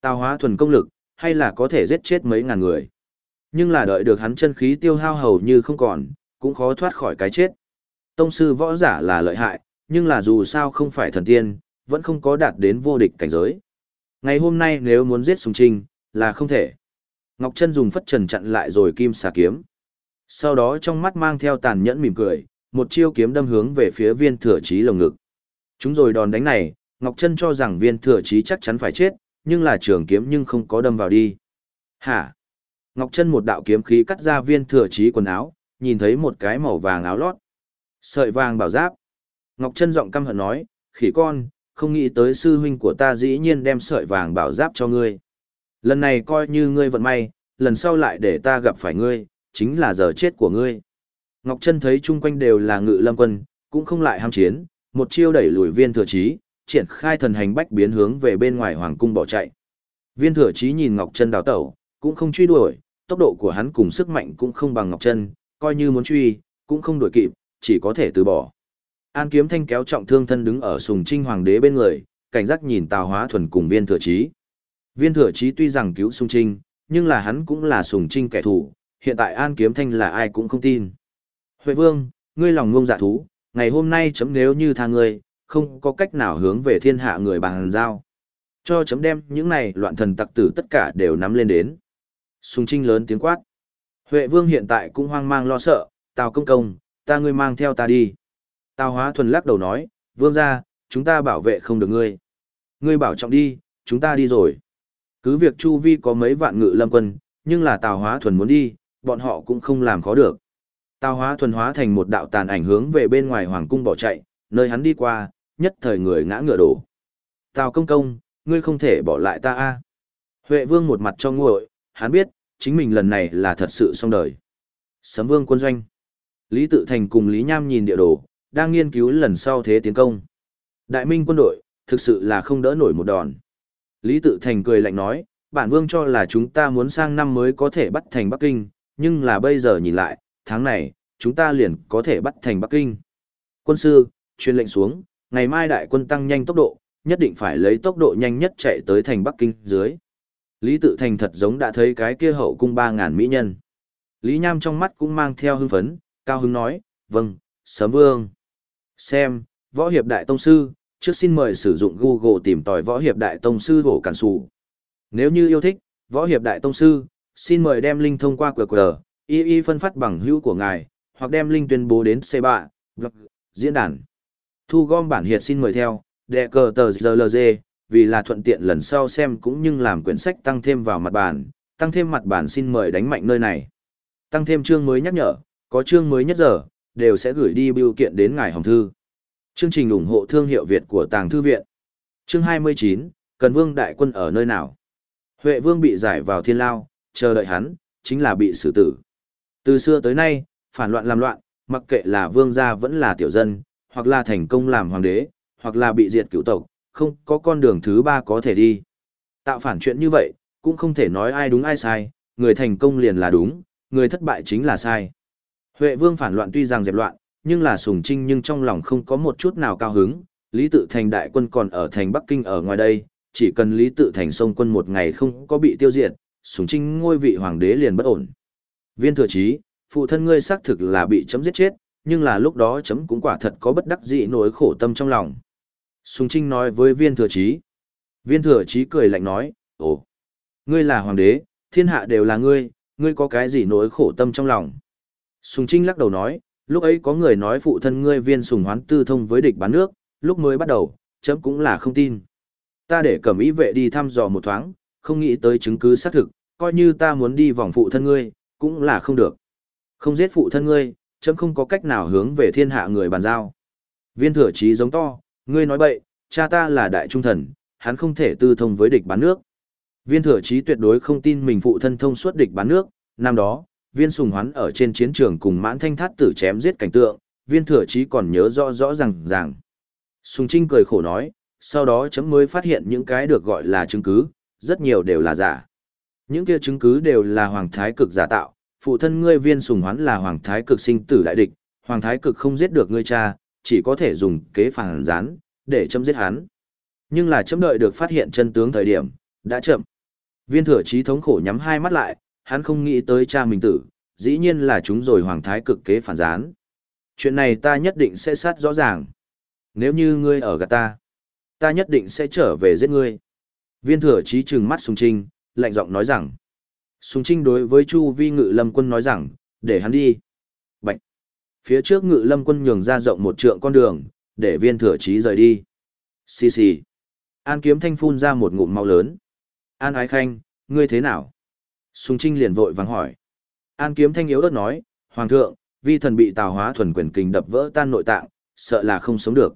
Tào hóa thuần công lực, hay là có thể giết chết mấy ngàn người. Nhưng là đợi được hắn chân khí tiêu hao hầu như không còn, cũng khó thoát khỏi cái chết. Tông sư võ giả là lợi hại, nhưng là dù sao không phải thần tiên, vẫn không có đạt đến vô địch cảnh giới. Ngày hôm nay nếu muốn giết Sùng Trinh, là không thể. Ngọc Trân dùng phất trần chặn lại rồi kim xà kiếm. Sau đó trong mắt mang theo tàn nhẫn mỉm cười, một chiêu kiếm đâm hướng về phía viên thừa chí lồng ngực. Chúng rồi đòn đánh này, Ngọc Trân cho rằng viên thừa chí chắc chắn phải chết, nhưng là trường kiếm nhưng không có đâm vào đi. Hả? Ngọc Trân một đạo kiếm khí cắt ra viên thừa trí quần áo, nhìn thấy một cái màu vàng áo lót. Sợi vàng bảo giáp. Ngọc Trân giọng căm hận nói, khỉ con, không nghĩ tới sư huynh của ta dĩ nhiên đem sợi vàng bảo giáp cho ngươi. Lần này coi như ngươi vận may, lần sau lại để ta gặp phải ngươi, chính là giờ chết của ngươi. Ngọc Trân thấy chung quanh đều là ngự lâm quân, cũng không lại ham chiến, một chiêu đẩy lùi viên thừa trí triển khai thần hành bách biến hướng về bên ngoài hoàng cung bỏ chạy. Viên thừa chí nhìn Ngọc Trân đào tẩu, cũng không truy đuổi, tốc độ của hắn cùng sức mạnh cũng không bằng Ngọc Trân, coi như muốn truy, cũng không đuổi kịp, chỉ có thể từ bỏ. An Kiếm Thanh kéo trọng thương thân đứng ở Sùng Trinh Hoàng đế bên người, cảnh giác nhìn Tào Hóa Thuần cùng Viên Thừa Chí. Viên Thừa Chí tuy rằng cứu Sùng Trinh, nhưng là hắn cũng là Sùng Trinh kẻ thù, hiện tại An Kiếm Thanh là ai cũng không tin. Huệ Vương, ngươi lòng ngông dạ thú, ngày hôm nay chấm nếu như tha ngươi, không có cách nào hướng về thiên hạ người bằng giao. Cho chấm đem những này loạn thần tặc tử tất cả đều nắm lên đến. Sùng Trinh lớn tiếng quát. Huệ Vương hiện tại cũng hoang mang lo sợ, Tào công công, ta ngươi mang theo ta đi. Tào Hóa Thuần lắc đầu nói, Vương ra, chúng ta bảo vệ không được ngươi. Ngươi bảo trọng đi, chúng ta đi rồi. Cứ việc Chu Vi có mấy vạn ngự lâm quân, nhưng là Tào Hóa Thuần muốn đi, bọn họ cũng không làm khó được. Tào Hóa Thuần hóa thành một đạo tàn ảnh hướng về bên ngoài hoàng cung bỏ chạy, nơi hắn đi qua, nhất thời người ngã ngựa đổ. Tào công công, ngươi không thể bỏ lại ta a. Huệ Vương một mặt cho nguội, hắn biết, chính mình lần này là thật sự xong đời. Sấm Vương quân doanh. Lý Tự Thành cùng Lý Nham nhìn địa đồ, đang nghiên cứu lần sau thế tiến công. Đại minh quân đội, thực sự là không đỡ nổi một đòn. Lý Tự Thành cười lạnh nói, bản vương cho là chúng ta muốn sang năm mới có thể bắt thành Bắc Kinh, nhưng là bây giờ nhìn lại, tháng này, chúng ta liền có thể bắt thành Bắc Kinh. Quân sư, truyền lệnh xuống, ngày mai đại quân tăng nhanh tốc độ, nhất định phải lấy tốc độ nhanh nhất chạy tới thành Bắc Kinh dưới. Lý Tự Thành thật giống đã thấy cái kia hậu cung 3.000 mỹ nhân. Lý Nham trong mắt cũng mang theo hưng phấn, cao hứng nói, vâng, sớm vương. Xem, võ hiệp đại tông sư, trước xin mời sử dụng Google tìm tòi võ hiệp đại tông sư hổ cản sủ. Nếu như yêu thích, võ hiệp đại tông sư, xin mời đem link thông qua QR, y y phân phát bằng hữu của ngài, hoặc đem link tuyên bố đến C3, blog, vâng, diễn đàn. Thu gom bản hiệt xin mời theo, đệ cờ tờ GLG, vì là thuận tiện lần sau xem cũng như làm quyển sách tăng thêm vào mặt bản, tăng thêm mặt bản xin mời đánh mạnh nơi này. Tăng thêm chương mới nhắc nhở, có chương mới nhất giờ, đều sẽ gửi đi biểu kiện đến ngài hồng thư. Chương trình ủng hộ thương hiệu Việt của Tàng Thư Viện. Chương 29, Cần Vương Đại Quân ở nơi nào? Huệ Vương bị giải vào thiên lao, chờ đợi hắn, chính là bị xử tử. Từ xưa tới nay, phản loạn làm loạn, mặc kệ là vương gia vẫn là tiểu dân, hoặc là thành công làm hoàng đế, hoặc là bị diệt cửu tộc, không có con đường thứ ba có thể đi. Tạo phản chuyện như vậy, cũng không thể nói ai đúng ai sai, người thành công liền là đúng, người thất bại chính là sai. Huệ vương phản loạn tuy rằng dẹp loạn, nhưng là sùng trinh nhưng trong lòng không có một chút nào cao hứng, Lý Tự Thành đại quân còn ở thành Bắc Kinh ở ngoài đây, chỉ cần Lý Tự Thành xông quân một ngày không có bị tiêu diệt, sùng trinh ngôi vị hoàng đế liền bất ổn. Viên thừa chí, phụ thân ngươi xác thực là bị chấm giết chết, nhưng là lúc đó chấm cũng quả thật có bất đắc dĩ nỗi khổ tâm trong lòng. Sùng trinh nói với viên thừa chí. Viên thừa chí cười lạnh nói, ồ, ngươi là hoàng đế, thiên hạ đều là ngươi, ngươi có cái gì nỗi khổ tâm trong lòng. Sùng Trinh lắc đầu nói, lúc ấy có người nói phụ thân ngươi viên sùng hoán tư thông với địch bán nước, lúc mới bắt đầu, chấm cũng là không tin. Ta để cầm ý vệ đi thăm dò một thoáng, không nghĩ tới chứng cứ xác thực, coi như ta muốn đi vòng phụ thân ngươi, cũng là không được. Không giết phụ thân ngươi, chấm không có cách nào hướng về thiên hạ người bàn giao. Viên thừa chí giống to, ngươi nói bậy, cha ta là đại trung thần, hắn không thể tư thông với địch bán nước. Viên thừa chí tuyệt đối không tin mình phụ thân thông suốt địch bán nước, năm đó, viên sùng hoán ở trên chiến trường cùng mãn thanh thát tử chém giết cảnh tượng, viên thừa chí còn nhớ rõ rõ ràng ràng. Sùng Trinh cười khổ nói, sau đó chấm mới phát hiện những cái được gọi là chứng cứ, rất nhiều đều là giả. Những kia chứng cứ đều là hoàng thái cực giả tạo, phụ thân ngươi viên sùng hoán là hoàng thái cực sinh tử đại địch, hoàng thái cực không giết được ngươi cha, chỉ có thể dùng kế phản gián, để chấm giết hắn. Nhưng là chấm đợi được phát hiện chân tướng thời điểm, đã chậm. Viên thừa trí thống khổ nhắm hai mắt lại, hắn không nghĩ tới cha mình tử, dĩ nhiên là chúng rồi hoàng thái cực kế phản gián. Chuyện này ta nhất định sẽ sát rõ ràng. Nếu như ngươi ở gạt ta, ta nhất định sẽ trở về giết ngươi. Viên thừa trí trừng mắt Sùng Trinh, lạnh giọng nói rằng. Sùng Trinh đối với Chu Vi Ngự Lâm quân nói rằng, để hắn đi. Bạch. Phía trước Ngự Lâm quân nhường ra rộng một trượng con đường, để viên thừa chí rời đi. Xì xì. An kiếm thanh phun ra một ngụm máu lớn. An ái khanh, ngươi thế nào? Sùng Trinh liền vội vàng hỏi. An kiếm thanh yếu đất nói, Hoàng thượng, vi thần bị tào hóa thuần quyền kình đập vỡ tan nội tạng, sợ là không sống được.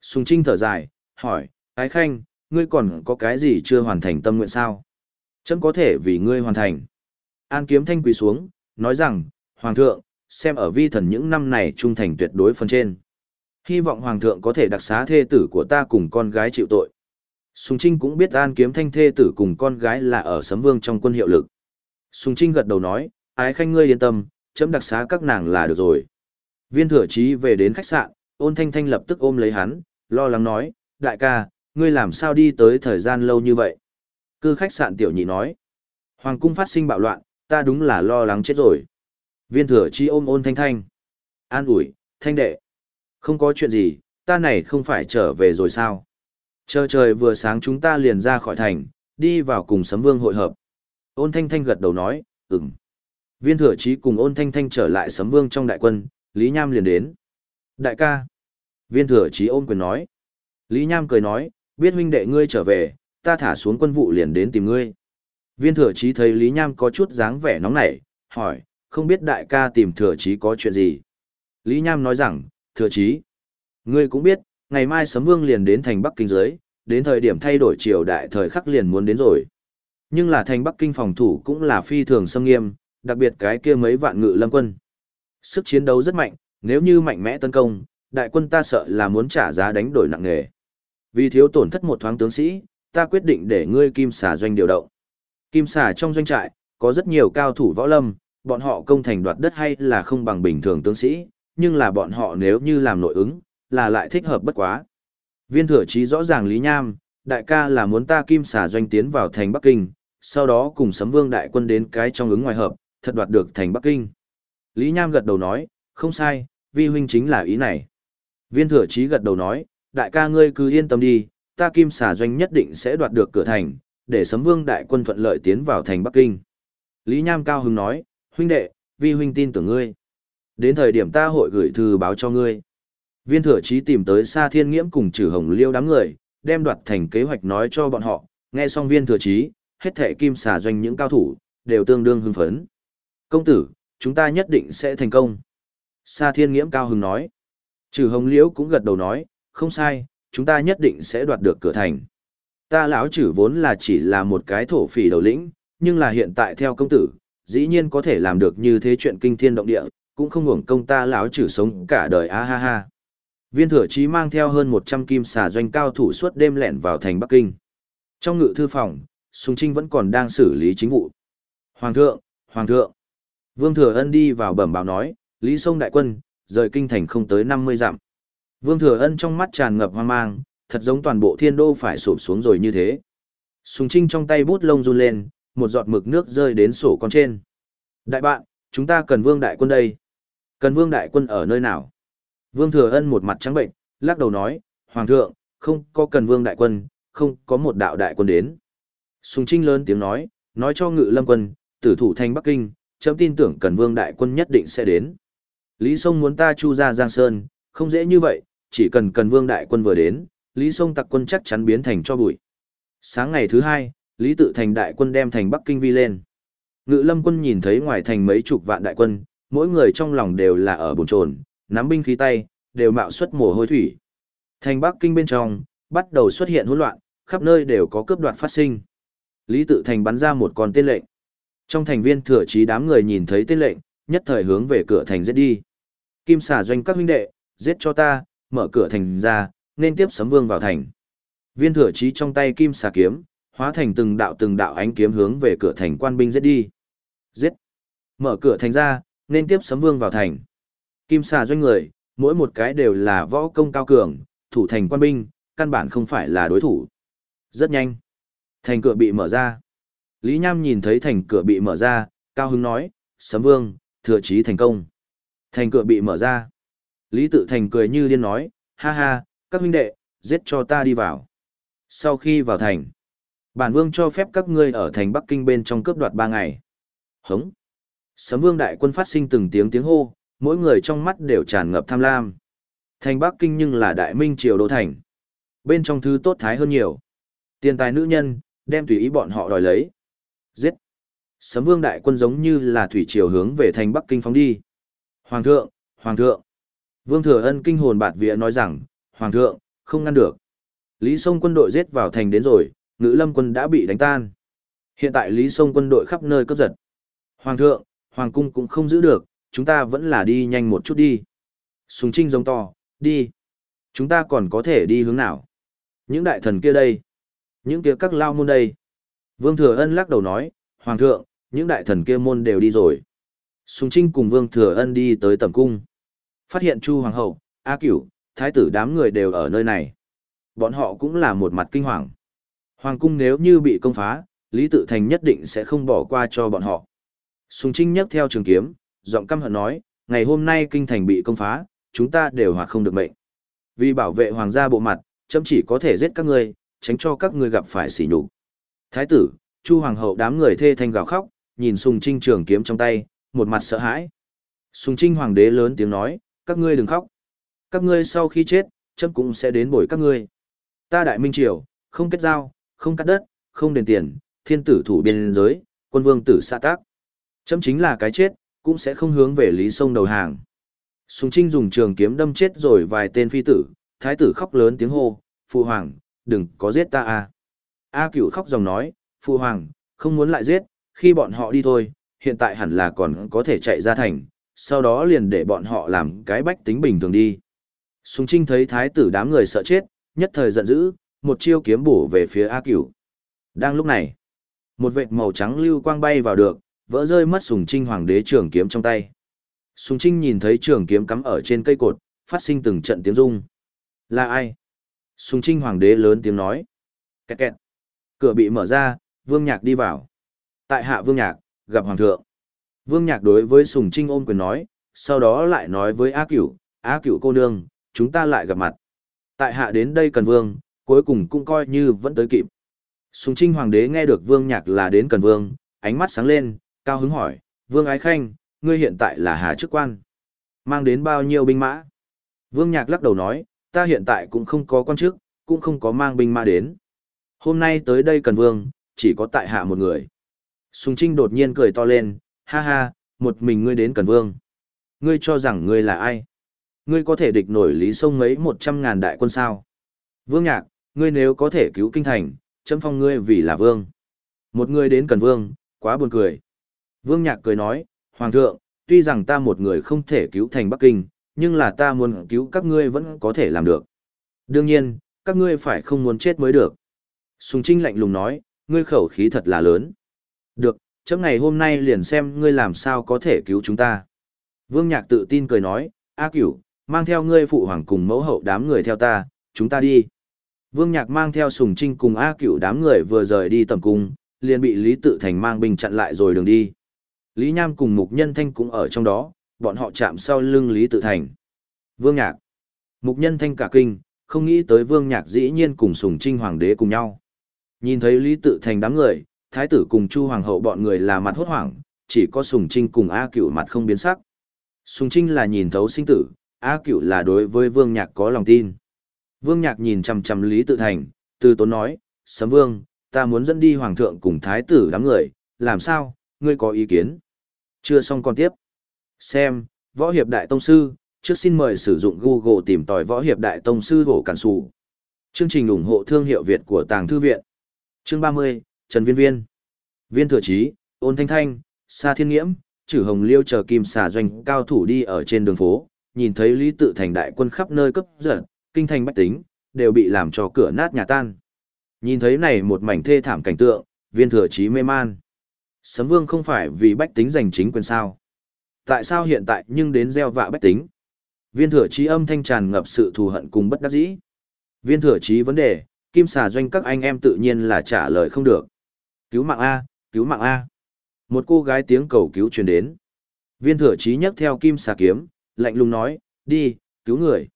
Sùng Trinh thở dài, hỏi, ái khanh, ngươi còn có cái gì chưa hoàn thành tâm nguyện sao? Chấm có thể vì ngươi hoàn thành. An kiếm thanh quỳ xuống, nói rằng, Hoàng thượng, xem ở vi thần những năm này trung thành tuyệt đối phần trên. Hy vọng Hoàng thượng có thể đặc xá thê tử của ta cùng con gái chịu tội. Sùng Trinh cũng biết An kiếm thanh thê tử cùng con gái là ở Sấm Vương trong quân hiệu lực. Sùng Trinh gật đầu nói, ái khanh ngươi yên tâm, chấm đặc xá các nàng là được rồi. Viên thừa chí về đến khách sạn, ôn thanh thanh lập tức ôm lấy hắn, lo lắng nói, đại ca, ngươi làm sao đi tới thời gian lâu như vậy? Cư khách sạn tiểu nhị nói, hoàng cung phát sinh bạo loạn, ta đúng là lo lắng chết rồi. Viên thừa chi ôm ôn thanh thanh. An ủi, thanh đệ. Không có chuyện gì, ta này không phải trở về rồi sao? Chờ trời vừa sáng chúng ta liền ra khỏi thành, đi vào cùng sấm vương hội hợp. Ôn thanh thanh gật đầu nói, ừm. Viên thừa chí cùng ôn thanh thanh trở lại sấm vương trong đại quân, Lý Nham liền đến. Đại ca. Viên thừa chí ôm quyền nói. Lý Nham cười nói, biết huynh đệ ngươi trở về, ta thả xuống quân vụ liền đến tìm ngươi. Viên thừa chí thấy Lý Nham có chút dáng vẻ nóng nảy, hỏi, không biết đại ca tìm thừa chí có chuyện gì. Lý Nham nói rằng, thừa chí, ngươi cũng biết, ngày mai sấm vương liền đến thành Bắc Kinh giới, đến thời điểm thay đổi triều đại thời khắc liền muốn đến rồi. Nhưng là thành Bắc Kinh phòng thủ cũng là phi thường xâm nghiêm, đặc biệt cái kia mấy vạn ngự lâm quân. Sức chiến đấu rất mạnh, nếu như mạnh mẽ tấn công, đại quân ta sợ là muốn trả giá đánh đổi nặng nề. Vì thiếu tổn thất một thoáng tướng sĩ, ta quyết định để ngươi kim xà doanh điều động. Kim xà trong doanh trại, có rất nhiều cao thủ võ lâm, bọn họ công thành đoạt đất hay là không bằng bình thường tướng sĩ, nhưng là bọn họ nếu như làm nội ứng, là lại thích hợp bất quá. Viên thừa chí rõ ràng Lý Nham, đại ca là muốn ta kim xà doanh tiến vào thành Bắc Kinh, sau đó cùng sấm vương đại quân đến cái trong ứng ngoài hợp, thật đoạt được thành Bắc Kinh. Lý Nham gật đầu nói, không sai, vi huynh chính là ý này. Viên thừa chí gật đầu nói, đại ca ngươi cứ yên tâm đi, ta kim xà doanh nhất định sẽ đoạt được cửa thành, để sấm vương đại quân thuận lợi tiến vào thành Bắc Kinh. Lý Nham cao hứng nói, huynh đệ, vi huynh tin tưởng ngươi. Đến thời điểm ta hội gửi thư báo cho ngươi. Viên thừa chí tìm tới Sa Thiên Nghiễm cùng trừ hồng liêu đám người, đem đoạt thành kế hoạch nói cho bọn họ, nghe xong viên thừa chí, hết thệ kim xà doanh những cao thủ, đều tương đương hưng phấn. Công tử, chúng ta nhất định sẽ thành công. Sa Thiên Nghiễm cao hứng nói. Trừ hồng liễu cũng gật đầu nói, không sai, chúng ta nhất định sẽ đoạt được cửa thành. Ta lão chử vốn là chỉ là một cái thổ phỉ đầu lĩnh, nhưng là hiện tại theo công tử, dĩ nhiên có thể làm được như thế chuyện kinh thiên động địa, cũng không hưởng công ta lão chử sống cả đời a ha ha. Viên thừa chí mang theo hơn 100 kim xà doanh cao thủ suốt đêm lẻn vào thành Bắc Kinh. Trong ngự thư phòng, Sùng Trinh vẫn còn đang xử lý chính vụ. Hoàng thượng, Hoàng thượng. Vương Thừa Ân đi vào bẩm báo nói, Lý Sông đại quân, rời kinh thành không tới 50 dặm. Vương Thừa Ân trong mắt tràn ngập hoang mang, thật giống toàn bộ thiên đô phải sụp xuống rồi như thế. Sùng Trinh trong tay bút lông run lên, một giọt mực nước rơi đến sổ con trên. Đại bạn, chúng ta cần Vương đại quân đây. Cần Vương đại quân ở nơi nào? Vương Thừa Ân một mặt trắng bệnh, lắc đầu nói, Hoàng thượng, không có cần Vương đại quân, không có một đạo đại quân đến. Sùng Trinh lớn tiếng nói, nói cho ngự lâm quân, tử thủ thành Bắc Kinh, chấm tin tưởng cần vương đại quân nhất định sẽ đến. Lý Sông muốn ta chu ra Giang Sơn, không dễ như vậy, chỉ cần cần vương đại quân vừa đến, Lý Sông tặc quân chắc chắn biến thành cho bụi. Sáng ngày thứ hai, Lý Tự Thành đại quân đem thành Bắc Kinh vi lên. Ngự lâm quân nhìn thấy ngoài thành mấy chục vạn đại quân, mỗi người trong lòng đều là ở bồn trồn, nắm binh khí tay, đều mạo xuất mồ hôi thủy. Thành Bắc Kinh bên trong, bắt đầu xuất hiện hỗn loạn, khắp nơi đều có cướp đoạt phát sinh. Lý Tự Thành bắn ra một con tên lệnh. Trong thành viên thừa trí đám người nhìn thấy tên lệnh, nhất thời hướng về cửa thành giết đi. Kim xà doanh các huynh đệ, giết cho ta, mở cửa thành ra, nên tiếp sấm vương vào thành. Viên thừa trí trong tay kim xà kiếm, hóa thành từng đạo từng đạo ánh kiếm hướng về cửa thành quan binh giết đi. Giết! Mở cửa thành ra, nên tiếp sấm vương vào thành. Kim xà doanh người, mỗi một cái đều là võ công cao cường, thủ thành quan binh, căn bản không phải là đối thủ. Rất nhanh. Thành cửa bị mở ra. Lý Nham nhìn thấy thành cửa bị mở ra, cao hứng nói, sấm vương, thừa chí thành công. Thành cửa bị mở ra. Lý tự thành cười như điên nói, ha ha, các huynh đệ, giết cho ta đi vào. Sau khi vào thành, bản vương cho phép các ngươi ở thành Bắc Kinh bên trong cướp đoạt ba ngày. Hống. Sấm vương đại quân phát sinh từng tiếng tiếng hô, mỗi người trong mắt đều tràn ngập tham lam. Thành Bắc Kinh nhưng là đại minh triều đô thành. Bên trong thứ tốt thái hơn nhiều. Tiền tài nữ nhân, đem tùy ý bọn họ đòi lấy. Giết. Sấm vương đại quân giống như là thủy triều hướng về thành Bắc Kinh phóng đi. Hoàng thượng, Hoàng thượng. Vương Thừa Ân kinh hồn bạt vía nói rằng, Hoàng thượng, không ngăn được. Lý Sông quân đội giết vào thành đến rồi, ngữ lâm quân đã bị đánh tan. Hiện tại Lý Sông quân đội khắp nơi cướp giật. Hoàng thượng, Hoàng cung cũng không giữ được, chúng ta vẫn là đi nhanh một chút đi. Sùng trinh giống to, đi. Chúng ta còn có thể đi hướng nào? Những đại thần kia đây. Những kia các lao môn đây. Vương Thừa Ân lắc đầu nói, Hoàng thượng, những đại thần kia môn đều đi rồi. Sùng trinh cùng Vương Thừa Ân đi tới tầm cung. Phát hiện Chu Hoàng hậu, A Cửu, thái tử đám người đều ở nơi này. Bọn họ cũng là một mặt kinh hoàng. Hoàng cung nếu như bị công phá, Lý Tự Thành nhất định sẽ không bỏ qua cho bọn họ. Sùng Trinh nhấc theo trường kiếm, giọng căm hận nói, ngày hôm nay kinh thành bị công phá, chúng ta đều hoặc không được mệnh. Vì bảo vệ hoàng gia bộ mặt, chấm chỉ có thể giết các ngươi, tránh cho các ngươi gặp phải sỉ nhục. Thái tử, Chu hoàng hậu đám người thê thanh gào khóc, nhìn Sùng Trinh trường kiếm trong tay, một mặt sợ hãi. Sùng Trinh hoàng đế lớn tiếng nói, các ngươi đừng khóc. Các ngươi sau khi chết, chấm cũng sẽ đến bồi các ngươi. Ta đại minh triều, không kết giao, không cắt đất, không đền tiền, thiên tử thủ biên giới, quân vương tử xã tác. Chấm chính là cái chết, cũng sẽ không hướng về Lý Sông đầu hàng. Sùng Trinh dùng trường kiếm đâm chết rồi vài tên phi tử, thái tử khóc lớn tiếng hô, Phụ Hoàng, đừng có giết ta à. A cửu khóc dòng nói, Phụ Hoàng, không muốn lại giết, khi bọn họ đi thôi, hiện tại hẳn là còn có thể chạy ra thành, sau đó liền để bọn họ làm cái bách tính bình thường đi. Sùng Trinh thấy thái tử đám người sợ chết, nhất thời giận dữ, một chiêu kiếm bổ về phía A Cửu. Đang lúc này, một vệt màu trắng lưu quang bay vào được, vỡ rơi mất Sùng Trinh hoàng đế trường kiếm trong tay. Sùng Trinh nhìn thấy trường kiếm cắm ở trên cây cột, phát sinh từng trận tiếng rung. Là ai? Sùng Trinh hoàng đế lớn tiếng nói. Kẹt kẹt. Cửa bị mở ra, Vương Nhạc đi vào. Tại hạ Vương Nhạc, gặp Hoàng thượng. Vương Nhạc đối với Sùng Trinh ôm quyền nói, sau đó lại nói với A Cửu, A Cửu cô nương, chúng ta lại gặp mặt. Tại hạ đến đây cần Vương, cuối cùng cũng coi như vẫn tới kịp. Sùng Trinh Hoàng đế nghe được Vương Nhạc là đến cần Vương, ánh mắt sáng lên, cao hứng hỏi, Vương Ái Khanh, ngươi hiện tại là hà chức quan? Mang đến bao nhiêu binh mã? Vương Nhạc lắc đầu nói, ta hiện tại cũng không có quan chức, cũng không có mang binh mã đến. Hôm nay tới đây cần Vương, chỉ có tại hạ một người. Sùng Trinh đột nhiên cười to lên, ha ha, một mình ngươi đến Cần Vương. Ngươi cho rằng ngươi là ai? Ngươi có thể địch nổi Lý Sông mấy một trăm ngàn đại quân sao? Vương Nhạc, ngươi nếu có thể cứu kinh thành, chấm phong ngươi vì là vương. Một người đến Cần Vương, quá buồn cười. Vương Nhạc cười nói, Hoàng thượng, tuy rằng ta một người không thể cứu thành Bắc Kinh, nhưng là ta muốn cứu các ngươi vẫn có thể làm được. Đương nhiên, các ngươi phải không muốn chết mới được. Sùng Trinh lạnh lùng nói, ngươi khẩu khí thật là lớn. Được, chấm ngày hôm nay liền xem ngươi làm sao có thể cứu chúng ta. Vương Nhạc tự tin cười nói, A cửu, mang theo ngươi phụ hoàng cùng mẫu hậu đám người theo ta, chúng ta đi. Vương Nhạc mang theo Sùng Trinh cùng A cửu đám người vừa rời đi tầm cung, liền bị Lý Tự Thành mang binh chặn lại rồi đường đi. Lý Nham cùng Mục Nhân Thanh cũng ở trong đó, bọn họ chạm sau lưng Lý Tự Thành. Vương Nhạc. Mục Nhân Thanh cả kinh, không nghĩ tới Vương Nhạc dĩ nhiên cùng Sùng Trinh Hoàng đế cùng nhau. Nhìn thấy Lý Tự Thành đám người, thái tử cùng Chu Hoàng hậu bọn người là mặt hốt hoảng, chỉ có Sùng Trinh cùng A Cửu mặt không biến sắc. Sùng Trinh là nhìn thấu sinh tử, A Cửu là đối với Vương Nhạc có lòng tin. Vương Nhạc nhìn chằm chằm Lý Tự Thành, từ tốn nói, Sấm Vương, ta muốn dẫn đi Hoàng thượng cùng thái tử đám người, làm sao, ngươi có ý kiến? Chưa xong còn tiếp. Xem, Võ Hiệp Đại Tông Sư, trước xin mời sử dụng Google tìm tòi Võ Hiệp Đại Tông Sư hổ cản sụ. Chương trình ủng hộ thương hiệu Việt của Tàng Thư Viện. Chương 30, Trần Viên Viên, Viên Thừa Chí, Ôn Thanh Thanh, Sa Thiên Nghiễm, Chử Hồng Liêu chờ kim xà doanh cao thủ đi ở trên đường phố, nhìn thấy Lý Tự Thành đại quân khắp nơi cấp giật, kinh thành bách tính, đều bị làm cho cửa nát nhà tan. Nhìn thấy này một mảnh thê thảm cảnh tượng, Viên Thừa Chí mê man. Sấm Vương không phải vì bách tính giành chính quyền sao? Tại sao hiện tại nhưng đến gieo vạ bách tính? Viên Thừa Chí âm thanh tràn ngập sự thù hận cùng bất đắc dĩ. Viên Thừa Chí vấn đề, kim xà doanh các anh em tự nhiên là trả lời không được. Cứu mạng A, cứu mạng A. Một cô gái tiếng cầu cứu truyền đến. Viên thừa trí nhấc theo kim xà kiếm, lạnh lùng nói, đi, cứu người.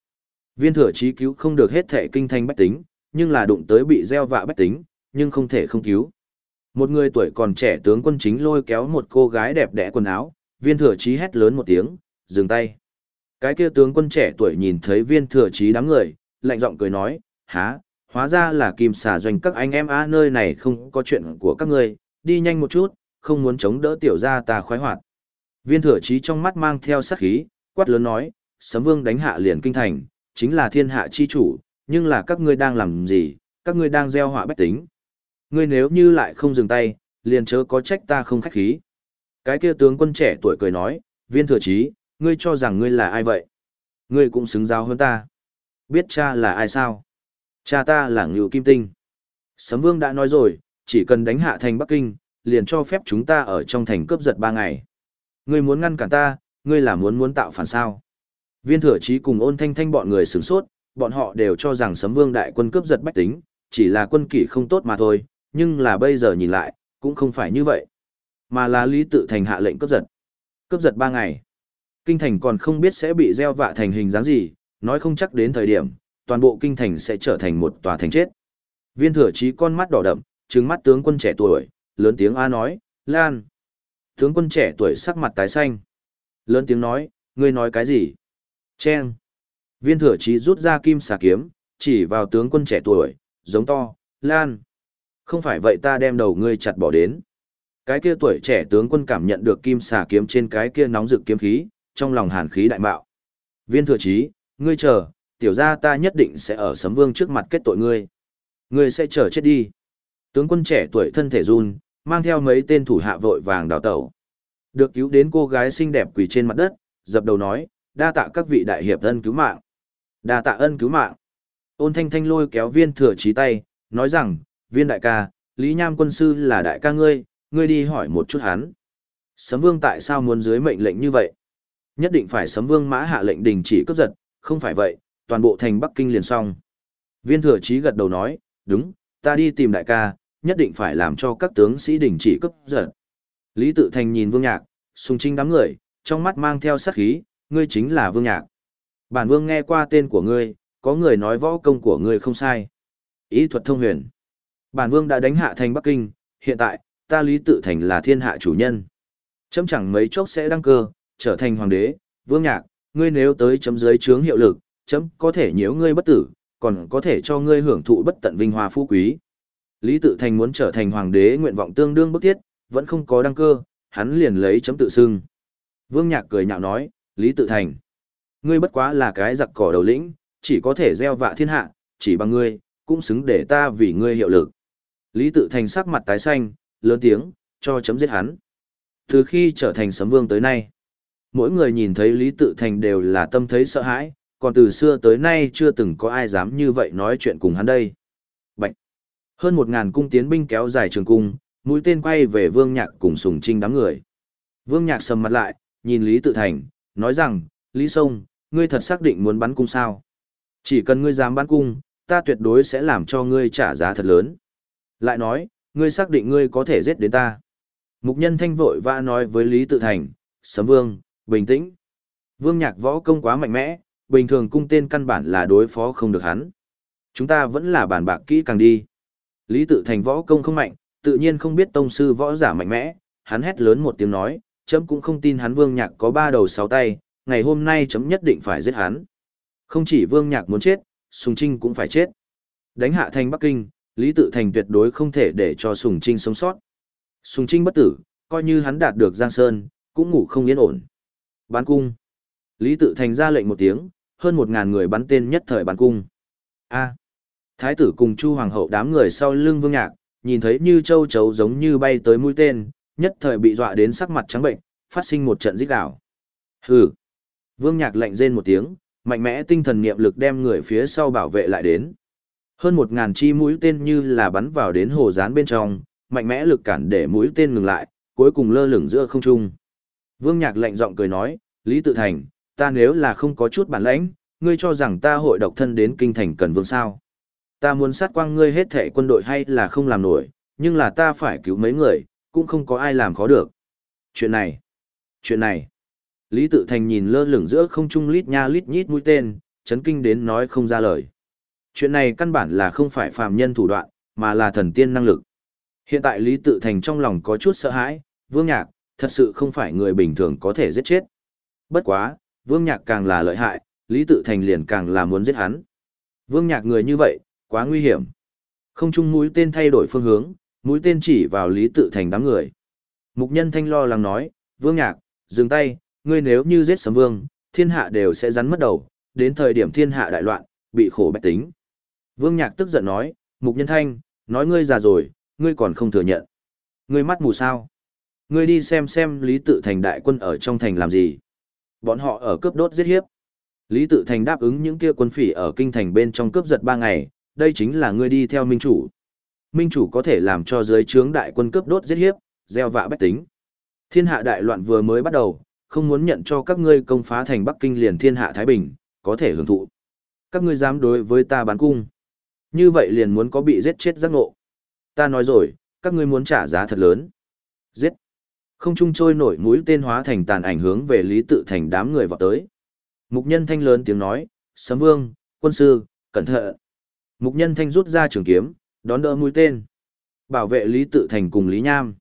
Viên thừa trí cứu không được hết thệ kinh thanh bách tính, nhưng là đụng tới bị gieo vạ bách tính, nhưng không thể không cứu. Một người tuổi còn trẻ tướng quân chính lôi kéo một cô gái đẹp đẽ quần áo, viên thừa trí hét lớn một tiếng, dừng tay. Cái kia tướng quân trẻ tuổi nhìn thấy viên thừa trí đám người, lạnh giọng cười nói, há, hóa ra là kim xà doanh các anh em a nơi này không có chuyện của các ngươi, đi nhanh một chút, không muốn chống đỡ tiểu gia ta khoái hoạt. Viên thừa chí trong mắt mang theo sát khí, quát lớn nói, sấm vương đánh hạ liền kinh thành, chính là thiên hạ chi chủ, nhưng là các ngươi đang làm gì, các ngươi đang gieo họa bách tính. Ngươi nếu như lại không dừng tay, liền chớ có trách ta không khách khí. Cái kia tướng quân trẻ tuổi cười nói, viên thừa chí, ngươi cho rằng ngươi là ai vậy? Ngươi cũng xứng giao hơn ta. Biết cha là ai sao? Cha ta là Ngưu Kim Tinh. Sấm Vương đã nói rồi, chỉ cần đánh hạ thành Bắc Kinh, liền cho phép chúng ta ở trong thành cướp giật ba ngày. Ngươi muốn ngăn cản ta, ngươi là muốn muốn tạo phản sao? Viên thừa chí cùng ôn thanh thanh bọn người sửng sốt, bọn họ đều cho rằng Sấm Vương đại quân cướp giật bách tính, chỉ là quân kỷ không tốt mà thôi, nhưng là bây giờ nhìn lại, cũng không phải như vậy. Mà là Lý Tự Thành hạ lệnh cướp giật. Cướp giật ba ngày. Kinh thành còn không biết sẽ bị gieo vạ thành hình dáng gì, nói không chắc đến thời điểm, toàn bộ kinh thành sẽ trở thành một tòa thành chết. Viên thừa chí con mắt đỏ đậm, trừng mắt tướng quân trẻ tuổi, lớn tiếng A nói, Lan. Tướng quân trẻ tuổi sắc mặt tái xanh. Lớn tiếng nói, ngươi nói cái gì? Chen. Viên thừa chí rút ra kim xà kiếm, chỉ vào tướng quân trẻ tuổi, giống to, Lan. Không phải vậy ta đem đầu ngươi chặt bỏ đến. Cái kia tuổi trẻ tướng quân cảm nhận được kim xà kiếm trên cái kia nóng rực kiếm khí, trong lòng hàn khí đại mạo. Viên thừa chí, ngươi chờ, tiểu gia ta nhất định sẽ ở sấm vương trước mặt kết tội ngươi. Ngươi sẽ chờ chết đi. Tướng quân trẻ tuổi thân thể run, mang theo mấy tên thủ hạ vội vàng đào tẩu. Được cứu đến cô gái xinh đẹp quỳ trên mặt đất, dập đầu nói, đa tạ các vị đại hiệp ân cứu mạng. Đa tạ ân cứu mạng. Ôn thanh thanh lôi kéo viên thừa chí tay, nói rằng, viên đại ca, Lý Nham quân sư là đại ca ngươi, ngươi đi hỏi một chút hắn. Sấm vương tại sao muốn dưới mệnh lệnh như vậy? Nhất định phải sấm vương mã hạ lệnh đình chỉ cướp giật, không phải vậy, toàn bộ thành Bắc Kinh liền xong. Viên thừa chí gật đầu nói, đúng, ta đi tìm đại ca, nhất định phải làm cho các tướng sĩ đình chỉ cướp giật. Lý tự thành nhìn vương nhạc, sùng trinh đám người, trong mắt mang theo sát khí, ngươi chính là vương nhạc. Bản vương nghe qua tên của ngươi, có người nói võ công của ngươi không sai. Ý thuật thông huyền. Bản vương đã đánh hạ thành Bắc Kinh, hiện tại, ta lý tự thành là thiên hạ chủ nhân. Chấm chẳng mấy chốc sẽ đăng cơ, trở thành hoàng đế, vương nhạc, ngươi nếu tới chấm dưới chướng hiệu lực, chấm có thể nhiễu ngươi bất tử, còn có thể cho ngươi hưởng thụ bất tận vinh hoa phú quý. Lý tự thành muốn trở thành hoàng đế nguyện vọng tương đương bức thiết, vẫn không có đăng cơ, hắn liền lấy chấm tự xưng. Vương nhạc cười nhạo nói, Lý tự thành. Ngươi bất quá là cái giặc cỏ đầu lĩnh, chỉ có thể gieo vạ thiên hạ, chỉ bằng ngươi, cũng xứng để ta vì ngươi hiệu lực. Lý tự thành sắc mặt tái xanh, lớn tiếng, cho chấm giết hắn. Từ khi trở thành sấm vương tới nay, mỗi người nhìn thấy Lý tự thành đều là tâm thấy sợ hãi, còn từ xưa tới nay chưa từng có ai dám như vậy nói chuyện cùng hắn đây. Bạch! Hơn một ngàn cung tiến binh kéo dài trường cung, mũi tên quay về vương nhạc cùng sùng trinh đám người. Vương nhạc sầm mặt lại, nhìn Lý tự thành, nói rằng, Lý Sông, ngươi thật xác định muốn bắn cung sao? Chỉ cần ngươi dám bắn cung, ta tuyệt đối sẽ làm cho ngươi trả giá thật lớn. Lại nói, ngươi xác định ngươi có thể giết đến ta. Mục nhân thanh vội vã nói với Lý Tự Thành, Sấm Vương, bình tĩnh. Vương nhạc võ công quá mạnh mẽ, bình thường cung tên căn bản là đối phó không được hắn. Chúng ta vẫn là bàn bạc kỹ càng đi. Lý Tự Thành võ công không mạnh, tự nhiên không biết tông sư võ giả mạnh mẽ, hắn hét lớn một tiếng nói, chấm cũng không tin hắn Vương Nhạc có ba đầu sáu tay, ngày hôm nay chấm nhất định phải giết hắn. Không chỉ Vương Nhạc muốn chết, Sùng Trinh cũng phải chết. Đánh hạ thành Bắc Kinh, Lý Tự Thành tuyệt đối không thể để cho Sùng Trinh sống sót. Sùng Trinh bất tử, coi như hắn đạt được Giang Sơn, cũng ngủ không yên ổn. Bán cung. Lý Tự Thành ra lệnh một tiếng, hơn một ngàn người bắn tên nhất thời bắn cung. A. Thái tử cùng Chu Hoàng hậu đám người sau lưng Vương Nhạc, nhìn thấy như châu chấu giống như bay tới mũi tên, nhất thời bị dọa đến sắc mặt trắng bệnh, phát sinh một trận rít đảo. Hừ. Vương Nhạc lạnh rên một tiếng, mạnh mẽ tinh thần niệm lực đem người phía sau bảo vệ lại đến. Hơn một ngàn chi mũi tên như là bắn vào đến hồ rán bên trong, mạnh mẽ lực cản để mũi tên ngừng lại, cuối cùng lơ lửng giữa không trung. Vương Nhạc lạnh giọng cười nói, Lý Tự Thành, ta nếu là không có chút bản lãnh, ngươi cho rằng ta hội độc thân đến kinh thành cần vương sao. Ta muốn sát quang ngươi hết thể quân đội hay là không làm nổi, nhưng là ta phải cứu mấy người, cũng không có ai làm khó được. Chuyện này, chuyện này. Lý Tự Thành nhìn lơ lửng giữa không trung lít nha lít nhít mũi tên, chấn kinh đến nói không ra lời. Chuyện này căn bản là không phải phàm nhân thủ đoạn, mà là thần tiên năng lực. Hiện tại Lý Tự Thành trong lòng có chút sợ hãi, Vương Nhạc, thật sự không phải người bình thường có thể giết chết. Bất quá, Vương Nhạc càng là lợi hại, Lý Tự Thành liền càng là muốn giết hắn. Vương Nhạc người như vậy, quá nguy hiểm. Không chung mũi tên thay đổi phương hướng, mũi tên chỉ vào Lý Tự Thành đám người. Mục nhân thanh lo lắng nói, Vương Nhạc, dừng tay, ngươi nếu như giết sấm vương, thiên hạ đều sẽ rắn mất đầu, đến thời điểm thiên hạ đại loạn, bị khổ bách tính. Vương Nhạc tức giận nói, Mục nhân thanh, nói ngươi già rồi, ngươi còn không thừa nhận. Ngươi mắt mù sao? Ngươi đi xem xem Lý Tự Thành đại quân ở trong thành làm gì. Bọn họ ở cướp đốt giết hiếp. Lý Tự Thành đáp ứng những kia quân phỉ ở kinh thành bên trong cướp giật ba ngày, đây chính là ngươi đi theo minh chủ. Minh chủ có thể làm cho dưới trướng đại quân cướp đốt giết hiếp, gieo vạ bách tính. Thiên hạ đại loạn vừa mới bắt đầu, không muốn nhận cho các ngươi công phá thành Bắc Kinh liền thiên hạ Thái Bình, có thể hưởng thụ. Các ngươi dám đối với ta bán cung. Như vậy liền muốn có bị giết chết giác ngộ. Ta nói rồi, các ngươi muốn trả giá thật lớn. Giết. Không trung trôi nổi mũi tên hóa thành tàn ảnh hướng về Lý Tự Thành đám người vào tới. Mục nhân thanh lớn tiếng nói, Sấm Vương, quân sư, cẩn thận. Mục nhân thanh rút ra trường kiếm, đón đỡ mũi tên. Bảo vệ Lý Tự Thành cùng Lý Nham.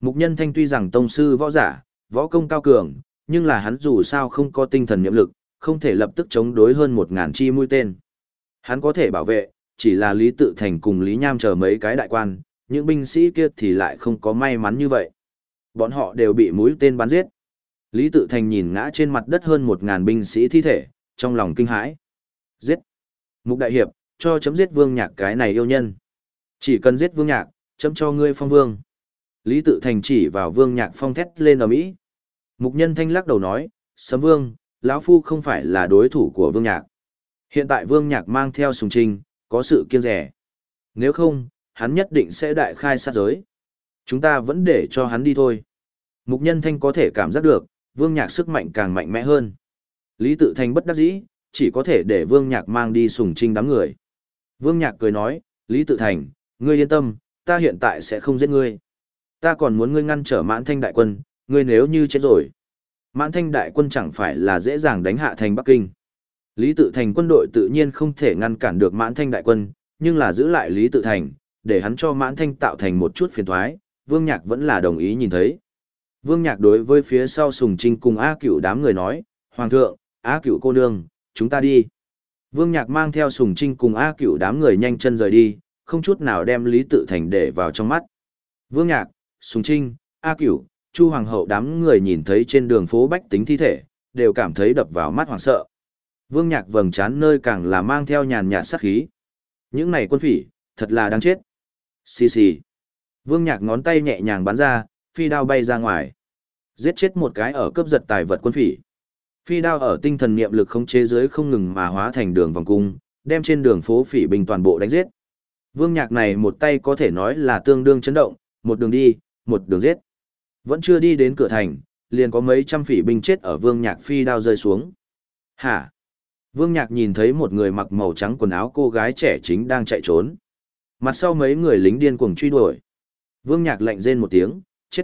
Mục nhân thanh tuy rằng tông sư võ giả, võ công cao cường, nhưng là hắn dù sao không có tinh thần nhiệm lực, không thể lập tức chống đối hơn một ngàn chi mũi tên. Hắn có thể bảo vệ, chỉ là Lý Tự Thành cùng Lý Nham chờ mấy cái đại quan, những binh sĩ kia thì lại không có may mắn như vậy. Bọn họ đều bị mũi tên bắn giết. Lý Tự Thành nhìn ngã trên mặt đất hơn một ngàn binh sĩ thi thể, trong lòng kinh hãi. Giết! Mục Đại Hiệp, cho chấm giết vương nhạc cái này yêu nhân. Chỉ cần giết vương nhạc, chấm cho ngươi phong vương. Lý Tự Thành chỉ vào vương nhạc phong thét lên ở Mỹ. Mục nhân thanh lắc đầu nói, sấm vương, lão Phu không phải là đối thủ của vương nhạc. Hiện tại vương nhạc mang theo sùng trinh, có sự kiêng rẻ. Nếu không, hắn nhất định sẽ đại khai sát giới. Chúng ta vẫn để cho hắn đi thôi. Mục nhân thanh có thể cảm giác được, vương nhạc sức mạnh càng mạnh mẽ hơn. Lý tự thành bất đắc dĩ, chỉ có thể để vương nhạc mang đi sùng trinh đám người. Vương nhạc cười nói, Lý tự thành, ngươi yên tâm, ta hiện tại sẽ không giết ngươi. Ta còn muốn ngươi ngăn trở mãn thanh đại quân, ngươi nếu như chết rồi. Mãn thanh đại quân chẳng phải là dễ dàng đánh hạ thành Bắc Kinh. Lý tự thành quân đội tự nhiên không thể ngăn cản được mãn thanh đại quân, nhưng là giữ lại Lý tự thành, để hắn cho mãn thanh tạo thành một chút phiền thoái, Vương Nhạc vẫn là đồng ý nhìn thấy. Vương Nhạc đối với phía sau Sùng Trinh cùng A Cửu đám người nói, Hoàng thượng, A Cửu cô nương, chúng ta đi. Vương Nhạc mang theo Sùng Trinh cùng A Cửu đám người nhanh chân rời đi, không chút nào đem Lý Tự Thành để vào trong mắt. Vương Nhạc, Sùng Trinh, A Cửu, Chu Hoàng hậu đám người nhìn thấy trên đường phố bách tính thi thể, đều cảm thấy đập vào mắt hoảng sợ. Vương Nhạc vầng trán nơi càng là mang theo nhàn nhạt sát khí. Những này quân phỉ, thật là đáng chết. Xì xì. Vương Nhạc ngón tay nhẹ nhàng bắn ra, phi đao bay ra ngoài. Giết chết một cái ở cướp giật tài vật quân phỉ. Phi đao ở tinh thần niệm lực không chế dưới không ngừng mà hóa thành đường vòng cung, đem trên đường phố phỉ bình toàn bộ đánh giết. Vương Nhạc này một tay có thể nói là tương đương chấn động, một đường đi, một đường giết. Vẫn chưa đi đến cửa thành, liền có mấy trăm phỉ binh chết ở Vương Nhạc phi đao rơi xuống. Hả? Vương Nhạc nhìn thấy một người mặc màu trắng quần áo cô gái trẻ chính đang chạy trốn. Mặt sau mấy người lính điên cuồng truy đuổi. Vương Nhạc lạnh rên một tiếng, chết.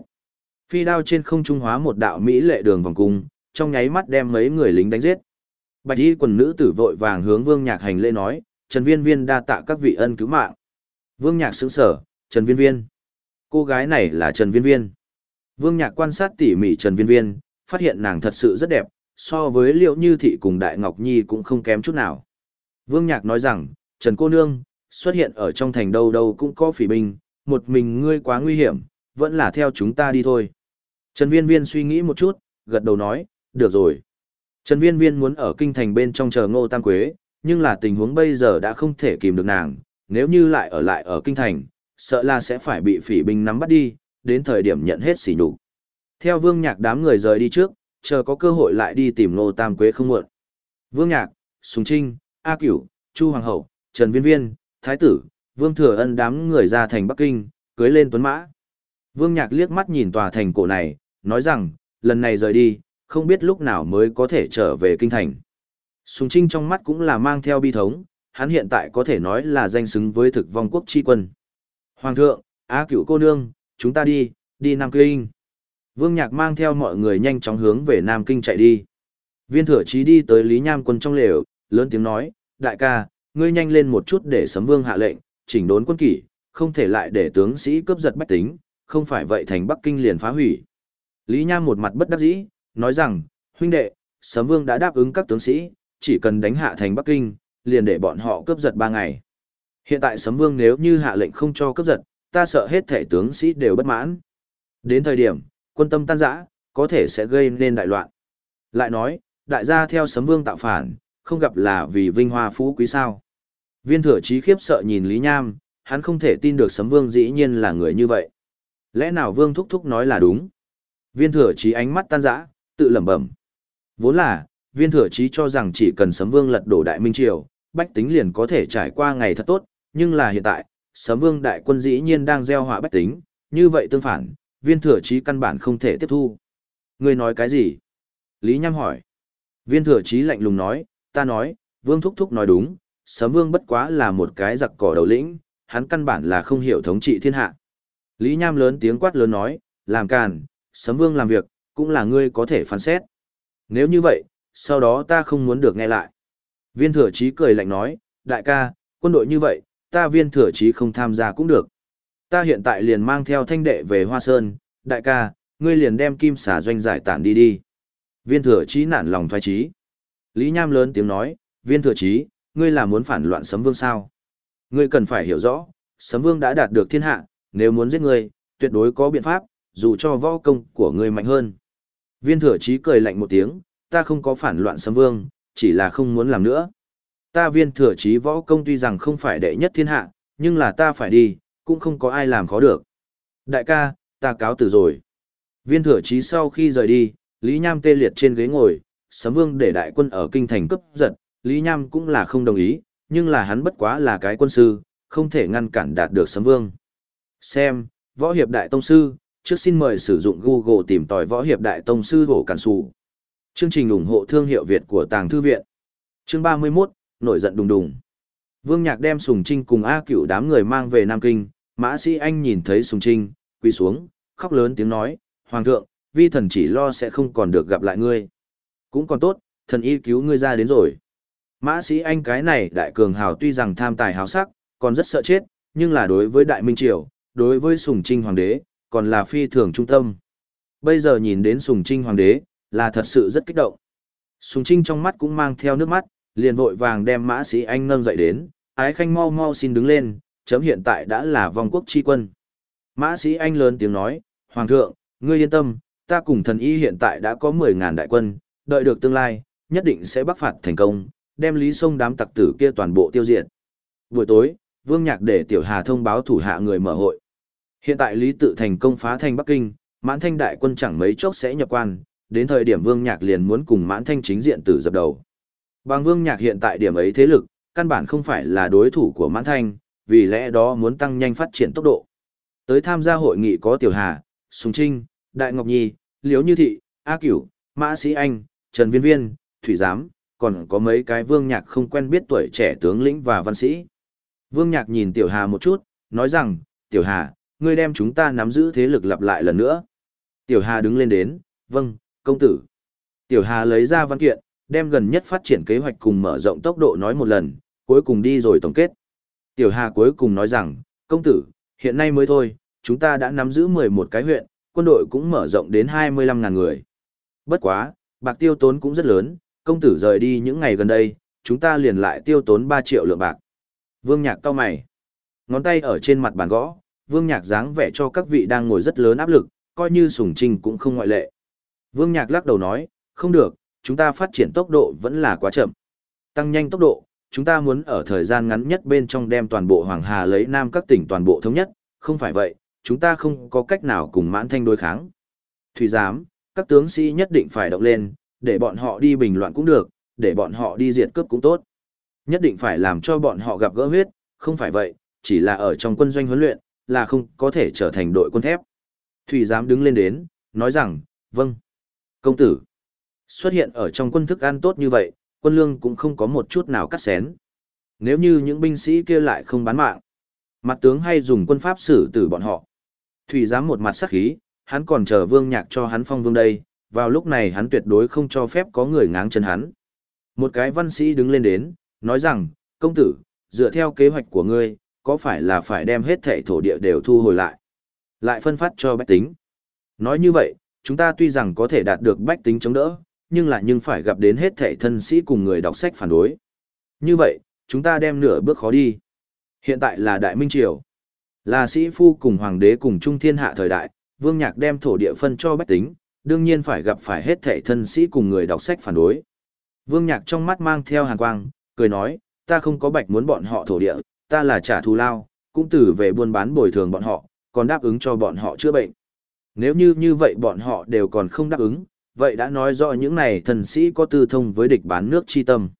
Phi đao trên không trung hóa một đạo mỹ lệ đường vòng cung, trong nháy mắt đem mấy người lính đánh giết. Bạch y quần nữ tử vội vàng hướng Vương Nhạc hành lễ nói, Trần Viên Viên đa tạ các vị ân cứu mạng. Vương Nhạc sững sở, Trần Viên Viên. Cô gái này là Trần Viên Viên. Vương Nhạc quan sát tỉ mỉ Trần Viên Viên, phát hiện nàng thật sự rất đẹp, so với Liệu Như Thị cùng Đại Ngọc Nhi cũng không kém chút nào. Vương Nhạc nói rằng, Trần Cô Nương, xuất hiện ở trong thành đâu đâu cũng có phỉ binh, một mình ngươi quá nguy hiểm, vẫn là theo chúng ta đi thôi. Trần Viên Viên suy nghĩ một chút, gật đầu nói, được rồi. Trần Viên Viên muốn ở kinh thành bên trong chờ Ngô Tam Quế, nhưng là tình huống bây giờ đã không thể kìm được nàng, nếu như lại ở lại ở kinh thành, sợ là sẽ phải bị phỉ binh nắm bắt đi, đến thời điểm nhận hết sỉ nhục. Theo Vương Nhạc đám người rời đi trước, chờ có cơ hội lại đi tìm Ngô Tam Quế không muộn. Vương Nhạc, Sùng Trinh, A Cửu, Chu Hoàng hậu, Trần Viên Viên, Thái tử, Vương Thừa Ân đám người ra thành Bắc Kinh, cưới lên tuấn mã. Vương Nhạc liếc mắt nhìn tòa thành cổ này, nói rằng, lần này rời đi, không biết lúc nào mới có thể trở về kinh thành. Sùng Trinh trong mắt cũng là mang theo bi thống, hắn hiện tại có thể nói là danh xứng với thực vong quốc tri quân. Hoàng thượng, Á cựu cô nương, chúng ta đi, Đi Nam Kinh. Vương Nhạc mang theo mọi người nhanh chóng hướng về Nam Kinh chạy đi. Viên thừa chí đi tới Lý Nham quân trong lều, lớn tiếng nói, đại ca, ngươi nhanh lên một chút để sấm vương hạ lệnh, chỉnh đốn quân kỷ, không thể lại để tướng sĩ cướp giật bách tính, không phải vậy thành Bắc Kinh liền phá hủy. Lý Nham một mặt bất đắc dĩ, nói rằng, huynh đệ, sấm vương đã đáp ứng các tướng sĩ, chỉ cần đánh hạ thành Bắc Kinh, liền để bọn họ cướp giật ba ngày. Hiện tại sấm vương nếu như hạ lệnh không cho cướp giật, ta sợ hết thể tướng sĩ đều bất mãn. Đến thời điểm, quân tâm tan rã, có thể sẽ gây nên đại loạn. Lại nói, đại gia theo sấm vương tạo phản, không gặp là vì vinh hoa phú quý sao. Viên thừa chí khiếp sợ nhìn Lý Nham, hắn không thể tin được sấm vương dĩ nhiên là người như vậy. Lẽ nào vương thúc thúc nói là đúng? Viên thừa chí ánh mắt tan rã, tự lẩm bẩm. Vốn là, viên thừa chí cho rằng chỉ cần sấm vương lật đổ đại minh triều, bách tính liền có thể trải qua ngày thật tốt, nhưng là hiện tại, sấm vương đại quân dĩ nhiên đang gieo họa bách tính, như vậy tương phản, viên thừa chí căn bản không thể tiếp thu. Ngươi nói cái gì? Lý Nham hỏi. Viên thừa chí lạnh lùng nói, ta nói, vương thúc thúc nói đúng, sấm vương bất quá là một cái giặc cỏ đầu lĩnh, hắn căn bản là không hiểu thống trị thiên hạ. Lý Nham lớn tiếng quát lớn nói, làm càn, sấm vương làm việc, cũng là ngươi có thể phán xét. Nếu như vậy, sau đó ta không muốn được nghe lại. Viên thừa chí cười lạnh nói, đại ca, quân đội như vậy, ta viên thừa chí không tham gia cũng được. Ta hiện tại liền mang theo thanh đệ về Hoa Sơn, đại ca, ngươi liền đem kim xà doanh giải tản đi đi. Viên thừa chí nản lòng thoái chí. Lý Nham lớn tiếng nói, viên thừa chí, ngươi là muốn phản loạn sấm vương sao? Ngươi cần phải hiểu rõ, sấm vương đã đạt được thiên hạ, nếu muốn giết ngươi, tuyệt đối có biện pháp, dù cho võ công của ngươi mạnh hơn. Viên thừa chí cười lạnh một tiếng, ta không có phản loạn sấm vương, chỉ là không muốn làm nữa. Ta viên thừa chí võ công tuy rằng không phải đệ nhất thiên hạ, nhưng là ta phải đi, cũng không có ai làm khó được. Đại ca, ta cáo từ rồi. Viên thừa chí sau khi rời đi, Lý Nham tê liệt trên ghế ngồi, sấm vương để đại quân ở kinh thành cấp giật, Lý Nham cũng là không đồng ý, nhưng là hắn bất quá là cái quân sư, không thể ngăn cản đạt được sấm vương. Xem, võ hiệp đại tông sư, trước xin mời sử dụng Google tìm tòi võ hiệp đại tông sư hổ cản sụ. Chương trình ủng hộ thương hiệu Việt của Tàng Thư Viện. Chương 31, nổi giận đùng đùng. Vương Nhạc đem Sùng Trinh cùng A Cửu đám người mang về Nam Kinh, Mã Sĩ Anh nhìn thấy Sùng Trinh, quỳ xuống, khóc lớn tiếng nói, Hoàng thượng, vi thần chỉ lo sẽ không còn được gặp lại ngươi. Cũng còn tốt, thần y cứu ngươi ra đến rồi. Mã Sĩ Anh cái này đại cường hào tuy rằng tham tài hào sắc, còn rất sợ chết, nhưng là đối với Đại Minh Triều, đối với Sùng Trinh Hoàng đế, còn là phi thường trung tâm. Bây giờ nhìn đến Sùng Trinh Hoàng đế, là thật sự rất kích động. Sùng Trinh trong mắt cũng mang theo nước mắt, liền vội vàng đem mã sĩ anh nâng dậy đến, ái khanh mau mau xin đứng lên, chấm hiện tại đã là vong quốc chi quân. Mã sĩ anh lớn tiếng nói, Hoàng thượng, ngươi yên tâm, ta cùng thần y hiện tại đã có 10.000 đại quân, đợi được tương lai, nhất định sẽ bắc phạt thành công, đem lý sông đám tặc tử kia toàn bộ tiêu diệt. Buổi tối, Vương Nhạc để Tiểu Hà thông báo thủ hạ người mở hội. Hiện tại Lý Tự thành công phá thành Bắc Kinh, mãn thanh đại quân chẳng mấy chốc sẽ nhập quan, đến thời điểm Vương Nhạc liền muốn cùng mãn thanh chính diện tử dập đầu. Bằng Vương Nhạc hiện tại điểm ấy thế lực, căn bản không phải là đối thủ của mãn thanh, vì lẽ đó muốn tăng nhanh phát triển tốc độ. Tới tham gia hội nghị có Tiểu Hà, Sùng Trinh, Đại Ngọc Nhi, Liễu Như Thị, A Cửu, Mã Sĩ Anh, Trần Viên Viên, Thủy Giám, còn có mấy cái Vương Nhạc không quen biết tuổi trẻ tướng lĩnh và văn sĩ. Vương Nhạc nhìn Tiểu Hà một chút, nói rằng, Tiểu Hà, ngươi đem chúng ta nắm giữ thế lực lặp lại lần nữa. Tiểu Hà đứng lên đến, vâng, công tử. Tiểu Hà lấy ra văn kiện, đem gần nhất phát triển kế hoạch cùng mở rộng tốc độ nói một lần, cuối cùng đi rồi tổng kết. Tiểu Hà cuối cùng nói rằng, công tử, hiện nay mới thôi, chúng ta đã nắm giữ 11 cái huyện, quân đội cũng mở rộng đến 25.000 người. Bất quá, bạc tiêu tốn cũng rất lớn, công tử rời đi những ngày gần đây, chúng ta liền lại tiêu tốn 3 triệu lượng bạc. Vương Nhạc cao mày. Ngón tay ở trên mặt bàn gõ, Vương Nhạc dáng vẻ cho các vị đang ngồi rất lớn áp lực, coi như sùng trình cũng không ngoại lệ. Vương Nhạc lắc đầu nói, không được, chúng ta phát triển tốc độ vẫn là quá chậm. Tăng nhanh tốc độ, chúng ta muốn ở thời gian ngắn nhất bên trong đem toàn bộ Hoàng Hà lấy Nam các tỉnh toàn bộ thống nhất, không phải vậy, chúng ta không có cách nào cùng mãn thanh đối kháng. Thủy giám, các tướng sĩ nhất định phải động lên, để bọn họ đi bình loạn cũng được, để bọn họ đi diệt cướp cũng tốt. Nhất định phải làm cho bọn họ gặp gỡ huyết, không phải vậy, chỉ là ở trong quân doanh huấn luyện, là không có thể trở thành đội quân thép. Thủy giám đứng lên đến, nói rằng, vâng. Công tử, xuất hiện ở trong quân thức ăn tốt như vậy, quân lương cũng không có một chút nào cắt xén. Nếu như những binh sĩ kia lại không bán mạng, mặt tướng hay dùng quân pháp xử tử bọn họ. Thủy giám một mặt sắc khí, hắn còn chờ vương nhạc cho hắn phong vương đây, vào lúc này hắn tuyệt đối không cho phép có người ngáng chân hắn. Một cái văn sĩ đứng lên đến, nói rằng, công tử, dựa theo kế hoạch của ngươi, có phải là phải đem hết thảy thổ địa đều thu hồi lại, lại phân phát cho bách tính. Nói như vậy, chúng ta tuy rằng có thể đạt được bách tính chống đỡ, nhưng là nhưng phải gặp đến hết thảy thân sĩ cùng người đọc sách phản đối. Như vậy, chúng ta đem nửa bước khó đi. Hiện tại là Đại Minh Triều. Là sĩ phu cùng hoàng đế cùng trung thiên hạ thời đại, vương nhạc đem thổ địa phân cho bách tính, đương nhiên phải gặp phải hết thệ thân sĩ cùng người đọc sách phản đối. Vương nhạc trong mắt mang theo hàn quang, cười nói, ta không có bạch muốn bọn họ thổ địa, ta là trả thù lao, cũng từ về buôn bán bồi thường bọn họ, còn đáp ứng cho bọn họ chữa bệnh. Nếu như như vậy bọn họ đều còn không đáp ứng, vậy đã nói rõ những này thần sĩ có tư thông với địch bán nước chi tâm.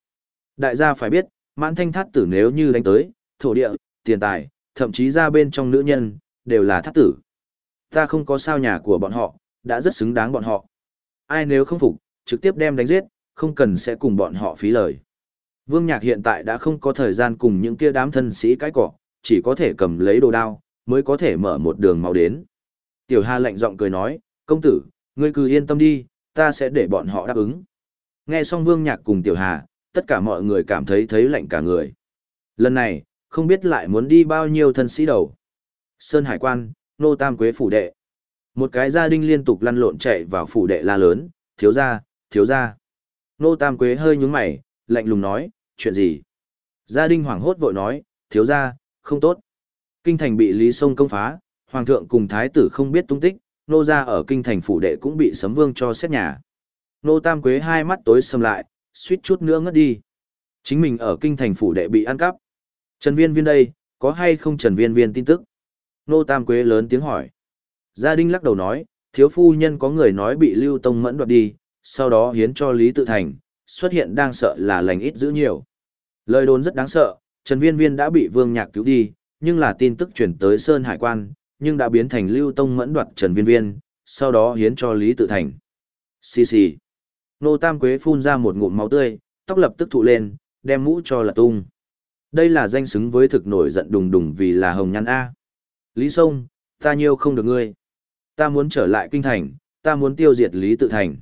Đại gia phải biết, mãn thanh thát tử nếu như đánh tới, thổ địa, tiền tài, thậm chí ra bên trong nữ nhân, đều là thát tử. Ta không có sao nhà của bọn họ, đã rất xứng đáng bọn họ. Ai nếu không phục, trực tiếp đem đánh giết, không cần sẽ cùng bọn họ phí lời. Vương Nhạc hiện tại đã không có thời gian cùng những kia đám thân sĩ cái cỏ, chỉ có thể cầm lấy đồ đao, mới có thể mở một đường máu đến. Tiểu Hà lạnh giọng cười nói, công tử, ngươi cứ yên tâm đi, ta sẽ để bọn họ đáp ứng. Nghe xong Vương Nhạc cùng Tiểu Hà, tất cả mọi người cảm thấy thấy lạnh cả người. Lần này, không biết lại muốn đi bao nhiêu thân sĩ đầu. Sơn Hải Quan, Nô Tam Quế Phủ Đệ. Một cái gia đình liên tục lăn lộn chạy vào phủ đệ la lớn, thiếu gia, thiếu gia. Nô Tam Quế hơi nhúng mày, lạnh lùng nói, chuyện gì? Gia đình hoảng hốt vội nói, thiếu gia, không tốt. Kinh thành bị Lý Sông công phá, hoàng thượng cùng thái tử không biết tung tích, nô gia ở kinh thành phủ đệ cũng bị sấm vương cho xét nhà. Nô Tam Quế hai mắt tối sầm lại, suýt chút nữa ngất đi. Chính mình ở kinh thành phủ đệ bị ăn cắp. Trần Viên Viên đây, có hay không Trần Viên Viên tin tức? Nô Tam Quế lớn tiếng hỏi. Gia Đinh lắc đầu nói, thiếu phu nhân có người nói bị Lưu Tông Mẫn đoạt đi, sau đó hiến cho Lý Tự Thành, xuất hiện đang sợ là lành ít giữ nhiều. Lời đồn rất đáng sợ, Trần Viên Viên đã bị Vương Nhạc cứu đi, nhưng là tin tức chuyển tới Sơn Hải Quan, nhưng đã biến thành Lưu Tông Mẫn đoạt Trần Viên Viên, sau đó hiến cho Lý Tự Thành. Xì xì. Nô Tam Quế phun ra một ngụm máu tươi, tóc lập tức thụ lên, đem mũ cho là tung. Đây là danh xứng với thực nổi giận đùng đùng vì là hồng nhăn A. Lý Sông, ta nhiêu không được ngươi. Ta muốn trở lại kinh thành, ta muốn tiêu diệt Lý Tự Thành.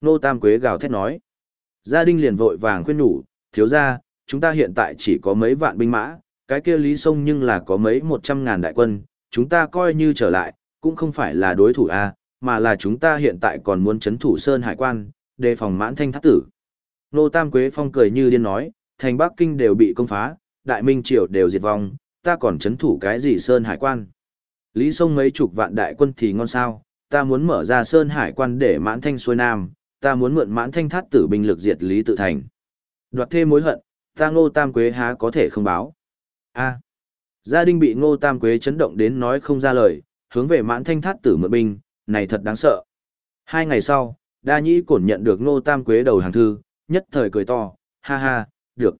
Nô Tam Quế gào thét nói. Gia đình liền vội vàng khuyên nhủ, thiếu ra, chúng ta hiện tại chỉ có mấy vạn binh mã, cái kia Lý Sông nhưng là có mấy một trăm ngàn đại quân, chúng ta coi như trở lại, cũng không phải là đối thủ A, mà là chúng ta hiện tại còn muốn chấn thủ Sơn Hải Quan, đề phòng mãn thanh thác tử. Nô Tam Quế Phong cười như điên nói, thành Bắc Kinh đều bị công phá, Đại Minh Triều đều diệt vong, ta còn chấn thủ cái gì Sơn Hải Quan. Lý sông mấy chục vạn đại quân thì ngon sao, ta muốn mở ra Sơn Hải Quan để mãn thanh xuôi nam, ta muốn mượn mãn thanh thát tử binh lực diệt Lý tự thành. Đoạt thêm mối hận, ta ngô tam quế há có thể không báo. a gia đình bị ngô tam quế chấn động đến nói không ra lời, hướng về mãn thanh thát tử mượn binh, này thật đáng sợ. Hai ngày sau, đa nhĩ cổn nhận được ngô tam quế đầu hàng thư, nhất thời cười to, ha ha, được.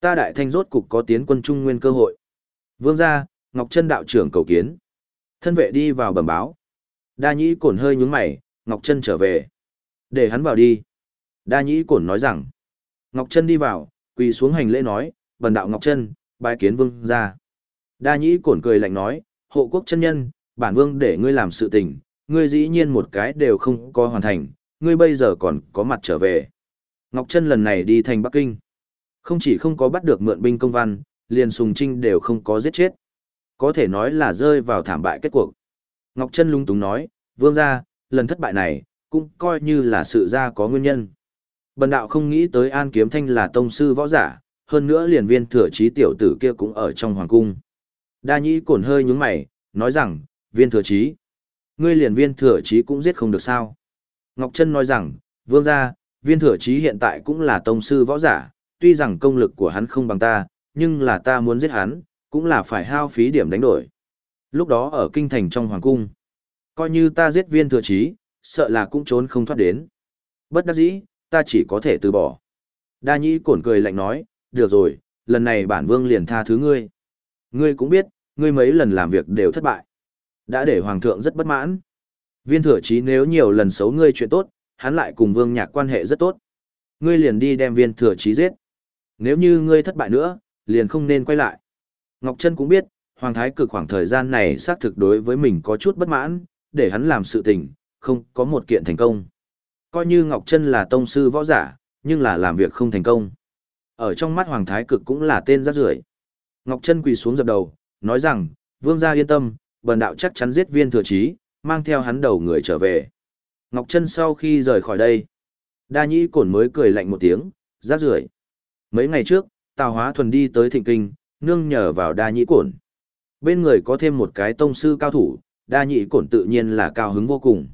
Ta đại thanh rốt cục có tiến quân trung nguyên cơ hội. Vương gia, Ngọc Trân đạo trưởng cầu kiến. Thân vệ đi vào bẩm báo. Đa nhĩ cổn hơi nhúng mày, Ngọc Trân trở về. Để hắn vào đi. Đa nhĩ cổn nói rằng. Ngọc Trân đi vào, quỳ xuống hành lễ nói, bần đạo Ngọc Trân, bái kiến vương ra. Đa nhĩ cổn cười lạnh nói, hộ quốc chân nhân, bản vương để ngươi làm sự tình, ngươi dĩ nhiên một cái đều không có hoàn thành, ngươi bây giờ còn có mặt trở về. Ngọc Trân lần này đi thành Bắc Kinh. Không chỉ không có bắt được mượn binh công văn, liền sùng trinh đều không có giết chết có thể nói là rơi vào thảm bại kết cuộc. Ngọc Trân lung túng nói, vương gia, lần thất bại này, cũng coi như là sự ra có nguyên nhân. Bần đạo không nghĩ tới An Kiếm Thanh là tông sư võ giả, hơn nữa liền viên thừa trí tiểu tử kia cũng ở trong hoàng cung. Đa nhĩ cổn hơi nhúng mày, nói rằng, viên thừa trí. Ngươi liền viên thừa trí cũng giết không được sao. Ngọc Trân nói rằng, vương gia, viên thừa trí hiện tại cũng là tông sư võ giả, tuy rằng công lực của hắn không bằng ta, nhưng là ta muốn giết hắn, cũng là phải hao phí điểm đánh đổi. Lúc đó ở kinh thành trong hoàng cung, coi như ta giết viên thừa chí, sợ là cũng trốn không thoát đến. Bất đắc dĩ, ta chỉ có thể từ bỏ. Đa nhĩ cổn cười lạnh nói, được rồi, lần này bản vương liền tha thứ ngươi. Ngươi cũng biết, ngươi mấy lần làm việc đều thất bại. Đã để hoàng thượng rất bất mãn. Viên thừa chí nếu nhiều lần xấu ngươi chuyện tốt, hắn lại cùng vương nhạc quan hệ rất tốt. Ngươi liền đi đem viên thừa chí giết. Nếu như ngươi thất bại nữa, liền không nên quay lại. Ngọc Trân cũng biết, Hoàng Thái cực khoảng thời gian này xác thực đối với mình có chút bất mãn, để hắn làm sự tình, không có một kiện thành công. Coi như Ngọc Trân là tông sư võ giả, nhưng là làm việc không thành công. Ở trong mắt Hoàng Thái Cực cũng là tên rác rưởi. Ngọc Trân quỳ xuống dập đầu, nói rằng, vương gia yên tâm, bần đạo chắc chắn giết viên thừa chí, mang theo hắn đầu người trở về. Ngọc Trân sau khi rời khỏi đây, đa nhĩ cổn mới cười lạnh một tiếng, rác rưởi. Mấy ngày trước, Tào Hóa Thuần đi tới Thịnh Kinh, nương nhờ vào đa nhĩ cổn. Bên người có thêm một cái tông sư cao thủ, đa nhĩ cổn tự nhiên là cao hứng vô cùng.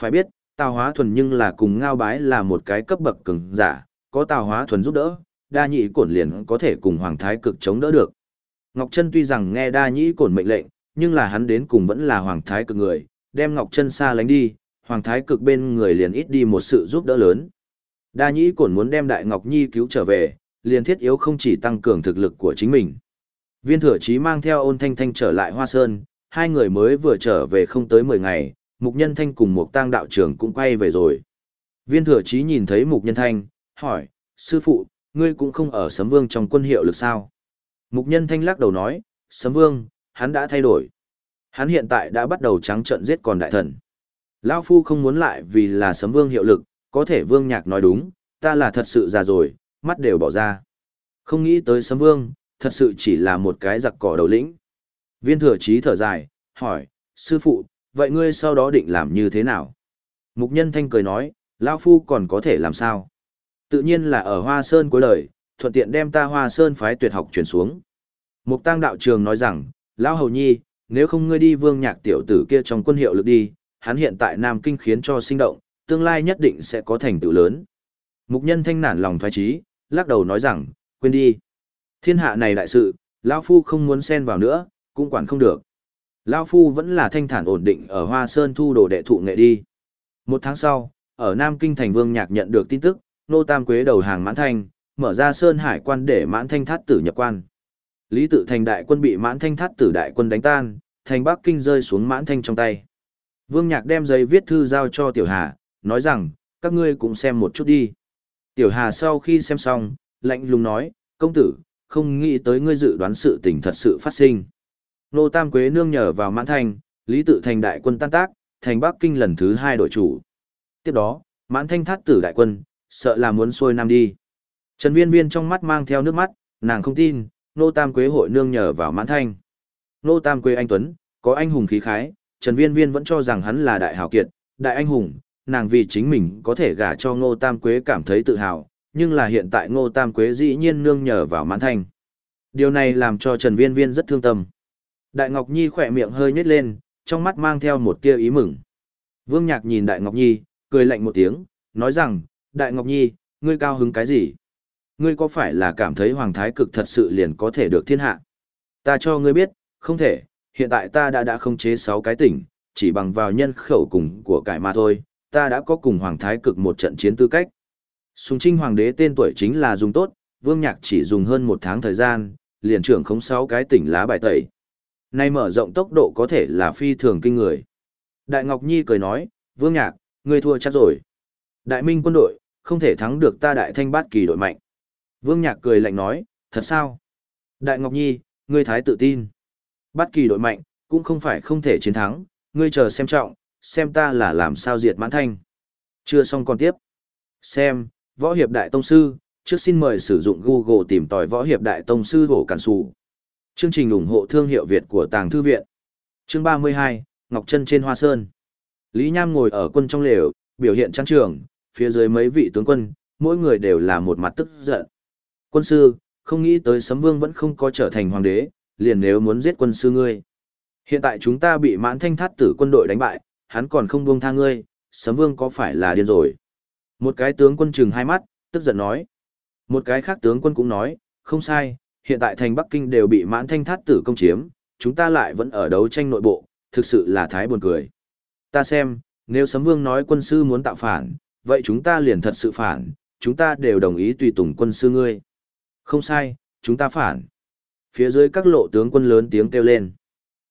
Phải biết, Tào Hóa Thuần nhưng là cùng Ngao Bái là một cái cấp bậc cường giả, có Tào Hóa Thuần giúp đỡ, đa nhĩ cổn liền có thể cùng Hoàng Thái Cực chống đỡ được. Ngọc Trân tuy rằng nghe đa nhĩ cổn mệnh lệnh, nhưng là hắn đến cùng vẫn là Hoàng Thái Cực người, đem Ngọc Trân xa lánh đi, Hoàng Thái Cực bên người liền ít đi một sự giúp đỡ lớn. Đa nhĩ cổn muốn đem Đại Ngọc Nhi cứu trở về, liền thiết yếu không chỉ tăng cường thực lực của chính mình. Viên thừa chí mang theo ôn thanh thanh trở lại Hoa Sơn, hai người mới vừa trở về không tới 10 ngày, Mục Nhân Thanh cùng một tăng đạo trưởng cũng quay về rồi. Viên thừa chí nhìn thấy Mục Nhân Thanh, hỏi, sư phụ, ngươi cũng không ở Sấm Vương trong quân hiệu lực sao? Mục Nhân Thanh lắc đầu nói, Sấm Vương, hắn đã thay đổi. Hắn hiện tại đã bắt đầu trắng trận giết còn đại thần. Lão Phu không muốn lại vì là Sấm Vương hiệu lực, có thể Vương Nhạc nói đúng, ta là thật sự già rồi, mắt đều bỏ ra. Không nghĩ tới Sấm Vương, thật sự chỉ là một cái giặc cỏ đầu lĩnh. Viên thừa chí thở dài, hỏi, sư phụ, vậy ngươi sau đó định làm như thế nào? Mục nhân thanh cười nói, lão Phu còn có thể làm sao? Tự nhiên là ở Hoa Sơn cuối đời, thuận tiện đem ta Hoa Sơn phái tuyệt học chuyển xuống. Mục tăng đạo trường nói rằng, Lão Hầu Nhi, nếu không ngươi đi vương nhạc tiểu tử kia trong quân hiệu lực đi, hắn hiện tại Nam Kinh khiến cho sinh động, tương lai nhất định sẽ có thành tựu lớn. Mục nhân thanh nản lòng thoái trí, lắc đầu nói rằng, quên đi. Thiên hạ này đại sự, Lão Phu không muốn xen vào nữa, cũng quản không được. Lão Phu vẫn là thanh thản ổn định ở Hoa Sơn thu đồ đệ thụ nghệ đi. Một tháng sau, ở Nam Kinh Thành Vương Nhạc nhận được tin tức, Nô Tam Quế đầu hàng Mãn Thanh, mở ra Sơn Hải quan để Mãn Thanh thát tử nhập quan. Lý tự thành đại quân bị Mãn Thanh thát tử đại quân đánh tan, thành Bắc Kinh rơi xuống Mãn Thanh trong tay. Vương Nhạc đem giấy viết thư giao cho Tiểu Hà, nói rằng, các ngươi cũng xem một chút đi. Tiểu Hà sau khi xem xong, lạnh lùng nói, công tử, không nghĩ tới ngươi dự đoán sự tình thật sự phát sinh. Nô Tam Quế nương nhờ vào mãn thanh, Lý Tự Thành đại quân tan tác, thành Bắc Kinh lần thứ hai đội chủ. Tiếp đó, mãn thanh thát tử đại quân, sợ là muốn xuôi nam đi. Trần Viên Viên trong mắt mang theo nước mắt, nàng không tin, Nô Tam Quế hội nương nhờ vào mãn thanh. Nô Tam Quế anh Tuấn, có anh hùng khí khái, Trần Viên Viên vẫn cho rằng hắn là đại hào kiệt, đại anh hùng, nàng vì chính mình có thể gả cho Ngô Tam Quế cảm thấy tự hào, nhưng là hiện tại Ngô Tam Quế dĩ nhiên nương nhờ vào mãn thanh. Điều này làm cho Trần Viên Viên rất thương tâm. Đại Ngọc Nhi khỏe miệng hơi nhếch lên, trong mắt mang theo một tia ý mừng. Vương Nhạc nhìn Đại Ngọc Nhi, cười lạnh một tiếng, nói rằng, Đại Ngọc Nhi, ngươi cao hứng cái gì? Ngươi có phải là cảm thấy Hoàng Thái Cực thật sự liền có thể được thiên hạ? Ta cho ngươi biết, không thể, hiện tại ta đã đã không chế sáu cái tỉnh, chỉ bằng vào nhân khẩu cùng của cải mà thôi, ta đã có cùng Hoàng Thái Cực một trận chiến tư cách. Sùng Trinh Hoàng đế tên tuổi chính là dùng tốt, Vương Nhạc chỉ dùng hơn một tháng thời gian, liền trưởng không sáu cái tỉnh lá bài tẩy. Nay mở rộng tốc độ có thể là phi thường kinh người. Đại Ngọc Nhi cười nói, Vương Nhạc, ngươi thua chắc rồi. Đại Minh quân đội, không thể thắng được ta đại thanh bát kỳ đội mạnh. Vương Nhạc cười lạnh nói, thật sao? Đại Ngọc Nhi, ngươi thái tự tin. Bát kỳ đội mạnh, cũng không phải không thể chiến thắng, ngươi chờ xem trọng, xem ta là làm sao diệt mãn thanh. Chưa xong còn tiếp. Xem, Võ Hiệp Đại Tông Sư, trước xin mời sử dụng Google tìm tòi Võ Hiệp Đại Tông Sư Hổ Cản Sù. Chương trình ủng hộ thương hiệu Việt của Tàng Thư Viện. Chương 32, Ngọc Trân trên Hoa Sơn. Lý Nham ngồi ở quân trong lều, biểu hiện trang trường, phía dưới mấy vị tướng quân, mỗi người đều là một mặt tức giận. Quân sư, không nghĩ tới Sấm Vương vẫn không có trở thành hoàng đế, liền nếu muốn giết quân sư ngươi. Hiện tại chúng ta bị mãn thanh thát tử quân đội đánh bại, hắn còn không buông tha ngươi, Sấm Vương có phải là điên rồi? Một cái tướng quân chừng hai mắt, tức giận nói. Một cái khác tướng quân cũng nói, không sai, hiện tại thành Bắc Kinh đều bị mãn thanh thát tử công chiếm, chúng ta lại vẫn ở đấu tranh nội bộ, thực sự là thái buồn cười. Ta xem, nếu Sấm Vương nói quân sư muốn tạo phản, vậy chúng ta liền thật sự phản, chúng ta đều đồng ý tùy tùng quân sư ngươi. Không sai, chúng ta phản. Phía dưới các lộ tướng quân lớn tiếng kêu lên.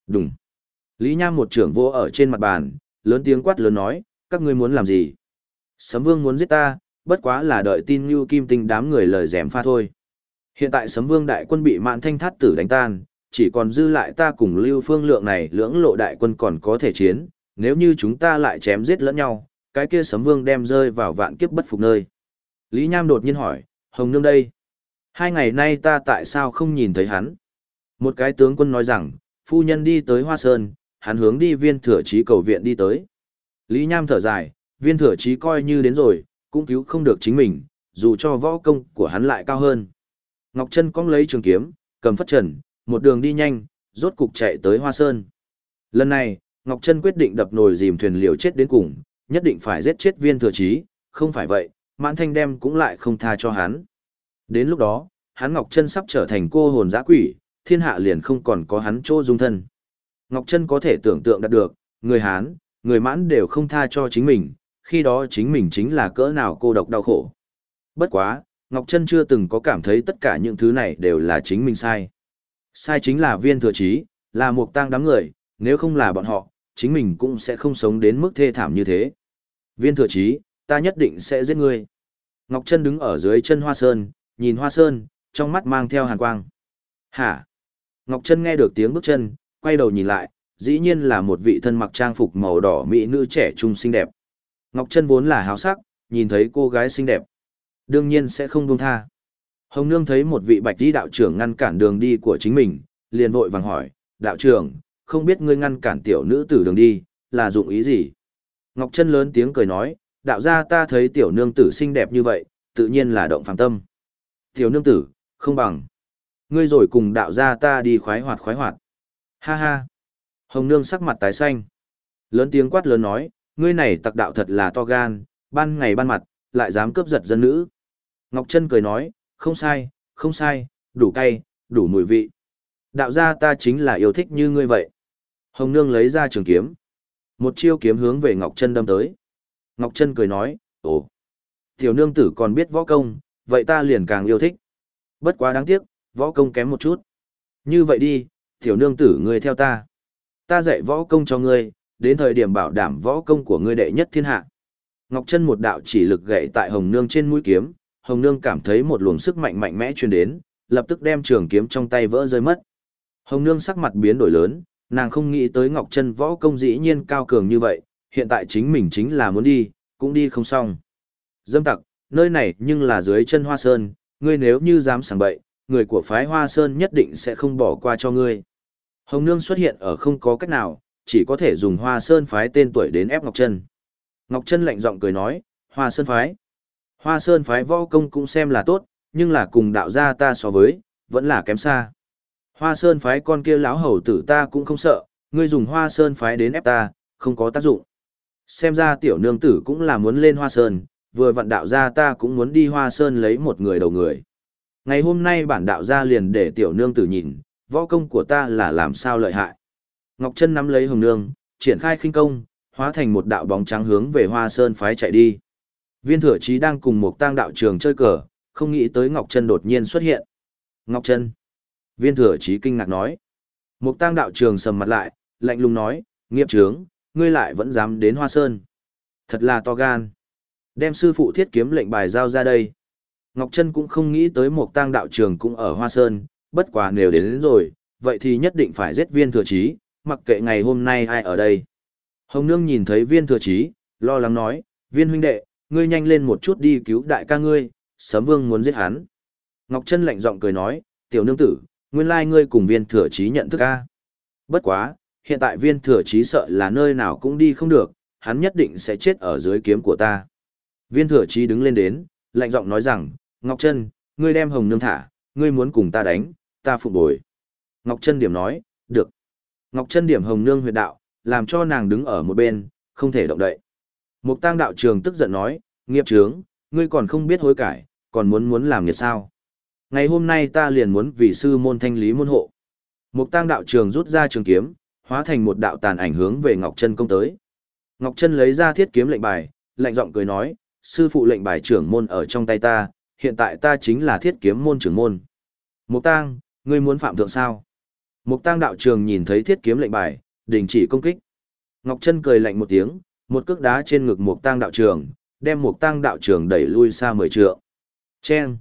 Đúng. Lý Nham một trưởng vô ở trên mặt bàn, lớn tiếng quát lớn nói, các ngươi muốn làm gì? Sấm Vương muốn giết ta, bất quá là đợi tin như kim tinh đám người lời dèm pha thôi. Hiện tại Sấm Vương đại quân bị mạn thanh thát tử đánh tan, chỉ còn dư lại ta cùng Lưu Phương Lượng này lưỡng lộ đại quân còn có thể chiến, Nếu như chúng ta lại chém giết lẫn nhau, cái kia sấm vương đem rơi vào vạn kiếp bất phục nơi. Lý Nham đột nhiên hỏi, Hồng Nương đây. Hai ngày nay ta tại sao không nhìn thấy hắn? Một cái tướng quân nói rằng, phu nhân đi tới Hoa Sơn, hắn hướng đi viên thừa trí cầu viện đi tới. Lý Nham thở dài, viên thừa trí coi như đến rồi, cũng cứu không được chính mình, dù cho võ công của hắn lại cao hơn. Ngọc Trân cong lấy trường kiếm, cầm phất trần, một đường đi nhanh, rốt cục chạy tới Hoa Sơn. Lần này, Ngọc Trân quyết định đập nồi dìm thuyền liều chết đến cùng, nhất định phải giết chết viên thừa trí, không phải vậy, mãn thanh đem cũng lại không tha cho hắn. Đến lúc đó, hắn Ngọc Trân sắp trở thành cô hồn giã quỷ, thiên hạ liền không còn có hắn chỗ dung thân. Ngọc Trân có thể tưởng tượng đạt được, người Hán, người mãn đều không tha cho chính mình, khi đó chính mình chính là cỡ nào cô độc đau khổ. Bất quá, Ngọc Trân chưa từng có cảm thấy tất cả những thứ này đều là chính mình sai. Sai chính là viên thừa trí, là một tang đám người, nếu không là bọn họ, chính mình cũng sẽ không sống đến mức thê thảm như thế. Viên thừa trí, ta nhất định sẽ giết ngươi. Ngọc Trân đứng ở dưới chân Hoa Sơn, nhìn Hoa Sơn, trong mắt mang theo hàn quang. Hả? Ngọc Trân nghe được tiếng bước chân, quay đầu nhìn lại, dĩ nhiên là một vị thân mặc trang phục màu đỏ mỹ nữ trẻ trung xinh đẹp. Ngọc Trân vốn là háo sắc, nhìn thấy cô gái xinh đẹp. Đương nhiên sẽ không buông tha. Hồng Nương thấy một vị bạch đi đạo trưởng ngăn cản đường đi của chính mình, liền vội vàng hỏi, đạo trưởng, không biết ngươi ngăn cản tiểu nữ tử đường đi, là dụng ý gì? Ngọc Trân lớn tiếng cười nói, đạo gia ta thấy tiểu nương tử xinh đẹp như vậy, tự nhiên là động phàm tâm. Tiểu nương tử, không bằng. Ngươi rồi cùng đạo gia ta đi khoái hoạt khoái hoạt. Ha ha. Hồng nương sắc mặt tái xanh. Lớn tiếng quát lớn nói, ngươi này tặc đạo thật là to gan, ban ngày ban mặt, lại dám cướp giật dân nữ. Ngọc Trân cười nói, không sai, không sai, đủ cay, đủ mùi vị. Đạo gia ta chính là yêu thích như ngươi vậy. Hồng nương lấy ra trường kiếm. Một chiêu kiếm hướng về Ngọc Trân đâm tới. Ngọc Trân cười nói, ồ, tiểu nương tử còn biết võ công, vậy ta liền càng yêu thích. Bất quá đáng tiếc, võ công kém một chút. Như vậy đi, tiểu nương tử ngươi theo ta. Ta dạy võ công cho ngươi, đến thời điểm bảo đảm võ công của ngươi đệ nhất thiên hạ. Ngọc chân một đạo chỉ lực gậy tại Hồng Nương trên mũi kiếm, Hồng Nương cảm thấy một luồng sức mạnh mạnh mẽ truyền đến, lập tức đem trường kiếm trong tay vỡ rơi mất. Hồng Nương sắc mặt biến đổi lớn, nàng không nghĩ tới Ngọc chân võ công dĩ nhiên cao cường như vậy, hiện tại chính mình chính là muốn đi, cũng đi không xong. Dâm tặc, nơi này nhưng là dưới chân Hoa Sơn, ngươi nếu như dám sảng bậy, người của phái Hoa Sơn nhất định sẽ không bỏ qua cho ngươi. Hồng Nương xuất hiện ở không có cách nào, chỉ có thể dùng Hoa Sơn phái tên tuổi đến ép Ngọc Trân. Ngọc Trân lạnh giọng cười nói, Hoa Sơn phái. Hoa Sơn phái võ công cũng xem là tốt, nhưng là cùng đạo gia ta so với, vẫn là kém xa. Hoa Sơn phái con kia lão hầu tử ta cũng không sợ, ngươi dùng Hoa Sơn phái đến ép ta, không có tác dụng. Xem ra tiểu nương tử cũng là muốn lên Hoa Sơn, vừa vận đạo gia ta cũng muốn đi Hoa Sơn lấy một người đầu người. Ngày hôm nay bản đạo gia liền để tiểu nương tử nhìn, võ công của ta là làm sao lợi hại. Ngọc Trân nắm lấy hồng nương, triển khai khinh công, hóa thành một đạo bóng trắng hướng về Hoa Sơn phái chạy đi. Viên thừa chí đang cùng một tang đạo trường chơi cờ, không nghĩ tới Ngọc Trân đột nhiên xuất hiện. Ngọc Trân. Viên thừa chí kinh ngạc nói. Một tang đạo trường sầm mặt lại, lạnh lùng nói, nghiệp trướng, ngươi lại vẫn dám đến Hoa Sơn. Thật là to gan. Đem sư phụ thiết kiếm lệnh bài giao ra đây. Ngọc Trân cũng không nghĩ tới một tang đạo trường cũng ở Hoa Sơn, bất quá nếu đến, đến rồi, vậy thì nhất định phải giết viên thừa chí, mặc kệ ngày hôm nay ai ở đây. Hồng Nương nhìn thấy viên thừa chí, lo lắng nói, viên huynh đệ, ngươi nhanh lên một chút đi cứu đại ca ngươi, sấm vương muốn giết hắn. Ngọc Trân lạnh giọng cười nói, tiểu nương tử, nguyên lai ngươi cùng viên thừa chí nhận thức ca. Bất quá, hiện tại viên thừa chí sợ là nơi nào cũng đi không được, hắn nhất định sẽ chết ở dưới kiếm của ta. Viên thừa chí đứng lên đến, lạnh giọng nói rằng, Ngọc Trân, ngươi đem hồng nương thả, ngươi muốn cùng ta đánh, ta phục bồi. Ngọc Trân điểm nói, được. Ngọc Trân điểm hồng nương huyệt đạo, làm cho nàng đứng ở một bên, không thể động đậy. Mục tang đạo trường tức giận nói, nghiệp trướng, ngươi còn không biết hối cải, còn muốn muốn làm nghiệt sao. Ngày hôm nay ta liền muốn vì sư môn thanh lý môn hộ. Mục tang đạo trường rút ra trường kiếm, hóa thành một đạo tàn ảnh hướng về Ngọc Trân công tới. Ngọc Trân lấy ra thiết kiếm lệnh bài, lạnh giọng cười nói, sư phụ lệnh bài trưởng môn ở trong tay ta, hiện tại ta chính là thiết kiếm môn trưởng môn. Mục tang, ngươi muốn phạm thượng sao? Mục tang đạo trường nhìn thấy thiết kiếm lệnh bài, đình chỉ công kích. Ngọc Trân cười lạnh một tiếng, một cước đá trên ngực mục tang đạo trường, đem mục tang đạo trường đẩy lui xa mười trượng. Chen!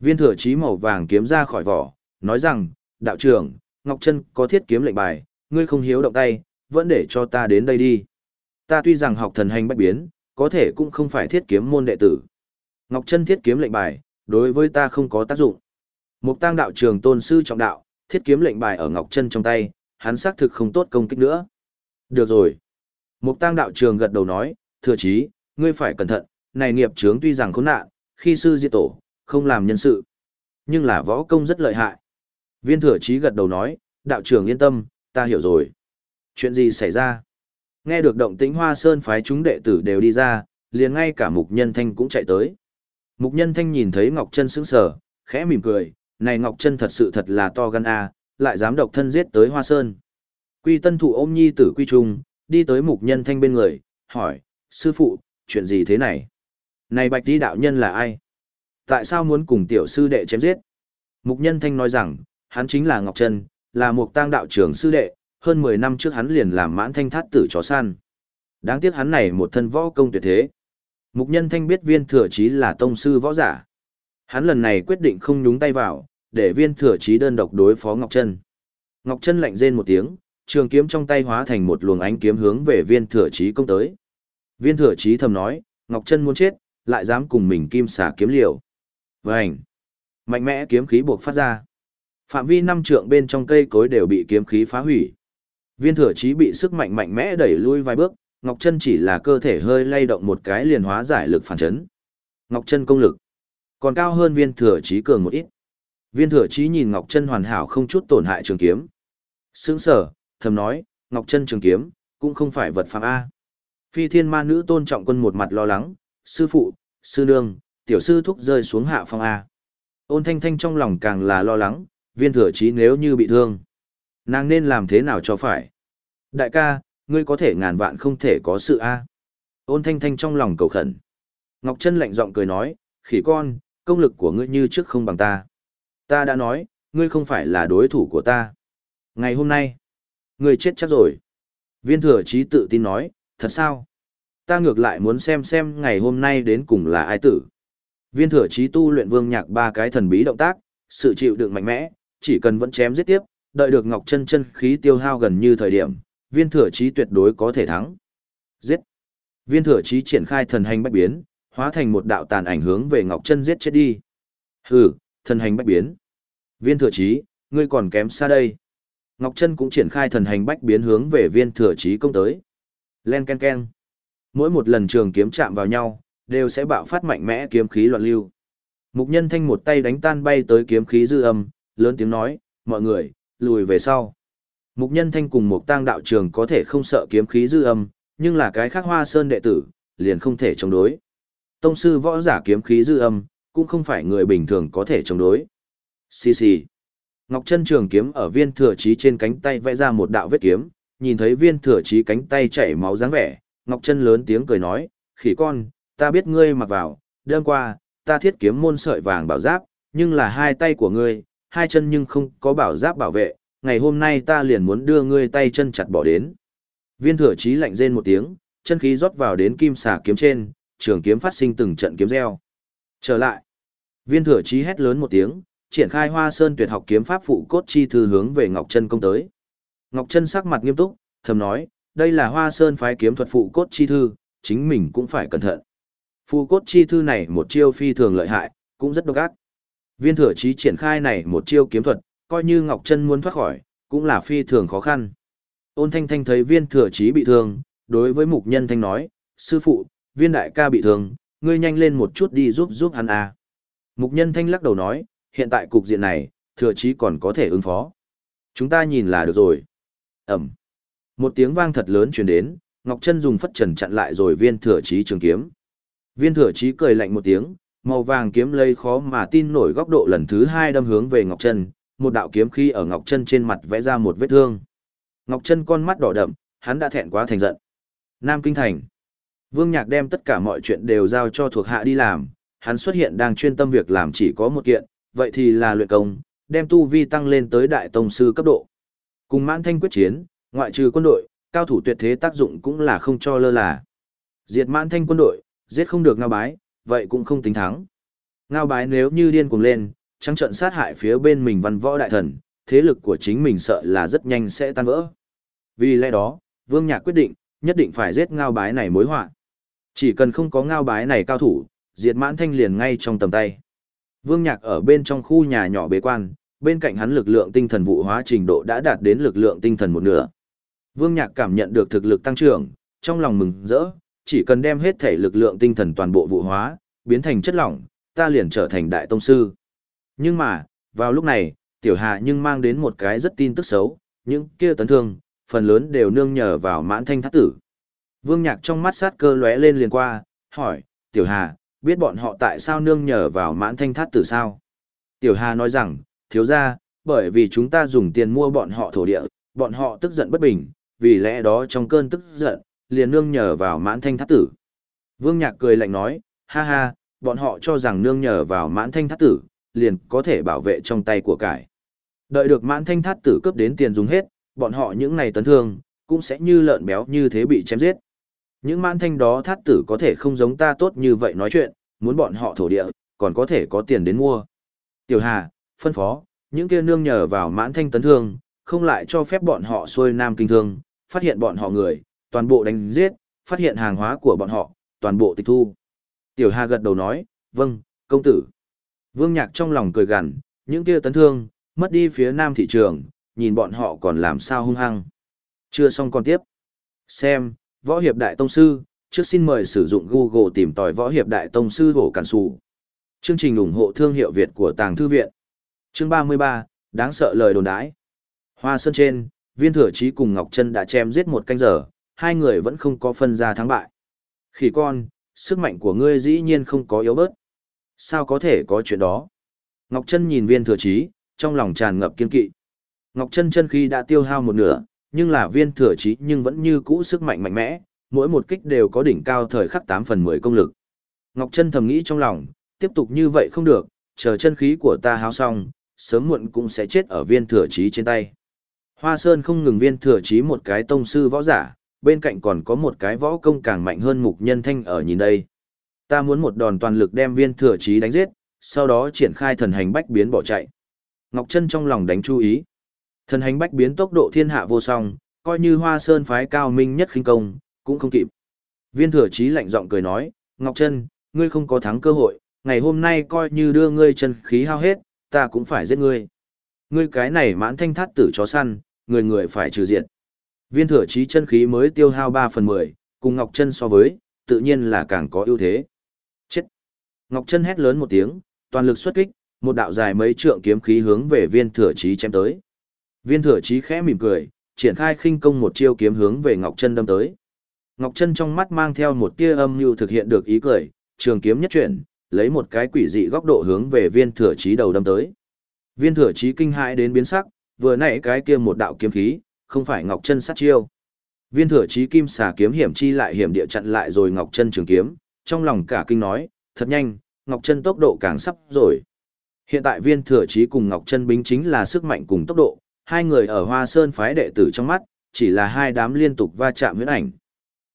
Viên thừa chí màu vàng kiếm ra khỏi vỏ, nói rằng, đạo trưởng, Ngọc Trân có thiết kiếm lệnh bài, ngươi không hiếu động tay, vẫn để cho ta đến đây đi. Ta tuy rằng học thần hành bách biến, có thể cũng không phải thiết kiếm môn đệ tử. Ngọc Chân thiết kiếm lệnh bài, đối với ta không có tác dụng. Mục Tăng đạo trường tôn sư trọng đạo, thiết kiếm lệnh bài ở Ngọc Chân trong tay, hắn xác thực không tốt công kích nữa. Được rồi. Mục Tăng đạo trường gật đầu nói, thừa chí, ngươi phải cẩn thận, này nghiệp chướng tuy rằng khốn nạn, khi sư diệt tổ, không làm nhân sự. Nhưng là võ công rất lợi hại. Viên thừa chí gật đầu nói, đạo trưởng yên tâm, ta hiểu rồi. Chuyện gì xảy ra? Nghe được động tĩnh hoa sơn phái chúng đệ tử đều đi ra, liền ngay cả mục nhân thanh cũng chạy tới. Mục nhân thanh nhìn thấy Ngọc Trân sững sờ, khẽ mỉm cười, này Ngọc Trân thật sự thật là to gan a, lại dám độc thân giết tới hoa sơn. Quy tân thụ ôm nhi tử quy trung, đi tới mục nhân thanh bên người, hỏi, sư phụ, chuyện gì thế này? Này bạch đi đạo nhân là ai? Tại sao muốn cùng tiểu sư đệ chém giết? Mục nhân thanh nói rằng, hắn chính là Ngọc Trân, là một tang đạo trưởng sư đệ, hơn 10 năm trước hắn liền làm mãn thanh thát tử chó săn. Đáng tiếc hắn này một thân võ công tuyệt thế. Mục nhân thanh biết viên thừa chí là tông sư võ giả. Hắn lần này quyết định không nhúng tay vào, để viên thừa chí đơn độc đối phó Ngọc Trân. Ngọc Trân lạnh rên một tiếng, trường kiếm trong tay hóa thành một luồng ánh kiếm hướng về viên thừa chí công tới. Viên thừa chí thầm nói, Ngọc Trân muốn chết, lại dám cùng mình kim xả kiếm liều. Vành! Mạnh mẽ kiếm khí buộc phát ra. Phạm vi năm trượng bên trong cây cối đều bị kiếm khí phá hủy. Viên thừa chí bị sức mạnh mạnh mẽ đẩy lui vài bước, Ngọc Chân chỉ là cơ thể hơi lay động một cái liền hóa giải lực phản chấn. Ngọc Chân công lực còn cao hơn viên thừa chí cường một ít. Viên thừa chí nhìn Ngọc Chân hoàn hảo không chút tổn hại trường kiếm. Sướng sở, thầm nói, Ngọc Chân trường kiếm, cũng không phải vật phàm A. Phi thiên ma nữ tôn trọng quân một mặt lo lắng, sư phụ, sư nương, tiểu sư thúc rơi xuống hạ phong A. Ôn thanh thanh trong lòng càng là lo lắng, viên thừa chí nếu như bị thương. Nàng nên làm thế nào cho phải? Đại ca, ngươi có thể ngàn vạn không thể có sự A. Ôn thanh thanh trong lòng cầu khẩn. Ngọc Trân lạnh giọng cười nói, khỉ con, công lực của ngươi như trước không bằng ta. Ta đã nói, ngươi không phải là đối thủ của ta. Ngày hôm nay, ngươi chết chắc rồi. Viên thừa chí tự tin nói, thật sao? Ta ngược lại muốn xem xem ngày hôm nay đến cùng là ai tử. Viên thừa chí tu luyện vương nhạc ba cái thần bí động tác, sự chịu đựng mạnh mẽ, chỉ cần vẫn chém giết tiếp, đợi được Ngọc Chân chân khí tiêu hao gần như thời điểm, viên thừa chí tuyệt đối có thể thắng. Giết. Viên thừa chí triển khai thần hành bách biến, hóa thành một đạo tàn ảnh hướng về Ngọc Chân giết chết đi. Hừ, thần hành bách biến. Viên thừa chí, ngươi còn kém xa đây. Ngọc Chân cũng triển khai thần hành bách biến hướng về viên thừa chí công tới. Len ken ken. Mỗi một lần trường kiếm chạm vào nhau, đều sẽ bạo phát mạnh mẽ kiếm khí loạn lưu. Mục Nhân Thanh một tay đánh tan bay tới kiếm khí dư âm, lớn tiếng nói, mọi người, lùi về sau. Mục Nhân Thanh cùng một tang đạo trường có thể không sợ kiếm khí dư âm, nhưng là cái khác hoa sơn đệ tử, liền không thể chống đối. Tông sư võ giả kiếm khí dư âm, cũng không phải người bình thường có thể chống đối. Xì xì. Ngọc chân trường kiếm ở viên thừa chí trên cánh tay vẽ ra một đạo vết kiếm, nhìn thấy viên thừa chí cánh tay chảy máu dáng vẻ, Ngọc chân lớn tiếng cười nói, khỉ con, ta biết ngươi mặc vào, đêm qua, ta thiết kiếm môn sợi vàng bảo giáp, nhưng là hai tay của ngươi, hai chân nhưng không có bảo giáp bảo vệ, ngày hôm nay ta liền muốn đưa ngươi tay chân chặt bỏ đến. Viên thừa chí lạnh rên một tiếng, chân khí rót vào đến kim xà kiếm trên, trường kiếm phát sinh từng trận kiếm reo. Trở lại. Viên thừa chí hét lớn một tiếng, triển khai hoa sơn tuyệt học kiếm pháp phụ cốt chi thư hướng về Ngọc Trân công tới. Ngọc Trân sắc mặt nghiêm túc, thầm nói, đây là hoa sơn phái kiếm thuật phụ cốt chi thư, chính mình cũng phải cẩn thận. Phụ cốt chi thư này một chiêu phi thường lợi hại, cũng rất độc ác. Viên thừa chí triển khai này một chiêu kiếm thuật, coi như Ngọc Trân muốn thoát khỏi, cũng là phi thường khó khăn. Ôn Thanh Thanh thấy viên thừa chí bị thương, đối với mục nhân thanh nói, sư phụ, viên đại ca bị thương, ngươi nhanh lên một chút đi giúp giúp hắn à. Mục nhân thanh lắc đầu nói, hiện tại cục diện này, thừa chí còn có thể ứng phó. Chúng ta nhìn là được rồi. Ẩm. Một tiếng vang thật lớn truyền đến, Ngọc Trân dùng phất trần chặn lại rồi viên thừa chí trường kiếm. Viên thừa chí cười lạnh một tiếng, màu vàng kiếm lây khó mà tin nổi góc độ lần thứ hai đâm hướng về Ngọc Trân, một đạo kiếm khí ở Ngọc chân trên mặt vẽ ra một vết thương. Ngọc chân con mắt đỏ đậm, hắn đã thẹn quá thành giận. Nam Kinh Thành. Vương Nhạc đem tất cả mọi chuyện đều giao cho thuộc hạ đi làm, hắn xuất hiện đang chuyên tâm việc làm chỉ có một kiện, vậy thì là luyện công, đem tu vi tăng lên tới đại tông sư cấp độ. Cùng mãn thanh quyết chiến, ngoại trừ quân đội, cao thủ tuyệt thế tác dụng cũng là không cho lơ là. Diệt mãn thanh quân đội, giết không được ngao bái, vậy cũng không tính thắng. Ngao bái nếu như điên cuồng lên, trắng trận sát hại phía bên mình văn võ đại thần, thế lực của chính mình sợ là rất nhanh sẽ tan vỡ. Vì lẽ đó, Vương Nhạc quyết định, nhất định phải giết ngao bái này mối họa. Chỉ cần không có ngao bái này cao thủ, diệt mãn thanh liền ngay trong tầm tay. Vương Nhạc ở bên trong khu nhà nhỏ bế quan, bên cạnh hắn lực lượng tinh thần vụ hóa trình độ đã đạt đến lực lượng tinh thần một nửa. Vương Nhạc cảm nhận được thực lực tăng trưởng, trong lòng mừng rỡ, chỉ cần đem hết thể lực lượng tinh thần toàn bộ vụ hóa, biến thành chất lỏng, ta liền trở thành đại tông sư. Nhưng mà, vào lúc này, tiểu hạ nhưng mang đến một cái rất tin tức xấu, những kia tấn thương, phần lớn đều nương nhờ vào mãn thanh thắt tử. Vương Nhạc trong mắt sát cơ lóe lên liền qua, hỏi, tiểu hà, biết bọn họ tại sao nương nhờ vào mãn thanh thắt tử sao? Tiểu hà nói rằng, thiếu ra, bởi vì chúng ta dùng tiền mua bọn họ thổ địa, bọn họ tức giận bất bình, vì lẽ đó trong cơn tức giận, liền nương nhờ vào mãn thanh thắt tử. Vương Nhạc cười lạnh nói, ha ha, bọn họ cho rằng nương nhờ vào mãn thanh thắt tử, liền có thể bảo vệ trong tay của cải. Đợi được mãn thanh thát tử cướp đến tiền dùng hết, bọn họ những này tấn thương, cũng sẽ như lợn béo như thế bị chém giết. Những mãn thanh đó thát tử có thể không giống ta tốt như vậy nói chuyện, muốn bọn họ thổ địa, còn có thể có tiền đến mua. Tiểu Hà, phân phó, những kia nương nhờ vào mãn thanh tấn thương, không lại cho phép bọn họ xuôi nam kinh thương, phát hiện bọn họ người, toàn bộ đánh giết, phát hiện hàng hóa của bọn họ, toàn bộ tịch thu. Tiểu Hà gật đầu nói, vâng, công tử. Vương Nhạc trong lòng cười gằn, những kia tấn thương, mất đi phía nam thị trường, nhìn bọn họ còn làm sao hung hăng. Chưa xong còn tiếp. Xem, Võ Hiệp Đại Tông Sư, trước xin mời sử dụng Google tìm tòi Võ Hiệp Đại Tông Sư hổ cản sụ. Chương trình ủng hộ thương hiệu Việt của Tàng Thư Viện. Chương 33, đáng sợ lời đồn đãi. Hoa Sơn trên, viên thừa chí cùng Ngọc Trân đã chém giết một canh giờ, hai người vẫn không có phân ra thắng bại. Khỉ con, sức mạnh của ngươi dĩ nhiên không có yếu bớt. Sao có thể có chuyện đó? Ngọc Trân nhìn viên thừa chí, trong lòng tràn ngập kiên kỵ. Ngọc Trân chân khi đã tiêu hao một nửa, nhưng là viên thừa chí nhưng vẫn như cũ sức mạnh mạnh mẽ, mỗi một kích đều có đỉnh cao thời khắc 8 phần 10 công lực. Ngọc Trân thầm nghĩ trong lòng, tiếp tục như vậy không được, chờ chân khí của ta hao xong, sớm muộn cũng sẽ chết ở viên thừa chí trên tay. Hoa Sơn không ngừng viên thừa chí một cái tông sư võ giả, bên cạnh còn có một cái võ công càng mạnh hơn mục nhân thanh ở nhìn đây. Ta muốn một đòn toàn lực đem viên thừa chí đánh giết, sau đó triển khai thần hành bách biến bỏ chạy. Ngọc Trân trong lòng đánh chú ý. Thần hành bách biến tốc độ thiên hạ vô song, coi như hoa sơn phái cao minh nhất khinh công, cũng không kịp. Viên thừa chí lạnh giọng cười nói, Ngọc Trân, ngươi không có thắng cơ hội, ngày hôm nay coi như đưa ngươi chân khí hao hết, ta cũng phải giết ngươi. Ngươi cái này mãn thanh thát tử chó săn, người người phải trừ diệt. Viên thừa chí chân khí mới tiêu hao 3 phần 10, cùng Ngọc Trân so với, tự nhiên là càng có ưu thế. Ngọc Trân hét lớn một tiếng, toàn lực xuất kích, một đạo dài mấy trượng kiếm khí hướng về viên thừa chí chém tới. Viên thừa chí khẽ mỉm cười, triển khai khinh công một chiêu kiếm hướng về Ngọc Trân đâm tới. Ngọc Trân trong mắt mang theo một tia âm nhu thực hiện được ý cười, trường kiếm nhất chuyển, lấy một cái quỷ dị góc độ hướng về viên thừa chí đầu đâm tới. Viên thừa chí kinh hãi đến biến sắc, vừa nãy cái kia một đạo kiếm khí, không phải Ngọc Trân sát chiêu. Viên thừa chí kim xà kiếm hiểm chi lại hiểm địa chặn lại rồi Ngọc Trân trường kiếm, trong lòng cả kinh nói, thật nhanh, Ngọc Trân tốc độ càng sắp rồi. Hiện tại viên thừa chí cùng Ngọc Trân bính chính là sức mạnh cùng tốc độ, hai người ở Hoa Sơn phái đệ tử trong mắt, chỉ là hai đám liên tục va chạm huyễn ảnh.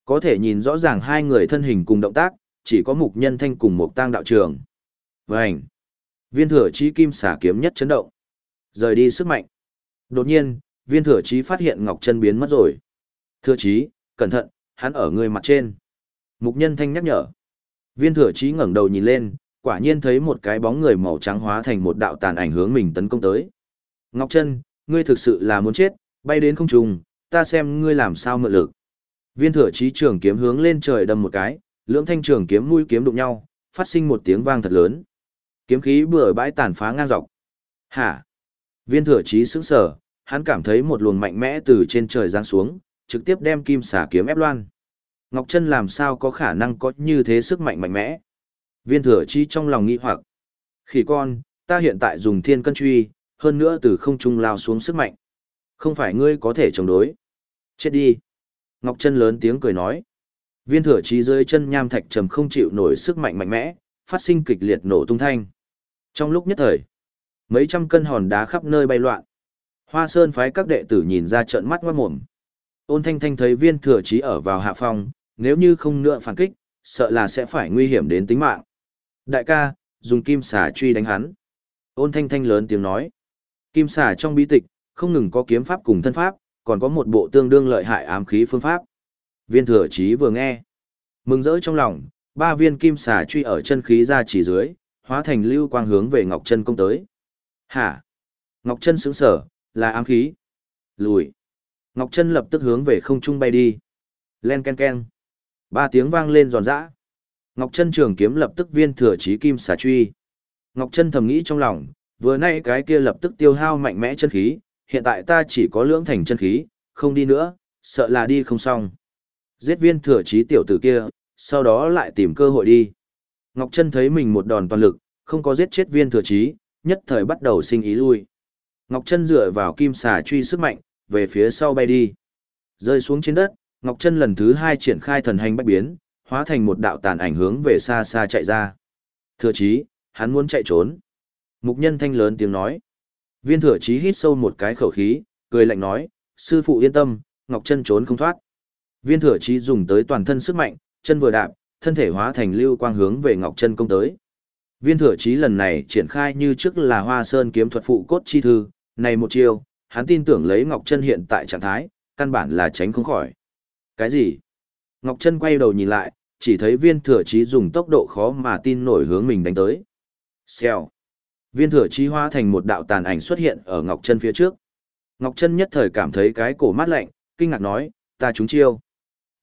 Có thể nhìn rõ ràng hai người thân hình cùng động tác, chỉ có mục nhân thanh cùng một tang đạo trường. Vành! Viên thừa chí kim xả kiếm nhất chấn động. Rời đi sức mạnh. Đột nhiên, viên thừa chí phát hiện Ngọc Trân biến mất rồi. Thừa chí, cẩn thận, hắn ở người mặt trên. Mục nhân thanh nhắc nhở. Viên thừa chí ngẩng đầu nhìn lên, quả nhiên thấy một cái bóng người màu trắng hóa thành một đạo tàn ảnh hướng mình tấn công tới. Ngọc Trân, ngươi thực sự là muốn chết, bay đến không trung, ta xem ngươi làm sao mượn lực. Viên thừa chí trường kiếm hướng lên trời đâm một cái, lưỡng thanh trường kiếm mũi kiếm đụng nhau, phát sinh một tiếng vang thật lớn. Kiếm khí bừa bãi tàn phá ngang dọc. Hả? Viên thừa chí sững sờ, hắn cảm thấy một luồng mạnh mẽ từ trên trời giáng xuống, trực tiếp đem kim xà kiếm ép loan. Ngọc Trân làm sao có khả năng có như thế sức mạnh mạnh mẽ? Viên thừa Chi trong lòng nghi hoặc. Khỉ con, ta hiện tại dùng thiên cân truy, hơn nữa từ không trung lao xuống sức mạnh. Không phải ngươi có thể chống đối. Chết đi. Ngọc Trân lớn tiếng cười nói. Viên thừa chí dưới chân nham thạch trầm không chịu nổi sức mạnh mạnh mẽ, phát sinh kịch liệt nổ tung thanh. Trong lúc nhất thời, mấy trăm cân hòn đá khắp nơi bay loạn. Hoa Sơn phái các đệ tử nhìn ra trợn mắt ngoát mồm. Ôn Thanh Thanh thấy viên thừa chí ở vào hạ phong, nếu như không nữa phản kích, sợ là sẽ phải nguy hiểm đến tính mạng. Đại ca, dùng kim xà truy đánh hắn. Ôn Thanh Thanh lớn tiếng nói. Kim xà trong bí tịch, không ngừng có kiếm pháp cùng thân pháp, còn có một bộ tương đương lợi hại ám khí phương pháp. Viên thừa chí vừa nghe. Mừng rỡ trong lòng, ba viên kim xà truy ở chân khí ra chỉ dưới, hóa thành lưu quang hướng về Ngọc Chân công tới. Hả? Ngọc Chân sững sở, là ám khí. Lùi. Ngọc Chân lập tức hướng về không trung bay đi. Len ken ken. Ba tiếng vang lên giòn giã. Ngọc Chân trường kiếm lập tức viên thừa chí kim xà truy. Ngọc Chân thầm nghĩ trong lòng, vừa nay cái kia lập tức tiêu hao mạnh mẽ chân khí, hiện tại ta chỉ có lưỡng thành chân khí, không đi nữa, sợ là đi không xong. Giết viên thừa chí tiểu tử kia, sau đó lại tìm cơ hội đi. Ngọc Trân thấy mình một đòn toàn lực, không có giết chết viên thừa chí, nhất thời bắt đầu sinh ý lui. Ngọc Trân dựa vào kim xà truy sức mạnh, về phía sau bay đi. Rơi xuống trên đất, Ngọc Trân lần thứ hai triển khai thần hành bách biến, hóa thành một đạo tàn ảnh hướng về xa xa chạy ra. Thừa chí, hắn muốn chạy trốn. Mục nhân thanh lớn tiếng nói. Viên thừa chí hít sâu một cái khẩu khí, cười lạnh nói, sư phụ yên tâm, Ngọc Trân trốn không thoát. Viên thừa chí dùng tới toàn thân sức mạnh, chân vừa đạp, thân thể hóa thành lưu quang hướng về Ngọc Trân công tới. Viên thừa chí lần này triển khai như trước là hoa sơn kiếm thuật phụ cốt chi thư, này một chiêu, hắn tin tưởng lấy Ngọc Trân hiện tại trạng thái, căn bản là tránh không khỏi. Cái gì? Ngọc Trân quay đầu nhìn lại, chỉ thấy viên thừa chí dùng tốc độ khó mà tin nổi hướng mình đánh tới. Xèo. Viên thừa chí hóa thành một đạo tàn ảnh xuất hiện ở Ngọc Trân phía trước. Ngọc Trân nhất thời cảm thấy cái cổ mát lạnh, kinh ngạc nói, ta trúng chiêu.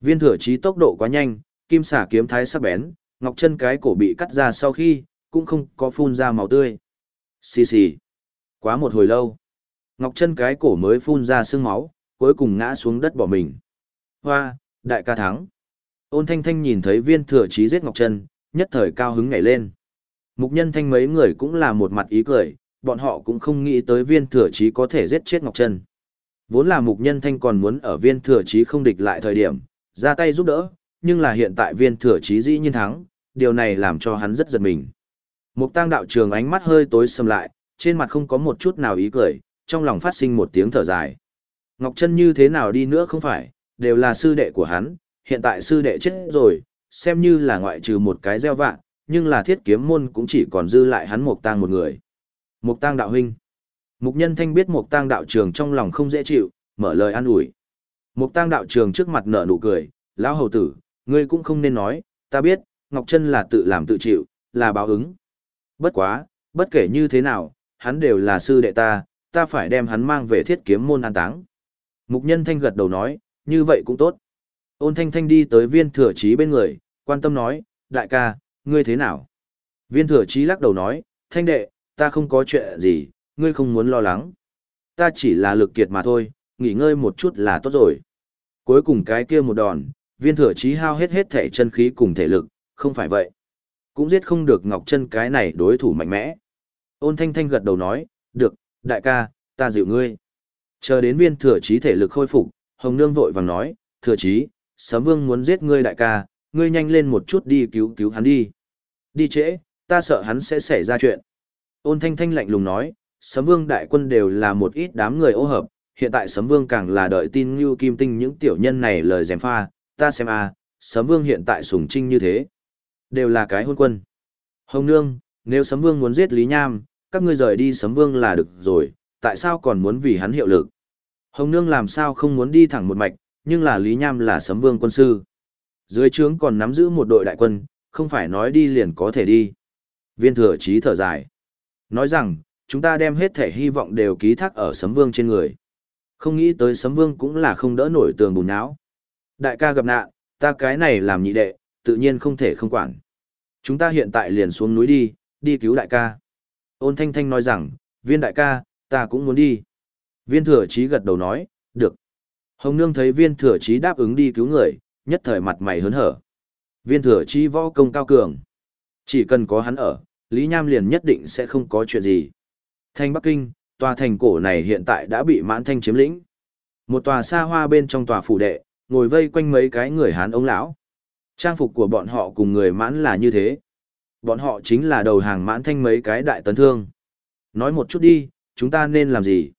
Viên thừa chí tốc độ quá nhanh, kim xả kiếm thái sắc bén, Ngọc Trân cái cổ bị cắt ra sau khi, cũng không có phun ra máu tươi. Xì xì. Quá một hồi lâu. Ngọc Trân cái cổ mới phun ra sương máu, cuối cùng ngã xuống đất bỏ mình. Hoa, đại ca thắng. Ôn thanh thanh nhìn thấy viên thừa chí giết Ngọc Trân, nhất thời cao hứng nhảy lên. Mục nhân thanh mấy người cũng là một mặt ý cười, bọn họ cũng không nghĩ tới viên thừa chí có thể giết chết Ngọc Trân. Vốn là mục nhân thanh còn muốn ở viên thừa chí không địch lại thời điểm, ra tay giúp đỡ, nhưng là hiện tại viên thừa chí dĩ nhiên thắng, điều này làm cho hắn rất giật mình. Mục tăng đạo trường ánh mắt hơi tối sầm lại, trên mặt không có một chút nào ý cười, trong lòng phát sinh một tiếng thở dài. Ngọc Trân như thế nào đi nữa không phải, đều là sư đệ của hắn, hiện tại sư đệ chết rồi, xem như là ngoại trừ một cái gieo vạ, nhưng là thiết kiếm môn cũng chỉ còn dư lại hắn Mục tang một người. Mục Tang đạo huynh. Mục Nhân Thanh biết Mục Tang đạo trường trong lòng không dễ chịu, mở lời an ủi. Mục Tang đạo trường trước mặt nở nụ cười, lão hầu tử, ngươi cũng không nên nói, ta biết, Ngọc Trân là tự làm tự chịu, là báo ứng. Bất quá, bất kể như thế nào, hắn đều là sư đệ ta, ta phải đem hắn mang về thiết kiếm môn an táng. Mục Nhân Thanh gật đầu nói, như vậy cũng tốt. Ôn Thanh Thanh đi tới viên thừa chí bên người, quan tâm nói, đại ca, ngươi thế nào? Viên thừa chí lắc đầu nói, thanh đệ, ta không có chuyện gì, ngươi không muốn lo lắng. Ta chỉ là lực kiệt mà thôi, nghỉ ngơi một chút là tốt rồi. Cuối cùng cái kia một đòn, viên thừa chí hao hết hết thể chân khí cùng thể lực, không phải vậy. Cũng giết không được Ngọc Chân cái này đối thủ mạnh mẽ. Ôn thanh thanh gật đầu nói, được, đại ca, ta dịu ngươi. Chờ đến viên thừa chí thể lực khôi phục, Hồng Nương vội vàng nói, thừa chí, sấm vương muốn giết ngươi đại ca, ngươi nhanh lên một chút đi cứu cứu hắn đi. Đi trễ, ta sợ hắn sẽ xảy ra chuyện. Ôn thanh thanh lạnh lùng nói, sấm vương đại quân đều là một ít đám người ô hợp, hiện tại sấm vương càng là đợi tin như kim tinh những tiểu nhân này lời dèm pha, ta xem à, sấm vương hiện tại sùng trinh như thế. Đều là cái hôn quân. Hồng nương, nếu sấm vương muốn giết Lý Nham, các ngươi rời đi sấm vương là được rồi, tại sao còn muốn vì hắn hiệu lực? Hồng nương làm sao không muốn đi thẳng một mạch, nhưng là Lý Nham là sấm vương quân sư. Dưới trướng còn nắm giữ một đội đại quân, không phải nói đi liền có thể đi. Viên thừa chí thở dài. Nói rằng, chúng ta đem hết thể hy vọng đều ký thác ở sấm vương trên người. Không nghĩ tới sấm vương cũng là không đỡ nổi tường bùn não. Đại ca gặp nạn, ta cái này làm nhị đệ, tự nhiên không thể không quản. Chúng ta hiện tại liền xuống núi đi, đi cứu đại ca. Ôn thanh thanh nói rằng, viên đại ca, ta cũng muốn đi. Viên thừa chí gật đầu nói, được. Hồng nương thấy viên thừa chí đáp ứng đi cứu người, nhất thời mặt mày hớn hở. Viên thừa chi võ công cao cường. Chỉ cần có hắn ở, Lý Nham liền nhất định sẽ không có chuyện gì. Thành Bắc Kinh, tòa thành cổ này hiện tại đã bị mãn thanh chiếm lĩnh. Một tòa xa hoa bên trong tòa phủ đệ, ngồi vây quanh mấy cái người Hán ông lão. Trang phục của bọn họ cùng người mãn là như thế. Bọn họ chính là đầu hàng mãn thanh mấy cái đại tấn thương. Nói một chút đi, chúng ta nên làm gì?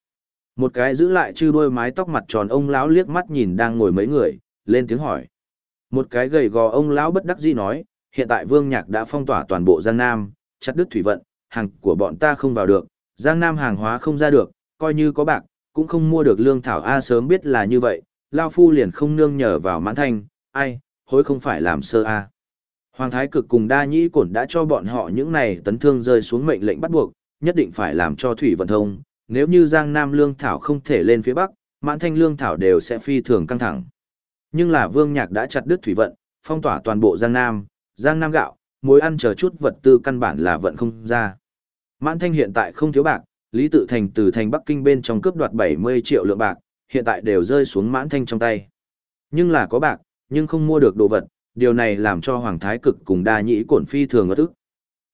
Một cái giữ lại chư đuôi mái tóc mặt tròn ông lão liếc mắt nhìn đang ngồi mấy người, lên tiếng hỏi. Một cái gầy gò ông lão bất đắc dĩ nói, hiện tại Vương Nhạc đã phong tỏa toàn bộ Giang Nam, chặt đứt thủy vận, hàng của bọn ta không vào được, Giang Nam hàng hóa không ra được, coi như có bạc, cũng không mua được lương thảo A sớm biết là như vậy, Lao Phu liền không nương nhờ vào mãn thanh, ai, hối không phải làm sơ a. Hoàng thái cực cùng đa nhĩ cổn đã cho bọn họ những này tấn thương rơi xuống mệnh lệnh bắt buộc, nhất định phải làm cho thủy vận thông, nếu như Giang Nam Lương Thảo không thể lên phía Bắc, mãn thanh Lương Thảo đều sẽ phi thường căng thẳng. Nhưng là Vương Nhạc đã chặt đứt thủy vận, phong tỏa toàn bộ Giang Nam, Giang Nam gạo, mối ăn chờ chút vật tư căn bản là vận không ra. Mãn thanh hiện tại không thiếu bạc, Lý Tự Thành từ thành Bắc Kinh bên trong cướp đoạt 70 triệu lượng bạc, hiện tại đều rơi xuống mãn thanh trong tay. Nhưng là có bạc, nhưng không mua được đồ vật, điều này làm cho Hoàng Thái Cực cùng đa nhĩ cổn phi thường ngất ức.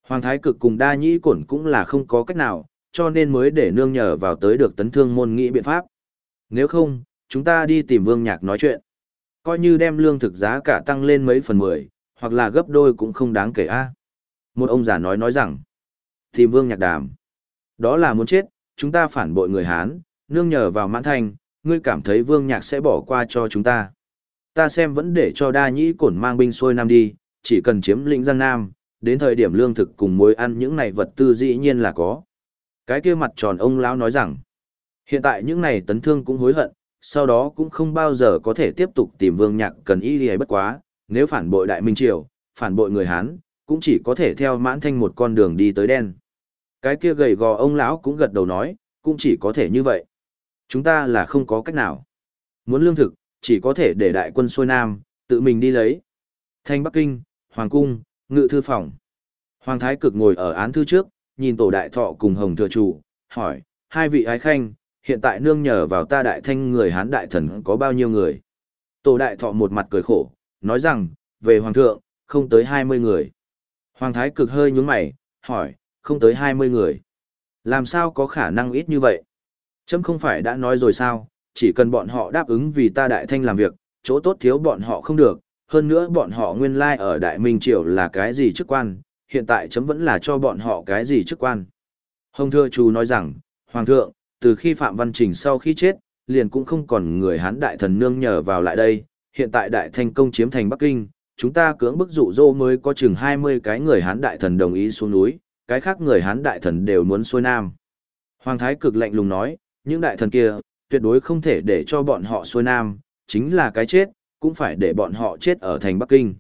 Hoàng Thái Cực cùng đa nhĩ cổn cũng là không có cách nào, cho nên mới để nương nhờ vào tới được tấn thương môn nghĩ biện pháp. Nếu không, chúng ta đi tìm Vương Nhạc nói chuyện. Coi như đem lương thực giá cả tăng lên mấy phần mười, hoặc là gấp đôi cũng không đáng kể a. Một ông già nói nói rằng, tìm Vương Nhạc đàm. Đó là muốn chết, chúng ta phản bội người Hán, nương nhờ vào mãn thành ngươi cảm thấy Vương Nhạc sẽ bỏ qua cho chúng ta. Ta xem vẫn để cho đa nhĩ cổn mang binh xuôi nam đi, chỉ cần chiếm lĩnh Giang Nam, đến thời điểm lương thực cùng mối ăn những này vật tư dĩ nhiên là có. Cái kia mặt tròn ông lão nói rằng, hiện tại những này tấn thương cũng hối hận, sau đó cũng không bao giờ có thể tiếp tục tìm vương nhạc cần y hay bất quá, nếu phản bội Đại Minh Triều, phản bội người Hán, cũng chỉ có thể theo mãn thanh một con đường đi tới đen. Cái kia gầy gò ông lão cũng gật đầu nói, cũng chỉ có thể như vậy. Chúng ta là không có cách nào. Muốn lương thực, chỉ có thể để đại quân xuôi nam, tự mình đi lấy. Thanh Bắc Kinh, Hoàng Cung, Ngự Thư Phòng. Hoàng Thái Cực ngồi ở án thư trước, nhìn tổ đại thọ cùng Hồng Thừa Chủ, hỏi, hai vị ái khanh, hiện tại nương nhờ vào ta đại thanh người Hán đại thần có bao nhiêu người? Tổ đại thọ một mặt cười khổ, nói rằng, về Hoàng thượng, không tới 20 người. Hoàng Thái Cực hơi nhúng mày, hỏi, không tới 20 người. Làm sao có khả năng ít như vậy? Chấm không phải đã nói rồi sao, chỉ cần bọn họ đáp ứng vì ta đại thanh làm việc, chỗ tốt thiếu bọn họ không được, hơn nữa bọn họ nguyên lai like ở Đại Minh Triều là cái gì chức quan, hiện tại chấm vẫn là cho bọn họ cái gì chức quan. Hồng Thừa Chu nói rằng, Hoàng thượng, từ khi Phạm Văn Trình sau khi chết, liền cũng không còn người Hán đại thần nương nhờ vào lại đây, hiện tại đại thanh công chiếm thành Bắc Kinh, chúng ta cưỡng bức dụ dỗ mới có chừng 20 cái người Hán đại thần đồng ý xuống núi, cái khác người Hán đại thần đều muốn xuôi nam. Hoàng Thái cực lạnh lùng nói, những đại thần kia, tuyệt đối không thể để cho bọn họ xuôi nam, chính là cái chết, cũng phải để bọn họ chết ở thành Bắc Kinh.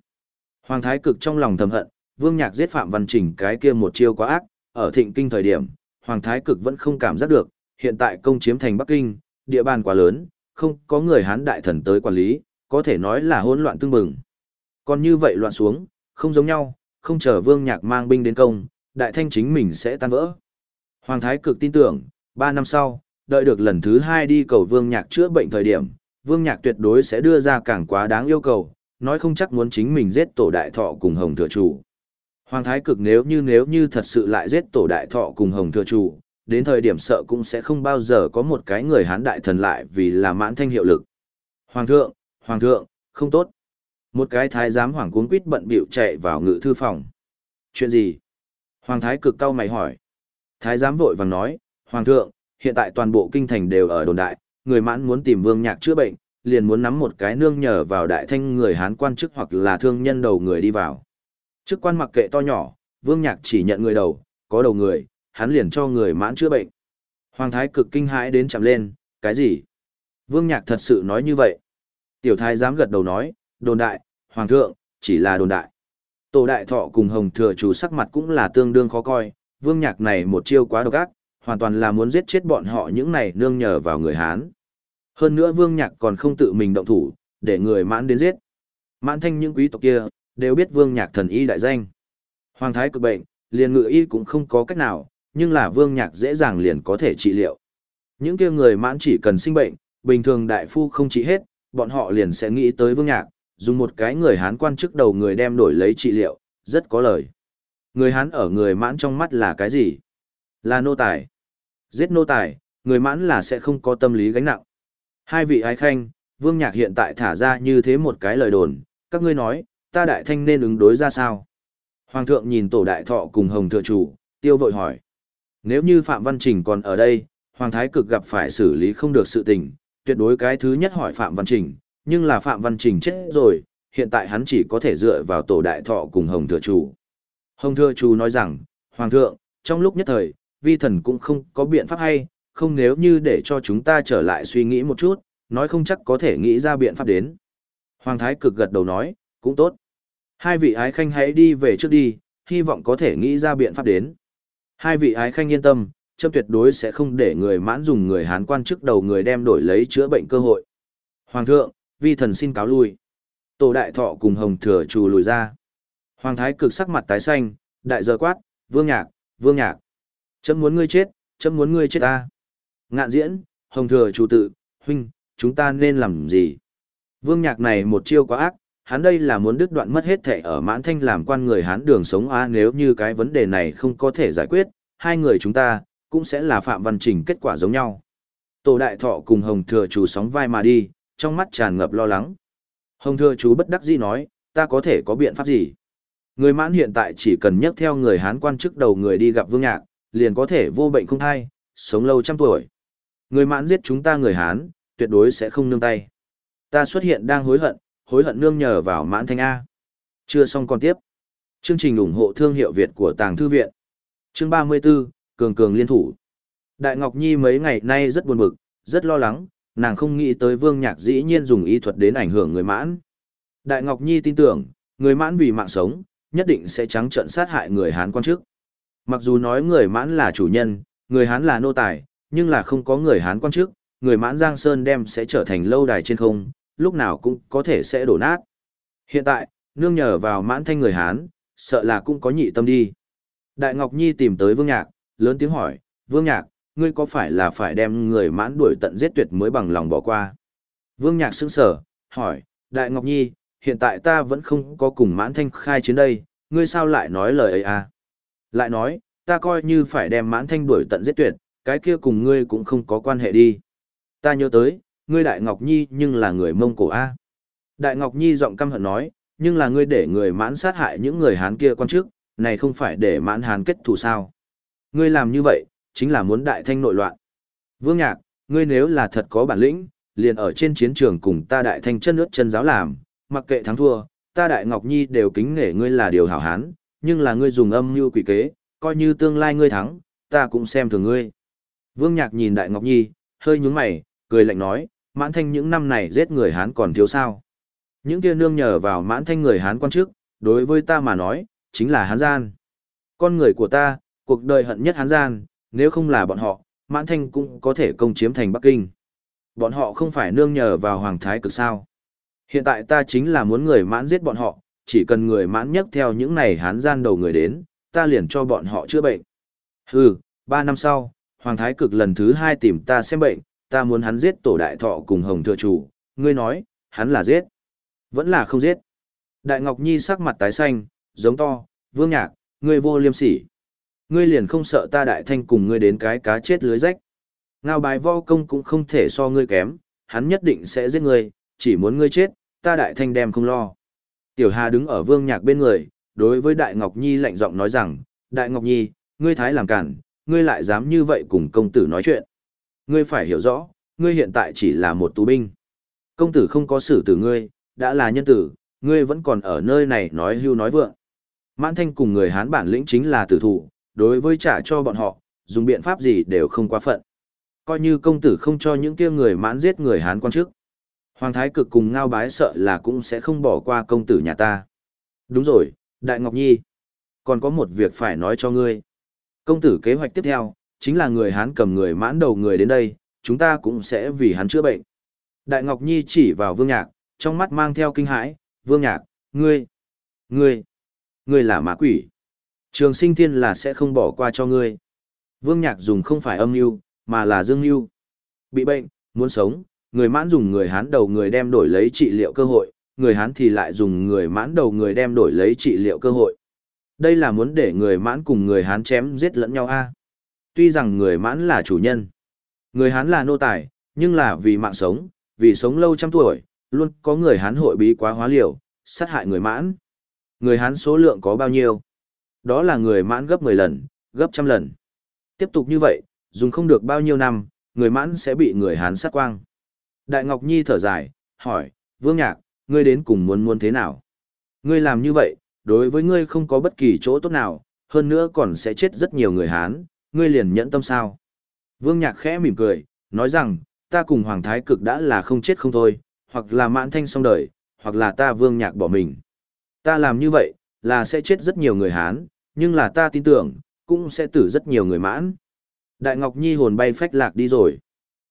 Hoàng Thái cực trong lòng thầm hận, Vương Nhạc giết Phạm Văn Trình cái kia một chiêu quá ác, ở thịnh kinh thời điểm, Hoàng Thái cực vẫn không cảm giác được, hiện tại công chiếm thành Bắc Kinh, địa bàn quá lớn, không có người Hán đại thần tới quản lý, có thể nói là hỗn loạn tương bừng. Còn như vậy loạn xuống, không giống nhau, không chờ Vương Nhạc mang binh đến công, đại thanh chính mình sẽ tan vỡ. Hoàng Thái cực tin tưởng, ba năm sau, đợi được lần thứ hai đi cầu Vương Nhạc chữa bệnh thời điểm, Vương Nhạc tuyệt đối sẽ đưa ra càng quá đáng yêu cầu, nói không chắc muốn chính mình giết tổ đại thọ cùng Hồng Thừa Chủ. Hoàng Thái Cực nếu như nếu như thật sự lại giết tổ đại thọ cùng Hồng Thừa Chủ, đến thời điểm sợ cũng sẽ không bao giờ có một cái người hán đại thần lại vì là mãn thanh hiệu lực. Hoàng thượng, Hoàng thượng, không tốt. Một cái thái giám hoàng cuốn quýt bận bịu chạy vào ngự thư phòng. Chuyện gì? Hoàng thái cực cao mày hỏi. Thái giám vội vàng nói, Hoàng thượng, hiện tại toàn bộ kinh thành đều ở đồn đại, người mãn muốn tìm vương nhạc chữa bệnh, liền muốn nắm một cái nương nhờ vào đại thanh người hán quan chức hoặc là thương nhân đầu người đi vào. Chức quan mặc kệ to nhỏ, vương nhạc chỉ nhận người đầu, có đầu người, hắn liền cho người mãn chữa bệnh. Hoàng thái cực kinh hãi đến chạm lên, cái gì? Vương nhạc thật sự nói như vậy. Tiểu thái dám gật đầu nói, đồn đại, hoàng thượng, chỉ là đồn đại. Tổ đại thọ cùng hồng thừa chủ sắc mặt cũng là tương đương khó coi, vương nhạc này một chiêu quá độc ác, hoàn toàn là muốn giết chết bọn họ những này nương nhờ vào người Hán. Hơn nữa vương nhạc còn không tự mình động thủ, để người mãn đến giết. Mãn thanh những quý tộc kia, đều biết vương nhạc thần y đại danh. Hoàng thái cực bệnh, liền ngự y cũng không có cách nào, nhưng là vương nhạc dễ dàng liền có thể trị liệu. Những kia người mãn chỉ cần sinh bệnh, bình thường đại phu không trị hết, bọn họ liền sẽ nghĩ tới vương nhạc, dùng một cái người Hán quan chức đầu người đem đổi lấy trị liệu, rất có lời. Người Hán ở người mãn trong mắt là cái gì? Là nô tài. Giết nô tài, người mãn là sẽ không có tâm lý gánh nặng. Hai vị ái khanh, vương nhạc hiện tại thả ra như thế một cái lời đồn, các ngươi nói, ta đại thanh nên ứng đối ra sao? Hoàng thượng nhìn tổ đại thọ cùng hồng thừa chủ, tiêu vội hỏi. Nếu như Phạm Văn Trình còn ở đây, Hoàng Thái Cực gặp phải xử lý không được sự tình, tuyệt đối cái thứ nhất hỏi Phạm Văn Trình, nhưng là Phạm Văn Trình chết rồi, hiện tại hắn chỉ có thể dựa vào tổ đại thọ cùng Hồng Thừa Chủ. Hồng Thừa Chủ nói rằng, Hoàng thượng, trong lúc nhất thời, vi thần cũng không có biện pháp hay, không nếu như để cho chúng ta trở lại suy nghĩ một chút, nói không chắc có thể nghĩ ra biện pháp đến. Hoàng Thái cực gật đầu nói, cũng tốt. Hai vị ái khanh hãy đi về trước đi, hy vọng có thể nghĩ ra biện pháp đến. Hai vị ái khanh yên tâm, châm tuyệt đối sẽ không để người mãn dùng người Hán quan chức đầu người đem đổi lấy chữa bệnh cơ hội. Hoàng thượng, vi thần xin cáo lui. Tổ đại thọ cùng hồng thừa trù lùi ra. Hoàng thái cực sắc mặt tái xanh, đại giờ quát, vương nhạc, vương nhạc. Chấm muốn ngươi chết, chấm muốn ngươi chết ta. Ngạn diễn, hồng thừa chủ tự, huynh, chúng ta nên làm gì? Vương nhạc này một chiêu quá ác, hắn đây là muốn đứt đoạn mất hết thệ ở mãn thanh làm quan người hán đường sống a nếu như cái vấn đề này không có thể giải quyết, hai người chúng ta, cũng sẽ là phạm văn trình kết quả giống nhau. Tổ đại thọ cùng hồng thừa chủ sóng vai mà đi, trong mắt tràn ngập lo lắng. Hồng thừa chú bất đắc dĩ nói, ta có thể có biện pháp gì? Người mãn hiện tại chỉ cần nhấc theo người Hán quan chức đầu người đi gặp vương nhạc, liền có thể vô bệnh không thai, sống lâu trăm tuổi. Người mãn giết chúng ta người Hán, tuyệt đối sẽ không nương tay. Ta xuất hiện đang hối hận, hối hận nương nhờ vào mãn thanh A. Chưa xong còn tiếp. Chương trình ủng hộ thương hiệu Việt của Tàng Thư Viện. Chương 34, Cường Cường Liên Thủ. Đại Ngọc Nhi mấy ngày nay rất buồn bực, rất lo lắng, nàng không nghĩ tới vương nhạc dĩ nhiên dùng y thuật đến ảnh hưởng người mãn. Đại Ngọc Nhi tin tưởng, người mãn vì mạng sống, nhất định sẽ trắng trợn sát hại người Hán quan chức. Mặc dù nói người mãn là chủ nhân, người Hán là nô tài, nhưng là không có người Hán quan chức, người mãn Giang Sơn đem sẽ trở thành lâu đài trên không, lúc nào cũng có thể sẽ đổ nát. Hiện tại, nương nhờ vào mãn thanh người Hán, sợ là cũng có nhị tâm đi. Đại Ngọc Nhi tìm tới Vương Nhạc, lớn tiếng hỏi, Vương Nhạc, ngươi có phải là phải đem người mãn đuổi tận giết tuyệt mới bằng lòng bỏ qua? Vương Nhạc sững sở, hỏi, Đại Ngọc Nhi, hiện tại ta vẫn không có cùng mãn thanh khai chiến đây, ngươi sao lại nói lời ấy à? Lại nói, ta coi như phải đem mãn thanh đuổi tận giết tuyệt, cái kia cùng ngươi cũng không có quan hệ đi. Ta nhớ tới, ngươi Đại Ngọc Nhi nhưng là người Mông Cổ A. Đại Ngọc Nhi giọng căm hận nói, nhưng là ngươi để người mãn sát hại những người Hán kia quan trước, này không phải để mãn Hán kết thù sao. Ngươi làm như vậy, chính là muốn đại thanh nội loạn. Vương Nhạc, ngươi nếu là thật có bản lĩnh, liền ở trên chiến trường cùng ta đại thanh chân nước chân giáo làm, mặc kệ thắng thua, ta đại Ngọc Nhi đều kính nể ngươi là điều hảo hán, nhưng là ngươi dùng âm mưu quỷ kế, coi như tương lai ngươi thắng, ta cũng xem thường ngươi. Vương Nhạc nhìn đại Ngọc Nhi, hơi nhướng mày, cười lạnh nói, mãn thanh những năm này giết người hán còn thiếu sao. Những kia nương nhờ vào mãn thanh người hán quan trước, đối với ta mà nói, chính là hán gian. Con người của ta, cuộc đời hận nhất hán gian, nếu không là bọn họ, mãn thanh cũng có thể công chiếm thành Bắc Kinh. Bọn họ không phải nương nhờ vào Hoàng Thái cực sao. Hiện tại ta chính là muốn người mãn giết bọn họ, chỉ cần người mãn nhấc theo những này hán gian đầu người đến, ta liền cho bọn họ chữa bệnh. Hừ, ba năm sau, Hoàng Thái cực lần thứ hai tìm ta xem bệnh, ta muốn hắn giết tổ đại thọ cùng Hồng Thừa Chủ, ngươi nói, hắn là giết. Vẫn là không giết. Đại Ngọc Nhi sắc mặt tái xanh, giống to, vương nhạc, ngươi vô liêm sỉ ngươi liền không sợ ta đại thanh cùng ngươi đến cái cá chết lưới rách. Ngao bài vo công cũng không thể so ngươi kém, hắn nhất định sẽ giết ngươi, chỉ muốn ngươi chết, ta đại thanh đem không lo. Tiểu Hà đứng ở vương nhạc bên người, đối với Đại Ngọc Nhi lạnh giọng nói rằng, Đại Ngọc Nhi, ngươi thái làm cản, ngươi lại dám như vậy cùng công tử nói chuyện. Ngươi phải hiểu rõ, ngươi hiện tại chỉ là một tù binh. Công tử không có xử tử ngươi, đã là nhân tử, ngươi vẫn còn ở nơi này nói hưu nói vượng. Mãn thanh cùng người Hán bản lĩnh chính là tử thủ, đối với trả cho bọn họ, dùng biện pháp gì đều không quá phận. Coi như công tử không cho những kia người mãn giết người Hán quan chức. Hoàng thái cực cùng ngao bái sợ là cũng sẽ không bỏ qua công tử nhà ta. Đúng rồi, Đại Ngọc Nhi. Còn có một việc phải nói cho ngươi. Công tử kế hoạch tiếp theo, chính là người Hán cầm người mãn đầu người đến đây, chúng ta cũng sẽ vì hắn chữa bệnh. Đại Ngọc Nhi chỉ vào Vương Nhạc, trong mắt mang theo kinh hãi, Vương Nhạc, ngươi, ngươi, ngươi là ma quỷ. Trường sinh thiên là sẽ không bỏ qua cho ngươi. Vương Nhạc dùng không phải âm mưu mà là dương mưu Bị bệnh, muốn sống, người mãn dùng người Hán đầu người đem đổi lấy trị liệu cơ hội, người Hán thì lại dùng người mãn đầu người đem đổi lấy trị liệu cơ hội. Đây là muốn để người mãn cùng người Hán chém giết lẫn nhau a. Tuy rằng người mãn là chủ nhân, người Hán là nô tài, nhưng là vì mạng sống, vì sống lâu trăm tuổi, luôn có người Hán hội bí quá hóa liều, sát hại người mãn. Người Hán số lượng có bao nhiêu? Đó là người mãn gấp 10 lần, gấp trăm lần. Tiếp tục như vậy, dùng không được bao nhiêu năm, người mãn sẽ bị người Hán sát quang. Đại Ngọc Nhi thở dài, hỏi, Vương Nhạc, ngươi đến cùng muốn muốn thế nào? Ngươi làm như vậy, đối với ngươi không có bất kỳ chỗ tốt nào, hơn nữa còn sẽ chết rất nhiều người Hán, ngươi liền nhẫn tâm sao? Vương Nhạc khẽ mỉm cười, nói rằng, ta cùng Hoàng Thái Cực đã là không chết không thôi, hoặc là mãn thanh xong đời, hoặc là ta vương nhạc bỏ mình. Ta làm như vậy, là sẽ chết rất nhiều người Hán, nhưng là ta tin tưởng, cũng sẽ tử rất nhiều người mãn. Đại Ngọc Nhi hồn bay phách lạc đi rồi.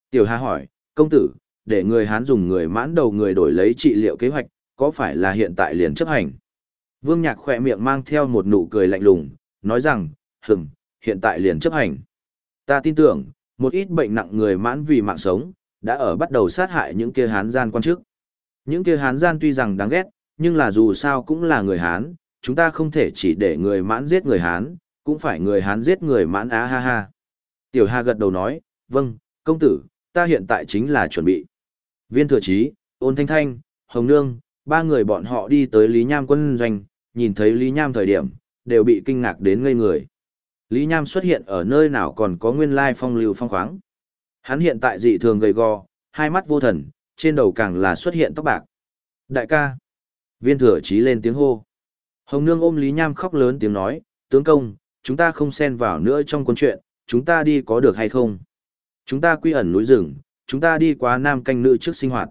Tiểu Hà hỏi, công tử, để người Hán dùng người mãn đầu người đổi lấy trị liệu kế hoạch, có phải là hiện tại liền chấp hành? Vương Nhạc khỏe miệng mang theo một nụ cười lạnh lùng, nói rằng, hừng, hiện tại liền chấp hành. Ta tin tưởng, một ít bệnh nặng người mãn vì mạng sống, đã ở bắt đầu sát hại những kia Hán gian quan chức. Những kia Hán gian tuy rằng đáng ghét, nhưng là dù sao cũng là người Hán, chúng ta không thể chỉ để người mãn giết người Hán, cũng phải người Hán giết người mãn á ha ha. Tiểu Hà gật đầu nói, vâng, công tử, ta hiện tại chính là chuẩn bị. Viên thừa chí, ôn thanh thanh, hồng nương, ba người bọn họ đi tới Lý Nham quân doanh, nhìn thấy Lý Nham thời điểm, đều bị kinh ngạc đến ngây người. Lý Nham xuất hiện ở nơi nào còn có nguyên lai phong lưu phong khoáng. Hắn hiện tại dị thường gầy gò, hai mắt vô thần, trên đầu càng là xuất hiện tóc bạc. Đại ca. Viên thừa chí lên tiếng hô. Hồng Nương ôm Lý Nham khóc lớn tiếng nói, tướng công, chúng ta không xen vào nữa trong quân chuyện, chúng ta đi có được hay không? Chúng ta quy ẩn núi rừng, chúng ta đi qua nam canh nữ trước sinh hoạt.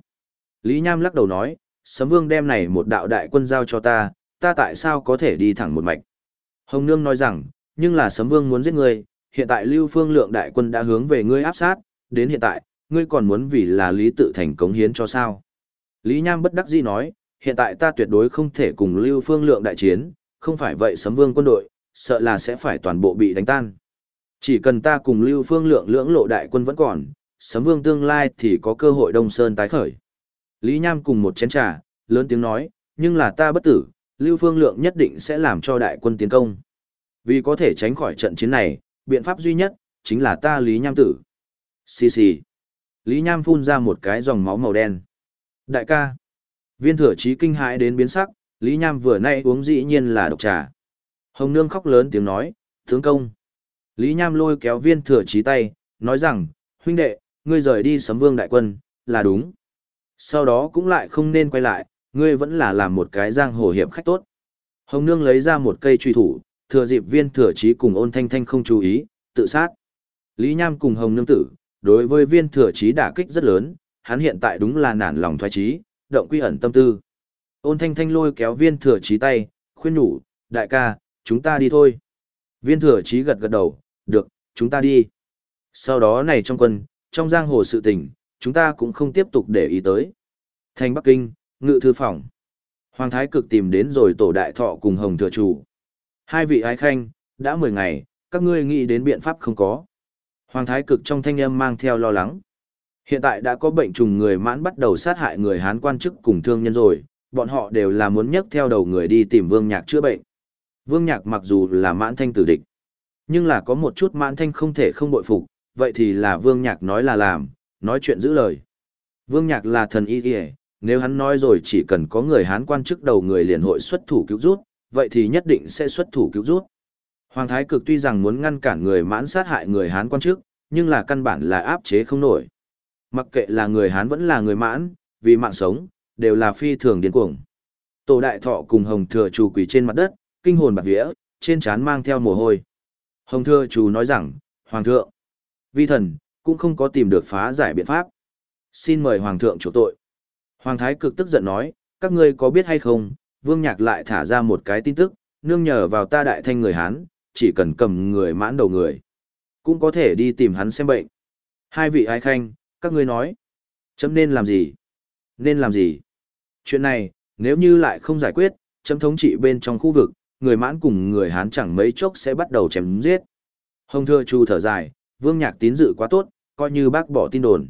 Lý Nham lắc đầu nói, Sấm Vương đem này một đạo đại quân giao cho ta, ta tại sao có thể đi thẳng một mạch? Hồng Nương nói rằng, nhưng là Sấm Vương muốn giết ngươi, hiện tại Lưu Phương Lượng đại quân đã hướng về ngươi áp sát, đến hiện tại, ngươi còn muốn vì là Lý tự thành cống hiến cho sao? Lý Nham bất đắc dĩ nói, hiện tại ta tuyệt đối không thể cùng Lưu Phương Lượng đại chiến, không phải vậy Sấm Vương quân đội, sợ là sẽ phải toàn bộ bị đánh tan. Chỉ cần ta cùng Lưu Phương Lượng lưỡng lộ đại quân vẫn còn, Sấm Vương tương lai thì có cơ hội Đông Sơn tái khởi. Lý Nham cùng một chén trà, lớn tiếng nói, nhưng là ta bất tử, Lưu Phương Lượng nhất định sẽ làm cho đại quân tiến công. Vì có thể tránh khỏi trận chiến này, biện pháp duy nhất, chính là ta Lý Nham tử. Xì xì. Lý Nham phun ra một cái dòng máu màu đen. Đại ca. Viên thừa chí kinh hãi đến biến sắc, Lý Nham vừa nay uống dĩ nhiên là độc trà. Hồng Nương khóc lớn tiếng nói, tướng công. Lý Nham lôi kéo viên thừa chí tay, nói rằng, huynh đệ, ngươi rời đi sấm vương đại quân, là đúng. Sau đó cũng lại không nên quay lại, ngươi vẫn là làm một cái giang hồ hiệp khách tốt. Hồng Nương lấy ra một cây truy thủ, thừa dịp viên thừa chí cùng ôn thanh thanh không chú ý, tự sát. Lý Nham cùng Hồng Nương tử, đối với viên thừa chí đả kích rất lớn, hắn hiện tại đúng là nản lòng thoái trí, động quy ẩn tâm tư. Ôn thanh thanh lôi kéo viên thừa chí tay, khuyên nhủ, đại ca, chúng ta đi thôi. Viên thừa chí gật gật đầu, được, chúng ta đi. Sau đó này trong quân, trong giang hồ sự tình, chúng ta cũng không tiếp tục để ý tới. Thành Bắc Kinh, ngự thư phòng. Hoàng Thái cực tìm đến rồi tổ đại thọ cùng Hồng Thừa Chủ. Hai vị ái khanh, đã 10 ngày, các ngươi nghĩ đến biện pháp không có. Hoàng Thái cực trong thanh âm mang theo lo lắng. Hiện tại đã có bệnh trùng người mãn bắt đầu sát hại người Hán quan chức cùng thương nhân rồi, bọn họ đều là muốn nhấc theo đầu người đi tìm Vương Nhạc chữa bệnh. Vương Nhạc mặc dù là mãn thanh tử địch, nhưng là có một chút mãn thanh không thể không bội phục, vậy thì là Vương Nhạc nói là làm, nói chuyện giữ lời. Vương Nhạc là thần y kìa, nếu hắn nói rồi chỉ cần có người Hán quan chức đầu người liền hội xuất thủ cứu rút, vậy thì nhất định sẽ xuất thủ cứu rút. Hoàng Thái Cực tuy rằng muốn ngăn cản người mãn sát hại người Hán quan chức, nhưng là căn bản là áp chế không nổi. Mặc kệ là người Hán vẫn là người mãn, vì mạng sống, đều là phi thường điên cuồng. Tổ đại thọ cùng Hồng Thừa Chủ quỳ trên mặt đất, kinh hồn bạc vía, trên trán mang theo mồ hôi. Hồng Thừa Chủ nói rằng, Hoàng thượng, vi thần, cũng không có tìm được phá giải biện pháp. Xin mời Hoàng thượng chủ tội. Hoàng Thái cực tức giận nói, các ngươi có biết hay không, Vương Nhạc lại thả ra một cái tin tức, nương nhờ vào ta đại thanh người Hán, chỉ cần cầm người mãn đầu người. Cũng có thể đi tìm hắn xem bệnh. Hai vị ái khanh, các ngươi nói. Chấm nên làm gì? Nên làm gì? Chuyện này, nếu như lại không giải quyết, chấm thống trị bên trong khu vực, người mãn cùng người Hán chẳng mấy chốc sẽ bắt đầu chém giết. Hồng thưa chu thở dài, vương nhạc tín dự quá tốt, coi như bác bỏ tin đồn.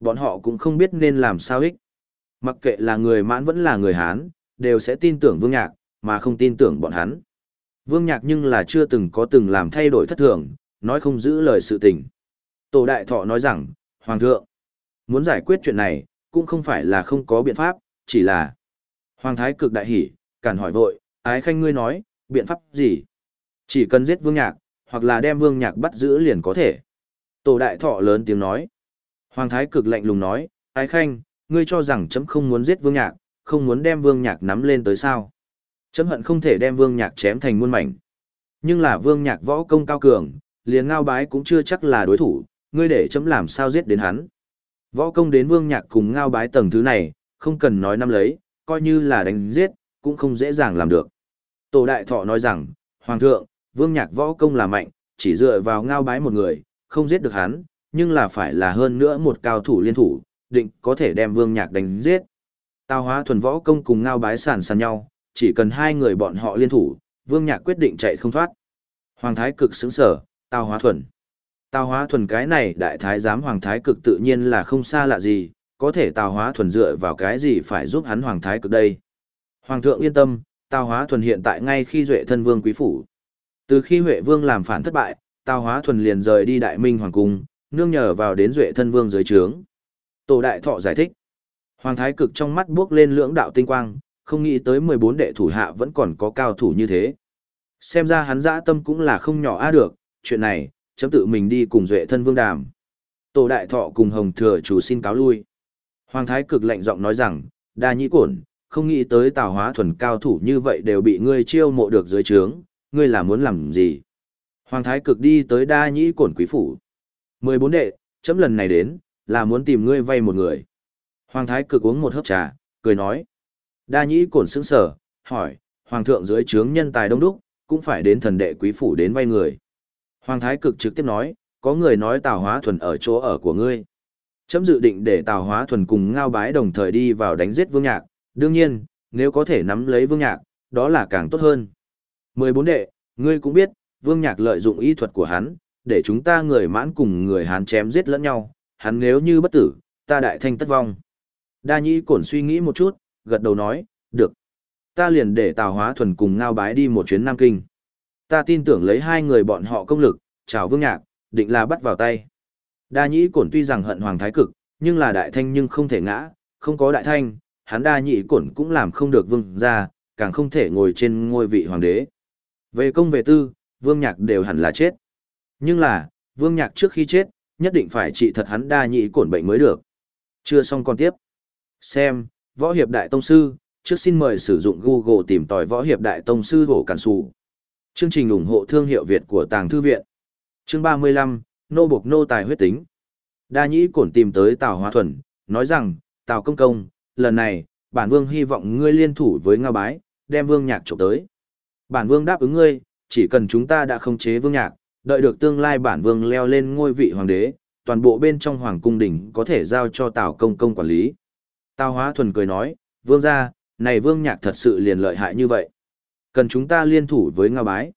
Bọn họ cũng không biết nên làm sao ích. Mặc kệ là người mãn vẫn là người Hán, đều sẽ tin tưởng vương nhạc, mà không tin tưởng bọn hắn. Vương nhạc nhưng là chưa từng có từng làm thay đổi thất thường, nói không giữ lời sự tình. Tổ đại thọ nói rằng, Hoàng thượng, muốn giải quyết chuyện này, cũng không phải là không có biện pháp, chỉ là... Hoàng thái cực đại hỉ, cản hỏi vội, ái khanh ngươi nói, biện pháp gì? Chỉ cần giết vương nhạc, hoặc là đem vương nhạc bắt giữ liền có thể. Tổ đại thọ lớn tiếng nói. Hoàng thái cực lạnh lùng nói, ái khanh, ngươi cho rằng chấm không muốn giết vương nhạc, không muốn đem vương nhạc nắm lên tới sao. Chấm hận không thể đem vương nhạc chém thành muôn mảnh. Nhưng là vương nhạc võ công cao cường, liền ngao bái cũng chưa chắc là đối thủ, ngươi để chấm làm sao giết đến hắn. Võ công đến vương nhạc cùng ngao bái tầng thứ này, không cần nói năm lấy, coi như là đánh giết, cũng không dễ dàng làm được. Tổ đại thọ nói rằng, Hoàng thượng, vương nhạc võ công là mạnh, chỉ dựa vào ngao bái một người, không giết được hắn, nhưng là phải là hơn nữa một cao thủ liên thủ, định có thể đem vương nhạc đánh giết. Tào hóa thuần võ công cùng ngao bái sàn sàn nhau, chỉ cần hai người bọn họ liên thủ, vương nhạc quyết định chạy không thoát. Hoàng thái cực xứng sở, tào hóa thuần. Tào hóa thuần cái này đại thái giám hoàng thái cực tự nhiên là không xa lạ gì, có thể tào hóa thuần dựa vào cái gì phải giúp hắn hoàng thái cực đây. Hoàng thượng yên tâm, tào hóa thuần hiện tại ngay khi duệ thân vương quý phủ. Từ khi Huệ vương làm phản thất bại, tào hóa thuần liền rời đi đại minh hoàng cung, nương nhờ vào đến duệ thân vương dưới trướng. Tổ đại thọ giải thích. Hoàng thái cực trong mắt bước lên lưỡng đạo tinh quang, không nghĩ tới 14 đệ thủ hạ vẫn còn có cao thủ như thế. Xem ra hắn dã tâm cũng là không nhỏ a được, chuyện này, chấm tự mình đi cùng duệ thân vương đàm. Tổ đại thọ cùng hồng thừa chủ xin cáo lui. Hoàng thái cực lạnh giọng nói rằng, đa nhĩ cổn, không nghĩ tới tào hóa thuần cao thủ như vậy đều bị ngươi chiêu mộ được dưới trướng, ngươi là muốn làm gì? Hoàng thái cực đi tới đa nhĩ cổn quý phủ. 14 đệ, chấm lần này đến, là muốn tìm ngươi vay một người. Hoàng thái cực uống một hớp trà, cười nói. Đa nhĩ cổn sững sở, hỏi, Hoàng thượng dưới trướng nhân tài đông đúc, cũng phải đến thần đệ quý phủ đến vay người. Hoàng thái cực trực tiếp nói, có người nói Tào Hóa Thuần ở chỗ ở của ngươi. Chấm dự định để Tào Hóa Thuần cùng Ngao Bái đồng thời đi vào đánh giết Vương Nhạc, đương nhiên, nếu có thể nắm lấy Vương Nhạc, đó là càng tốt hơn. 14 đệ, ngươi cũng biết, Vương Nhạc lợi dụng y thuật của hắn, để chúng ta người mãn cùng người Hán chém giết lẫn nhau, hắn nếu như bất tử, ta đại thanh tất vong. Đa Nhĩ Cổn suy nghĩ một chút, gật đầu nói, được. Ta liền để Tào Hóa Thuần cùng Ngao Bái đi một chuyến Nam Kinh. Ta tin tưởng lấy hai người bọn họ công lực, chào Vương Nhạc, định là bắt vào tay. Đa Nhĩ Cổn tuy rằng hận Hoàng Thái Cực, nhưng là đại thanh nhưng không thể ngã, không có đại thanh, hắn Đa Nhĩ Cổn cũng làm không được vương gia, càng không thể ngồi trên ngôi vị hoàng đế. Về công về tư, Vương Nhạc đều hẳn là chết. Nhưng là, Vương Nhạc trước khi chết, nhất định phải trị thật hắn Đa Nhĩ Cổn bệnh mới được. Chưa xong còn tiếp. Xem, Võ Hiệp Đại Tông Sư, trước xin mời sử dụng Google tìm tòi Võ Hiệp Đại Tông Sư Hổ Cản Sù. Chương trình ủng hộ thương hiệu Việt của Tàng Thư Viện. Chương 35, Nô Bộc Nô Tài Huyết Tính. Đa nhĩ cổn tìm tới Tào Hóa Thuần, nói rằng, Tào Công Công, lần này, bản vương hy vọng ngươi liên thủ với Ngao Bái, đem vương nhạc trộm tới. Bản vương đáp ứng ngươi, chỉ cần chúng ta đã khống chế vương nhạc, đợi được tương lai bản vương leo lên ngôi vị hoàng đế, toàn bộ bên trong hoàng cung đỉnh có thể giao cho Tào Công Công quản lý. Tào Hóa Thuần cười nói, vương gia, này vương nhạc thật sự liền lợi hại như vậy. Cần chúng ta liên thủ với Ngao Bái.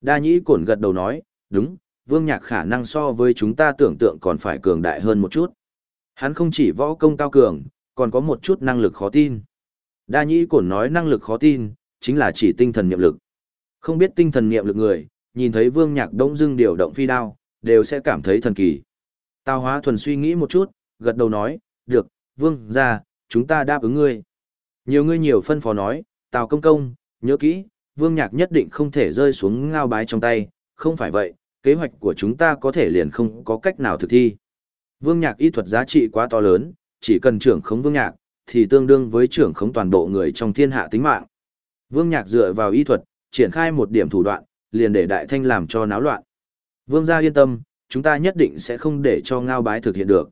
Đa nhĩ cổn gật đầu nói, đúng, vương nhạc khả năng so với chúng ta tưởng tượng còn phải cường đại hơn một chút. Hắn không chỉ võ công cao cường, còn có một chút năng lực khó tin. Đa nhĩ cổn nói năng lực khó tin, chính là chỉ tinh thần niệm lực. Không biết tinh thần niệm lực người, nhìn thấy vương nhạc đông dưng điều động phi đao, đều sẽ cảm thấy thần kỳ. Tào hóa thuần suy nghĩ một chút, gật đầu nói, được, vương ra, chúng ta đáp ứng ngươi. Nhiều ngươi nhiều phân phó nói, Tào công công, nhớ kỹ, vương nhạc nhất định không thể rơi xuống ngao bái trong tay, không phải vậy, kế hoạch của chúng ta có thể liền không có cách nào thực thi. Vương nhạc y thuật giá trị quá to lớn, chỉ cần trưởng khống vương nhạc, thì tương đương với trưởng khống toàn bộ người trong thiên hạ tính mạng. Vương nhạc dựa vào y thuật, triển khai một điểm thủ đoạn, liền để đại thanh làm cho náo loạn. Vương gia yên tâm, chúng ta nhất định sẽ không để cho ngao bái thực hiện được.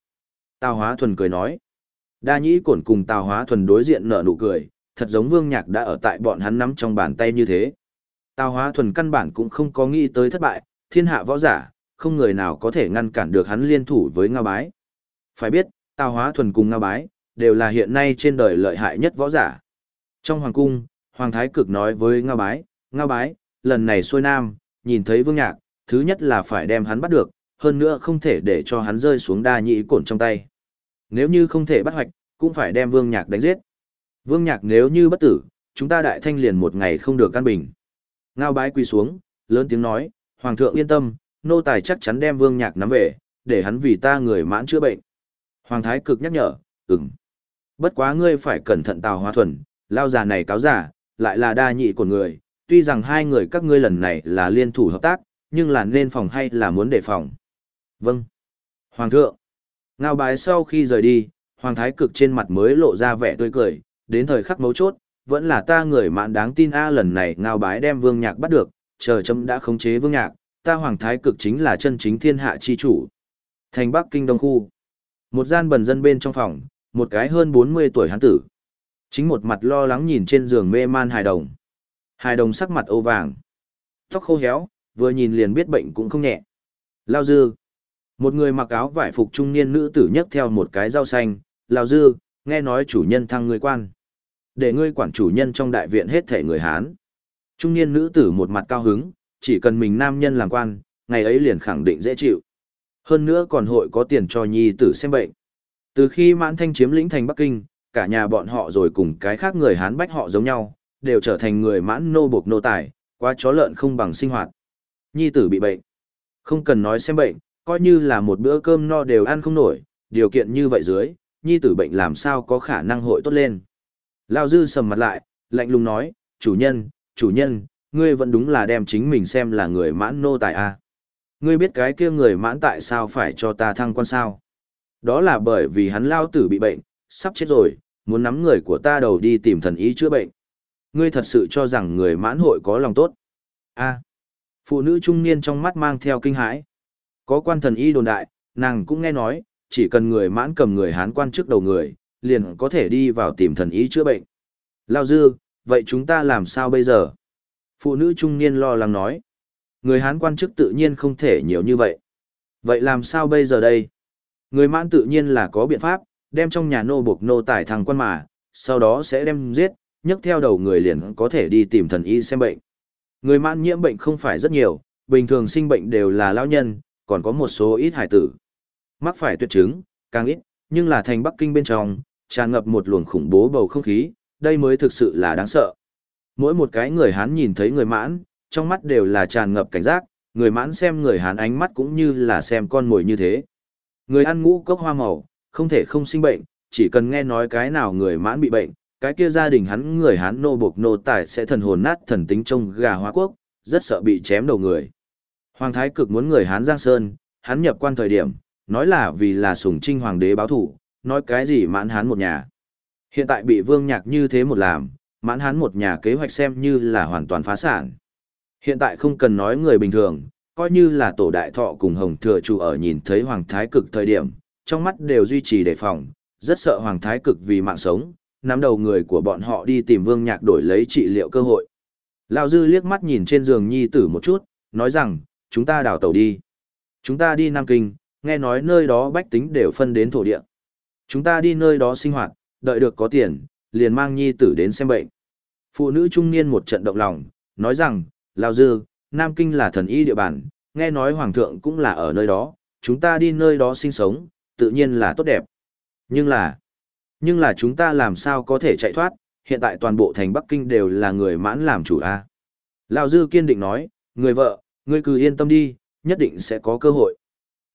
Tào hóa thuần cười nói. Đa nhĩ cổn cùng tào hóa thuần đối diện nở nụ cười, thật giống vương nhạc đã ở tại bọn hắn nắm trong bàn tay như thế. Tào hóa thuần căn bản cũng không có nghĩ tới thất bại, thiên hạ võ giả, không người nào có thể ngăn cản được hắn liên thủ với Ngao Bái. Phải biết, Tào Hóa Thuần cùng Ngao Bái, đều là hiện nay trên đời lợi hại nhất võ giả. Trong Hoàng Cung, Hoàng Thái Cực nói với Ngao Bái, Ngao Bái, lần này xuôi nam, nhìn thấy Vương Nhạc, thứ nhất là phải đem hắn bắt được, hơn nữa không thể để cho hắn rơi xuống đa nhị cổn trong tay. Nếu như không thể bắt hoạch, cũng phải đem Vương Nhạc đánh giết. Vương Nhạc nếu như bất tử, chúng ta đại thanh liền một ngày không được căn bình. Ngao bái quỳ xuống, lớn tiếng nói, Hoàng thượng yên tâm, nô tài chắc chắn đem vương nhạc nắm về, để hắn vì ta người mãn chữa bệnh. Hoàng thái cực nhắc nhở, ừm. Bất quá ngươi phải cẩn thận tào hóa thuần, lao già này cáo giả, lại là đa nhị của người, tuy rằng hai người các ngươi lần này là liên thủ hợp tác, nhưng là nên phòng hay là muốn đề phòng. Vâng. Hoàng thượng. Ngao bái sau khi rời đi, Hoàng thái cực trên mặt mới lộ ra vẻ tươi cười, đến thời khắc mấu chốt, vẫn là ta người mạn đáng tin a lần này ngao bái đem vương nhạc bắt được, chờ chấm đã khống chế vương nhạc, ta hoàng thái cực chính là chân chính thiên hạ chi chủ. Thành Bắc Kinh Đông Khu. Một gian bần dân bên trong phòng, một cái hơn 40 tuổi hán tử. Chính một mặt lo lắng nhìn trên giường mê man hài đồng. Hài đồng sắc mặt ô vàng. Tóc khô héo, vừa nhìn liền biết bệnh cũng không nhẹ. Lao dư. Một người mặc áo vải phục trung niên nữ tử nhấc theo một cái rau xanh. Lao dư, nghe nói chủ nhân thăng người quan. Để ngươi quản chủ nhân trong đại viện hết thể người Hán. Trung niên nữ tử một mặt cao hứng, chỉ cần mình nam nhân làm quan, ngày ấy liền khẳng định dễ chịu. Hơn nữa còn hội có tiền cho nhi tử xem bệnh. Từ khi mãn thanh chiếm lĩnh thành Bắc Kinh, cả nhà bọn họ rồi cùng cái khác người Hán bách họ giống nhau, đều trở thành người mãn nô buộc nô tài, qua chó lợn không bằng sinh hoạt. Nhi tử bị bệnh. Không cần nói xem bệnh, coi như là một bữa cơm no đều ăn không nổi, điều kiện như vậy dưới, nhi tử bệnh làm sao có khả năng hội tốt lên. Lao dư sầm mặt lại, lạnh lùng nói, chủ nhân, chủ nhân, ngươi vẫn đúng là đem chính mình xem là người mãn nô tài a. À. Ngươi biết cái kia người mãn tại sao phải cho ta thăng quan sao? Đó là bởi vì hắn lao tử bị bệnh, sắp chết rồi, muốn nắm người của ta đầu đi tìm thần ý chữa bệnh. Ngươi thật sự cho rằng người mãn hội có lòng tốt. a phụ nữ trung niên trong mắt mang theo kinh hãi. Có quan thần y đồn đại, nàng cũng nghe nói, chỉ cần người mãn cầm người hán quan trước đầu người, liền có thể đi vào tìm thần y chữa bệnh. Lao dư, vậy chúng ta làm sao bây giờ? Phụ nữ trung niên lo lắng nói. Người hán quan chức tự nhiên không thể nhiều như vậy. Vậy làm sao bây giờ đây? Người mãn tự nhiên là có biện pháp, đem trong nhà nô buộc nô tải thằng quan mà, sau đó sẽ đem giết, nhấc theo đầu người liền có thể đi tìm thần y xem bệnh. Người mãn nhiễm bệnh không phải rất nhiều, bình thường sinh bệnh đều là lão nhân, còn có một số ít hải tử. Mắc phải tuyệt chứng, càng ít, nhưng là thành Bắc Kinh bên trong, tràn ngập một luồng khủng bố bầu không khí, đây mới thực sự là đáng sợ. Mỗi một cái người Hán nhìn thấy người mãn, trong mắt đều là tràn ngập cảnh giác, người mãn xem người Hán ánh mắt cũng như là xem con mồi như thế. Người ăn ngũ cốc hoa màu, không thể không sinh bệnh, chỉ cần nghe nói cái nào người mãn bị bệnh, cái kia gia đình hắn người Hán nô buộc nô tài sẽ thần hồn nát thần tính trông gà hoa quốc, rất sợ bị chém đầu người. Hoàng thái cực muốn người Hán Giang Sơn, hắn nhập quan thời điểm, nói là vì là sủng trinh hoàng đế báo thủ, nói cái gì mãn Hán một nhà. Hiện tại bị vương nhạc như thế một làm, mãn Hán một nhà kế hoạch xem như là hoàn toàn phá sản. Hiện tại không cần nói người bình thường, coi như là tổ đại thọ cùng hồng thừa chủ ở nhìn thấy hoàng thái cực thời điểm, trong mắt đều duy trì đề phòng, rất sợ hoàng thái cực vì mạng sống, nắm đầu người của bọn họ đi tìm vương nhạc đổi lấy trị liệu cơ hội. Lão dư liếc mắt nhìn trên giường nhi tử một chút, nói rằng, chúng ta đào tàu đi. Chúng ta đi Nam Kinh, nghe nói nơi đó bách tính đều phân đến thổ địa. Chúng ta đi nơi đó sinh hoạt, đợi được có tiền, liền mang nhi tử đến xem bệnh. Phụ nữ trung niên một trận động lòng, nói rằng, Lào dư, Nam Kinh là thần y địa bàn, nghe nói Hoàng thượng cũng là ở nơi đó, chúng ta đi nơi đó sinh sống, tự nhiên là tốt đẹp. Nhưng là, nhưng là chúng ta làm sao có thể chạy thoát, hiện tại toàn bộ thành Bắc Kinh đều là người mãn làm chủ a. Lào Dư kiên định nói, người vợ, ngươi cứ yên tâm đi, nhất định sẽ có cơ hội.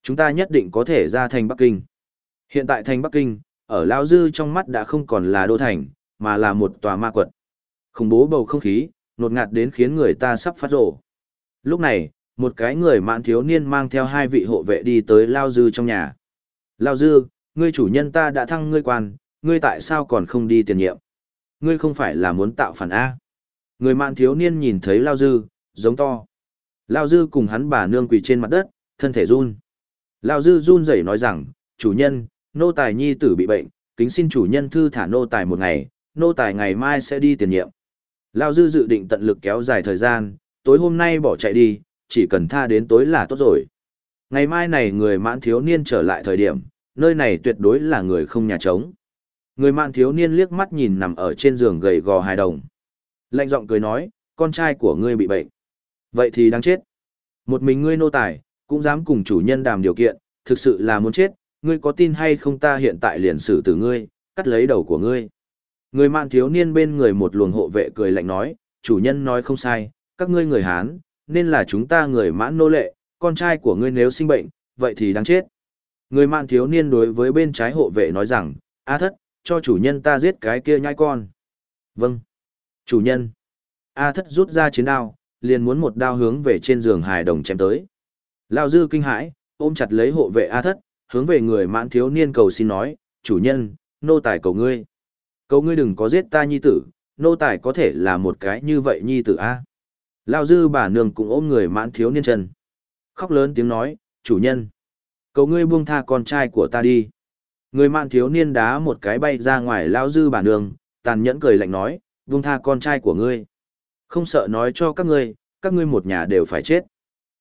Chúng ta nhất định có thể ra thành Bắc Kinh. Hiện tại thành Bắc Kinh, ở Lão Dư trong mắt đã không còn là đô thành, mà là một tòa ma quật. Khủng bố bầu không khí, nột ngạt đến khiến người ta sắp phát rổ. Lúc này, một cái người mạn thiếu niên mang theo hai vị hộ vệ đi tới Lao Dư trong nhà. Lao Dư, ngươi chủ nhân ta đã thăng ngươi quan, ngươi tại sao còn không đi tiền nhiệm? Ngươi không phải là muốn tạo phản A. Người mạn thiếu niên nhìn thấy Lao Dư, giống to. Lao Dư cùng hắn bà nương quỳ trên mặt đất, thân thể run. Lao Dư run rẩy nói rằng, chủ nhân, nô tài nhi tử bị bệnh, kính xin chủ nhân thư thả nô tài một ngày, nô tài ngày mai sẽ đi tiền nhiệm. Lao Dư dự định tận lực kéo dài thời gian, tối hôm nay bỏ chạy đi, chỉ cần tha đến tối là tốt rồi. Ngày mai này người mãn thiếu niên trở lại thời điểm, nơi này tuyệt đối là người không nhà trống. Người mạn thiếu niên liếc mắt nhìn nằm ở trên giường gầy gò hài đồng. Lạnh giọng cười nói, con trai của ngươi bị bệnh. Vậy thì đáng chết. Một mình ngươi nô tài, cũng dám cùng chủ nhân đàm điều kiện, thực sự là muốn chết, ngươi có tin hay không ta hiện tại liền xử tử ngươi, cắt lấy đầu của ngươi. Người mạn thiếu niên bên người một luồng hộ vệ cười lạnh nói, chủ nhân nói không sai, các ngươi người Hán, nên là chúng ta người mãn nô lệ, con trai của ngươi nếu sinh bệnh, vậy thì đáng chết. Người mạn thiếu niên đối với bên trái hộ vệ nói rằng, A thất, cho chủ nhân ta giết cái kia nhai con. Vâng. Chủ nhân. A thất rút ra chiến đao, liền muốn một đao hướng về trên giường hài đồng chém tới. Lao dư kinh hãi, ôm chặt lấy hộ vệ A thất, hướng về người mãn thiếu niên cầu xin nói, chủ nhân, nô tài cầu ngươi. Cầu ngươi đừng có giết ta nhi tử, nô tài có thể là một cái như vậy nhi tử A. Lao dư bà nương cũng ôm người mãn thiếu niên chân. Khóc lớn tiếng nói, chủ nhân. Cầu ngươi buông tha con trai của ta đi. Người mạn thiếu niên đá một cái bay ra ngoài lao dư bà nương, tàn nhẫn cười lạnh nói, buông tha con trai của ngươi. Không sợ nói cho các ngươi, các ngươi một nhà đều phải chết.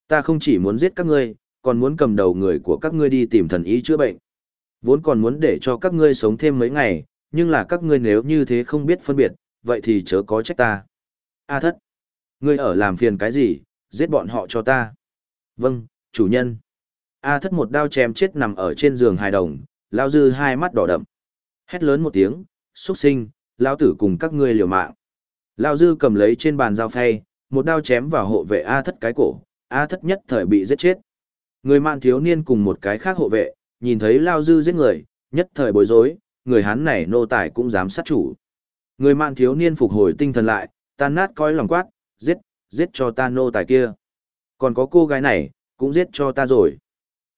Ta không chỉ muốn giết các ngươi, còn muốn cầm đầu người của các ngươi đi tìm thần ý chữa bệnh. Vốn còn muốn để cho các ngươi sống thêm mấy ngày, nhưng là các ngươi nếu như thế không biết phân biệt, vậy thì chớ có trách ta. A thất, ngươi ở làm phiền cái gì, giết bọn họ cho ta. Vâng, chủ nhân. A thất một đao chém chết nằm ở trên giường hài đồng, lao dư hai mắt đỏ đậm. Hét lớn một tiếng, xuất sinh, lao tử cùng các ngươi liều mạng. Lao dư cầm lấy trên bàn dao phay, một đao chém vào hộ vệ A thất cái cổ, A thất nhất thời bị giết chết. Người mạng thiếu niên cùng một cái khác hộ vệ, nhìn thấy Lao dư giết người, nhất thời bối rối, người hắn này nô tài cũng dám sát chủ. Người mạng thiếu niên phục hồi tinh thần lại, tan nát coi lòng quát, giết, giết cho ta nô tài kia. Còn có cô gái này, cũng giết cho ta rồi.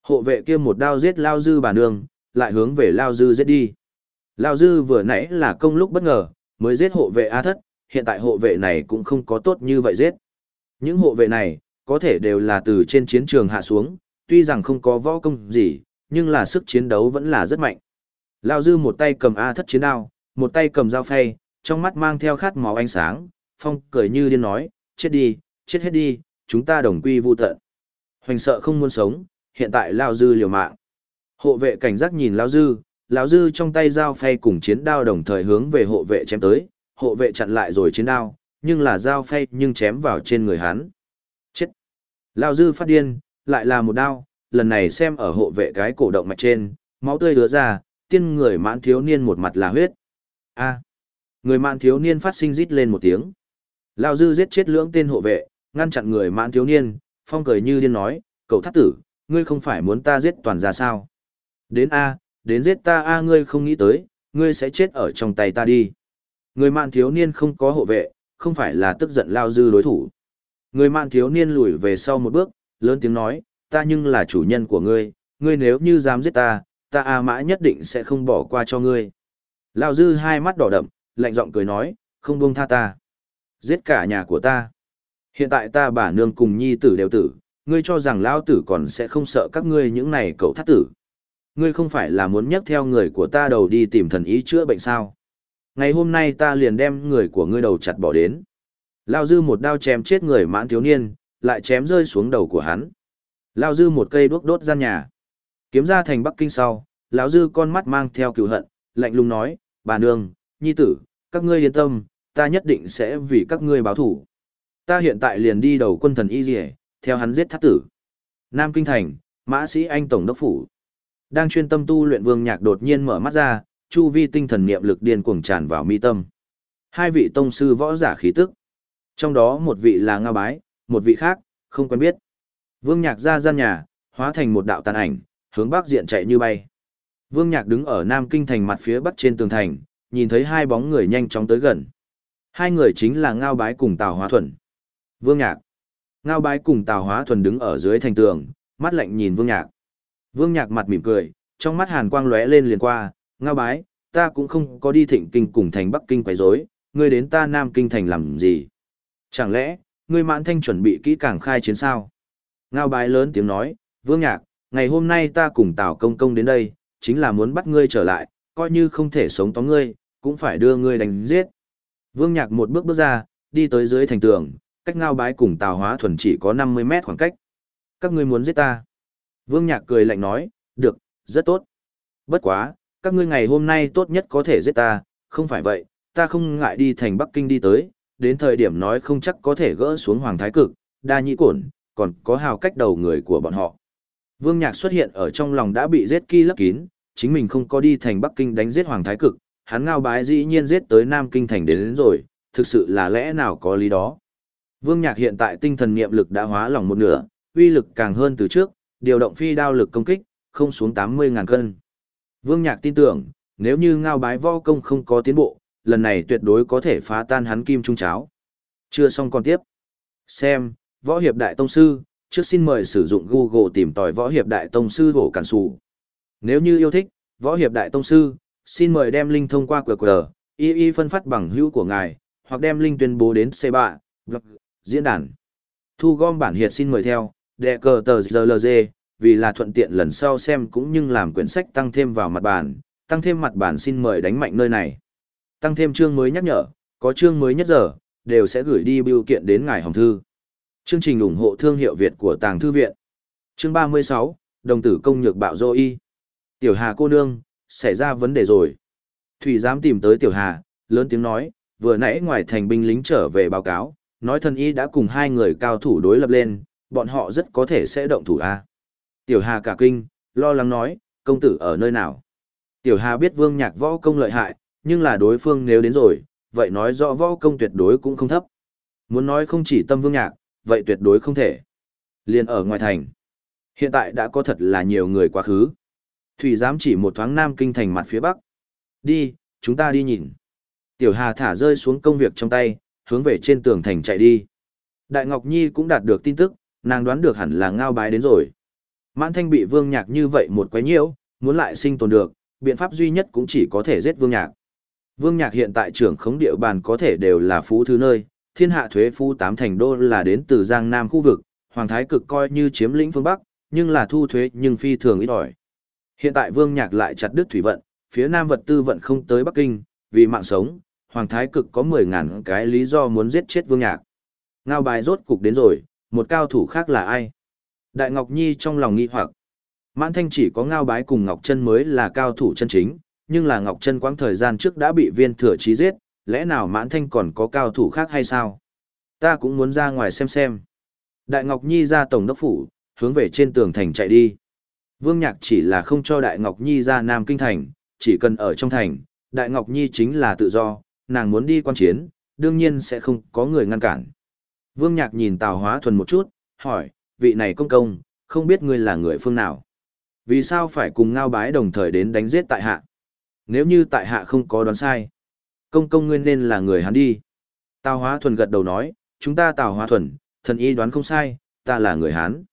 Hộ vệ kia một đao giết Lao dư bà nương, lại hướng về Lao dư giết đi. Lao dư vừa nãy là công lúc bất ngờ, mới giết hộ vệ A thất, hiện tại hộ vệ này cũng không có tốt như vậy giết. Những hộ vệ này, có thể đều là từ trên chiến trường hạ xuống, tuy rằng không có võ công gì, nhưng là sức chiến đấu vẫn là rất mạnh. Lao dư một tay cầm A thất chiến đao, một tay cầm dao phay, trong mắt mang theo khát máu ánh sáng, phong cười như điên nói, chết đi, chết hết đi, chúng ta đồng quy vu tận. Hoành sợ không muốn sống, hiện tại Lao dư liều mạng. Hộ vệ cảnh giác nhìn Lao dư, Lao dư trong tay dao phay cùng chiến đao đồng thời hướng về hộ vệ chém tới, hộ vệ chặn lại rồi chiến đao, nhưng là dao phay nhưng chém vào trên người hắn. Chết! Lao dư phát điên, lại là một đao, lần này xem ở hộ vệ cái cổ động mạch trên, máu tươi đứa ra, tiên người mãn thiếu niên một mặt là huyết. A! Người mãn thiếu niên phát sinh rít lên một tiếng. Lao dư giết chết lưỡng tên hộ vệ, ngăn chặn người mãn thiếu niên, phong cười như điên nói, cậu thắt tử, ngươi không phải muốn ta giết toàn ra sao? Đến A, đến giết ta A ngươi không nghĩ tới, ngươi sẽ chết ở trong tay ta đi. Người mạn thiếu niên không có hộ vệ, không phải là tức giận lao dư đối thủ. Người mạn thiếu niên lùi về sau một bước, lớn tiếng nói, ta nhưng là chủ nhân của ngươi, ngươi nếu như dám giết ta, ta A mã nhất định sẽ không bỏ qua cho ngươi. Lao dư hai mắt đỏ đậm, lạnh giọng cười nói, không buông tha ta. Giết cả nhà của ta. Hiện tại ta bà nương cùng nhi tử đều tử, ngươi cho rằng lao tử còn sẽ không sợ các ngươi những này cậu thắt tử. Ngươi không phải là muốn nhắc theo người của ta đầu đi tìm thần ý chữa bệnh sao. Ngày hôm nay ta liền đem người của ngươi đầu chặt bỏ đến. Lao dư một đao chém chết người mãn thiếu niên, lại chém rơi xuống đầu của hắn. Lao dư một cây đuốc đốt gian nhà. Kiếm ra thành Bắc Kinh sau, lão dư con mắt mang theo cựu hận, lạnh lùng nói, bà nương, nhi tử, các ngươi yên tâm, ta nhất định sẽ vì các ngươi báo thủ. Ta hiện tại liền đi đầu quân thần y dì theo hắn giết thắt tử. Nam Kinh Thành, mã sĩ anh tổng đốc phủ. Đang chuyên tâm tu luyện vương nhạc đột nhiên mở mắt ra, chu vi tinh thần niệm lực điên cuồng tràn vào mi tâm. Hai vị tông sư võ giả khí tức. Trong đó một vị là Ngao Bái, một vị khác, không quen biết. Vương Nhạc ra gian nhà, hóa thành một đạo tàn ảnh, hướng bắc diện chạy như bay. Vương Nhạc đứng ở Nam Kinh thành mặt phía bắc trên tường thành, nhìn thấy hai bóng người nhanh chóng tới gần. Hai người chính là Ngao Bái cùng Tào Hóa Thuần. Vương Nhạc. Ngao Bái cùng Tào Hóa Thuần đứng ở dưới thành tường, mắt lạnh nhìn Vương Nhạc. Vương Nhạc mặt mỉm cười, trong mắt hàn quang lóe lên liền qua, ngao bái, ta cũng không có đi thịnh kinh cùng thành Bắc Kinh quấy rối, ngươi đến ta Nam Kinh thành làm gì? Chẳng lẽ, ngươi mãn thanh chuẩn bị kỹ càng khai chiến sao? Ngao bái lớn tiếng nói, vương nhạc, ngày hôm nay ta cùng Tào Công Công đến đây, chính là muốn bắt ngươi trở lại, coi như không thể sống tóm ngươi, cũng phải đưa ngươi đánh giết. Vương nhạc một bước bước ra, đi tới dưới thành tường, cách ngao bái cùng Tào Hóa Thuần chỉ có 50 mét khoảng cách. Các ngươi muốn giết ta? Vương nhạc cười lạnh nói, được, rất tốt. Bất quá, các ngươi ngày hôm nay tốt nhất có thể giết ta, không phải vậy, ta không ngại đi thành Bắc Kinh đi tới, đến thời điểm nói không chắc có thể gỡ xuống Hoàng Thái Cực, đa nhĩ cổn, còn có hào cách đầu người của bọn họ. Vương Nhạc xuất hiện ở trong lòng đã bị giết kỳ lấp kín, chính mình không có đi thành Bắc Kinh đánh giết Hoàng Thái Cực, hắn ngao bái dĩ nhiên giết tới Nam Kinh thành đến, đến rồi, thực sự là lẽ nào có lý đó. Vương Nhạc hiện tại tinh thần niệm lực đã hóa lòng một nửa, uy lực càng hơn từ trước, điều động phi đao lực công kích, không xuống 80.000 cân. Vương Nhạc tin tưởng, nếu như ngao bái võ công không có tiến bộ, lần này tuyệt đối có thể phá tan hắn kim trung cháo. Chưa xong còn tiếp. Xem, võ hiệp đại tông sư, trước xin mời sử dụng Google tìm tòi võ hiệp đại tông sư hổ cản sụ. Nếu như yêu thích, võ hiệp đại tông sư, xin mời đem link thông qua QR, y y phân phát bằng hữu của ngài, hoặc đem link tuyên bố đến C3, blog, diễn đàn. Thu gom bản hiệt xin mời theo, đệ cờ tờ GLG, vì là thuận tiện lần sau xem cũng như làm quyển sách tăng thêm vào mặt bàn, tăng thêm mặt bàn xin mời đánh mạnh nơi này. Tăng thêm chương mới nhắc nhở, có chương mới nhất giờ, đều sẽ gửi đi biểu kiện đến ngài hồng thư. Chương trình ủng hộ thương hiệu Việt của Tàng Thư Viện. Chương 36, Đồng tử công nhược bạo dô y. Tiểu Hà cô nương, xảy ra vấn đề rồi. Thủy giám tìm tới Tiểu Hà, lớn tiếng nói, vừa nãy ngoài thành binh lính trở về báo cáo, nói thần y đã cùng hai người cao thủ đối lập lên, bọn họ rất có thể sẽ động thủ A. Tiểu Hà cả kinh, lo lắng nói, công tử ở nơi nào? Tiểu Hà biết vương nhạc võ công lợi hại, nhưng là đối phương nếu đến rồi, vậy nói rõ võ công tuyệt đối cũng không thấp. Muốn nói không chỉ tâm vương nhạc, vậy tuyệt đối không thể. Liên ở ngoài thành. Hiện tại đã có thật là nhiều người quá khứ. Thủy giám chỉ một thoáng nam kinh thành mặt phía bắc. Đi, chúng ta đi nhìn. Tiểu Hà thả rơi xuống công việc trong tay, hướng về trên tường thành chạy đi. Đại Ngọc Nhi cũng đạt được tin tức, nàng đoán được hẳn là ngao bái đến rồi. Mãn Thanh bị Vương Nhạc như vậy một quấy nhiễu, muốn lại sinh tồn được, biện pháp duy nhất cũng chỉ có thể giết Vương Nhạc. Vương Nhạc hiện tại trưởng khống địa bàn có thể đều là phú thứ nơi, thiên hạ thuế phú tám thành đô là đến từ Giang Nam khu vực, Hoàng Thái cực coi như chiếm lĩnh phương Bắc, nhưng là thu thuế nhưng phi thường ít ỏi. Hiện tại Vương Nhạc lại chặt đứt thủy vận, phía Nam vật tư vận không tới Bắc Kinh, vì mạng sống, Hoàng Thái cực có 10.000 cái lý do muốn giết chết Vương Nhạc. Ngao bài rốt cục đến rồi, một cao thủ khác là ai? Đại Ngọc Nhi trong lòng nghi hoặc. Mãn Thanh chỉ có ngao bái cùng Ngọc Trân mới là cao thủ chân chính, nhưng là Ngọc Trân quãng thời gian trước đã bị viên thừa chí giết, lẽ nào Mãn Thanh còn có cao thủ khác hay sao? Ta cũng muốn ra ngoài xem xem. Đại Ngọc Nhi ra tổng đốc phủ, hướng về trên tường thành chạy đi. Vương Nhạc chỉ là không cho Đại Ngọc Nhi ra Nam Kinh Thành, chỉ cần ở trong thành, Đại Ngọc Nhi chính là tự do, nàng muốn đi quan chiến, đương nhiên sẽ không có người ngăn cản. Vương Nhạc nhìn Tào Hóa Thuần một chút, hỏi, vị này công công, không biết ngươi là người phương nào? Vì sao phải cùng ngao bái đồng thời đến đánh giết tại hạ? Nếu như tại hạ không có đoán sai, công công ngươi nên là người hắn đi. Tào Hóa Thuần gật đầu nói, chúng ta Tào Hóa Thuần, thần y đoán không sai, ta là người Hán.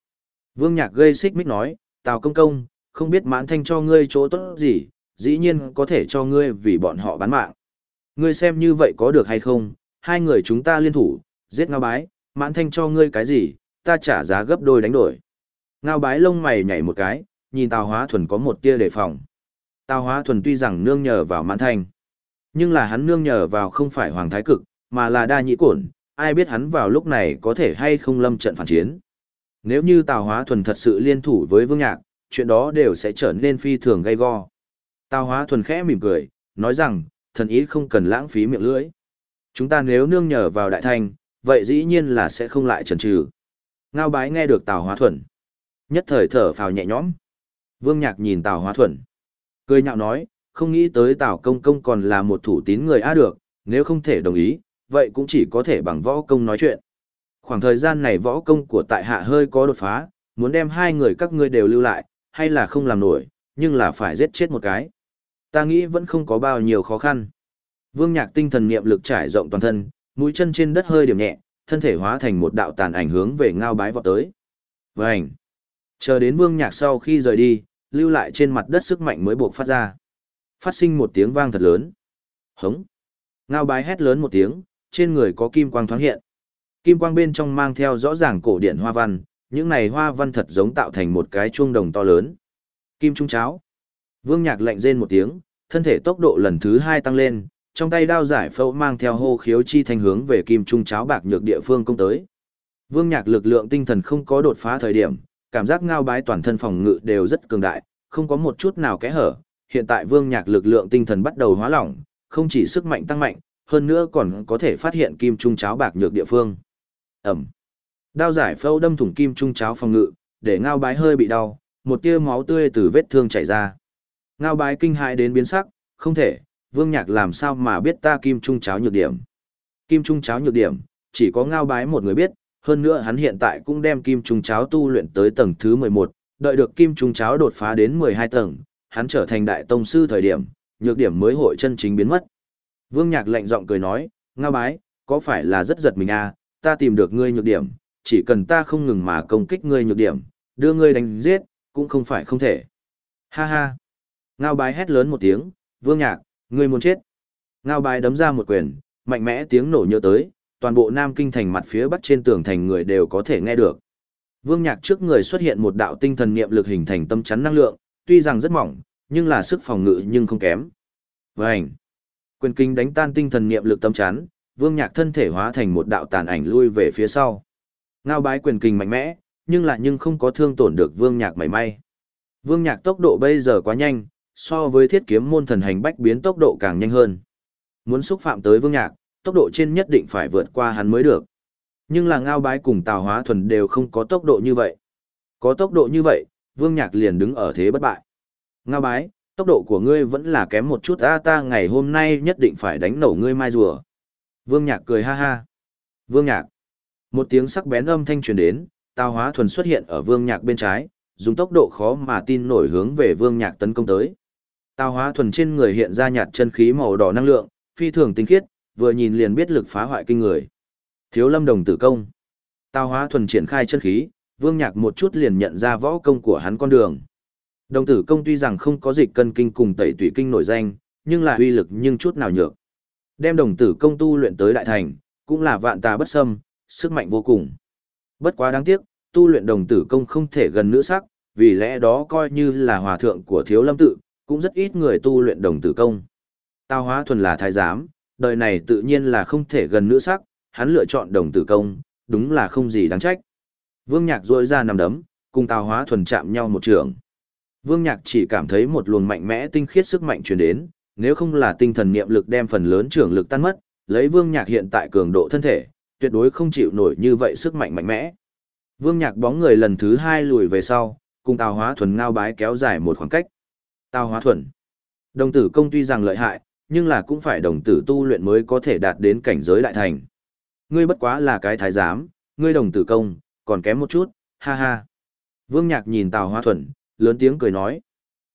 Vương Nhạc gây xích mích nói, Tào công công, không biết mãn thanh cho ngươi chỗ tốt gì, dĩ nhiên có thể cho ngươi vì bọn họ bán mạng. Ngươi xem như vậy có được hay không, hai người chúng ta liên thủ, giết ngao bái, mãn thanh cho ngươi cái gì, ta trả giá gấp đôi đánh đổi. Ngao bái lông mày nhảy một cái, nhìn Tào Hóa Thuần có một tia đề phòng. Tào Hóa Thuần tuy rằng nương nhờ vào mãn thanh, nhưng là hắn nương nhờ vào không phải Hoàng Thái Cực, mà là đa nhị cổn, ai biết hắn vào lúc này có thể hay không lâm trận phản chiến. Nếu như Tào Hóa Thuần thật sự liên thủ với Vương Nhạc, chuyện đó đều sẽ trở nên phi thường gay go. Tào Hóa Thuần khẽ mỉm cười, nói rằng, thần ý không cần lãng phí miệng lưỡi. Chúng ta nếu nương nhờ vào đại thanh, vậy dĩ nhiên là sẽ không lại chần chừ. Ngao bái nghe được Tào Hóa Thuần. Nhất thời thở phào nhẹ nhõm. Vương Nhạc nhìn Tào Hóa Thuần. Cười nhạo nói, không nghĩ tới Tào Công Công còn là một thủ tín người A được, nếu không thể đồng ý, vậy cũng chỉ có thể bằng võ công nói chuyện. Khoảng thời gian này võ công của tại hạ hơi có đột phá, muốn đem hai người các ngươi đều lưu lại, hay là không làm nổi, nhưng là phải giết chết một cái. Ta nghĩ vẫn không có bao nhiêu khó khăn. Vương Nhạc tinh thần niệm lực trải rộng toàn thân, mũi chân trên đất hơi điểm nhẹ, thân thể hóa thành một đạo tàn ảnh hướng về ngao bái vọt tới. Vành! Chờ đến Vương Nhạc sau khi rời đi, lưu lại trên mặt đất sức mạnh mới buộc phát ra. Phát sinh một tiếng vang thật lớn. Hống! Ngao bái hét lớn một tiếng, trên người có kim quang thoáng hiện. Kim quang bên trong mang theo rõ ràng cổ điển hoa văn, những này hoa văn thật giống tạo thành một cái chuông đồng to lớn. Kim trung cháo. Vương Nhạc lạnh rên một tiếng, thân thể tốc độ lần thứ hai tăng lên, trong tay đao giải phẫu mang theo hô khiếu chi thanh hướng về kim trung cháo bạc nhược địa phương công tới. Vương Nhạc lực lượng tinh thần không có đột phá thời điểm, cảm giác ngao bái toàn thân phòng ngự đều rất cường đại, không có một chút nào kẽ hở. Hiện tại Vương Nhạc lực lượng tinh thần bắt đầu hóa lỏng, không chỉ sức mạnh tăng mạnh, hơn nữa còn có thể phát hiện kim trung cháo bạc nhược địa phương. Ẩm. Đao giải phẫu đâm thủng kim trung cháo phòng ngự, để ngao bái hơi bị đau, một tia máu tươi từ vết thương chảy ra. Ngao bái kinh hãi đến biến sắc, không thể, vương nhạc làm sao mà biết ta kim trung cháo nhược điểm. Kim trung cháo nhược điểm, chỉ có ngao bái một người biết, hơn nữa hắn hiện tại cũng đem kim trung cháo tu luyện tới tầng thứ 11, đợi được kim trung cháo đột phá đến 12 tầng, hắn trở thành đại tông sư thời điểm, nhược điểm mới hội chân chính biến mất. Vương Nhạc lạnh giọng cười nói, ngao bái, có phải là rất giật mình à, ta tìm được ngươi nhược điểm, chỉ cần ta không ngừng mà công kích ngươi nhược điểm, đưa ngươi đánh giết, cũng không phải không thể. Ha ha. Ngao bái hét lớn một tiếng, Vương Nhạc, ngươi muốn chết. Ngao bái đấm ra một quyền, mạnh mẽ tiếng nổ nhớ tới, toàn bộ Nam Kinh thành mặt phía bắc trên tường thành người đều có thể nghe được. Vương Nhạc trước người xuất hiện một đạo tinh thần niệm lực hình thành tâm chắn năng lượng, tuy rằng rất mỏng, nhưng là sức phòng ngự nhưng không kém. Vành. Quyền kinh đánh tan tinh thần niệm lực tâm chán, Vương Nhạc thân thể hóa thành một đạo tàn ảnh lui về phía sau. Ngao bái quyền kinh mạnh mẽ, nhưng lại nhưng không có thương tổn được Vương Nhạc mảy may. Vương Nhạc tốc độ bây giờ quá nhanh, so với thiết kiếm môn thần hành bách biến tốc độ càng nhanh hơn. Muốn xúc phạm tới Vương Nhạc, tốc độ trên nhất định phải vượt qua hắn mới được. Nhưng là Ngao bái cùng Tào Hóa Thuần đều không có tốc độ như vậy. Có tốc độ như vậy, Vương Nhạc liền đứng ở thế bất bại. Ngao bái, tốc độ của ngươi vẫn là kém một chút a ta ngày hôm nay nhất định phải đánh nổ ngươi mai rùa. Vương Nhạc cười ha ha. Vương Nhạc. Một tiếng sắc bén âm thanh truyền đến, Tào Hóa Thuần xuất hiện ở Vương Nhạc bên trái, dùng tốc độ khó mà tin nổi hướng về Vương Nhạc tấn công tới. Tào Hóa Thuần trên người hiện ra nhạt chân khí màu đỏ năng lượng, phi thường tinh khiết, vừa nhìn liền biết lực phá hoại kinh người. Thiếu Lâm Đồng tử công. Tào Hóa Thuần triển khai chân khí, Vương Nhạc một chút liền nhận ra võ công của hắn con đường. Đồng tử công tuy rằng không có dịch cân kinh cùng tẩy tủy kinh nổi danh, nhưng là uy lực nhưng chút nào nhược. Đem đồng tử công tu luyện tới đại thành, cũng là vạn tà bất xâm, sức mạnh vô cùng. Bất quá đáng tiếc, tu luyện đồng tử công không thể gần nữ sắc, vì lẽ đó coi như là hòa thượng của thiếu lâm tự, cũng rất ít người tu luyện đồng tử công. Tào hóa thuần là thái giám, đời này tự nhiên là không thể gần nữ sắc, hắn lựa chọn đồng tử công, đúng là không gì đáng trách. Vương Nhạc rôi ra nằm đấm, cùng Tào Hóa thuần chạm nhau một trường. Vương Nhạc chỉ cảm thấy một luồng mạnh mẽ tinh khiết sức mạnh truyền đến, nếu không là tinh thần niệm lực đem phần lớn trưởng lực tan mất, lấy Vương Nhạc hiện tại cường độ thân thể, tuyệt đối không chịu nổi như vậy sức mạnh mạnh mẽ. Vương Nhạc bóng người lần thứ hai lùi về sau, cùng Tào Hóa Thuần ngao bái kéo dài một khoảng cách. Tào Hóa Thuần. Đồng tử công tuy rằng lợi hại, nhưng là cũng phải đồng tử tu luyện mới có thể đạt đến cảnh giới đại thành. Ngươi bất quá là cái thái giám, ngươi đồng tử công, còn kém một chút, ha ha. Vương Nhạc nhìn Tào Hóa Thuần, lớn tiếng cười nói.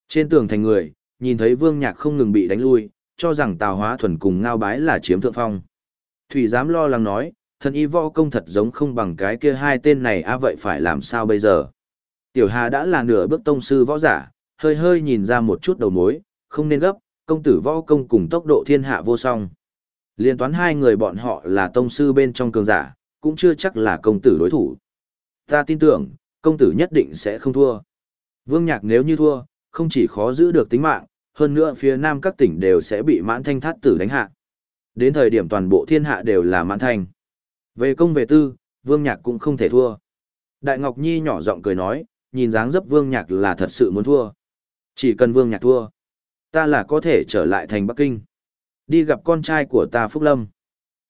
Trên tường thành người, nhìn thấy Vương Nhạc không ngừng bị đánh lui, cho rằng Tào Hóa Thuần cùng ngao bái là chiếm thượng phong. Thủy giám lo lắng nói, thần y võ công thật giống không bằng cái kia hai tên này a vậy phải làm sao bây giờ. Tiểu Hà đã là nửa bước tông sư võ giả, hơi hơi nhìn ra một chút đầu mối, không nên gấp, công tử võ công cùng tốc độ thiên hạ vô song. Liên toán hai người bọn họ là tông sư bên trong cường giả, cũng chưa chắc là công tử đối thủ. Ta tin tưởng, công tử nhất định sẽ không thua. Vương Nhạc nếu như thua, không chỉ khó giữ được tính mạng, hơn nữa phía nam các tỉnh đều sẽ bị mãn thanh thát tử đánh hạ. Đến thời điểm toàn bộ thiên hạ đều là mãn thanh. Về công về tư, Vương Nhạc cũng không thể thua. Đại Ngọc Nhi nhỏ giọng cười nói, nhìn dáng dấp Vương Nhạc là thật sự muốn thua. Chỉ cần Vương Nhạc thua, ta là có thể trở lại thành Bắc Kinh. Đi gặp con trai của ta Phúc Lâm.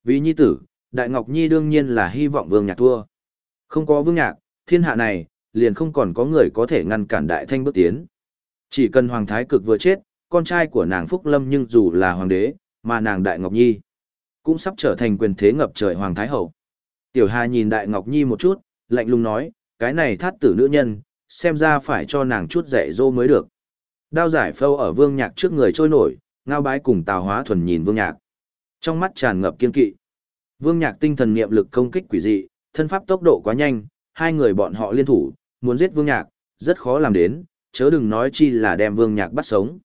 Vì nhi tử, Đại Ngọc Nhi đương nhiên là hy vọng Vương Nhạc thua. Không có Vương Nhạc, thiên hạ này, liền không còn có người có thể ngăn cản Đại Thanh bước tiến. Chỉ cần Hoàng Thái Cực vừa chết, con trai của nàng Phúc Lâm nhưng dù là Hoàng đế, mà nàng Đại Ngọc Nhi, cũng sắp trở thành quyền thế ngập trời Hoàng Thái Hậu. Tiểu Hà nhìn Đại Ngọc Nhi một chút, lạnh lùng nói, cái này thát tử nữ nhân, xem ra phải cho nàng chút dạy dỗ mới được. Đao giải phâu ở vương nhạc trước người trôi nổi, ngao bái cùng tào hóa thuần nhìn vương nhạc. Trong mắt tràn ngập kiên kỵ. Vương nhạc tinh thần niệm lực công kích quỷ dị, thân pháp tốc độ quá nhanh, hai người bọn họ liên thủ, muốn giết vương nhạc, rất khó làm đến, chớ đừng nói chi là đem vương nhạc bắt sống.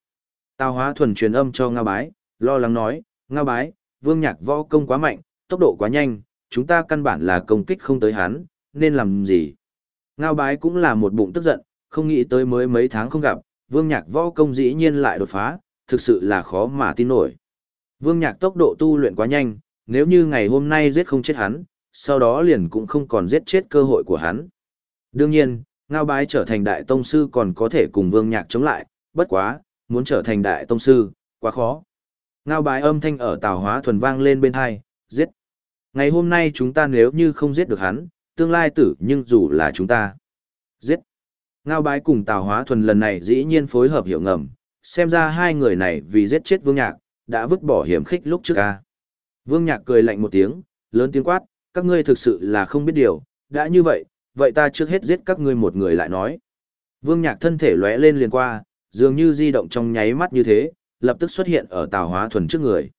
Tào hóa thuần truyền âm cho ngao bái, lo lắng nói, ngao bái, vương nhạc võ công quá mạnh, tốc độ quá nhanh, chúng ta căn bản là công kích không tới hắn, nên làm gì? Ngao bái cũng là một bụng tức giận, không nghĩ tới mới mấy tháng không gặp, vương nhạc võ công dĩ nhiên lại đột phá, thực sự là khó mà tin nổi. Vương nhạc tốc độ tu luyện quá nhanh, nếu như ngày hôm nay giết không chết hắn, sau đó liền cũng không còn giết chết cơ hội của hắn. Đương nhiên, Ngao Bái trở thành đại tông sư còn có thể cùng Vương Nhạc chống lại, bất quá, muốn trở thành đại tông sư, quá khó. Ngao Bái âm thanh ở Tào Hóa thuần vang lên bên hai, giết. Ngày hôm nay chúng ta nếu như không giết được hắn, tương lai tử nhưng dù là chúng ta. Giết. Ngao bái cùng Tào Hóa Thuần lần này dĩ nhiên phối hợp hiệu ngầm, xem ra hai người này vì giết chết Vương Nhạc, đã vứt bỏ hiểm khích lúc trước ca. Vương Nhạc cười lạnh một tiếng, lớn tiếng quát, các ngươi thực sự là không biết điều, đã như vậy, vậy ta trước hết giết các ngươi một người lại nói. Vương Nhạc thân thể lóe lên liền qua, dường như di động trong nháy mắt như thế, lập tức xuất hiện ở Tào Hóa Thuần trước người.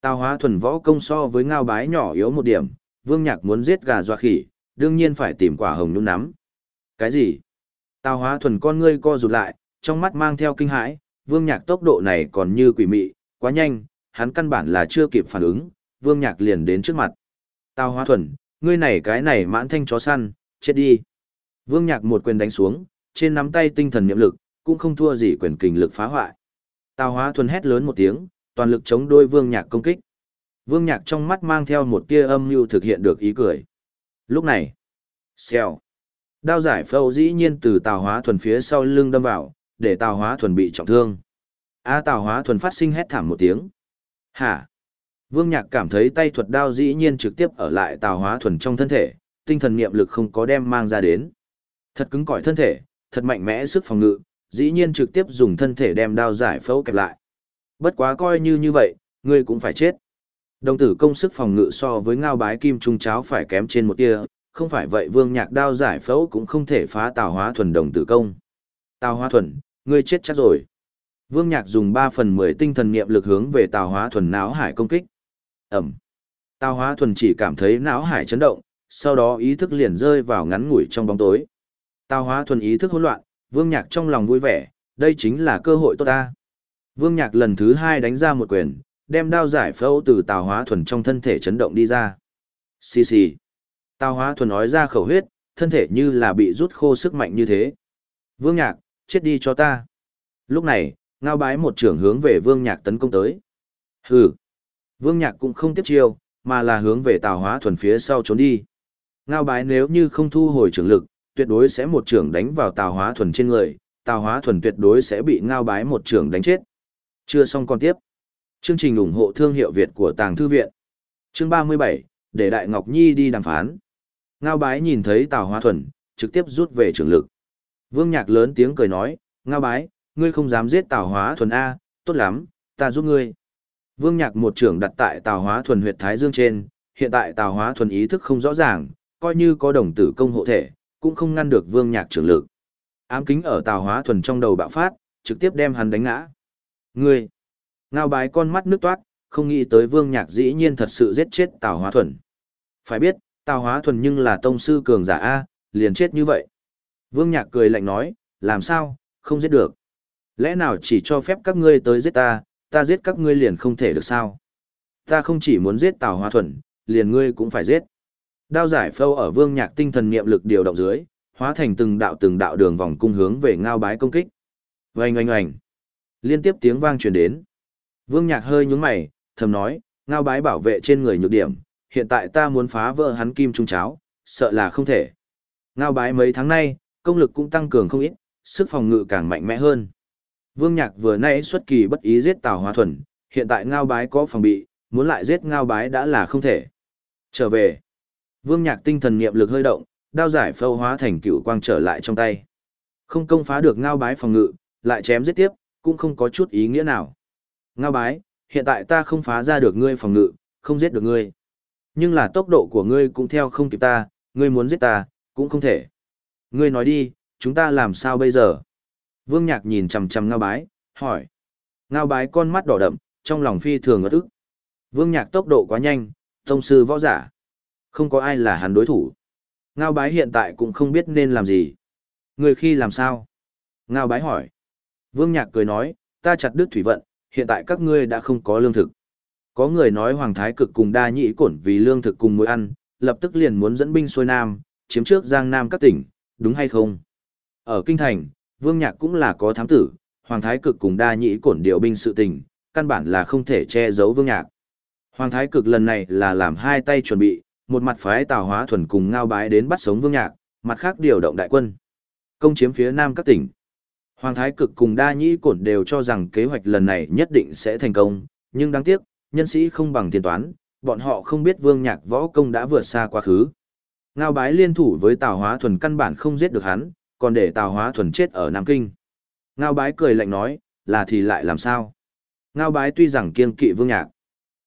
Tào Hóa Thuần võ công so với Ngao Bái nhỏ yếu một điểm, Vương Nhạc muốn giết gà doa khỉ, đương nhiên phải tìm quả hồng nhung nắm. Cái gì? Tào hóa thuần con ngươi co rụt lại, trong mắt mang theo kinh hãi, vương nhạc tốc độ này còn như quỷ mị, quá nhanh, hắn căn bản là chưa kịp phản ứng, vương nhạc liền đến trước mặt. Tào hóa thuần, ngươi này cái này mãn thanh chó săn, chết đi. Vương nhạc một quyền đánh xuống, trên nắm tay tinh thần niệm lực, cũng không thua gì quyền kình lực phá hoại. Tào hóa thuần hét lớn một tiếng, toàn lực chống đôi Vương Nhạc công kích. Vương Nhạc trong mắt mang theo một tia âm mưu thực hiện được ý cười. Lúc này, xèo. Đao giải phâu dĩ nhiên từ Tào Hóa Thuần phía sau lưng đâm vào, để Tào Hóa Thuần bị trọng thương. A Tào Hóa Thuần phát sinh hét thảm một tiếng. Hả? Vương Nhạc cảm thấy tay thuật đao dĩ nhiên trực tiếp ở lại Tào Hóa Thuần trong thân thể, tinh thần niệm lực không có đem mang ra đến. Thật cứng cỏi thân thể, thật mạnh mẽ sức phòng ngự, dĩ nhiên trực tiếp dùng thân thể đem đao giải phẫu kẹp lại. Bất quá coi như như vậy, ngươi cũng phải chết. Đồng tử công sức phòng ngự so với ngao bái kim trung cháo phải kém trên một tia, không phải vậy vương nhạc đao giải phẫu cũng không thể phá tào hóa thuần đồng tử công. Tào hóa thuần, ngươi chết chắc rồi. Vương nhạc dùng ba phần 10 tinh thần niệm lực hướng về tào hóa thuần não hải công kích. Ẩm. Tào hóa thuần chỉ cảm thấy não hải chấn động, sau đó ý thức liền rơi vào ngắn ngủi trong bóng tối. Tào hóa thuần ý thức hỗn loạn, vương nhạc trong lòng vui vẻ, đây chính là cơ hội tốt ta. Vương nhạc lần thứ hai đánh ra một quyền, đem đao giải phẫu từ tào hóa thuần trong thân thể chấn động đi ra. Xì xì. Tào hóa thuần nói ra khẩu huyết, thân thể như là bị rút khô sức mạnh như thế. Vương nhạc, chết đi cho ta. Lúc này, ngao bái một trưởng hướng về vương nhạc tấn công tới. Hừ. Vương nhạc cũng không tiếp chiêu, mà là hướng về tào hóa thuần phía sau trốn đi. Ngao bái nếu như không thu hồi trưởng lực, tuyệt đối sẽ một trưởng đánh vào tào hóa thuần trên người, tào hóa thuần tuyệt đối sẽ bị ngao bái một trưởng đánh chết. Chưa xong còn tiếp. Chương trình ủng hộ thương hiệu Việt của Tàng Thư Viện. Chương 37, để Đại Ngọc Nhi đi đàm phán. Ngao bái nhìn thấy Tào Hóa Thuần, trực tiếp rút về trường lực. Vương Nhạc lớn tiếng cười nói, Ngao bái, ngươi không dám giết Tào Hóa Thuần A, tốt lắm, ta giúp ngươi. Vương Nhạc một trưởng đặt tại Tào Hóa Thuần huyệt Thái Dương trên, hiện tại Tào Hóa Thuần ý thức không rõ ràng, coi như có đồng tử công hộ thể, cũng không ngăn được Vương Nhạc trưởng lực. Ám kính ở Tào Hóa Thuần trong đầu bạo phát, trực tiếp đem hắn đánh ngã. Ngươi! Ngao bái con mắt nước toát, không nghĩ tới Vương Nhạc dĩ nhiên thật sự giết chết Tào Hóa Thuần. Phải biết, Tào Hóa Thuần nhưng là tông sư cường giả A, liền chết như vậy. Vương Nhạc cười lạnh nói, làm sao, không giết được. Lẽ nào chỉ cho phép các ngươi tới giết ta, ta giết các ngươi liền không thể được sao? Ta không chỉ muốn giết Tào Hóa Thuần, liền ngươi cũng phải giết. Đao giải phâu ở Vương Nhạc tinh thần niệm lực điều động dưới, hóa thành từng đạo từng đạo đường vòng cung hướng về ngao bái công kích. Oanh oanh oanh. Liên tiếp tiếng vang truyền đến. Vương Nhạc hơi nhướng mày, thầm nói, ngao bái bảo vệ trên người nhược điểm, hiện tại ta muốn phá vỡ hắn kim trung cháo, sợ là không thể. Ngao bái mấy tháng nay, công lực cũng tăng cường không ít, sức phòng ngự càng mạnh mẽ hơn. Vương Nhạc vừa nãy xuất kỳ bất ý giết Tào Hóa Thuần, hiện tại ngao bái có phòng bị, muốn lại giết ngao bái đã là không thể. Trở về. Vương Nhạc tinh thần niệm lực hơi động, đao giải phâu hóa thành cựu quang trở lại trong tay. Không công phá được ngao bái phòng ngự, lại chém giết tiếp, cũng không có chút ý nghĩa nào. Ngao bái, hiện tại ta không phá ra được ngươi phòng ngự, không giết được ngươi. Nhưng là tốc độ của ngươi cũng theo không kịp ta, ngươi muốn giết ta, cũng không thể. Ngươi nói đi, chúng ta làm sao bây giờ? Vương Nhạc nhìn chằm chằm Ngao bái, hỏi. Ngao bái con mắt đỏ đậm, trong lòng phi thường ngất ức. Vương Nhạc tốc độ quá nhanh, tông sư võ giả. Không có ai là hắn đối thủ. Ngao bái hiện tại cũng không biết nên làm gì. Người khi làm sao? Ngao bái hỏi. Vương Nhạc cười nói, ta chặt đứt thủy vận, hiện tại các ngươi đã không có lương thực. Có người nói Hoàng Thái Cực cùng đa nhị cổn vì lương thực cùng mối ăn, lập tức liền muốn dẫn binh xuôi Nam, chiếm trước Giang Nam các tỉnh, đúng hay không? Ở Kinh Thành, Vương Nhạc cũng là có thám tử, Hoàng Thái Cực cùng đa nhị cổn điều binh sự tình, căn bản là không thể che giấu Vương Nhạc. Hoàng Thái Cực lần này là làm hai tay chuẩn bị, một mặt phái Tào Hóa Thuần cùng ngao bái đến bắt sống Vương Nhạc, mặt khác điều động đại quân, công chiếm phía Nam các tỉnh. Hoàng Thái Cực cùng Đa Nhĩ Cổn đều cho rằng kế hoạch lần này nhất định sẽ thành công, nhưng đáng tiếc, nhân sĩ không bằng tiền toán, bọn họ không biết Vương Nhạc võ công đã vượt xa quá khứ. Ngao bái liên thủ với Tào Hóa Thuần căn bản không giết được hắn, còn để Tào Hóa Thuần chết ở Nam Kinh. Ngao bái cười lạnh nói, là thì lại làm sao? Ngao bái tuy rằng kiên kỵ Vương Nhạc,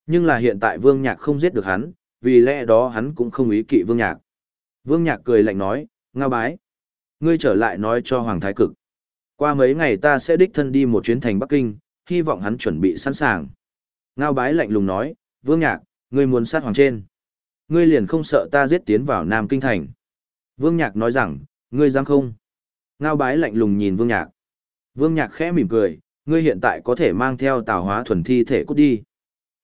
nhưng là hiện tại Vương Nhạc không giết được hắn, vì lẽ đó hắn cũng không ý kỵ Vương Nhạc. Vương Nhạc cười lạnh nói, Ngao bái, ngươi trở lại nói cho Hoàng Thái Cực. Qua mấy ngày ta sẽ đích thân đi một chuyến thành Bắc Kinh, hy vọng hắn chuẩn bị sẵn sàng. Ngao bái lạnh lùng nói, Vương Nhạc, ngươi muốn sát hoàng trên. Ngươi liền không sợ ta giết tiến vào Nam Kinh Thành. Vương Nhạc nói rằng, ngươi dám không? Ngao bái lạnh lùng nhìn Vương Nhạc. Vương Nhạc khẽ mỉm cười, ngươi hiện tại có thể mang theo tào hóa thuần thi thể cút đi.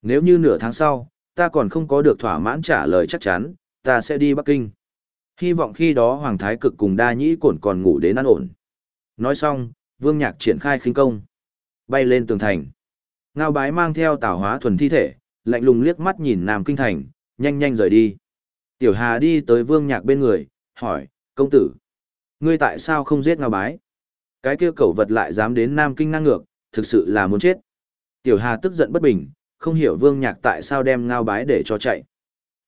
Nếu như nửa tháng sau, ta còn không có được thỏa mãn trả lời chắc chắn, ta sẽ đi Bắc Kinh. Hy vọng khi đó Hoàng Thái Cực cùng Đa Nhĩ Cổn còn ngủ đến ăn ổn. Nói xong, Vương Nhạc triển khai khinh công. Bay lên tường thành. Ngao bái mang theo tào hóa thuần thi thể, lạnh lùng liếc mắt nhìn Nam Kinh Thành, nhanh nhanh rời đi. Tiểu Hà đi tới vương nhạc bên người, hỏi, công tử, ngươi tại sao không giết ngao bái? Cái kia cẩu vật lại dám đến Nam Kinh ngang ngược, thực sự là muốn chết. Tiểu Hà tức giận bất bình, không hiểu vương nhạc tại sao đem ngao bái để cho chạy.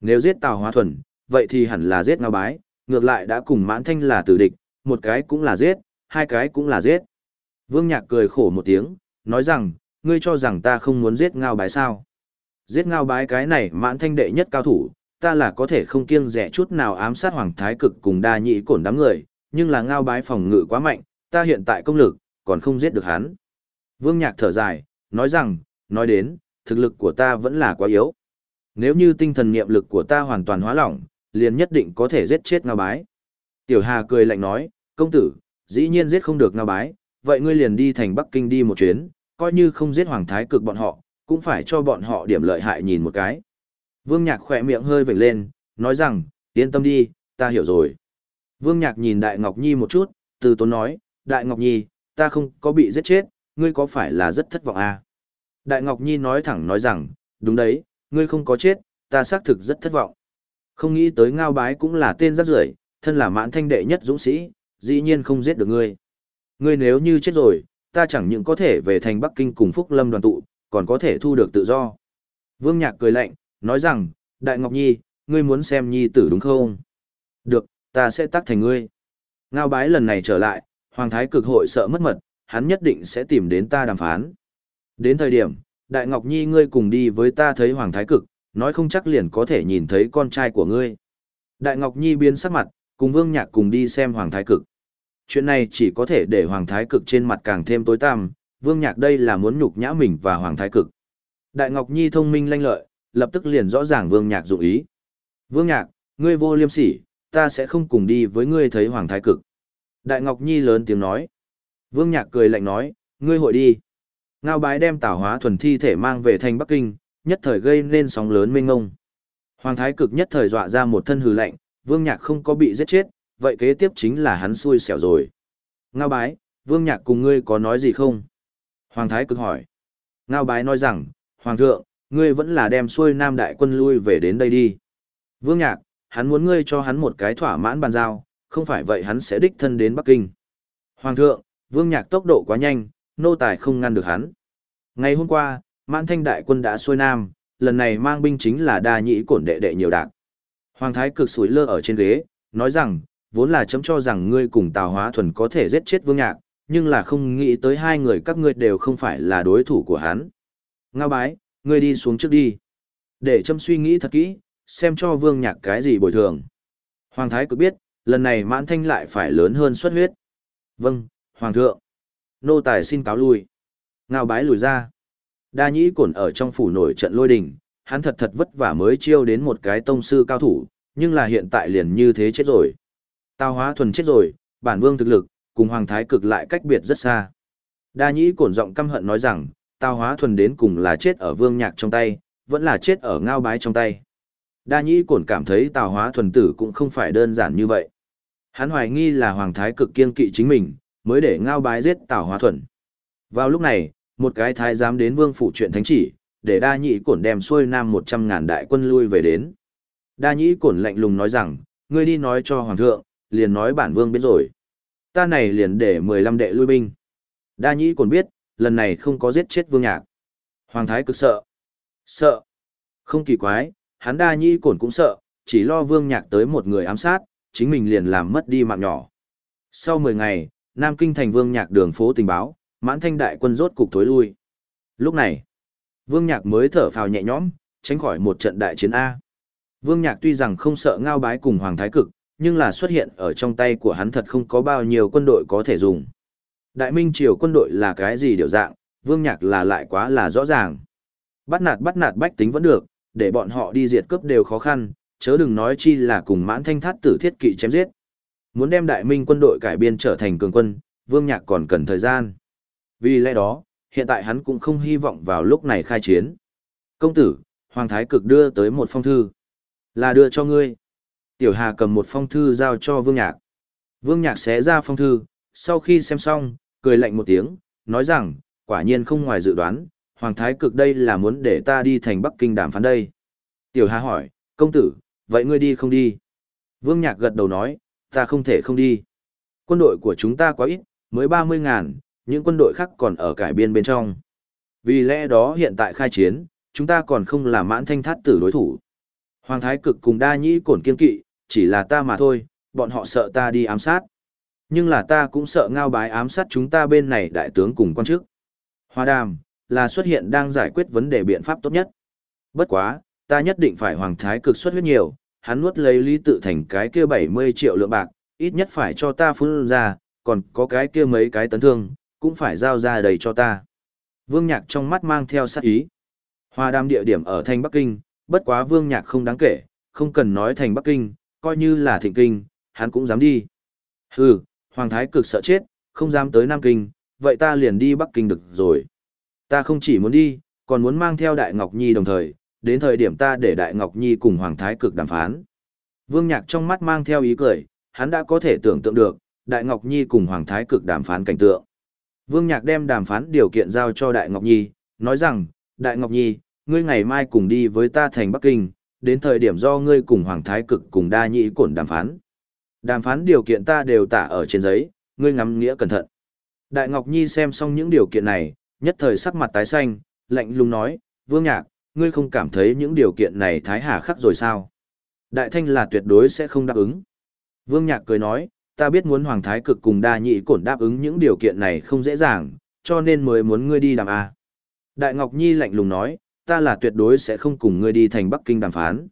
Nếu giết Tào Hóa Thuần, vậy thì hẳn là giết ngao bái, ngược lại đã cùng mãn thanh là tử địch, một cái cũng là giết, hai cái cũng là giết. Vương nhạc cười khổ một tiếng, nói rằng, ngươi cho rằng ta không muốn giết ngao bái sao. Giết ngao bái cái này mãn thanh đệ nhất cao thủ, ta là có thể không kiêng rẻ chút nào ám sát hoàng thái cực cùng đa nhị cổn đám người, nhưng là ngao bái phòng ngự quá mạnh, ta hiện tại công lực, còn không giết được hắn. Vương nhạc thở dài, nói rằng, nói đến, thực lực của ta vẫn là quá yếu. Nếu như tinh thần niệm lực của ta hoàn toàn hóa lỏng, liền nhất định có thể giết chết ngao bái. Tiểu Hà cười lạnh nói, công tử, dĩ nhiên giết không được ngao bái, vậy ngươi liền đi thành Bắc Kinh đi một chuyến, coi như không giết hoàng thái cực bọn họ, cũng phải cho bọn họ điểm lợi hại nhìn một cái. Vương Nhạc khỏe miệng hơi vểnh lên, nói rằng, yên tâm đi, ta hiểu rồi. Vương Nhạc nhìn Đại Ngọc Nhi một chút, từ tốn nói, Đại Ngọc Nhi, ta không có bị giết chết, ngươi có phải là rất thất vọng à? Đại Ngọc Nhi nói thẳng nói rằng, đúng đấy, ngươi không có chết, ta xác thực rất thất vọng. Không nghĩ tới ngao bái cũng là tên rắc rưởi, thân là mãn thanh đệ nhất dũng sĩ, dĩ nhiên không giết được ngươi. Ngươi nếu như chết rồi, ta chẳng những có thể về thành Bắc Kinh cùng Phúc Lâm đoàn tụ, còn có thể thu được tự do. Vương Nhạc cười lạnh, nói rằng, Đại Ngọc Nhi, ngươi muốn xem Nhi tử đúng không? Được, ta sẽ tác thành ngươi. Ngao bái lần này trở lại, Hoàng Thái cực hội sợ mất mật, hắn nhất định sẽ tìm đến ta đàm phán. Đến thời điểm, Đại Ngọc Nhi ngươi cùng đi với ta thấy Hoàng Thái cực, nói không chắc liền có thể nhìn thấy con trai của ngươi. Đại Ngọc Nhi biến sắc mặt, cùng Vương Nhạc cùng đi xem Hoàng Thái cực. Chuyện này chỉ có thể để Hoàng Thái cực trên mặt càng thêm tối tăm, Vương Nhạc đây là muốn nhục nhã mình và Hoàng Thái cực. Đại Ngọc Nhi thông minh lanh lợi, lập tức liền rõ ràng Vương Nhạc dụng ý. Vương Nhạc, ngươi vô liêm sỉ, ta sẽ không cùng đi với ngươi thấy Hoàng Thái cực. Đại Ngọc Nhi lớn tiếng nói. Vương Nhạc cười lạnh nói, ngươi hội đi. Ngao bái đem tảo hóa thuần thi thể mang về thành Bắc Kinh, nhất thời gây nên sóng lớn mênh ngông. Hoàng Thái cực nhất thời dọa ra một thân hừ lạnh, Vương Nhạc không có bị giết chết, vậy kế tiếp chính là hắn xui xẻo rồi. Ngao bái, Vương Nhạc cùng ngươi có nói gì không? Hoàng Thái cực hỏi. Ngao bái nói rằng, Hoàng thượng, ngươi vẫn là đem xuôi Nam đại quân lui về đến đây đi. Vương Nhạc, hắn muốn ngươi cho hắn một cái thỏa mãn bàn giao, không phải vậy hắn sẽ đích thân đến Bắc Kinh. Hoàng thượng, Vương Nhạc tốc độ quá nhanh, nô tài không ngăn được hắn. Ngày hôm qua, mãn thanh đại quân đã xuôi Nam, lần này mang binh chính là đa nhĩ cổn đệ đệ nhiều đạc. Hoàng thái cực sủi lơ ở trên ghế, nói rằng, vốn là chấm cho rằng ngươi cùng Tào Hóa Thuần có thể giết chết Vương Nhạc, nhưng là không nghĩ tới hai người các ngươi đều không phải là đối thủ của hắn. Ngao bái, ngươi đi xuống trước đi. Để chấm suy nghĩ thật kỹ, xem cho Vương Nhạc cái gì bồi thường. Hoàng thái cứ biết, lần này mãn thanh lại phải lớn hơn xuất huyết. Vâng, Hoàng thượng. Nô tài xin cáo lui. Ngao bái lùi ra. Đa nhĩ cổn ở trong phủ nổi trận lôi đình, hắn thật thật vất vả mới chiêu đến một cái tông sư cao thủ, nhưng là hiện tại liền như thế chết rồi. Tào hóa thuần chết rồi, bản vương thực lực, cùng hoàng thái cực lại cách biệt rất xa. Đa nhĩ cổn giọng căm hận nói rằng, tào hóa thuần đến cùng là chết ở vương nhạc trong tay, vẫn là chết ở ngao bái trong tay. Đa nhĩ cổn cảm thấy tào hóa thuần tử cũng không phải đơn giản như vậy. Hắn hoài nghi là hoàng thái cực kiên kỵ chính mình, mới để ngao bái giết tào hóa thuần. Vào lúc này, một cái thái giám đến vương phủ chuyện thánh chỉ, để đa nhĩ cổn đem xuôi nam một trăm ngàn đại quân lui về đến. Đa nhĩ cổn lạnh lùng nói rằng, ngươi đi nói cho hoàng thượng, liền nói bản vương biết rồi. Ta này liền để mười lăm đệ lui binh. Đa nhĩ còn biết, lần này không có giết chết vương nhạc. Hoàng thái cực sợ. Sợ. Không kỳ quái, hắn đa nhĩ cổn cũng sợ, chỉ lo vương nhạc tới một người ám sát, chính mình liền làm mất đi mạng nhỏ. Sau mười ngày, Nam Kinh thành vương nhạc đường phố tình báo, mãn thanh đại quân rốt cục tối lui. Lúc này, Vương Nhạc mới thở phào nhẹ nhõm, tránh khỏi một trận đại chiến A. Vương Nhạc tuy rằng không sợ ngao bái cùng Hoàng Thái Cực, nhưng là xuất hiện ở trong tay của hắn thật không có bao nhiêu quân đội có thể dùng. Đại Minh Triều quân đội là cái gì điều dạng, Vương Nhạc là lại quá là rõ ràng. Bắt nạt bắt nạt bách tính vẫn được, để bọn họ đi diệt cướp đều khó khăn, chớ đừng nói chi là cùng mãn thanh thát tử thiết kỵ chém giết. Muốn đem Đại Minh quân đội cải biên trở thành cường quân, Vương Nhạc còn cần thời gian. Vì lẽ đó, hiện tại hắn cũng không hy vọng vào lúc này khai chiến. Công tử, Hoàng Thái Cực đưa tới một phong thư. Là đưa cho ngươi. Tiểu Hà cầm một phong thư giao cho Vương Nhạc. Vương Nhạc xé ra phong thư, sau khi xem xong, cười lạnh một tiếng, nói rằng, quả nhiên không ngoài dự đoán, Hoàng Thái Cực đây là muốn để ta đi thành Bắc Kinh đàm phán đây. Tiểu Hà hỏi, công tử, vậy ngươi đi không đi? Vương Nhạc gật đầu nói, ta không thể không đi. Quân đội của chúng ta quá ít, mới 30 ngàn, những quân đội khác còn ở cải biên bên trong. Vì lẽ đó hiện tại khai chiến, chúng ta còn không là mãn thanh thát tử đối thủ. Hoàng Thái Cực cùng đa nhĩ cổn kiên kỵ, chỉ là ta mà thôi, bọn họ sợ ta đi ám sát. Nhưng là ta cũng sợ ngao bái ám sát chúng ta bên này đại tướng cùng quan chức. Hoa đàm, là xuất hiện đang giải quyết vấn đề biện pháp tốt nhất. Bất quá, ta nhất định phải Hoàng Thái Cực xuất huyết nhiều, hắn nuốt lấy lý tự thành cái kia 70 triệu lượng bạc, ít nhất phải cho ta phun ra, còn có cái kia mấy cái tấn thương, cũng phải giao ra đầy cho ta. Vương Nhạc trong mắt mang theo sát ý. Hoa đàm địa điểm ở thành Bắc Kinh, bất quá Vương Nhạc không đáng kể, không cần nói thành Bắc Kinh, coi như là thịnh kinh, hắn cũng dám đi. Hừ, Hoàng Thái cực sợ chết, không dám tới Nam Kinh, vậy ta liền đi Bắc Kinh được rồi. Ta không chỉ muốn đi, còn muốn mang theo Đại Ngọc Nhi đồng thời, đến thời điểm ta để Đại Ngọc Nhi cùng Hoàng Thái cực đàm phán. Vương Nhạc trong mắt mang theo ý cười, hắn đã có thể tưởng tượng được, Đại Ngọc Nhi cùng Hoàng Thái cực đàm phán cảnh tượng. Vương Nhạc đem đàm phán điều kiện giao cho Đại Ngọc Nhi, nói rằng, Đại Ngọc Nhi, ngươi ngày mai cùng đi với ta thành Bắc Kinh, đến thời điểm do ngươi cùng Hoàng Thái Cực cùng đa nhĩ cổn đàm phán. Đàm phán điều kiện ta đều tả ở trên giấy, ngươi ngắm nghĩa cẩn thận. Đại Ngọc Nhi xem xong những điều kiện này, nhất thời sắc mặt tái xanh, lạnh lùng nói, Vương Nhạc, ngươi không cảm thấy những điều kiện này thái hà khắc rồi sao? Đại Thanh là tuyệt đối sẽ không đáp ứng. Vương Nhạc cười nói, ta biết muốn Hoàng Thái Cực cùng đa nhị cổn đáp ứng những điều kiện này không dễ dàng, cho nên mới muốn ngươi đi đàm A. Đại Ngọc Nhi lạnh lùng nói, ta là tuyệt đối sẽ không cùng ngươi đi thành Bắc Kinh đàm phán.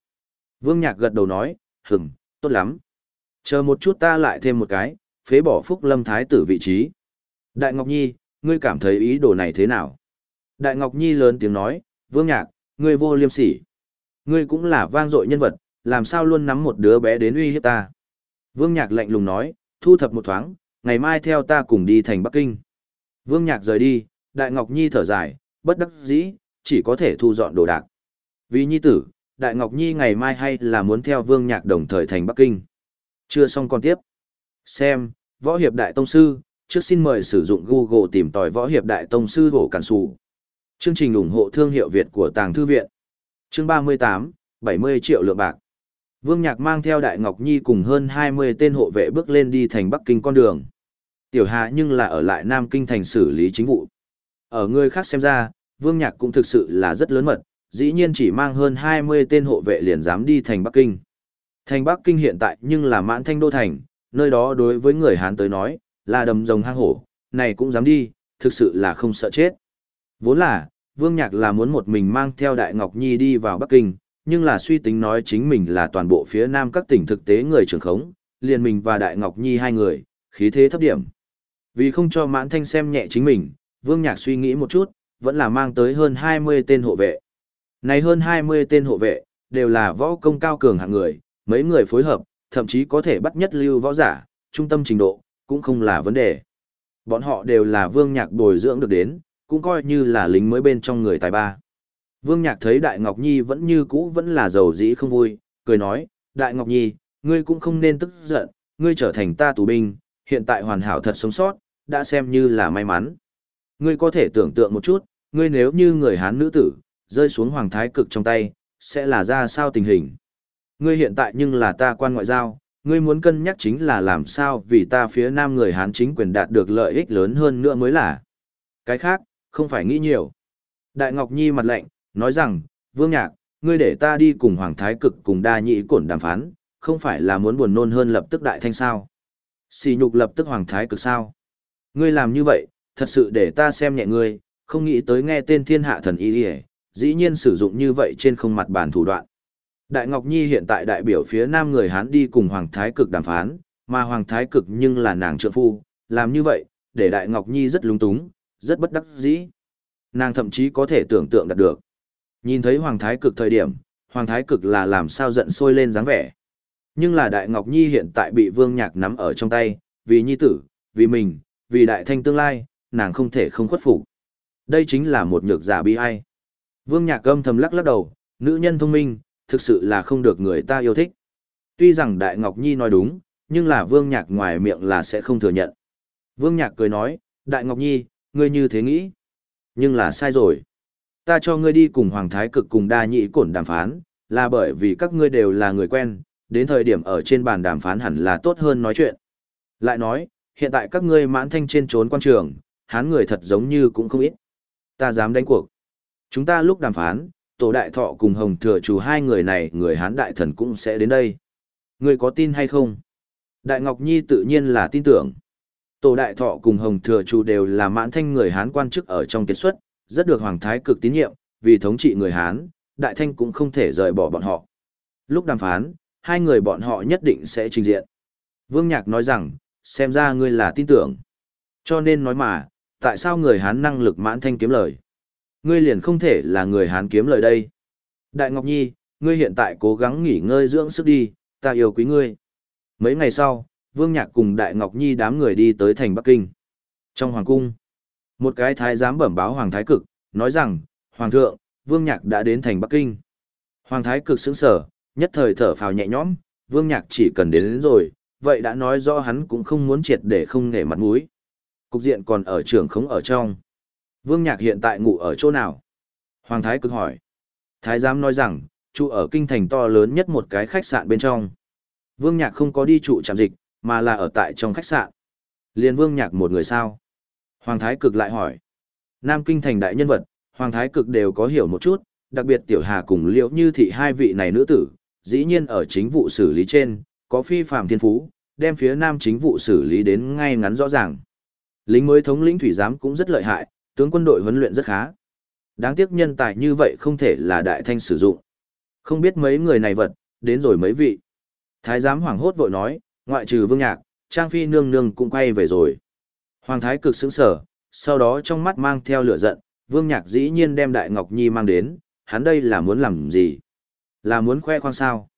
Vương Nhạc gật đầu nói, hừng, tốt lắm. Chờ một chút ta lại thêm một cái, phế bỏ Phúc Lâm Thái tử vị trí. Đại Ngọc Nhi, ngươi cảm thấy ý đồ này thế nào? Đại Ngọc Nhi lớn tiếng nói, Vương Nhạc, ngươi vô liêm sỉ. Ngươi cũng là vang dội nhân vật, làm sao luôn nắm một đứa bé đến uy hiếp ta. Vương Nhạc lạnh lùng nói, thu thập một thoáng, ngày mai theo ta cùng đi thành Bắc Kinh. Vương Nhạc rời đi, Đại Ngọc Nhi thở dài, bất đắc dĩ, chỉ có thể thu dọn đồ đạc. Vì nhi tử, Đại Ngọc Nhi ngày mai hay là muốn theo Vương Nhạc đồng thời thành Bắc Kinh. Chưa xong còn tiếp. Xem, Võ Hiệp Đại Tông Sư, trước xin mời sử dụng Google tìm tòi Võ Hiệp Đại Tông Sư hổ cản sụ. Chương trình ủng hộ thương hiệu Việt của Tàng Thư Viện. Chương 38, 70 triệu lượng bạc. Vương Nhạc mang theo Đại Ngọc Nhi cùng hơn 20 tên hộ vệ bước lên đi thành Bắc Kinh con đường. Tiểu Hà nhưng là ở lại Nam Kinh thành xử lý chính vụ. Ở người khác xem ra, Vương Nhạc cũng thực sự là rất lớn mật, dĩ nhiên chỉ mang hơn 20 tên hộ vệ liền dám đi thành Bắc Kinh. Thành Bắc Kinh hiện tại nhưng là mãn thanh đô thành, nơi đó đối với người Hán tới nói, là đầm rồng hang hổ, này cũng dám đi, thực sự là không sợ chết. Vốn là, Vương Nhạc là muốn một mình mang theo Đại Ngọc Nhi đi vào Bắc Kinh, nhưng là suy tính nói chính mình là toàn bộ phía nam các tỉnh thực tế người trưởng khống, liền mình và Đại Ngọc Nhi hai người, khí thế thấp điểm. Vì không cho mãn thanh xem nhẹ chính mình, Vương Nhạc suy nghĩ một chút, vẫn là mang tới hơn 20 tên hộ vệ. Này hơn 20 tên hộ vệ, đều là võ công cao cường hạng người, mấy người phối hợp, thậm chí có thể bắt nhất lưu võ giả, trung tâm trình độ, cũng không là vấn đề. Bọn họ đều là Vương Nhạc bồi dưỡng được đến, cũng coi như là lính mới bên trong người tài ba. Vương Nhạc thấy Đại Ngọc Nhi vẫn như cũ vẫn là giàu dĩ không vui, cười nói, Đại Ngọc Nhi, ngươi cũng không nên tức giận, ngươi trở thành ta tù binh, hiện tại hoàn hảo thật sống sót, đã xem như là may mắn. Ngươi có thể tưởng tượng một chút, ngươi nếu như người Hán nữ tử, rơi xuống hoàng thái cực trong tay, sẽ là ra sao tình hình. Ngươi hiện tại nhưng là ta quan ngoại giao, ngươi muốn cân nhắc chính là làm sao vì ta phía nam người Hán chính quyền đạt được lợi ích lớn hơn nữa mới là. Cái khác, không phải nghĩ nhiều. Đại Ngọc Nhi mặt lạnh, nói rằng, Vương Nhạc, ngươi để ta đi cùng Hoàng Thái Cực cùng đa nhị cổn đàm phán, không phải là muốn buồn nôn hơn lập tức đại thanh sao. Xì nhục lập tức Hoàng Thái Cực sao. Ngươi làm như vậy, thật sự để ta xem nhẹ ngươi, không nghĩ tới nghe tên thiên hạ thần y y dĩ nhiên sử dụng như vậy trên không mặt bản thủ đoạn. Đại Ngọc Nhi hiện tại đại biểu phía nam người Hán đi cùng Hoàng Thái Cực đàm phán, mà Hoàng Thái Cực nhưng là nàng trợ phu, làm như vậy, để Đại Ngọc Nhi rất lung túng, rất bất đắc dĩ. Nàng thậm chí có thể tưởng tượng đạt được. Nhìn thấy Hoàng Thái Cực thời điểm, Hoàng Thái Cực là làm sao giận sôi lên dáng vẻ. Nhưng là Đại Ngọc Nhi hiện tại bị Vương Nhạc nắm ở trong tay, vì Nhi tử, vì mình, vì Đại Thanh tương lai, nàng không thể không khuất phục. Đây chính là một nhược giả bi ai. Vương Nhạc âm thầm lắc lắc đầu, nữ nhân thông minh, thực sự là không được người ta yêu thích. Tuy rằng Đại Ngọc Nhi nói đúng, nhưng là Vương Nhạc ngoài miệng là sẽ không thừa nhận. Vương Nhạc cười nói, Đại Ngọc Nhi, ngươi như thế nghĩ. Nhưng là sai rồi. Ta cho ngươi đi cùng Hoàng Thái Cực cùng đa nhị cổn đàm phán, là bởi vì các ngươi đều là người quen, đến thời điểm ở trên bàn đàm phán hẳn là tốt hơn nói chuyện. Lại nói, hiện tại các ngươi mãn thanh trên trốn quan trường, hán người thật giống như cũng không ít. Ta dám đánh cuộc. Chúng ta lúc đàm phán, tổ đại thọ cùng hồng thừa chủ hai người này người hán đại thần cũng sẽ đến đây. Ngươi có tin hay không? Đại Ngọc Nhi tự nhiên là tin tưởng. Tổ đại thọ cùng hồng thừa chủ đều là mãn thanh người hán quan chức ở trong kết xuất, rất được hoàng thái cực tín nhiệm, vì thống trị người hán, đại thanh cũng không thể rời bỏ bọn họ. Lúc đàm phán, hai người bọn họ nhất định sẽ trình diện. Vương Nhạc nói rằng, xem ra ngươi là tin tưởng. Cho nên nói mà, tại sao người Hán năng lực mãn thanh kiếm lời? Ngươi liền không thể là người Hán kiếm lời đây. Đại Ngọc Nhi, ngươi hiện tại cố gắng nghỉ ngơi dưỡng sức đi, ta yêu quý ngươi. Mấy ngày sau, Vương Nhạc cùng Đại Ngọc Nhi đám người đi tới thành Bắc Kinh. Trong Hoàng Cung, một cái thái giám bẩm báo Hoàng Thái Cực, nói rằng, Hoàng thượng, Vương Nhạc đã đến thành Bắc Kinh. Hoàng Thái Cực sững sở, nhất thời thở phào nhẹ nhõm, Vương Nhạc chỉ cần đến, đến rồi, vậy đã nói rõ hắn cũng không muốn triệt để không nể mặt mũi. Cục diện còn ở trường khống ở trong. Vương Nhạc hiện tại ngủ ở chỗ nào? Hoàng Thái cực hỏi. Thái giám nói rằng, trụ ở kinh thành to lớn nhất một cái khách sạn bên trong. Vương Nhạc không có đi trụ trạm dịch, mà là ở tại trong khách sạn. Liên Vương Nhạc một người sao? Hoàng Thái cực lại hỏi. Nam kinh thành đại nhân vật, Hoàng Thái cực đều có hiểu một chút, đặc biệt Tiểu Hà cùng Liễu Như Thị hai vị này nữ tử, dĩ nhiên ở chính vụ xử lý trên, có phi phạm thiên phú, đem phía nam chính vụ xử lý đến ngay ngắn rõ ràng. Lính mới thống lĩnh thủy giám cũng rất lợi hại, tướng quân đội huấn luyện rất khá. Đáng tiếc nhân tài như vậy không thể là đại thanh sử dụng. Không biết mấy người này vật, đến rồi mấy vị. Thái giám hoảng hốt vội nói, ngoại trừ vương nhạc, trang phi nương nương cũng quay về rồi. Hoàng thái cực sững sở, sau đó trong mắt mang theo lửa giận, vương nhạc dĩ nhiên đem đại ngọc nhi mang đến, hắn đây là muốn làm gì? Là muốn khoe khoang sao?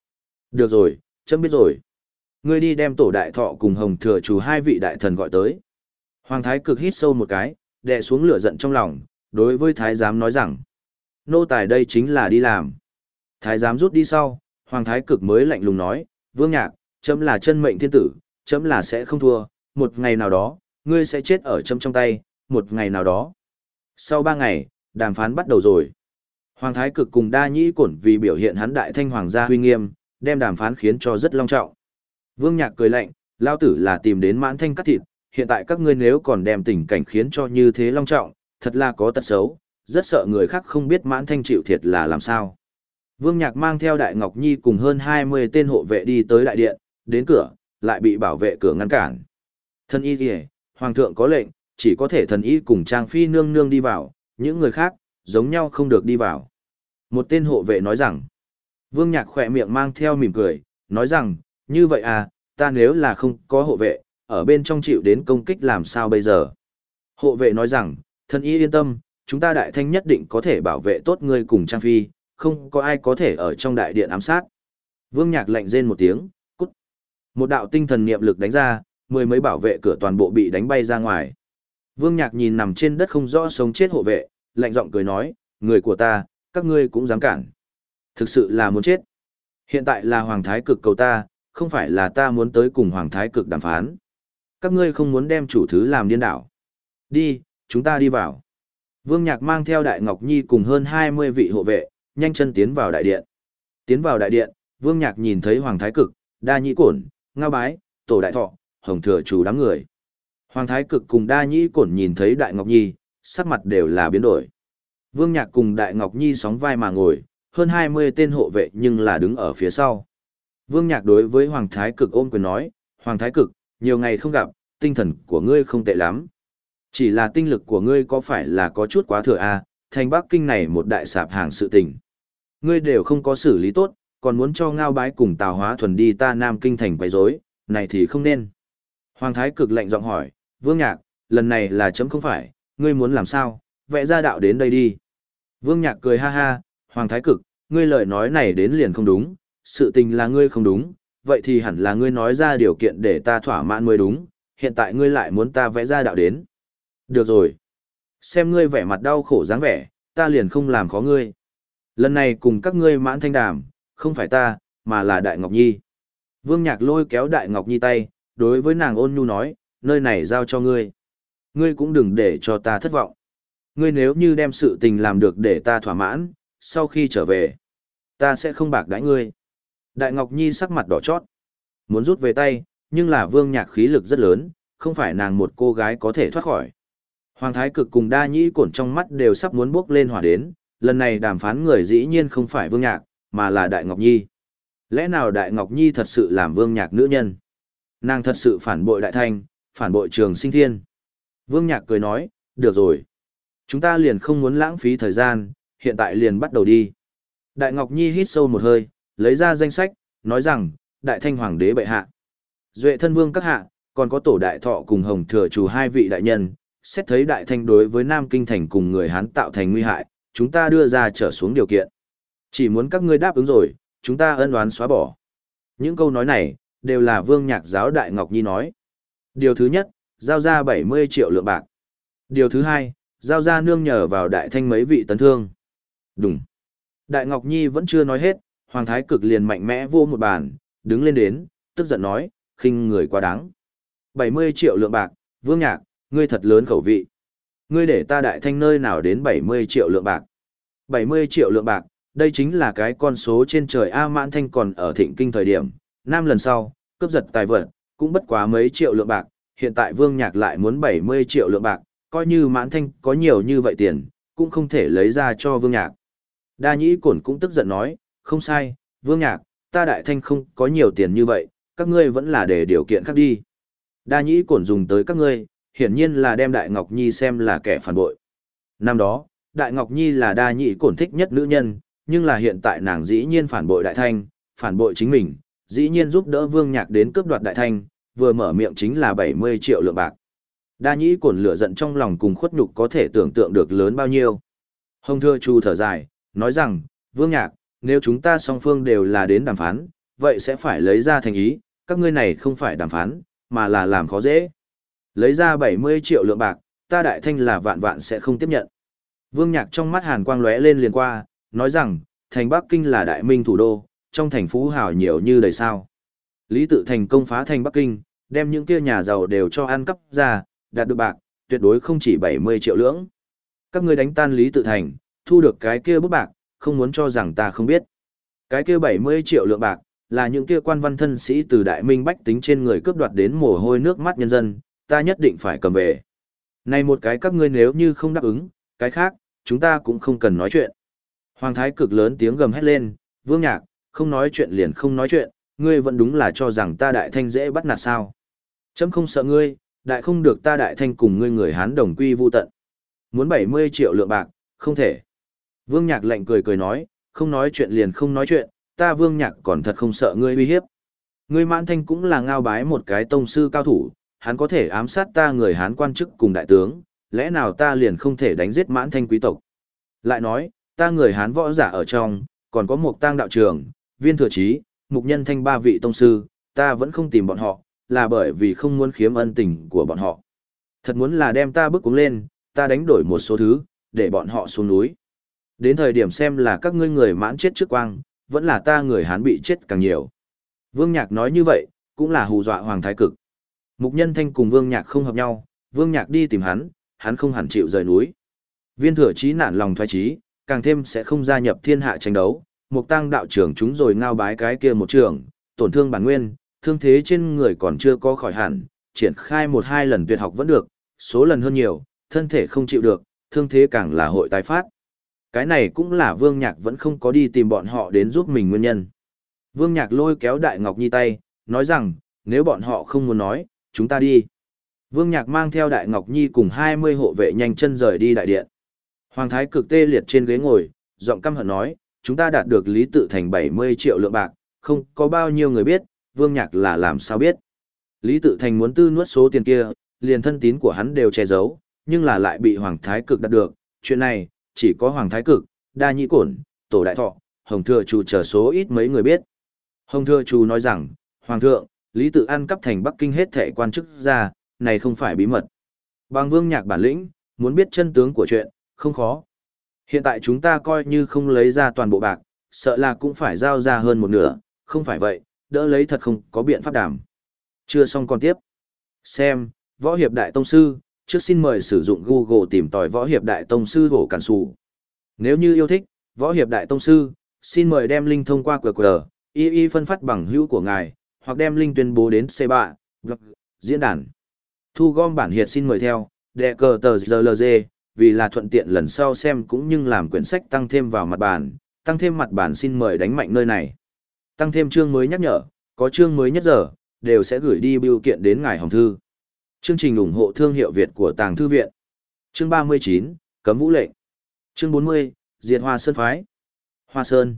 Được rồi, chấm biết rồi. Ngươi đi đem tổ đại thọ cùng hồng thừa chủ hai vị đại thần gọi tới. Hoàng thái cực hít sâu một cái, đè xuống lửa giận trong lòng, đối với thái giám nói rằng. Nô tài đây chính là đi làm. Thái giám rút đi sau, hoàng thái cực mới lạnh lùng nói, vương nhạc, chấm là chân mệnh thiên tử, chấm là sẽ không thua, một ngày nào đó, ngươi sẽ chết ở chấm trong tay, một ngày nào đó. Sau ba ngày, đàm phán bắt đầu rồi. Hoàng thái cực cùng đa nhĩ cổn vì biểu hiện hắn đại thanh hoàng gia huy nghiêm, đem đàm phán khiến cho rất long trọng. Vương Nhạc cười lạnh, lao tử là tìm đến mãn thanh cắt thịt, hiện tại các ngươi nếu còn đem tình cảnh khiến cho như thế long trọng, thật là có tật xấu, rất sợ người khác không biết mãn thanh chịu thiệt là làm sao. Vương Nhạc mang theo Đại Ngọc Nhi cùng hơn 20 tên hộ vệ đi tới đại điện, đến cửa, lại bị bảo vệ cửa ngăn cản. Thần y kìa, Hoàng thượng có lệnh, chỉ có thể thần y cùng Trang Phi nương nương đi vào, những người khác, giống nhau không được đi vào. Một tên hộ vệ nói rằng, Vương Nhạc khỏe miệng mang theo mỉm cười, nói rằng, như vậy à, ta nếu là không có hộ vệ, ở bên trong chịu đến công kích làm sao bây giờ? Hộ vệ nói rằng, thân y yên tâm, chúng ta đại thanh nhất định có thể bảo vệ tốt ngươi cùng Trang Phi, không có ai có thể ở trong đại điện ám sát. Vương Nhạc lạnh rên một tiếng, cút. Một đạo tinh thần niệm lực đánh ra, mười mấy bảo vệ cửa toàn bộ bị đánh bay ra ngoài. Vương Nhạc nhìn nằm trên đất không rõ sống chết hộ vệ, lạnh giọng cười nói, người của ta, các ngươi cũng dám cản. Thực sự là muốn chết. Hiện tại là Hoàng Thái cực cầu ta, không phải là ta muốn tới cùng Hoàng Thái cực đàm phán. Các ngươi không muốn đem chủ thứ làm điên đảo. Đi, chúng ta đi vào. Vương Nhạc mang theo Đại Ngọc Nhi cùng hơn 20 vị hộ vệ, nhanh chân tiến vào đại điện. Tiến vào đại điện, Vương Nhạc nhìn thấy Hoàng Thái Cực, Đa Nhĩ Cổn, Ngao Bái, Tổ Đại Thọ, Hồng Thừa chủ đám người. Hoàng Thái Cực cùng Đa Nhĩ Cổn nhìn thấy Đại Ngọc Nhi, sắc mặt đều là biến đổi. Vương Nhạc cùng Đại Ngọc Nhi sóng vai mà ngồi, hơn 20 tên hộ vệ nhưng là đứng ở phía sau. Vương Nhạc đối với Hoàng Thái Cực ôm quyền nói, Hoàng Thái Cực, nhiều ngày không gặp, tinh thần của ngươi không tệ lắm. Chỉ là tinh lực của ngươi có phải là có chút quá thừa à, thành Bắc Kinh này một đại sạp hàng sự tình. Ngươi đều không có xử lý tốt, còn muốn cho ngao bái cùng Tào Hóa Thuần đi ta Nam Kinh thành quấy rối, này thì không nên. Hoàng Thái Cực lạnh giọng hỏi, Vương Nhạc, lần này là chấm không phải, ngươi muốn làm sao, vẽ ra đạo đến đây đi. Vương Nhạc cười ha ha, Hoàng Thái Cực, ngươi lời nói này đến liền không đúng, sự tình là ngươi không đúng, vậy thì hẳn là ngươi nói ra điều kiện để ta thỏa mãn mới đúng, hiện tại ngươi lại muốn ta vẽ ra đạo đến. Được rồi. Xem ngươi vẻ mặt đau khổ dáng vẻ, ta liền không làm khó ngươi. Lần này cùng các ngươi mãn thanh đàm, không phải ta, mà là Đại Ngọc Nhi. Vương Nhạc lôi kéo Đại Ngọc Nhi tay, đối với nàng ôn nhu nói, nơi này giao cho ngươi. Ngươi cũng đừng để cho ta thất vọng. Ngươi nếu như đem sự tình làm được để ta thỏa mãn, sau khi trở về, ta sẽ không bạc đãi ngươi. Đại Ngọc Nhi sắc mặt đỏ chót, muốn rút về tay, nhưng là vương nhạc khí lực rất lớn, không phải nàng một cô gái có thể thoát khỏi. Hoàng Thái Cực cùng đa nhĩ cổn trong mắt đều sắp muốn bước lên hỏa đến, lần này đàm phán người dĩ nhiên không phải vương nhạc, mà là Đại Ngọc Nhi. Lẽ nào Đại Ngọc Nhi thật sự làm vương nhạc nữ nhân? Nàng thật sự phản bội Đại Thanh, phản bội trường sinh thiên. Vương nhạc cười nói, được rồi. Chúng ta liền không muốn lãng phí thời gian, hiện tại liền bắt đầu đi. Đại Ngọc Nhi hít sâu một hơi, lấy ra danh sách, nói rằng, Đại Thanh Hoàng đế bệ hạ. Duệ thân vương các hạ, còn có tổ đại thọ cùng hồng thừa chủ hai vị đại nhân, xét thấy Đại Thanh đối với Nam Kinh Thành cùng người Hán tạo thành nguy hại, chúng ta đưa ra trở xuống điều kiện. Chỉ muốn các ngươi đáp ứng rồi, chúng ta ân oán xóa bỏ. Những câu nói này, đều là vương nhạc giáo Đại Ngọc Nhi nói. Điều thứ nhất, giao ra 70 triệu lượng bạc. Điều thứ hai, giao ra nương nhờ vào đại thanh mấy vị tấn thương. Đúng. Đại Ngọc Nhi vẫn chưa nói hết, Hoàng Thái cực liền mạnh mẽ vô một bàn, đứng lên đến, tức giận nói, khinh người quá đáng. 70 triệu lượng bạc, vương nhạc, ngươi thật lớn khẩu vị. Ngươi để ta đại thanh nơi nào đến 70 triệu lượng bạc. 70 triệu lượng bạc, đây chính là cái con số trên trời A mãn thanh còn ở thịnh kinh thời điểm, năm lần sau, cướp giật tài vật, cũng bất quá mấy triệu lượng bạc, hiện tại vương nhạc lại muốn 70 triệu lượng bạc, coi như mãn thanh có nhiều như vậy tiền, cũng không thể lấy ra cho vương nhạc. Đa nhĩ cổn cũng tức giận nói, không sai, vương nhạc, ta đại thanh không có nhiều tiền như vậy, các ngươi vẫn là để điều kiện khác đi. Đa nhĩ cổn dùng tới các ngươi, hiển nhiên là đem Đại Ngọc Nhi xem là kẻ phản bội. Năm đó, Đại Ngọc Nhi là đa nhĩ cổn thích nhất nữ nhân, nhưng là hiện tại nàng dĩ nhiên phản bội Đại Thanh, phản bội chính mình, dĩ nhiên giúp đỡ Vương Nhạc đến cướp đoạt Đại Thanh, vừa mở miệng chính là 70 triệu lượng bạc. Đa nhĩ cổn lửa giận trong lòng cùng khuất nhục có thể tưởng tượng được lớn bao nhiêu. Hồng thưa chu thở dài, nói rằng, Vương Nhạc, nếu chúng ta song phương đều là đến đàm phán, vậy sẽ phải lấy ra thành ý, các ngươi này không phải đàm phán, mà là làm khó dễ. Lấy ra 70 triệu lượng bạc, ta đại thanh là vạn vạn sẽ không tiếp nhận. Vương Nhạc trong mắt hàn quang lóe lên liền qua, nói rằng, thành Bắc Kinh là đại minh thủ đô, trong thành phú hào nhiều như đầy sao. Lý tự thành công phá thành Bắc Kinh, đem những kia nhà giàu đều cho ăn cắp ra, đạt được bạc, tuyệt đối không chỉ 70 triệu lưỡng. Các ngươi đánh tan Lý tự thành, thu được cái kia bút bạc, không muốn cho rằng ta không biết. Cái kia 70 triệu lượng bạc, là những kia quan văn thân sĩ từ đại minh bách tính trên người cướp đoạt đến mồ hôi nước mắt nhân dân, ta nhất định phải cầm về. Này một cái các ngươi nếu như không đáp ứng, cái khác, chúng ta cũng không cần nói chuyện. Hoàng thái cực lớn tiếng gầm hét lên, vương nhạc, không nói chuyện liền không nói chuyện, ngươi vẫn đúng là cho rằng ta đại thanh dễ bắt nạt sao. Chấm không sợ ngươi, đại không được ta đại thanh cùng ngươi người Hán đồng quy vu tận. Muốn 70 triệu lượng bạc, không thể. Vương Nhạc lạnh cười cười nói, không nói chuyện liền không nói chuyện, ta Vương Nhạc còn thật không sợ ngươi uy hiếp. Ngươi mãn thanh cũng là ngao bái một cái tông sư cao thủ, hắn có thể ám sát ta người Hán quan chức cùng đại tướng, lẽ nào ta liền không thể đánh giết mãn thanh quý tộc. Lại nói, ta người Hán võ giả ở trong, còn có một tang đạo trưởng, viên thừa trí, mục nhân thanh ba vị tông sư, ta vẫn không tìm bọn họ, là bởi vì không muốn khiếm ân tình của bọn họ. Thật muốn là đem ta bước cuống lên, ta đánh đổi một số thứ, để bọn họ xuống núi. Đến thời điểm xem là các ngươi người mãn chết trước quang, vẫn là ta người Hán bị chết càng nhiều. Vương Nhạc nói như vậy, cũng là hù dọa Hoàng Thái Cực. Mục Nhân Thanh cùng Vương Nhạc không hợp nhau, Vương Nhạc đi tìm hắn, hắn không hẳn chịu rời núi. Viên thừa chí nản lòng thoái chí, càng thêm sẽ không gia nhập thiên hạ tranh đấu. Mục Tăng đạo trưởng chúng rồi ngao bái cái kia một trường, tổn thương bản nguyên, thương thế trên người còn chưa có khỏi hẳn, triển khai một hai lần tuyệt học vẫn được, số lần hơn nhiều, thân thể không chịu được, thương thế càng là hội tái phát. Cái này cũng là Vương Nhạc vẫn không có đi tìm bọn họ đến giúp mình nguyên nhân. Vương Nhạc lôi kéo Đại Ngọc Nhi tay, nói rằng, nếu bọn họ không muốn nói, chúng ta đi. Vương Nhạc mang theo Đại Ngọc Nhi cùng 20 hộ vệ nhanh chân rời đi đại điện. Hoàng Thái cực tê liệt trên ghế ngồi, giọng căm hận nói, chúng ta đạt được lý tự thành 70 triệu lượng bạc, không có bao nhiêu người biết, Vương Nhạc là làm sao biết. Lý tự thành muốn tư nuốt số tiền kia, liền thân tín của hắn đều che giấu, nhưng là lại bị Hoàng Thái cực đạt được, chuyện này, chỉ có Hoàng Thái Cực, Đa Nhĩ Cổn, Tổ Đại Thọ, Hồng Thừa Chủ chờ số ít mấy người biết. Hồng Thừa Chủ nói rằng, Hoàng thượng, Lý Tự An cấp thành Bắc Kinh hết thệ quan chức ra, này không phải bí mật. Bằng vương nhạc bản lĩnh, muốn biết chân tướng của chuyện, không khó. Hiện tại chúng ta coi như không lấy ra toàn bộ bạc, sợ là cũng phải giao ra hơn một nửa, không phải vậy, đỡ lấy thật không có biện pháp đảm. Chưa xong còn tiếp. Xem, võ hiệp đại tông sư, trước xin mời sử dụng Google tìm tòi võ hiệp đại tông sư hổ cản sụ. Nếu như yêu thích, võ hiệp đại tông sư, xin mời đem link thông qua QR, y y phân phát bằng hữu của ngài, hoặc đem link tuyên bố đến C3, blog, diễn đàn. Thu gom bản hiệt xin mời theo, đệ cờ tờ GLG, vì là thuận tiện lần sau xem cũng như làm quyển sách tăng thêm vào mặt bản, tăng thêm mặt bản xin mời đánh mạnh nơi này. Tăng thêm chương mới nhắc nhở, có chương mới nhất giờ, đều sẽ gửi đi biểu kiện đến ngài hồng thư. Chương trình ủng hộ thương hiệu Việt của Tàng Thư Viện. Chương 39, Cấm Vũ lệnh. Chương 40, Diệt Hoa Sơn Phái. Hoa Sơn.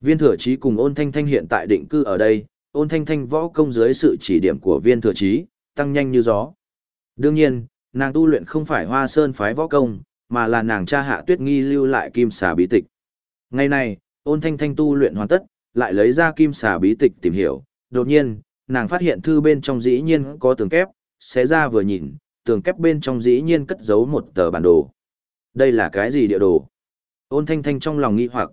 Viên thừa chí cùng ôn thanh thanh hiện tại định cư ở đây, ôn thanh thanh võ công dưới sự chỉ điểm của viên thừa chí, tăng nhanh như gió. Đương nhiên, nàng tu luyện không phải Hoa Sơn Phái võ công, mà là nàng cha hạ tuyết nghi lưu lại kim xà bí tịch. Ngày này, ôn thanh thanh tu luyện hoàn tất, lại lấy ra kim xà bí tịch tìm hiểu, đột nhiên, nàng phát hiện thư bên trong dĩ nhiên có tường kép, xé ra vừa nhìn, tường kép bên trong dĩ nhiên cất giấu một tờ bản đồ. Đây là cái gì địa đồ? Ôn thanh thanh trong lòng nghi hoặc.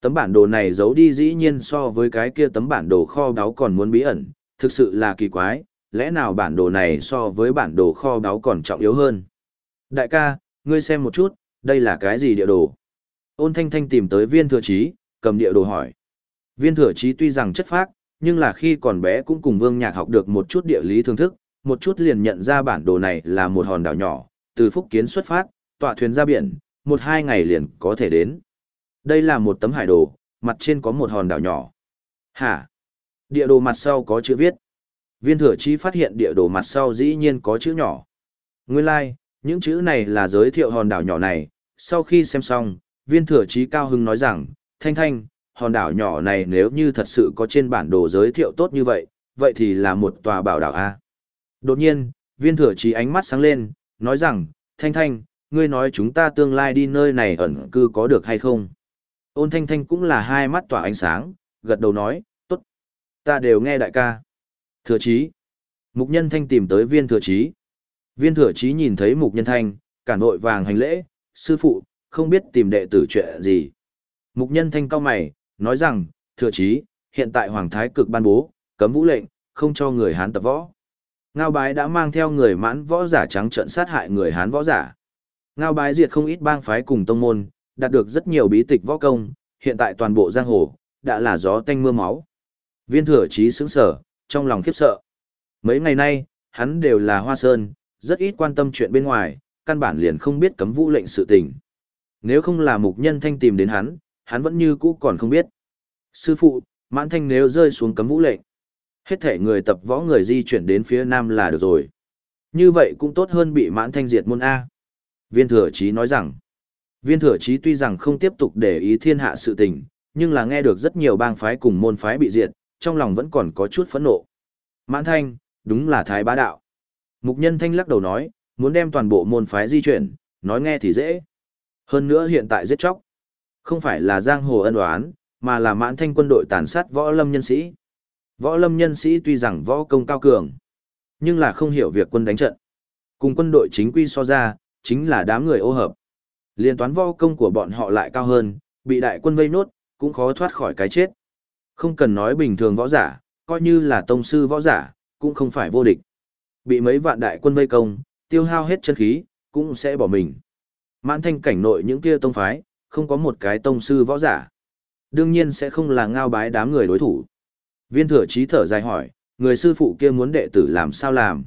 Tấm bản đồ này giấu đi dĩ nhiên so với cái kia tấm bản đồ kho đáo còn muốn bí ẩn, thực sự là kỳ quái, lẽ nào bản đồ này so với bản đồ kho đáo còn trọng yếu hơn? Đại ca, ngươi xem một chút, đây là cái gì địa đồ? Ôn thanh thanh tìm tới viên thừa chí, cầm địa đồ hỏi. Viên thừa chí tuy rằng chất phác, nhưng là khi còn bé cũng cùng vương nhạc học được một chút địa lý thưởng thức, một chút liền nhận ra bản đồ này là một hòn đảo nhỏ, từ Phúc Kiến xuất phát, tọa thuyền ra biển, một hai ngày liền có thể đến. Đây là một tấm hải đồ, mặt trên có một hòn đảo nhỏ. Hả? Địa đồ mặt sau có chữ viết. Viên thừa chi phát hiện địa đồ mặt sau dĩ nhiên có chữ nhỏ. Nguyên lai, like, những chữ này là giới thiệu hòn đảo nhỏ này. Sau khi xem xong, viên thừa chí cao hưng nói rằng, Thanh Thanh, hòn đảo nhỏ này nếu như thật sự có trên bản đồ giới thiệu tốt như vậy, vậy thì là một tòa bảo đảo A. Đột nhiên, viên thừa chí ánh mắt sáng lên, nói rằng, Thanh Thanh, ngươi nói chúng ta tương lai đi nơi này ẩn cư có được hay không? Ôn Thanh Thanh cũng là hai mắt tỏa ánh sáng, gật đầu nói, tốt. Ta đều nghe đại ca. Thừa chí. Mục nhân thanh tìm tới viên thừa chí. Viên thừa chí nhìn thấy mục nhân thanh, cả nội vàng hành lễ, sư phụ, không biết tìm đệ tử chuyện gì. Mục nhân thanh cao mày, nói rằng, thừa chí, hiện tại Hoàng Thái cực ban bố, cấm vũ lệnh, không cho người Hán tập võ. Ngao bái đã mang theo người mãn võ giả trắng trợn sát hại người Hán võ giả. Ngao bái diệt không ít bang phái cùng tông môn, đạt được rất nhiều bí tịch võ công, hiện tại toàn bộ giang hồ, đã là gió tanh mưa máu. Viên thừa chí sững sở, trong lòng khiếp sợ. Mấy ngày nay, hắn đều là hoa sơn, rất ít quan tâm chuyện bên ngoài, căn bản liền không biết cấm vũ lệnh sự tình. Nếu không là mục nhân thanh tìm đến hắn, hắn vẫn như cũ còn không biết. Sư phụ, mãn thanh nếu rơi xuống cấm vũ lệnh. Hết thể người tập võ người di chuyển đến phía nam là được rồi. Như vậy cũng tốt hơn bị mãn thanh diệt môn A. Viên thừa chí nói rằng, viên thừa chí tuy rằng không tiếp tục để ý thiên hạ sự tình, nhưng là nghe được rất nhiều bang phái cùng môn phái bị diệt, trong lòng vẫn còn có chút phẫn nộ. Mãn thanh, đúng là thái bá đạo. Mục nhân thanh lắc đầu nói, muốn đem toàn bộ môn phái di chuyển, nói nghe thì dễ. Hơn nữa hiện tại giết chóc. Không phải là giang hồ ân oán, mà là mãn thanh quân đội tàn sát võ lâm nhân sĩ. Võ lâm nhân sĩ tuy rằng võ công cao cường, nhưng là không hiểu việc quân đánh trận. Cùng quân đội chính quy so ra, chính là đám người ô hợp. Liên toán võ công của bọn họ lại cao hơn, bị đại quân vây nốt, cũng khó thoát khỏi cái chết. Không cần nói bình thường võ giả, coi như là tông sư võ giả, cũng không phải vô địch. Bị mấy vạn đại quân vây công, tiêu hao hết chân khí, cũng sẽ bỏ mình. Mãn thanh cảnh nội những kia tông phái, không có một cái tông sư võ giả. Đương nhiên sẽ không là ngao bái đám người đối thủ. Viên thừa chí thở dài hỏi, người sư phụ kia muốn đệ tử làm sao làm?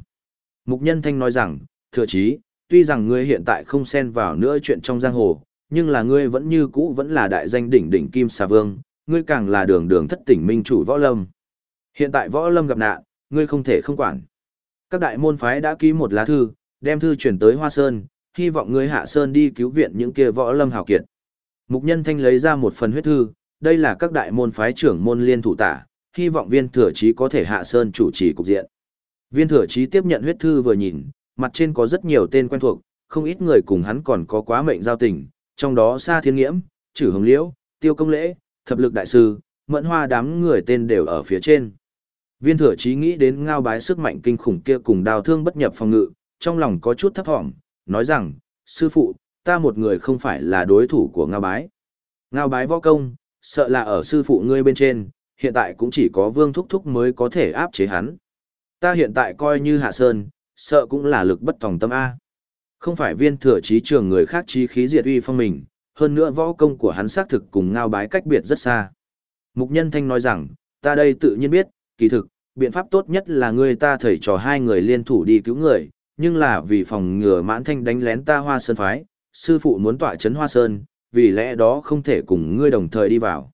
Mục nhân thanh nói rằng, thừa chí, tuy rằng ngươi hiện tại không xen vào nữa chuyện trong giang hồ, nhưng là ngươi vẫn như cũ vẫn là đại danh đỉnh đỉnh Kim Xà Vương, ngươi càng là đường đường thất tỉnh minh chủ võ lâm. Hiện tại võ lâm gặp nạn, ngươi không thể không quản. Các đại môn phái đã ký một lá thư, đem thư chuyển tới Hoa Sơn, hy vọng ngươi hạ Sơn đi cứu viện những kia võ lâm hào kiệt. Mục nhân thanh lấy ra một phần huyết thư, đây là các đại môn phái trưởng môn liên thủ tả, hy vọng viên thừa chí có thể hạ Sơn chủ trì cục diện. Viên thừa chí tiếp nhận huyết thư vừa nhìn, mặt trên có rất nhiều tên quen thuộc, không ít người cùng hắn còn có quá mệnh giao tình, trong đó Sa Thiên Nghiễm, Trử Hồng Liễu, Tiêu Công Lễ, Thập Lực Đại Sư, Mẫn Hoa đám người tên đều ở phía trên. Viên thừa chí nghĩ đến ngao bái sức mạnh kinh khủng kia cùng đào thương bất nhập phòng ngự, trong lòng có chút thấp thỏm, nói rằng, sư phụ, ta một người không phải là đối thủ của ngao bái. Ngao bái võ công, sợ là ở sư phụ ngươi bên trên, hiện tại cũng chỉ có vương thúc thúc mới có thể áp chế hắn. Ta hiện tại coi như hạ sơn, sợ cũng là lực bất tòng tâm A. Không phải viên thừa trí trường người khác trí khí diệt uy phong mình, hơn nữa võ công của hắn xác thực cùng ngao bái cách biệt rất xa. Mục nhân thanh nói rằng, ta đây tự nhiên biết, kỳ thực, biện pháp tốt nhất là ngươi ta thầy trò hai người liên thủ đi cứu người, nhưng là vì phòng ngừa mãn thanh đánh lén ta hoa sơn phái, sư phụ muốn tọa chấn hoa sơn, vì lẽ đó không thể cùng ngươi đồng thời đi vào.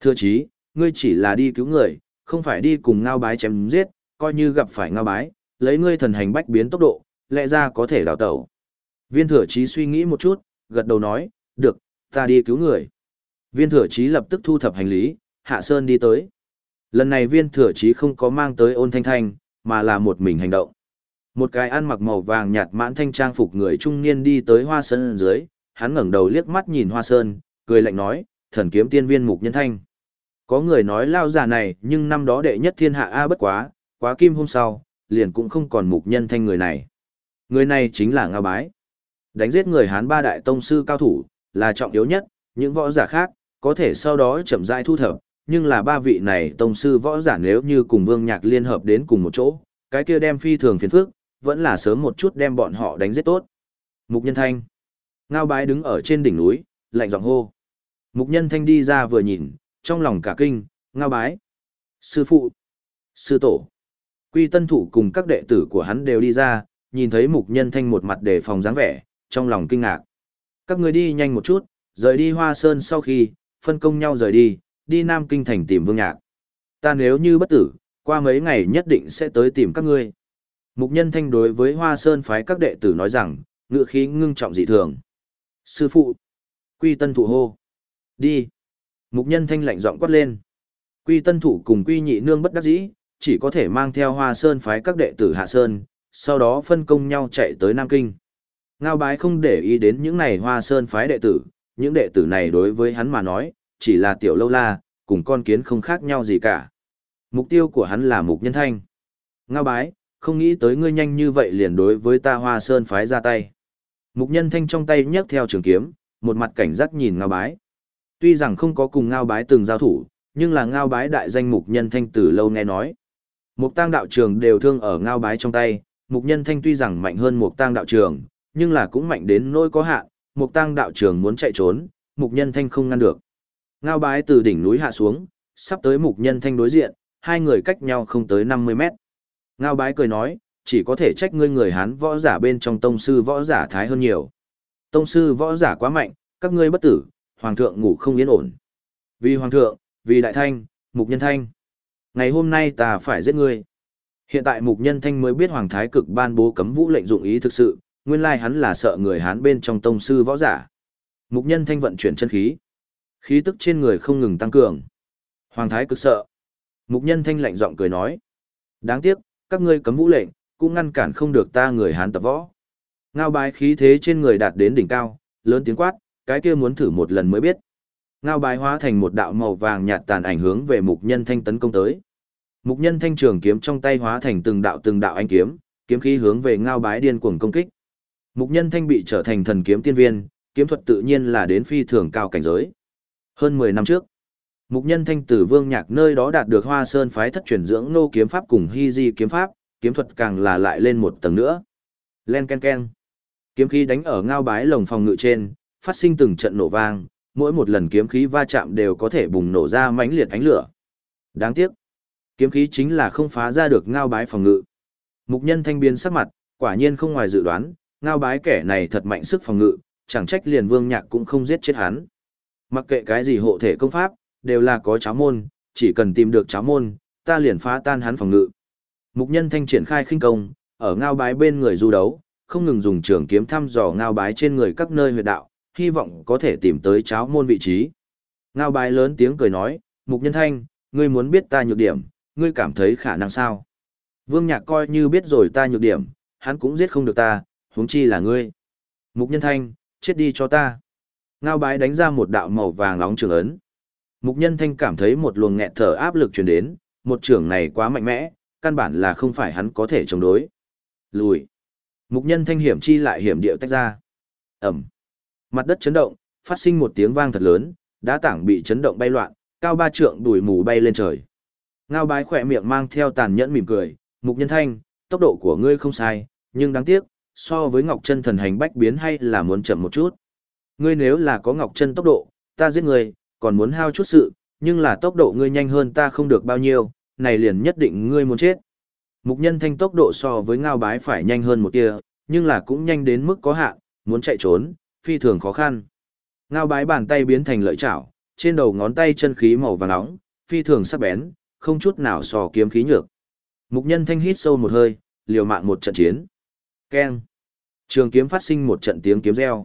Thưa chí, ngươi chỉ là đi cứu người, không phải đi cùng ngao bái chém giết, coi như gặp phải ngao bái, lấy ngươi thần hành bách biến tốc độ, lẽ ra có thể đào tẩu. Viên thừa chí suy nghĩ một chút, gật đầu nói, được, ta đi cứu người. Viên thừa chí lập tức thu thập hành lý, hạ sơn đi tới. Lần này viên thừa chí không có mang tới ôn thanh thanh, mà là một mình hành động. Một cái ăn mặc màu vàng nhạt mãn thanh trang phục người trung niên đi tới hoa sơn dưới, hắn ngẩng đầu liếc mắt nhìn hoa sơn, cười lạnh nói, thần kiếm tiên viên mục nhân thanh. Có người nói lao giả này nhưng năm đó đệ nhất thiên hạ A bất quá, quá kim hôm sau, liền cũng không còn mục nhân thanh người này. Người này chính là Ngao Bái. Đánh giết người Hán ba đại tông sư cao thủ, là trọng yếu nhất, những võ giả khác, có thể sau đó chậm rãi thu thập, nhưng là ba vị này tông sư võ giả nếu như cùng Vương Nhạc liên hợp đến cùng một chỗ, cái kia đem phi thường phiền phức, vẫn là sớm một chút đem bọn họ đánh giết tốt. Mục Nhân Thanh. Ngao Bái đứng ở trên đỉnh núi, lạnh giọng hô. Mục Nhân Thanh đi ra vừa nhìn, trong lòng cả kinh, Ngao Bái. Sư phụ. Sư tổ. Quy Tân Thủ cùng các đệ tử của hắn đều đi ra, nhìn thấy Mục Nhân Thanh một mặt đề phòng dáng vẻ, trong lòng kinh ngạc. Các người đi nhanh một chút, rời đi Hoa Sơn sau khi, phân công nhau rời đi, đi Nam Kinh Thành tìm Vương Nhạc. Ta nếu như bất tử, qua mấy ngày nhất định sẽ tới tìm các ngươi. Mục nhân thanh đối với Hoa Sơn phái các đệ tử nói rằng, ngựa khí ngưng trọng dị thường. Sư phụ! Quy tân thủ hô! Đi! Mục nhân thanh lạnh giọng quát lên. Quy tân thủ cùng quy nhị nương bất đắc dĩ, chỉ có thể mang theo Hoa Sơn phái các đệ tử Hạ Sơn, sau đó phân công nhau chạy tới Nam Kinh. Ngao bái không để ý đến những này Hoa Sơn phái đệ tử, những đệ tử này đối với hắn mà nói, chỉ là tiểu lâu la, cùng con kiến không khác nhau gì cả. Mục tiêu của hắn là mục nhân thanh. Ngao bái, không nghĩ tới ngươi nhanh như vậy liền đối với ta hoa sơn phái ra tay. Mục nhân thanh trong tay nhấc theo trường kiếm, một mặt cảnh giác nhìn ngao bái. Tuy rằng không có cùng ngao bái từng giao thủ, nhưng là ngao bái đại danh mục nhân thanh từ lâu nghe nói. Mục tang đạo trường đều thương ở ngao bái trong tay, mục nhân thanh tuy rằng mạnh hơn mục tang đạo trường, nhưng là cũng mạnh đến nỗi có hạn, mục tang đạo trường muốn chạy trốn, mục nhân thanh không ngăn được. Ngao bái từ đỉnh núi hạ xuống, sắp tới mục nhân thanh đối diện, hai người cách nhau không tới 50 mét. Ngao bái cười nói, chỉ có thể trách ngươi người Hán võ giả bên trong tông sư võ giả thái hơn nhiều. Tông sư võ giả quá mạnh, các ngươi bất tử, hoàng thượng ngủ không yên ổn. Vì hoàng thượng, vì đại thanh, mục nhân thanh. Ngày hôm nay ta phải giết ngươi. Hiện tại mục nhân thanh mới biết hoàng thái cực ban bố cấm vũ lệnh dụng ý thực sự, nguyên lai hắn là sợ người Hán bên trong tông sư võ giả. Mục nhân thanh vận chuyển chân khí. Khí tức trên người không ngừng tăng cường. Hoàng thái cực sợ. Mục nhân thanh lạnh giọng cười nói. Đáng tiếc, các ngươi cấm vũ lệnh, cũng ngăn cản không được ta người Hán tập võ. Ngao bái khí thế trên người đạt đến đỉnh cao, lớn tiếng quát, cái kia muốn thử một lần mới biết. Ngao bái hóa thành một đạo màu vàng nhạt tàn ảnh hướng về mục nhân thanh tấn công tới. Mục nhân thanh trường kiếm trong tay hóa thành từng đạo từng đạo anh kiếm, kiếm khí hướng về ngao bái điên cuồng công kích. Mục nhân thanh bị trở thành thần kiếm tiên viên, kiếm thuật tự nhiên là đến phi thường cao cảnh giới. Hơn 10 năm trước, Mục nhân thanh tử vương nhạc nơi đó đạt được hoa sơn phái thất truyền dưỡng nô kiếm pháp cùng hy di kiếm pháp, kiếm thuật càng là lại lên một tầng nữa. Len ken ken. Kiếm khí đánh ở ngao bái lồng phòng ngự trên, phát sinh từng trận nổ vang, mỗi một lần kiếm khí va chạm đều có thể bùng nổ ra mãnh liệt ánh lửa. Đáng tiếc, kiếm khí chính là không phá ra được ngao bái phòng ngự. Mục nhân thanh biến sắc mặt, quả nhiên không ngoài dự đoán, ngao bái kẻ này thật mạnh sức phòng ngự, chẳng trách liền vương nhạc cũng không giết chết hắn. Mặc kệ cái gì hộ thể công pháp, đều là có cháo môn, chỉ cần tìm được cháo môn, ta liền phá tan hắn phòng ngự. Mục nhân thanh triển khai khinh công, ở ngao bái bên người du đấu, không ngừng dùng trường kiếm thăm dò ngao bái trên người các nơi huyệt đạo, hy vọng có thể tìm tới cháo môn vị trí. Ngao bái lớn tiếng cười nói, mục nhân thanh, ngươi muốn biết ta nhược điểm, ngươi cảm thấy khả năng sao? Vương Nhạc coi như biết rồi ta nhược điểm, hắn cũng giết không được ta, huống chi là ngươi. Mục nhân thanh, chết đi cho ta. Ngao bái đánh ra một đạo màu vàng nóng trường ấn. Mục nhân thanh cảm thấy một luồng nghẹt thở áp lực truyền đến, một trường này quá mạnh mẽ, căn bản là không phải hắn có thể chống đối. Lùi. Mục nhân thanh hiểm chi lại hiểm điệu tách ra. Ẩm. Mặt đất chấn động, phát sinh một tiếng vang thật lớn, đá tảng bị chấn động bay loạn, cao ba trượng đùi mù bay lên trời. Ngao bái khỏe miệng mang theo tàn nhẫn mỉm cười, mục nhân thanh, tốc độ của ngươi không sai, nhưng đáng tiếc, so với Ngọc Chân thần hành bách biến hay là muốn chậm một chút. Ngươi nếu là có Ngọc Chân tốc độ, ta giết ngươi, còn muốn hao chút sự, nhưng là tốc độ ngươi nhanh hơn ta không được bao nhiêu, này liền nhất định ngươi muốn chết. Mục nhân thanh tốc độ so với ngao bái phải nhanh hơn một tia, nhưng là cũng nhanh đến mức có hạn, muốn chạy trốn, phi thường khó khăn. Ngao bái bàn tay biến thành lợi chảo, trên đầu ngón tay chân khí màu vàng nóng, phi thường sắc bén, không chút nào sò kiếm khí nhược. Mục nhân thanh hít sâu một hơi, liều mạng một trận chiến. Keng. Trường kiếm phát sinh một trận tiếng kiếm reo.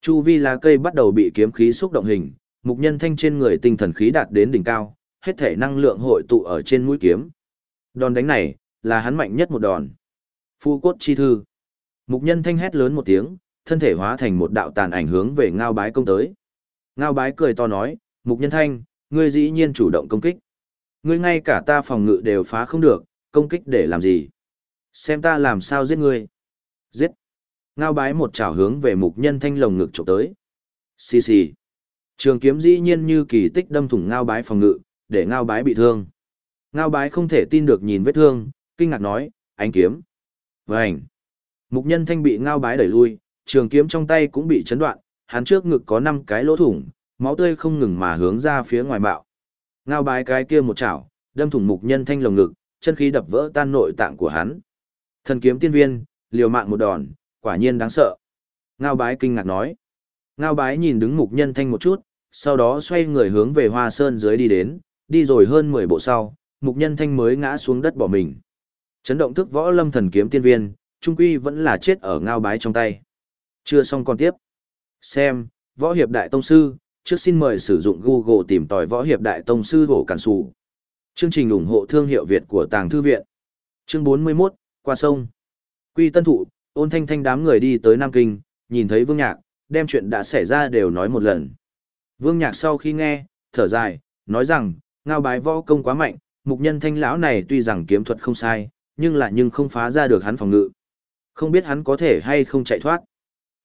Chu vi lá cây bắt đầu bị kiếm khí xúc động hình, mục nhân thanh trên người tinh thần khí đạt đến đỉnh cao, hết thể năng lượng hội tụ ở trên mũi kiếm. Đòn đánh này, là hắn mạnh nhất một đòn. Phu cốt chi thư. Mục nhân thanh hét lớn một tiếng, thân thể hóa thành một đạo tàn ảnh hướng về ngao bái công tới. Ngao bái cười to nói, mục nhân thanh, ngươi dĩ nhiên chủ động công kích. Ngươi ngay cả ta phòng ngự đều phá không được, công kích để làm gì? Xem ta làm sao giết ngươi. Giết. Ngao bái một chảo hướng về mục nhân thanh lồng ngực trộm tới. Xì xì. Trường kiếm dĩ nhiên như kỳ tích đâm thủng ngao bái phòng ngự, để ngao bái bị thương. Ngao bái không thể tin được nhìn vết thương, kinh ngạc nói, ánh kiếm. Vânh. Mục nhân thanh bị ngao bái đẩy lui, trường kiếm trong tay cũng bị chấn đoạn, hắn trước ngực có 5 cái lỗ thủng, máu tươi không ngừng mà hướng ra phía ngoài bạo. Ngao bái cái kia một chảo, đâm thủng mục nhân thanh lồng ngực, chân khí đập vỡ tan nội tạng của hắn. Thần kiếm tiên viên, liều mạng một đòn, quả nhiên đáng sợ. Ngao bái kinh ngạc nói. Ngao bái nhìn đứng mục nhân thanh một chút, sau đó xoay người hướng về hoa sơn dưới đi đến, đi rồi hơn 10 bộ sau, mục nhân thanh mới ngã xuống đất bỏ mình. Chấn động thức võ lâm thần kiếm tiên viên, trung quy vẫn là chết ở ngao bái trong tay. Chưa xong còn tiếp. Xem, võ hiệp đại tông sư, trước xin mời sử dụng Google tìm tòi võ hiệp đại tông sư hổ cản Sù. Chương trình ủng hộ thương hiệu Việt của Tàng Thư Viện. Chương 41, qua sông. Quy tân thụ, ôn thanh thanh đám người đi tới Nam Kinh, nhìn thấy Vương Nhạc, đem chuyện đã xảy ra đều nói một lần. Vương Nhạc sau khi nghe, thở dài, nói rằng, ngao bái võ công quá mạnh, mục nhân thanh lão này tuy rằng kiếm thuật không sai, nhưng lại nhưng không phá ra được hắn phòng ngự. Không biết hắn có thể hay không chạy thoát.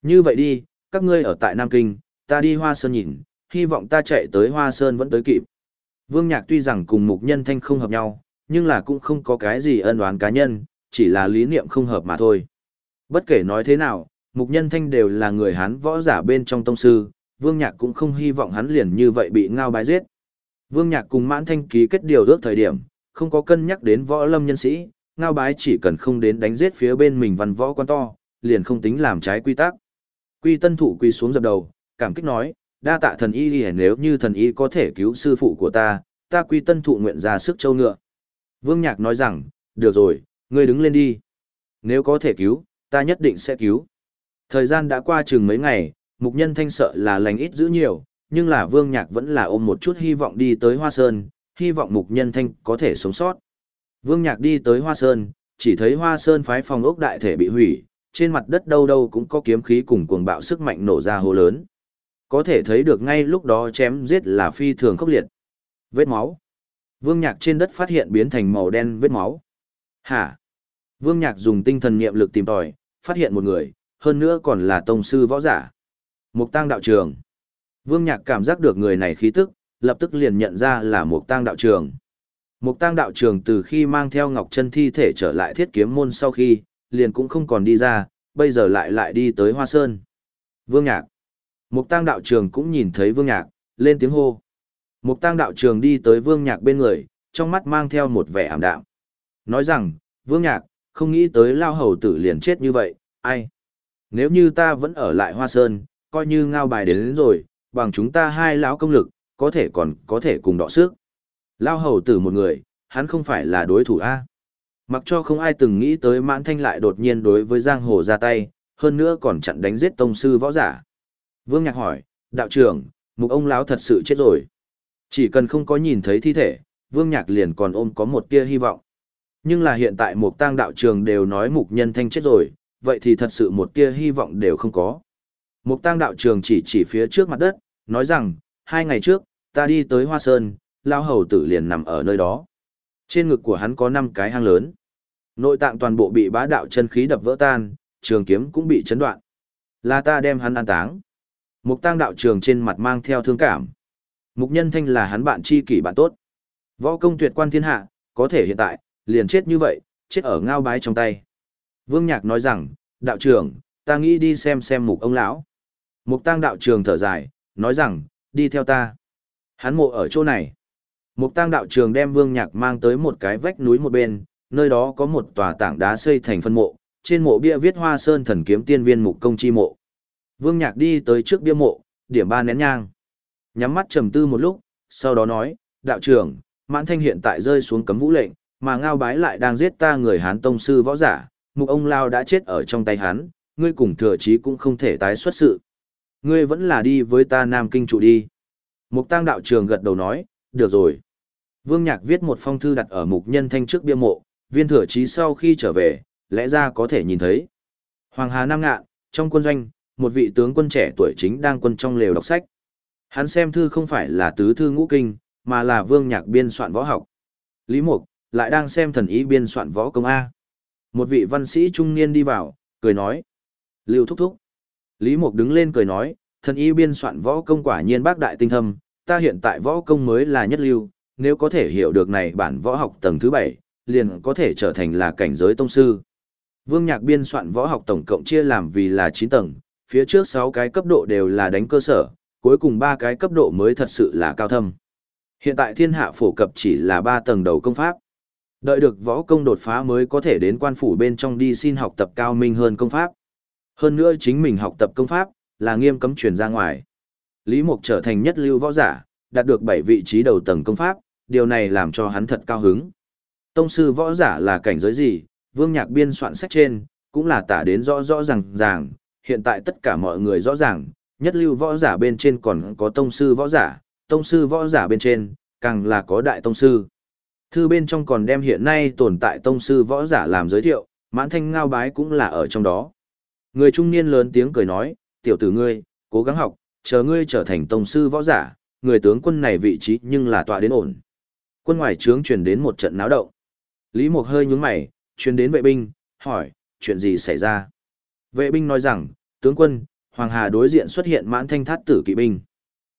Như vậy đi, các ngươi ở tại Nam Kinh, ta đi Hoa Sơn nhìn, hy vọng ta chạy tới Hoa Sơn vẫn tới kịp. Vương Nhạc tuy rằng cùng mục nhân thanh không hợp nhau, nhưng là cũng không có cái gì ân oán cá nhân, chỉ là lý niệm không hợp mà thôi. Bất kể nói thế nào, mục nhân thanh đều là người Hán võ giả bên trong tông sư, Vương Nhạc cũng không hy vọng hắn liền như vậy bị ngao bái giết. Vương Nhạc cùng Mãn Thanh ký kết điều ước thời điểm, không có cân nhắc đến võ lâm nhân sĩ, ngao bái chỉ cần không đến đánh giết phía bên mình văn võ quan to, liền không tính làm trái quy tắc. Quy tân thủ quy xuống dập đầu, cảm kích nói, đa tạ thần y đi nếu như thần y có thể cứu sư phụ của ta, ta quy tân thụ nguyện ra sức châu ngựa. Vương Nhạc nói rằng, được rồi, ngươi đứng lên đi. Nếu có thể cứu, ta nhất định sẽ cứu. Thời gian đã qua chừng mấy ngày, mục nhân thanh sợ là lành ít giữ nhiều, nhưng là Vương Nhạc vẫn là ôm một chút hy vọng đi tới Hoa Sơn, hy vọng mục nhân thanh có thể sống sót. Vương Nhạc đi tới Hoa Sơn, chỉ thấy Hoa Sơn phái phòng ốc đại thể bị hủy, trên mặt đất đâu đâu cũng có kiếm khí cùng cuồng bạo sức mạnh nổ ra hồ lớn. Có thể thấy được ngay lúc đó chém giết là phi thường khốc liệt. Vết máu. Vương Nhạc trên đất phát hiện biến thành màu đen vết máu. Hả? Vương Nhạc dùng tinh thần niệm lực tìm tòi, phát hiện một người, hơn nữa còn là tông sư võ giả. Mục Tăng đạo trường. Vương Nhạc cảm giác được người này khí tức, lập tức liền nhận ra là Mục Tăng đạo trường. Mục Tăng đạo trường từ khi mang theo Ngọc Chân thi thể trở lại Thiết Kiếm môn sau khi, liền cũng không còn đi ra, bây giờ lại lại đi tới Hoa Sơn. Vương Nhạc. Mục Tăng đạo trường cũng nhìn thấy Vương Nhạc, lên tiếng hô. Mục Tăng đạo trường đi tới Vương Nhạc bên người, trong mắt mang theo một vẻ ảm đạm. Nói rằng, Vương Nhạc, không nghĩ tới lao hầu tử liền chết như vậy, ai? Nếu như ta vẫn ở lại Hoa Sơn, coi như ngao bài đến, đến rồi, bằng chúng ta hai lão công lực, có thể còn có thể cùng đọ sức. Lao hầu tử một người, hắn không phải là đối thủ A. Mặc cho không ai từng nghĩ tới mãn thanh lại đột nhiên đối với giang hồ ra tay, hơn nữa còn chặn đánh giết tông sư võ giả. Vương Nhạc hỏi, đạo trưởng, mục ông lão thật sự chết rồi. Chỉ cần không có nhìn thấy thi thể, Vương Nhạc liền còn ôm có một tia hy vọng. Nhưng là hiện tại mục tang đạo trường đều nói mục nhân thanh chết rồi, vậy thì thật sự một tia hy vọng đều không có. Mục tang đạo trường chỉ chỉ phía trước mặt đất, nói rằng, hai ngày trước, ta đi tới Hoa Sơn, lao hầu tử liền nằm ở nơi đó. Trên ngực của hắn có năm cái hang lớn. Nội tạng toàn bộ bị bá đạo chân khí đập vỡ tan, trường kiếm cũng bị chấn đoạn. Là ta đem hắn an táng. Mục tang đạo trường trên mặt mang theo thương cảm. Mục nhân thanh là hắn bạn tri kỷ bạn tốt. Võ công tuyệt quan thiên hạ, có thể hiện tại, liền chết như vậy, chết ở ngao bái trong tay. Vương Nhạc nói rằng, đạo trưởng, ta nghĩ đi xem xem mục ông lão. Mục tăng đạo trường thở dài, nói rằng, đi theo ta. Hắn mộ ở chỗ này. Mục Tang đạo trường đem vương nhạc mang tới một cái vách núi một bên, nơi đó có một tòa tảng đá xây thành phân mộ, trên mộ bia viết hoa sơn thần kiếm tiên viên mục công chi mộ. Vương nhạc đi tới trước bia mộ, điểm ba nén nhang. Nhắm mắt trầm tư một lúc, sau đó nói, đạo trưởng, mãn thanh hiện tại rơi xuống cấm vũ lệnh, mà ngao bái lại đang giết ta người Hán tông sư võ giả, mục ông Lao đã chết ở trong tay hắn, ngươi cùng thừa chí cũng không thể tái xuất sự. Ngươi vẫn là đi với ta Nam Kinh trụ đi. Mục Tang đạo trường gật đầu nói, được rồi. Vương Nhạc viết một phong thư đặt ở mục nhân thanh trước bia mộ, viên thừa chí sau khi trở về, lẽ ra có thể nhìn thấy. Hoàng Hà Nam Ngạn, trong quân doanh, một vị tướng quân trẻ tuổi chính đang quân trong lều đọc sách. Hắn xem thư không phải là tứ thư ngũ kinh, mà là vương nhạc biên soạn võ học. Lý Mục, lại đang xem thần ý biên soạn võ công A. Một vị văn sĩ trung niên đi vào, cười nói. Lưu thúc thúc. Lý Mục đứng lên cười nói, thần y biên soạn võ công quả nhiên bác đại tinh thâm, ta hiện tại võ công mới là nhất lưu, nếu có thể hiểu được này bản võ học tầng thứ bảy, liền có thể trở thành là cảnh giới tông sư. Vương Nhạc biên soạn võ học tổng cộng chia làm vì là 9 tầng, phía trước 6 cái cấp độ đều là đánh cơ sở, cuối cùng 3 cái cấp độ mới thật sự là cao thâm. Hiện tại thiên hạ phổ cập chỉ là 3 tầng đầu công pháp. Đợi được võ công đột phá mới có thể đến quan phủ bên trong đi xin học tập cao minh hơn công pháp. Hơn nữa chính mình học tập công pháp, là nghiêm cấm truyền ra ngoài. Lý Mục trở thành nhất lưu võ giả, đạt được 7 vị trí đầu tầng công pháp, điều này làm cho hắn thật cao hứng. Tông sư võ giả là cảnh giới gì, vương nhạc biên soạn sách trên, cũng là tả đến rõ rõ ràng ràng, hiện tại tất cả mọi người rõ ràng, nhất lưu võ giả bên trên còn có tông sư võ giả, tông sư võ giả bên trên, càng là có đại tông sư. Thư bên trong còn đem hiện nay tồn tại tông sư võ giả làm giới thiệu, mãn thanh ngao bái cũng là ở trong đó. Người trung niên lớn tiếng cười nói, tiểu tử ngươi, cố gắng học, chờ ngươi trở thành tông sư võ giả, người tướng quân này vị trí nhưng là tọa đến ổn. Quân ngoài trướng truyền đến một trận náo động. Lý Mục hơi nhướng mày, truyền đến vệ binh, hỏi, chuyện gì xảy ra? Vệ binh nói rằng, tướng quân, Hoàng Hà đối diện xuất hiện mãn thanh thát tử kỵ binh.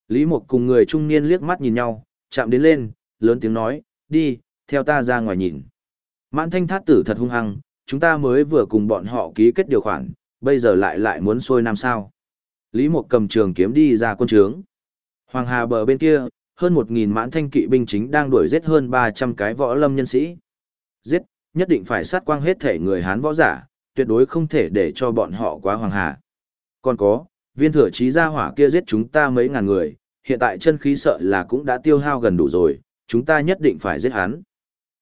Lý Mục cùng người trung niên liếc mắt nhìn nhau, chạm đến lên, lớn tiếng nói, đi, theo ta ra ngoài nhìn. Mãn thanh thát tử thật hung hăng, chúng ta mới vừa cùng bọn họ ký kết điều khoản, bây giờ lại lại muốn xuôi nam sao. Lý Mộc cầm trường kiếm đi ra quân trướng. Hoàng Hà bờ bên kia, hơn 1.000 mãn thanh kỵ binh chính đang đuổi giết hơn 300 cái võ lâm nhân sĩ. Giết, nhất định phải sát quang hết thể người Hán võ giả, tuyệt đối không thể để cho bọn họ quá Hoàng Hà. Còn có, viên thừa trí gia hỏa kia giết chúng ta mấy ngàn người, hiện tại chân khí sợ là cũng đã tiêu hao gần đủ rồi, chúng ta nhất định phải giết hắn.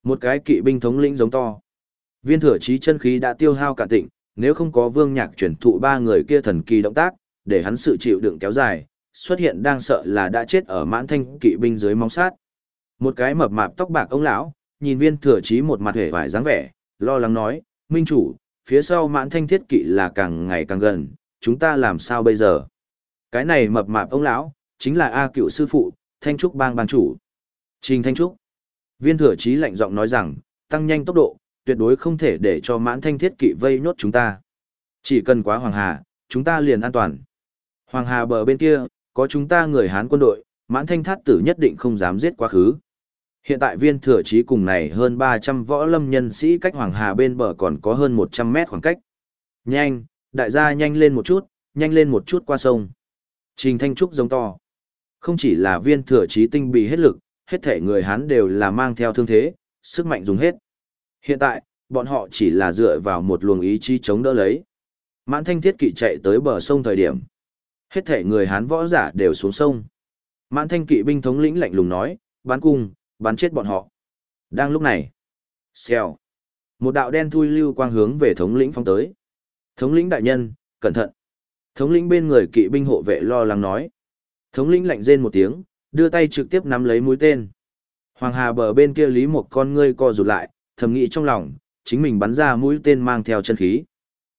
Một cái kỵ binh thống lĩnh giống to. Viên thừa trí chân khí đã tiêu hao cả tịnh, nếu không có vương nhạc chuyển thụ ba người kia thần kỳ động tác, để hắn sự chịu đựng kéo dài, xuất hiện đang sợ là đã chết ở mãn thanh kỵ binh dưới móng sát. Một cái mập mạp tóc bạc ông lão, nhìn viên thừa trí một mặt hề vải dáng vẻ, lo lắng nói, minh chủ, phía sau mãn thanh thiết kỵ là càng ngày càng gần, chúng ta làm sao bây giờ? Cái này mập mạp ông lão, chính là A cựu sư phụ, Thanh Trúc bang bang chủ. Trình Thanh Trúc. Viên thừa chí lạnh giọng nói rằng, tăng nhanh tốc độ, tuyệt đối không thể để cho mãn thanh thiết kỵ vây nốt chúng ta. Chỉ cần quá Hoàng Hà, chúng ta liền an toàn. Hoàng Hà bờ bên kia, có chúng ta người Hán quân đội, mãn thanh thát tử nhất định không dám giết quá khứ. Hiện tại viên thừa chí cùng này hơn 300 võ lâm nhân sĩ cách Hoàng Hà bên bờ còn có hơn 100 mét khoảng cách. Nhanh, đại gia nhanh lên một chút, nhanh lên một chút qua sông. Trình Thanh Trúc giống to. Không chỉ là viên thừa chí tinh bị hết lực, hết thể người Hán đều là mang theo thương thế, sức mạnh dùng hết. Hiện tại, bọn họ chỉ là dựa vào một luồng ý chí chống đỡ lấy. Mãn thanh thiết kỵ chạy tới bờ sông thời điểm. Hết thể người Hán võ giả đều xuống sông. Mãn thanh kỵ binh thống lĩnh lạnh lùng nói, bắn cung, bắn chết bọn họ. Đang lúc này, xèo. Một đạo đen thui lưu quang hướng về thống lĩnh phong tới. Thống lĩnh đại nhân, cẩn thận. Thống lĩnh bên người kỵ binh hộ vệ lo lắng nói. Thống lĩnh lạnh rên một tiếng, đưa tay trực tiếp nắm lấy mũi tên. Hoàng Hà bờ bên kia lý một con ngươi co rụt lại, thầm nghĩ trong lòng, chính mình bắn ra mũi tên mang theo chân khí.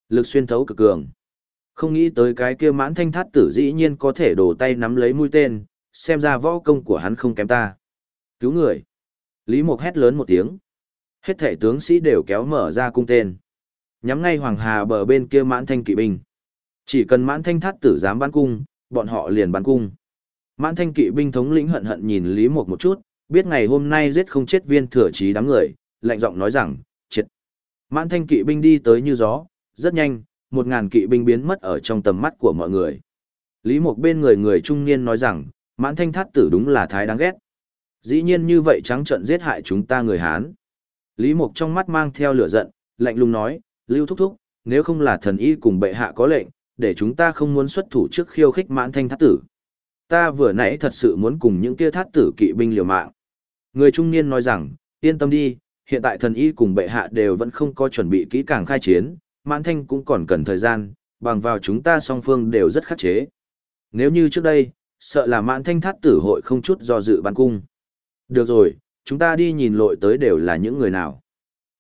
Lực xuyên thấu cực cường. Không nghĩ tới cái kia mãn thanh thát tử dĩ nhiên có thể đổ tay nắm lấy mũi tên, xem ra võ công của hắn không kém ta. Cứu người. Lý Mục hét lớn một tiếng. Hết thể tướng sĩ đều kéo mở ra cung tên. Nhắm ngay Hoàng Hà bờ bên kia mãn thanh kỵ binh. Chỉ cần mãn thanh thát tử dám bắn cung, bọn họ liền bắn cung. Mãn thanh kỵ binh thống lĩnh hận hận nhìn Lý Mục một chút, biết ngày hôm nay giết không chết viên thừa trí đám người, lạnh giọng nói rằng, triệt. Mãn thanh kỵ binh đi tới như gió, rất nhanh, một ngàn kỵ binh biến mất ở trong tầm mắt của mọi người. Lý Mục bên người người trung niên nói rằng, mãn thanh thát tử đúng là thái đáng ghét. Dĩ nhiên như vậy trắng trận giết hại chúng ta người Hán. Lý Mục trong mắt mang theo lửa giận, lạnh lùng nói, Lưu Thúc Thúc, nếu không là thần y cùng bệ hạ có lệnh, để chúng ta không muốn xuất thủ trước khiêu khích mãn thanh thát tử. Ta vừa nãy thật sự muốn cùng những kia thát tử kỵ binh liều mạng. Người trung niên nói rằng, yên tâm đi, hiện tại thần y cùng bệ hạ đều vẫn không có chuẩn bị kỹ càng khai chiến, mãn thanh cũng còn cần thời gian, bằng vào chúng ta song phương đều rất khắc chế. Nếu như trước đây, sợ là mãn thanh thát tử hội không chút do dự bắn cung. Được rồi, chúng ta đi nhìn lội tới đều là những người nào.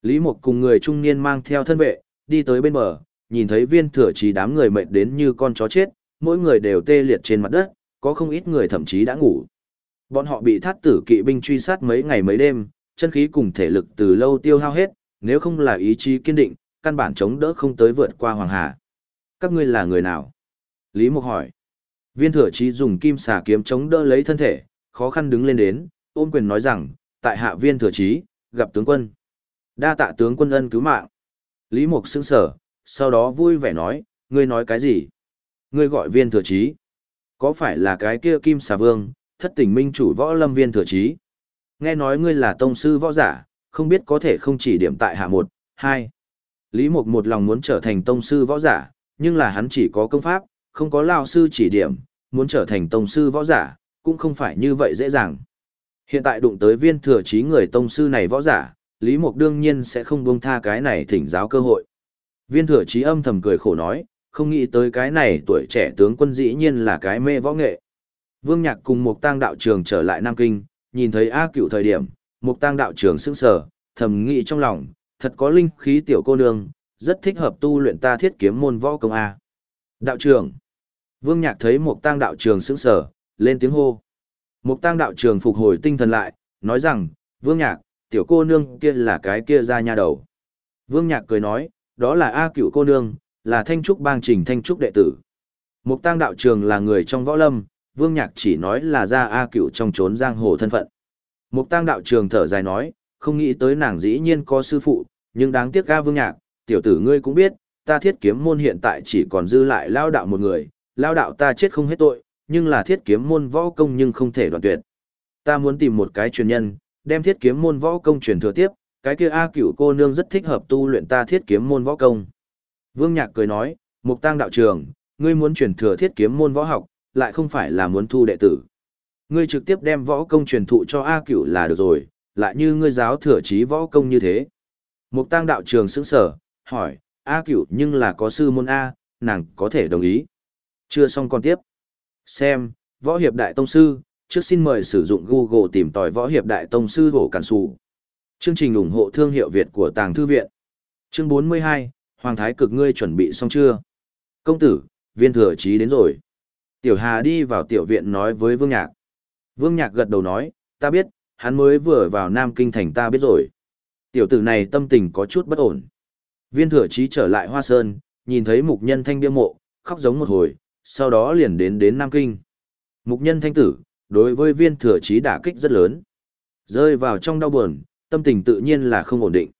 Lý Mục cùng người trung niên mang theo thân vệ, đi tới bên bờ, nhìn thấy viên thừa trí đám người mệt đến như con chó chết, mỗi người đều tê liệt trên mặt đất, có không ít người thậm chí đã ngủ. Bọn họ bị thát tử kỵ binh truy sát mấy ngày mấy đêm, chân khí cùng thể lực từ lâu tiêu hao hết, nếu không là ý chí kiên định, căn bản chống đỡ không tới vượt qua Hoàng Hà. Các ngươi là người nào? Lý Mục hỏi. Viên thừa chí dùng kim xà kiếm chống đỡ lấy thân thể, khó khăn đứng lên đến, ôm quyền nói rằng, tại hạ viên thừa chí, gặp tướng quân. Đa tạ tướng quân ân cứu mạng. Lý Mục sững sở, sau đó vui vẻ nói, ngươi nói cái gì? Ngươi gọi viên thừa chí. Có phải là cái kia kim xà vương, thất tình minh chủ võ lâm viên thừa chí? Nghe nói ngươi là tông sư võ giả, không biết có thể không chỉ điểm tại hạ một, hai. Lý Mục một lòng muốn trở thành tông sư võ giả, nhưng là hắn chỉ có công pháp, không có lao sư chỉ điểm, muốn trở thành tông sư võ giả, cũng không phải như vậy dễ dàng. Hiện tại đụng tới viên thừa trí người tông sư này võ giả, Lý Mục đương nhiên sẽ không buông tha cái này thỉnh giáo cơ hội. Viên thừa trí âm thầm cười khổ nói, không nghĩ tới cái này tuổi trẻ tướng quân dĩ nhiên là cái mê võ nghệ. Vương Nhạc cùng Mục tang đạo trường trở lại Nam Kinh, nhìn thấy A cựu thời điểm, Mục tang đạo trường sững sờ, thầm nghĩ trong lòng, thật có linh khí tiểu cô nương, rất thích hợp tu luyện ta thiết kiếm môn võ công A. Đạo trường. Vương Nhạc thấy một tang đạo trường sững sờ, lên tiếng hô. Một tang đạo trường phục hồi tinh thần lại, nói rằng, Vương Nhạc, tiểu cô nương kia là cái kia ra nha đầu. Vương Nhạc cười nói, đó là A cựu cô nương, là thanh trúc bang trình thanh trúc đệ tử. mục tang đạo trường là người trong võ lâm, Vương Nhạc chỉ nói là ra A cựu trong trốn giang hồ thân phận. mục tang đạo trường thở dài nói, không nghĩ tới nàng dĩ nhiên có sư phụ, nhưng đáng tiếc ca Vương Nhạc, tiểu tử ngươi cũng biết, ta thiết kiếm môn hiện tại chỉ còn dư lại lao đạo một người, lao đạo ta chết không hết tội, nhưng là thiết kiếm môn võ công nhưng không thể đoạn tuyệt. Ta muốn tìm một cái truyền nhân, đem thiết kiếm môn võ công truyền thừa tiếp, cái kia A cửu cô nương rất thích hợp tu luyện ta thiết kiếm môn võ công. Vương Nhạc cười nói, Mục Tăng đạo trường, ngươi muốn truyền thừa thiết kiếm môn võ học, lại không phải là muốn thu đệ tử. Ngươi trực tiếp đem võ công truyền thụ cho A cửu là được rồi, lại như ngươi giáo thừa trí võ công như thế. Mục Tăng đạo trường sững sở, hỏi, A cửu nhưng là có sư môn A, nàng có thể đồng ý. Chưa xong còn tiếp. Xem, Võ Hiệp Đại Tông Sư, trước xin mời sử dụng Google tìm tòi Võ Hiệp Đại Tông Sư hổ cản sụ. Chương trình ủng hộ thương hiệu Việt của Tàng Thư Viện. Chương 42, Hoàng Thái cực ngươi chuẩn bị xong chưa? Công tử, viên thừa chí đến rồi. Tiểu Hà đi vào tiểu viện nói với Vương Nhạc. Vương Nhạc gật đầu nói, ta biết, hắn mới vừa vào Nam Kinh thành ta biết rồi. Tiểu tử này tâm tình có chút bất ổn. Viên thừa chí trở lại Hoa Sơn, nhìn thấy mục nhân thanh bia mộ, khóc giống một hồi, sau đó liền đến đến Nam Kinh. Mục nhân thanh tử, đối với viên thừa chí đả kích rất lớn. Rơi vào trong đau buồn, tâm tình tự nhiên là không ổn định.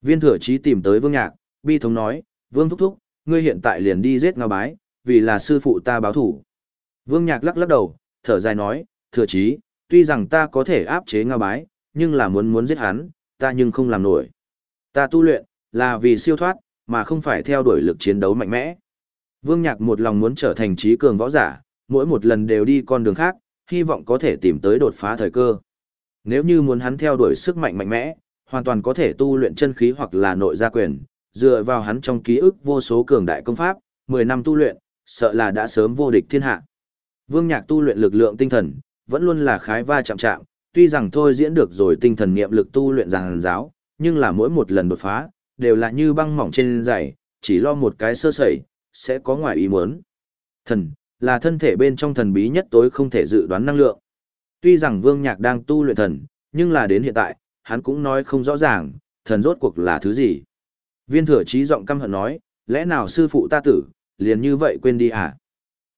Viên thừa chí tìm tới Vương Nhạc, bi thống nói, Vương Thúc Thúc, ngươi hiện tại liền đi giết ngao bái, vì là sư phụ ta báo thủ. Vương Nhạc lắc lắc đầu, thở dài nói, thừa chí, tuy rằng ta có thể áp chế ngao bái, nhưng là muốn muốn giết hắn, ta nhưng không làm nổi. Ta tu luyện, là vì siêu thoát, mà không phải theo đuổi lực chiến đấu mạnh mẽ. Vương Nhạc một lòng muốn trở thành trí cường võ giả, mỗi một lần đều đi con đường khác, hy vọng có thể tìm tới đột phá thời cơ. Nếu như muốn hắn theo đuổi sức mạnh mạnh mẽ, hoàn toàn có thể tu luyện chân khí hoặc là nội gia quyền, dựa vào hắn trong ký ức vô số cường đại công pháp, 10 năm tu luyện, sợ là đã sớm vô địch thiên hạ. Vương Nhạc tu luyện lực lượng tinh thần, vẫn luôn là khái va chạm chạm, tuy rằng thôi diễn được rồi tinh thần niệm lực tu luyện giàn giáo, nhưng là mỗi một lần đột phá, đều là như băng mỏng trên giày, chỉ lo một cái sơ sẩy, sẽ có ngoài ý muốn. Thần, là thân thể bên trong thần bí nhất tối không thể dự đoán năng lượng. Tuy rằng Vương Nhạc đang tu luyện thần, nhưng là đến hiện tại, hắn cũng nói không rõ ràng, thần rốt cuộc là thứ gì. Viên thừa chí giọng căm hận nói, lẽ nào sư phụ ta tử, liền như vậy quên đi à?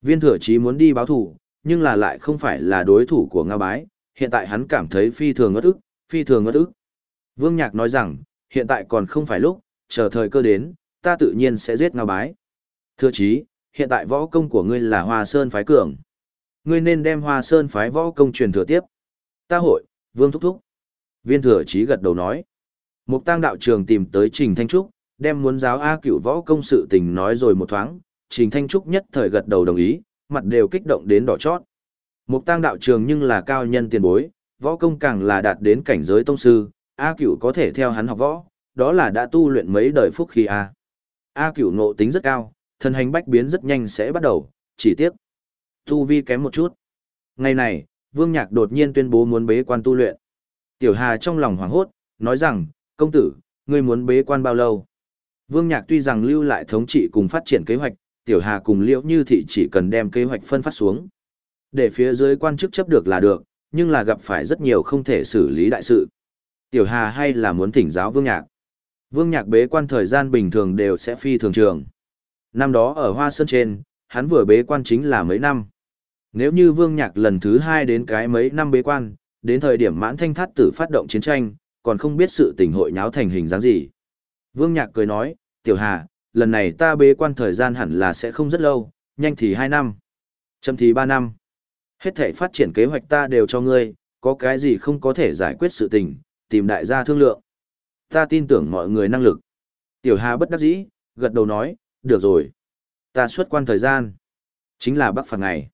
Viên thừa chí muốn đi báo thủ, nhưng là lại không phải là đối thủ của Nga Bái, hiện tại hắn cảm thấy phi thường ngất ức, phi thường ngất ức. Vương Nhạc nói rằng, hiện tại còn không phải lúc, chờ thời cơ đến, ta tự nhiên sẽ giết Ngao Bái. Thưa chí, hiện tại võ công của ngươi là Hoa Sơn phái cường. Ngươi nên đem Hoa Sơn phái võ công truyền thừa tiếp. Ta hội, Vương Thúc Thúc. Viên thừa chí gật đầu nói. Mục tăng đạo trường tìm tới Trình Thanh Trúc, đem muốn giáo A cửu võ công sự tình nói rồi một thoáng. Trình Thanh Trúc nhất thời gật đầu đồng ý, mặt đều kích động đến đỏ chót. Mục tăng đạo trường nhưng là cao nhân tiền bối, võ công càng là đạt đến cảnh giới tông sư, A cửu có thể theo hắn học võ, đó là đã tu luyện mấy đời phúc khi A. A cửu ngộ tính rất cao, thần hành bách biến rất nhanh sẽ bắt đầu, chỉ tiếc. Tu vi kém một chút. Ngày này, Vương Nhạc đột nhiên tuyên bố muốn bế quan tu luyện. Tiểu Hà trong lòng hoảng hốt, nói rằng, công tử, ngươi muốn bế quan bao lâu? Vương Nhạc tuy rằng lưu lại thống trị cùng phát triển kế hoạch, Tiểu Hà cùng Liễu Như Thị chỉ cần đem kế hoạch phân phát xuống. Để phía dưới quan chức chấp được là được, nhưng là gặp phải rất nhiều không thể xử lý đại sự. Tiểu Hà hay là muốn thỉnh giáo Vương Nhạc. Vương Nhạc bế quan thời gian bình thường đều sẽ phi thường trường. Năm đó ở Hoa Sơn trên, hắn vừa bế quan chính là mấy năm. Nếu như Vương Nhạc lần thứ hai đến cái mấy năm bế quan, đến thời điểm mãn thanh thát tử phát động chiến tranh, còn không biết sự tình hội nháo thành hình dáng gì. Vương Nhạc cười nói, Tiểu Hà, lần này ta bế quan thời gian hẳn là sẽ không rất lâu, nhanh thì 2 năm, chậm thì 3 năm. Hết thể phát triển kế hoạch ta đều cho ngươi, có cái gì không có thể giải quyết sự tình, tìm đại gia thương lượng. Ta tin tưởng mọi người năng lực. Tiểu Hà bất đắc dĩ, gật đầu nói, được rồi. Ta xuất quan thời gian. Chính là bắc phạt ngày.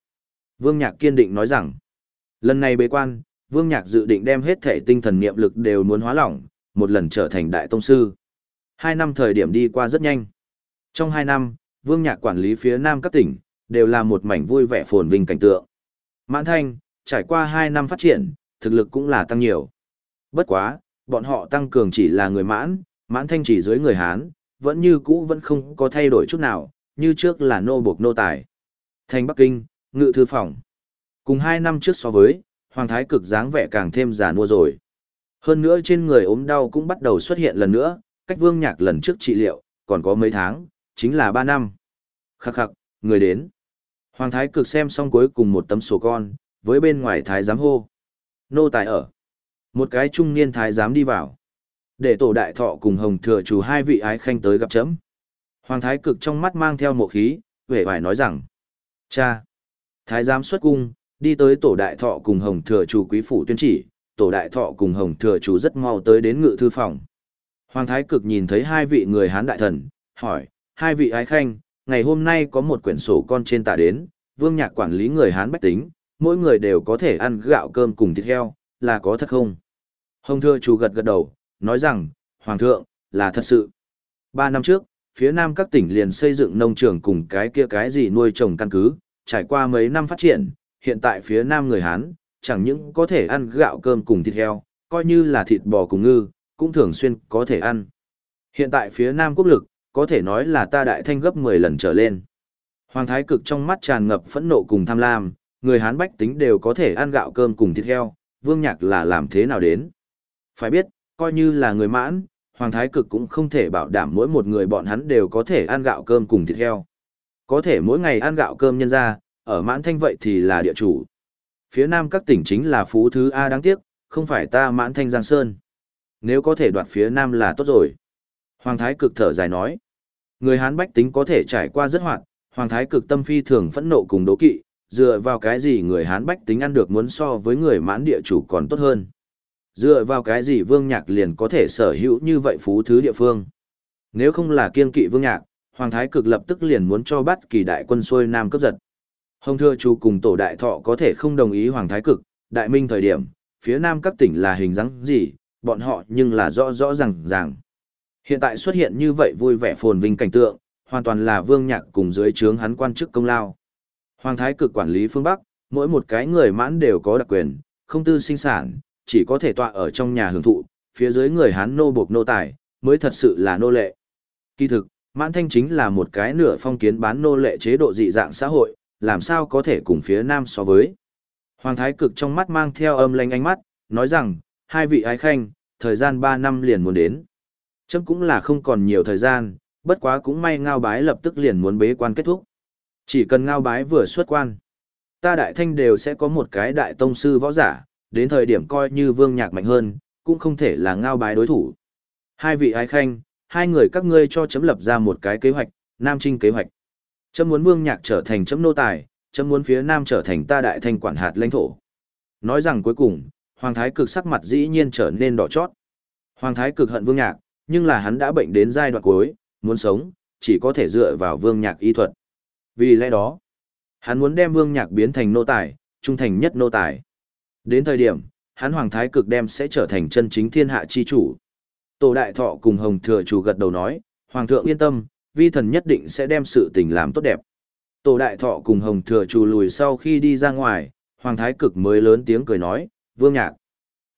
Vương Nhạc kiên định nói rằng, lần này bế quan, Vương Nhạc dự định đem hết thể tinh thần niệm lực đều muốn hóa lỏng, một lần trở thành đại tông sư. Hai năm thời điểm đi qua rất nhanh. Trong hai năm, Vương Nhạc quản lý phía Nam các tỉnh, đều là một mảnh vui vẻ phồn vinh cảnh tượng. Mãn Thanh, trải qua hai năm phát triển, thực lực cũng là tăng nhiều. Bất quá, bọn họ tăng cường chỉ là người mãn, mãn thanh chỉ dưới người Hán, vẫn như cũ vẫn không có thay đổi chút nào, như trước là nô buộc nô tài. Thành Bắc Kinh, ngự thư phòng. Cùng hai năm trước so với, Hoàng Thái cực dáng vẻ càng thêm già nua rồi. Hơn nữa trên người ốm đau cũng bắt đầu xuất hiện lần nữa, cách vương nhạc lần trước trị liệu, còn có mấy tháng, chính là ba năm. Khắc khắc, người đến. Hoàng Thái cực xem xong cuối cùng một tấm sổ con, với bên ngoài Thái giám hô. Nô tài ở. Một cái trung niên Thái giám đi vào. Để tổ đại thọ cùng hồng thừa chủ hai vị ái khanh tới gặp chấm. Hoàng Thái cực trong mắt mang theo mộ khí, vẻ vải nói rằng. Cha. Thái giám xuất cung, đi tới tổ đại thọ cùng hồng thừa chủ quý phủ tuyên chỉ, tổ đại thọ cùng hồng thừa chủ rất mau tới đến ngự thư phòng. Hoàng Thái cực nhìn thấy hai vị người Hán đại thần, hỏi, hai vị ái khanh, ngày hôm nay có một quyển sổ con trên tạ đến, vương nhạc quản lý người Hán bách tính, mỗi người đều có thể ăn gạo cơm cùng thịt heo, là có thật không? Hồng thừa chủ gật gật đầu, nói rằng, Hoàng thượng, là thật sự. Ba năm trước, phía Nam các tỉnh liền xây dựng nông trường cùng cái kia cái gì nuôi trồng căn cứ, trải qua mấy năm phát triển, hiện tại phía Nam người Hán, chẳng những có thể ăn gạo cơm cùng thịt heo, coi như là thịt bò cùng ngư, cũng thường xuyên có thể ăn. Hiện tại phía Nam quốc lực, có thể nói là ta đại thanh gấp 10 lần trở lên. Hoàng thái cực trong mắt tràn ngập phẫn nộ cùng tham lam, người Hán bách tính đều có thể ăn gạo cơm cùng thịt heo, vương nhạc là làm thế nào đến. Phải biết, coi như là người mãn, Hoàng thái cực cũng không thể bảo đảm mỗi một người bọn hắn đều có thể ăn gạo cơm cùng thịt heo. Có thể mỗi ngày ăn gạo cơm nhân ra, ở mãn thanh vậy thì là địa chủ. Phía nam các tỉnh chính là phú thứ A đáng tiếc, không phải ta mãn thanh Giang Sơn. Nếu có thể đoạt phía nam là tốt rồi. Hoàng thái cực thở dài nói. Người Hán bách tính có thể trải qua rất hoạt, Hoàng thái cực tâm phi thường phẫn nộ cùng đố kỵ, dựa vào cái gì người Hán bách tính ăn được muốn so với người mãn địa chủ còn tốt hơn. Dựa vào cái gì vương nhạc liền có thể sở hữu như vậy phú thứ địa phương. Nếu không là kiên kỵ vương nhạc, Hoàng thái cực lập tức liền muốn cho bắt kỳ đại quân xuôi nam Cấp giật. Hồng Thừa chủ cùng Tổ Đại Thọ có thể không đồng ý Hoàng Thái Cực, Đại Minh thời điểm, phía Nam các tỉnh là hình dáng gì, bọn họ nhưng là rõ rõ ràng ràng. Hiện tại xuất hiện như vậy vui vẻ phồn vinh cảnh tượng, hoàn toàn là vương nhạc cùng dưới trướng hắn quan chức công lao. Hoàng Thái Cực quản lý phương Bắc, mỗi một cái người mãn đều có đặc quyền, không tư sinh sản, chỉ có thể tọa ở trong nhà hưởng thụ, phía dưới người Hán nô buộc nô tài, mới thật sự là nô lệ. Kỳ thực, mãn thanh chính là một cái nửa phong kiến bán nô lệ chế độ dị dạng xã hội, làm sao có thể cùng phía nam so với. Hoàng Thái Cực trong mắt mang theo âm lanh ánh mắt, nói rằng, hai vị ái khanh, thời gian ba năm liền muốn đến. Chấm cũng là không còn nhiều thời gian, bất quá cũng may ngao bái lập tức liền muốn bế quan kết thúc. Chỉ cần ngao bái vừa xuất quan, ta đại thanh đều sẽ có một cái đại tông sư võ giả, đến thời điểm coi như vương nhạc mạnh hơn, cũng không thể là ngao bái đối thủ. Hai vị ái khanh, hai người các ngươi cho chấm lập ra một cái kế hoạch, Nam Trinh kế hoạch. Chấm muốn vương nhạc trở thành chấm nô tài, chấm muốn phía nam trở thành ta đại thanh quản hạt lãnh thổ. Nói rằng cuối cùng, Hoàng Thái Cực sắc mặt dĩ nhiên trở nên đỏ chót. Hoàng Thái Cực hận vương nhạc, nhưng là hắn đã bệnh đến giai đoạn cuối, muốn sống, chỉ có thể dựa vào vương nhạc y thuật. Vì lẽ đó, hắn muốn đem vương nhạc biến thành nô tài, trung thành nhất nô tài. Đến thời điểm, hắn Hoàng Thái Cực đem sẽ trở thành chân chính thiên hạ chi chủ. Tổ đại thọ cùng Hồng Thừa chủ gật đầu nói, Hoàng thượng yên tâm, vi thần nhất định sẽ đem sự tình làm tốt đẹp. Tổ đại thọ cùng Hồng Thừa chủ lùi sau khi đi ra ngoài, Hoàng Thái Cực mới lớn tiếng cười nói, Vương Nhạc,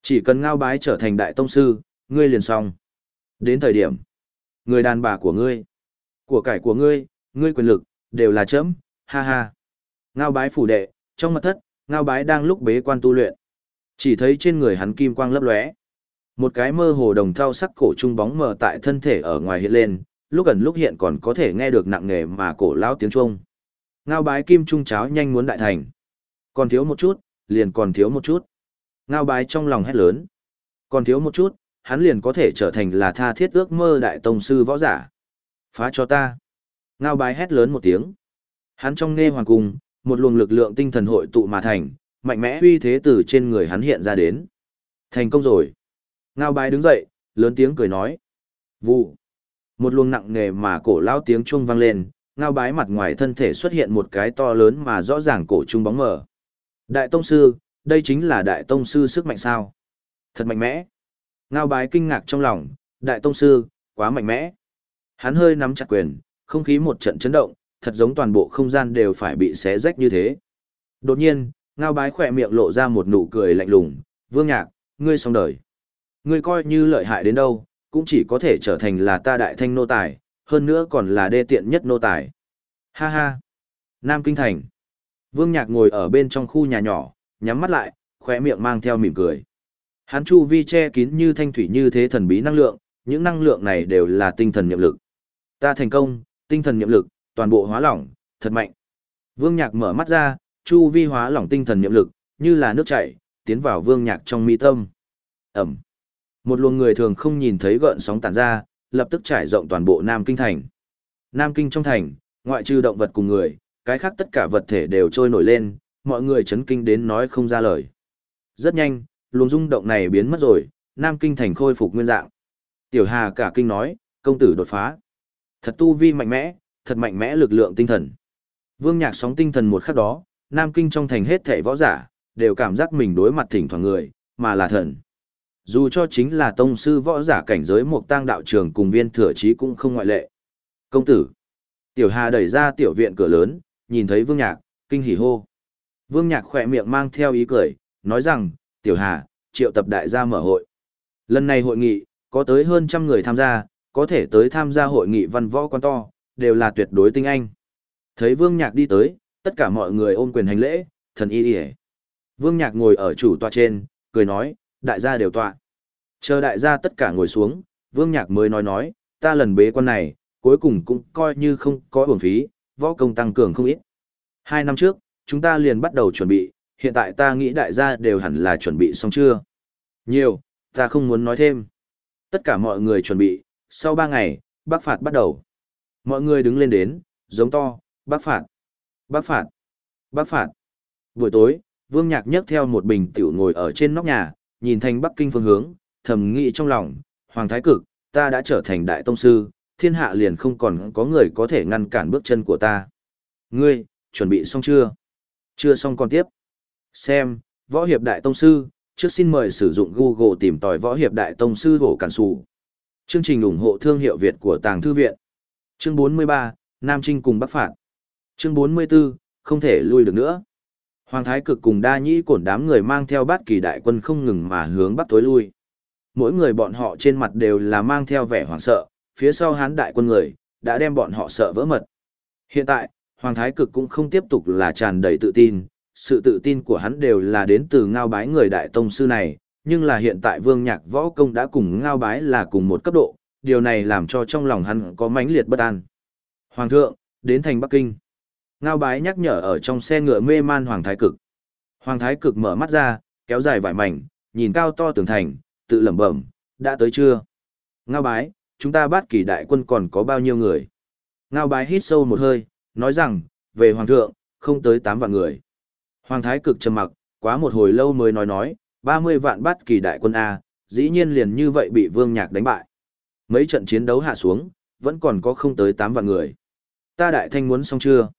chỉ cần ngao bái trở thành đại tông sư, ngươi liền xong. Đến thời điểm, người đàn bà của ngươi, của cải của ngươi, ngươi quyền lực, đều là chấm, ha ha. Ngao bái phủ đệ, trong mật thất, ngao bái đang lúc bế quan tu luyện. Chỉ thấy trên người hắn kim quang lấp lóe. Một cái mơ hồ đồng thau sắc cổ trung bóng mờ tại thân thể ở ngoài hiện lên, lúc gần lúc hiện còn có thể nghe được nặng nề mà cổ lão tiếng chuông. Ngao bái kim trung cháo nhanh muốn đại thành. Còn thiếu một chút, liền còn thiếu một chút. Ngao bái trong lòng hét lớn. Còn thiếu một chút, hắn liền có thể trở thành là tha thiết ước mơ đại tông sư võ giả. Phá cho ta. Ngao bái hét lớn một tiếng. Hắn trong nghe hoàng cung, một luồng lực lượng tinh thần hội tụ mà thành, mạnh mẽ uy thế từ trên người hắn hiện ra đến. Thành công rồi. Ngao bái đứng dậy, lớn tiếng cười nói. Vụ. Một luồng nặng nề mà cổ lao tiếng chuông vang lên, ngao bái mặt ngoài thân thể xuất hiện một cái to lớn mà rõ ràng cổ trung bóng mở. Đại tông sư, đây chính là đại tông sư sức mạnh sao. Thật mạnh mẽ. Ngao bái kinh ngạc trong lòng, đại tông sư, quá mạnh mẽ. Hắn hơi nắm chặt quyền, không khí một trận chấn động, thật giống toàn bộ không gian đều phải bị xé rách như thế. Đột nhiên, ngao bái khỏe miệng lộ ra một nụ cười lạnh lùng, vương nhạc, ngươi xong đời. Ngươi coi như lợi hại đến đâu, cũng chỉ có thể trở thành là ta đại thanh nô tài, hơn nữa còn là đê tiện nhất nô tài. Ha ha. Nam Kinh Thành. Vương Nhạc ngồi ở bên trong khu nhà nhỏ, nhắm mắt lại, khỏe miệng mang theo mỉm cười. Hắn chu vi che kín như thanh thủy như thế thần bí năng lượng, những năng lượng này đều là tinh thần nhiệm lực. Ta thành công, tinh thần nhiệm lực, toàn bộ hóa lỏng, thật mạnh. Vương Nhạc mở mắt ra, chu vi hóa lỏng tinh thần nhiệm lực, như là nước chảy, tiến vào Vương Nhạc trong mi tâm. Ẩm. Một luồng người thường không nhìn thấy gợn sóng tản ra, lập tức trải rộng toàn bộ Nam Kinh thành. Nam Kinh trong thành, ngoại trừ động vật cùng người, cái khác tất cả vật thể đều trôi nổi lên, mọi người chấn kinh đến nói không ra lời. Rất nhanh, luồng rung động này biến mất rồi, Nam Kinh thành khôi phục nguyên dạng. Tiểu Hà cả kinh nói, công tử đột phá. Thật tu vi mạnh mẽ, thật mạnh mẽ lực lượng tinh thần. Vương Nhạc sóng tinh thần một khắc đó, Nam Kinh trong thành hết thảy võ giả, đều cảm giác mình đối mặt thỉnh thoảng người, mà là thần. Dù cho chính là tông sư võ giả cảnh giới một tang đạo trường cùng viên thừa chí cũng không ngoại lệ. Công tử. Tiểu Hà đẩy ra tiểu viện cửa lớn, nhìn thấy Vương Nhạc, kinh hỉ hô. Vương Nhạc khỏe miệng mang theo ý cười, nói rằng, Tiểu Hà, triệu tập đại gia mở hội. Lần này hội nghị, có tới hơn trăm người tham gia, có thể tới tham gia hội nghị văn võ quan to, đều là tuyệt đối tinh anh. Thấy Vương Nhạc đi tới, tất cả mọi người ôm quyền hành lễ, thần y đi Vương Nhạc ngồi ở chủ tọa trên, cười nói, đại gia đều tọa. Chờ đại gia tất cả ngồi xuống, Vương Nhạc mới nói nói, ta lần bế quan này, cuối cùng cũng coi như không có uổng phí, võ công tăng cường không ít. Hai năm trước, chúng ta liền bắt đầu chuẩn bị, hiện tại ta nghĩ đại gia đều hẳn là chuẩn bị xong chưa. Nhiều, ta không muốn nói thêm. Tất cả mọi người chuẩn bị, sau ba ngày, bác phạt bắt đầu. Mọi người đứng lên đến, giống to, bác phạt, bác phạt, bác phạt. Buổi tối, Vương Nhạc nhấc theo một bình tiểu ngồi ở trên nóc nhà, nhìn thành Bắc Kinh phương hướng, thầm nghĩ trong lòng, Hoàng Thái Cực, ta đã trở thành đại tông sư, thiên hạ liền không còn có người có thể ngăn cản bước chân của ta. Ngươi, chuẩn bị xong chưa? Chưa xong còn tiếp. Xem, Võ Hiệp Đại Tông Sư, trước xin mời sử dụng Google tìm tòi Võ Hiệp Đại Tông Sư hổ cản sủ. Chương trình ủng hộ thương hiệu Việt của Tàng Thư Viện. Chương 43, Nam Trinh cùng Bắc Phạt. Chương 44, không thể lui được nữa. Hoàng Thái Cực cùng đa nhĩ cổn đám người mang theo bát kỳ đại quân không ngừng mà hướng bắc tối lui. Mỗi người bọn họ trên mặt đều là mang theo vẻ hoảng sợ, phía sau hán đại quân người, đã đem bọn họ sợ vỡ mật. Hiện tại, Hoàng Thái Cực cũng không tiếp tục là tràn đầy tự tin, sự tự tin của hắn đều là đến từ ngao bái người đại tông sư này, nhưng là hiện tại vương nhạc võ công đã cùng ngao bái là cùng một cấp độ, điều này làm cho trong lòng hắn có mãnh liệt bất an. Hoàng thượng, đến thành Bắc Kinh. Ngao bái nhắc nhở ở trong xe ngựa mê man Hoàng Thái Cực. Hoàng Thái Cực mở mắt ra, kéo dài vải mảnh, nhìn cao to tường thành, tự lẩm bẩm, đã tới chưa? Ngao bái, chúng ta bắt kỳ đại quân còn có bao nhiêu người? Ngao bái hít sâu một hơi, nói rằng, về Hoàng thượng, không tới 8 vạn người. Hoàng Thái cực trầm mặc, quá một hồi lâu mới nói nói, 30 vạn bát kỳ đại quân A, dĩ nhiên liền như vậy bị Vương Nhạc đánh bại. Mấy trận chiến đấu hạ xuống, vẫn còn có không tới 8 vạn người. Ta đại thanh muốn xong chưa?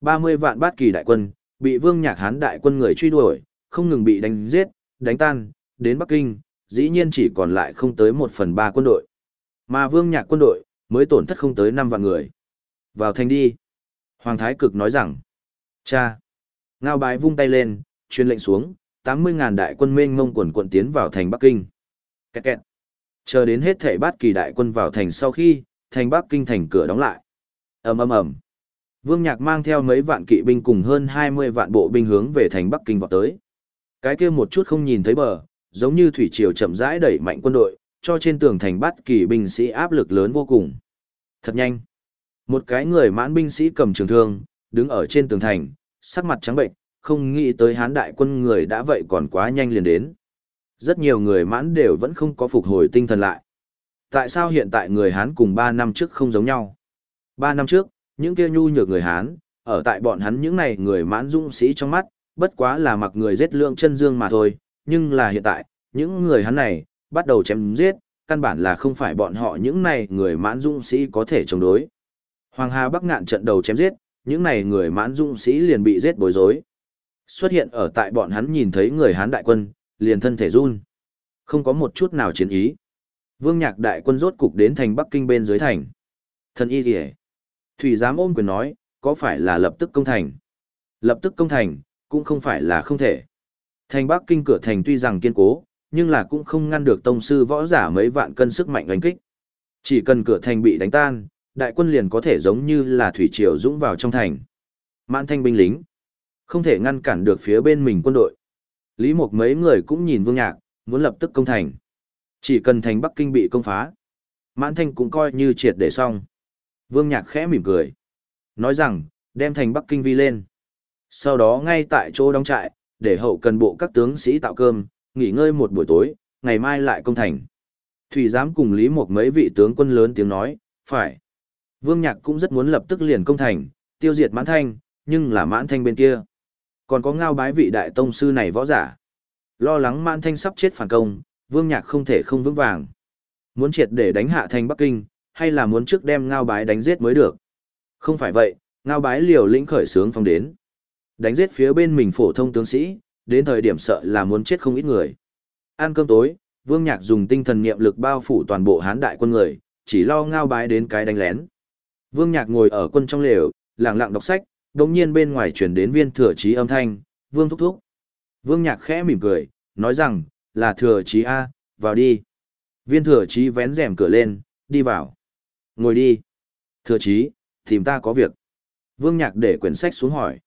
30 vạn bát kỳ đại quân, bị Vương Nhạc Hán đại quân người truy đuổi, không ngừng bị đánh giết, đánh tan, đến Bắc Kinh, dĩ nhiên chỉ còn lại không tới 1 phần 3 quân đội. Mà Vương Nhạc quân đội, mới tổn thất không tới 5 vạn người. Vào thành đi. Hoàng Thái Cực nói rằng, cha. Ngao bái vung tay lên, truyền lệnh xuống, 80.000 đại quân mênh mông quần quận tiến vào thành Bắc Kinh. Kẹt kẹt. Chờ đến hết thể bát kỳ đại quân vào thành sau khi, thành Bắc Kinh thành cửa đóng lại. ầm ầm ầm. Vương Nhạc mang theo mấy vạn kỵ binh cùng hơn 20 vạn bộ binh hướng về thành Bắc Kinh vọt tới. Cái kia một chút không nhìn thấy bờ, giống như thủy triều chậm rãi đẩy mạnh quân đội, cho trên tường thành bắt kỳ binh sĩ áp lực lớn vô cùng. Thật nhanh. Một cái người mãn binh sĩ cầm trường thương, đứng ở trên tường thành, sắc mặt trắng bệnh, không nghĩ tới hán đại quân người đã vậy còn quá nhanh liền đến. Rất nhiều người mãn đều vẫn không có phục hồi tinh thần lại. Tại sao hiện tại người Hán cùng 3 năm trước không giống nhau? 3 năm trước, những kia nhu nhược người Hán, ở tại bọn hắn những này người mãn dũng sĩ trong mắt, bất quá là mặc người giết lượng chân dương mà thôi, nhưng là hiện tại, những người Hán này, bắt đầu chém giết, căn bản là không phải bọn họ những này người mãn dũng sĩ có thể chống đối. Hoàng Hà Bắc ngạn trận đầu chém giết, những này người mãn dũng sĩ liền bị giết bối rối. Xuất hiện ở tại bọn hắn nhìn thấy người Hán đại quân, liền thân thể run. Không có một chút nào chiến ý. Vương Nhạc đại quân rốt cục đến thành Bắc Kinh bên dưới thành. Thần y kìa. Thủy giám ôm quyền nói, có phải là lập tức công thành? Lập tức công thành, cũng không phải là không thể. Thành Bắc Kinh cửa thành tuy rằng kiên cố, nhưng là cũng không ngăn được tông sư võ giả mấy vạn cân sức mạnh đánh kích. Chỉ cần cửa thành bị đánh tan, đại quân liền có thể giống như là thủy triều dũng vào trong thành. Mãn thanh binh lính, không thể ngăn cản được phía bên mình quân đội. Lý Mục mấy người cũng nhìn Vương Nhạc, muốn lập tức công thành. Chỉ cần thành Bắc Kinh bị công phá, mãn thanh cũng coi như triệt để xong. Vương Nhạc khẽ mỉm cười. Nói rằng, đem thành Bắc Kinh vi lên. Sau đó ngay tại chỗ đóng trại, để hậu cần bộ các tướng sĩ tạo cơm, nghỉ ngơi một buổi tối, ngày mai lại công thành. Thủy giám cùng Lý Mục mấy vị tướng quân lớn tiếng nói, phải. Vương Nhạc cũng rất muốn lập tức liền công thành, tiêu diệt mãn thanh, nhưng là mãn thanh bên kia. Còn có ngao bái vị đại tông sư này võ giả. Lo lắng mãn thanh sắp chết phản công, Vương Nhạc không thể không vững vàng. Muốn triệt để đánh hạ thành Bắc Kinh, hay là muốn trước đem ngao bái đánh giết mới được. Không phải vậy, ngao bái liều lĩnh khởi sướng phong đến. Đánh giết phía bên mình phổ thông tướng sĩ, đến thời điểm sợ là muốn chết không ít người. Ăn cơm tối, Vương Nhạc dùng tinh thần niệm lực bao phủ toàn bộ hán đại quân người, chỉ lo ngao bái đến cái đánh lén. Vương Nhạc ngồi ở quân trong lều, lặng lặng đọc sách, đồng nhiên bên ngoài chuyển đến viên thừa trí âm thanh, Vương thúc thúc. Vương Nhạc khẽ mỉm cười, nói rằng, là thừa trí A, vào đi. Viên thừa trí vén rèm cửa lên, đi vào. Ngồi đi. Thừa trí, tìm ta có việc. Vương Nhạc để quyển sách xuống hỏi.